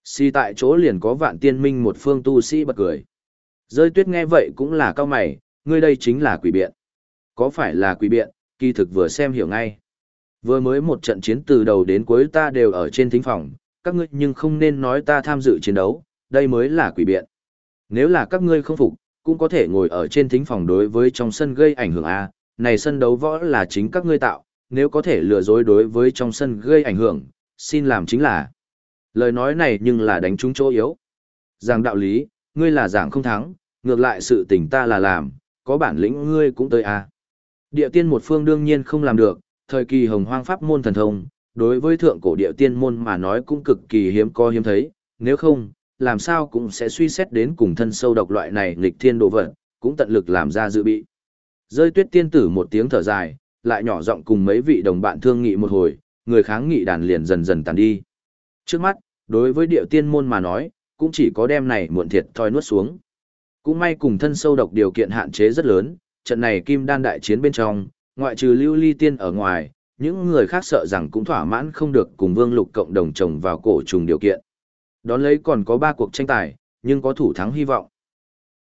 Si tại chỗ liền có vạn tiên minh một phương tu sĩ bật cười. Rơi tuyết nghe vậy cũng là cao mày, ngươi đây chính là quỷ biện. Có phải là quỷ biện, kỳ thực vừa xem hiểu ngay. Vừa mới một trận chiến từ đầu đến cuối ta đều ở trên thính phòng, các ngươi nhưng không nên nói ta tham dự chiến đấu, đây mới là quỷ biện. Nếu là các ngươi không phục, cũng có thể ngồi ở trên thính phòng đối với trong sân gây ảnh hưởng A, này sân đấu võ là chính các ngươi tạo, nếu có thể lừa dối đối với trong sân gây ảnh hưởng, xin làm chính là. Lời nói này nhưng là đánh trúng chỗ yếu. Giảng đạo lý, ngươi là giảng không thắng, ngược lại sự tình ta là làm, có bản lĩnh ngươi cũng tới à? Địa tiên một phương đương nhiên không làm được, thời kỳ hồng hoang pháp môn thần thông, đối với thượng cổ địa tiên môn mà nói cũng cực kỳ hiếm có hiếm thấy, nếu không, làm sao cũng sẽ suy xét đến cùng thân sâu độc loại này nghịch thiên đồ vật, cũng tận lực làm ra dự bị. Rơi tuyết tiên tử một tiếng thở dài, lại nhỏ giọng cùng mấy vị đồng bạn thương nghị một hồi, người kháng nghị đàn liền dần dần tàn đi. Trước mắt, đối với địa tiên môn mà nói, cũng chỉ có đem này muộn thiệt thoi nuốt xuống. Cũng may cùng thân sâu độc điều kiện hạn chế rất lớn, trận này kim đan đại chiến bên trong, ngoại trừ lưu ly tiên ở ngoài, những người khác sợ rằng cũng thỏa mãn không được cùng vương lục cộng đồng chồng vào cổ trùng điều kiện. Đón lấy còn có ba cuộc tranh tài, nhưng có thủ thắng hy vọng.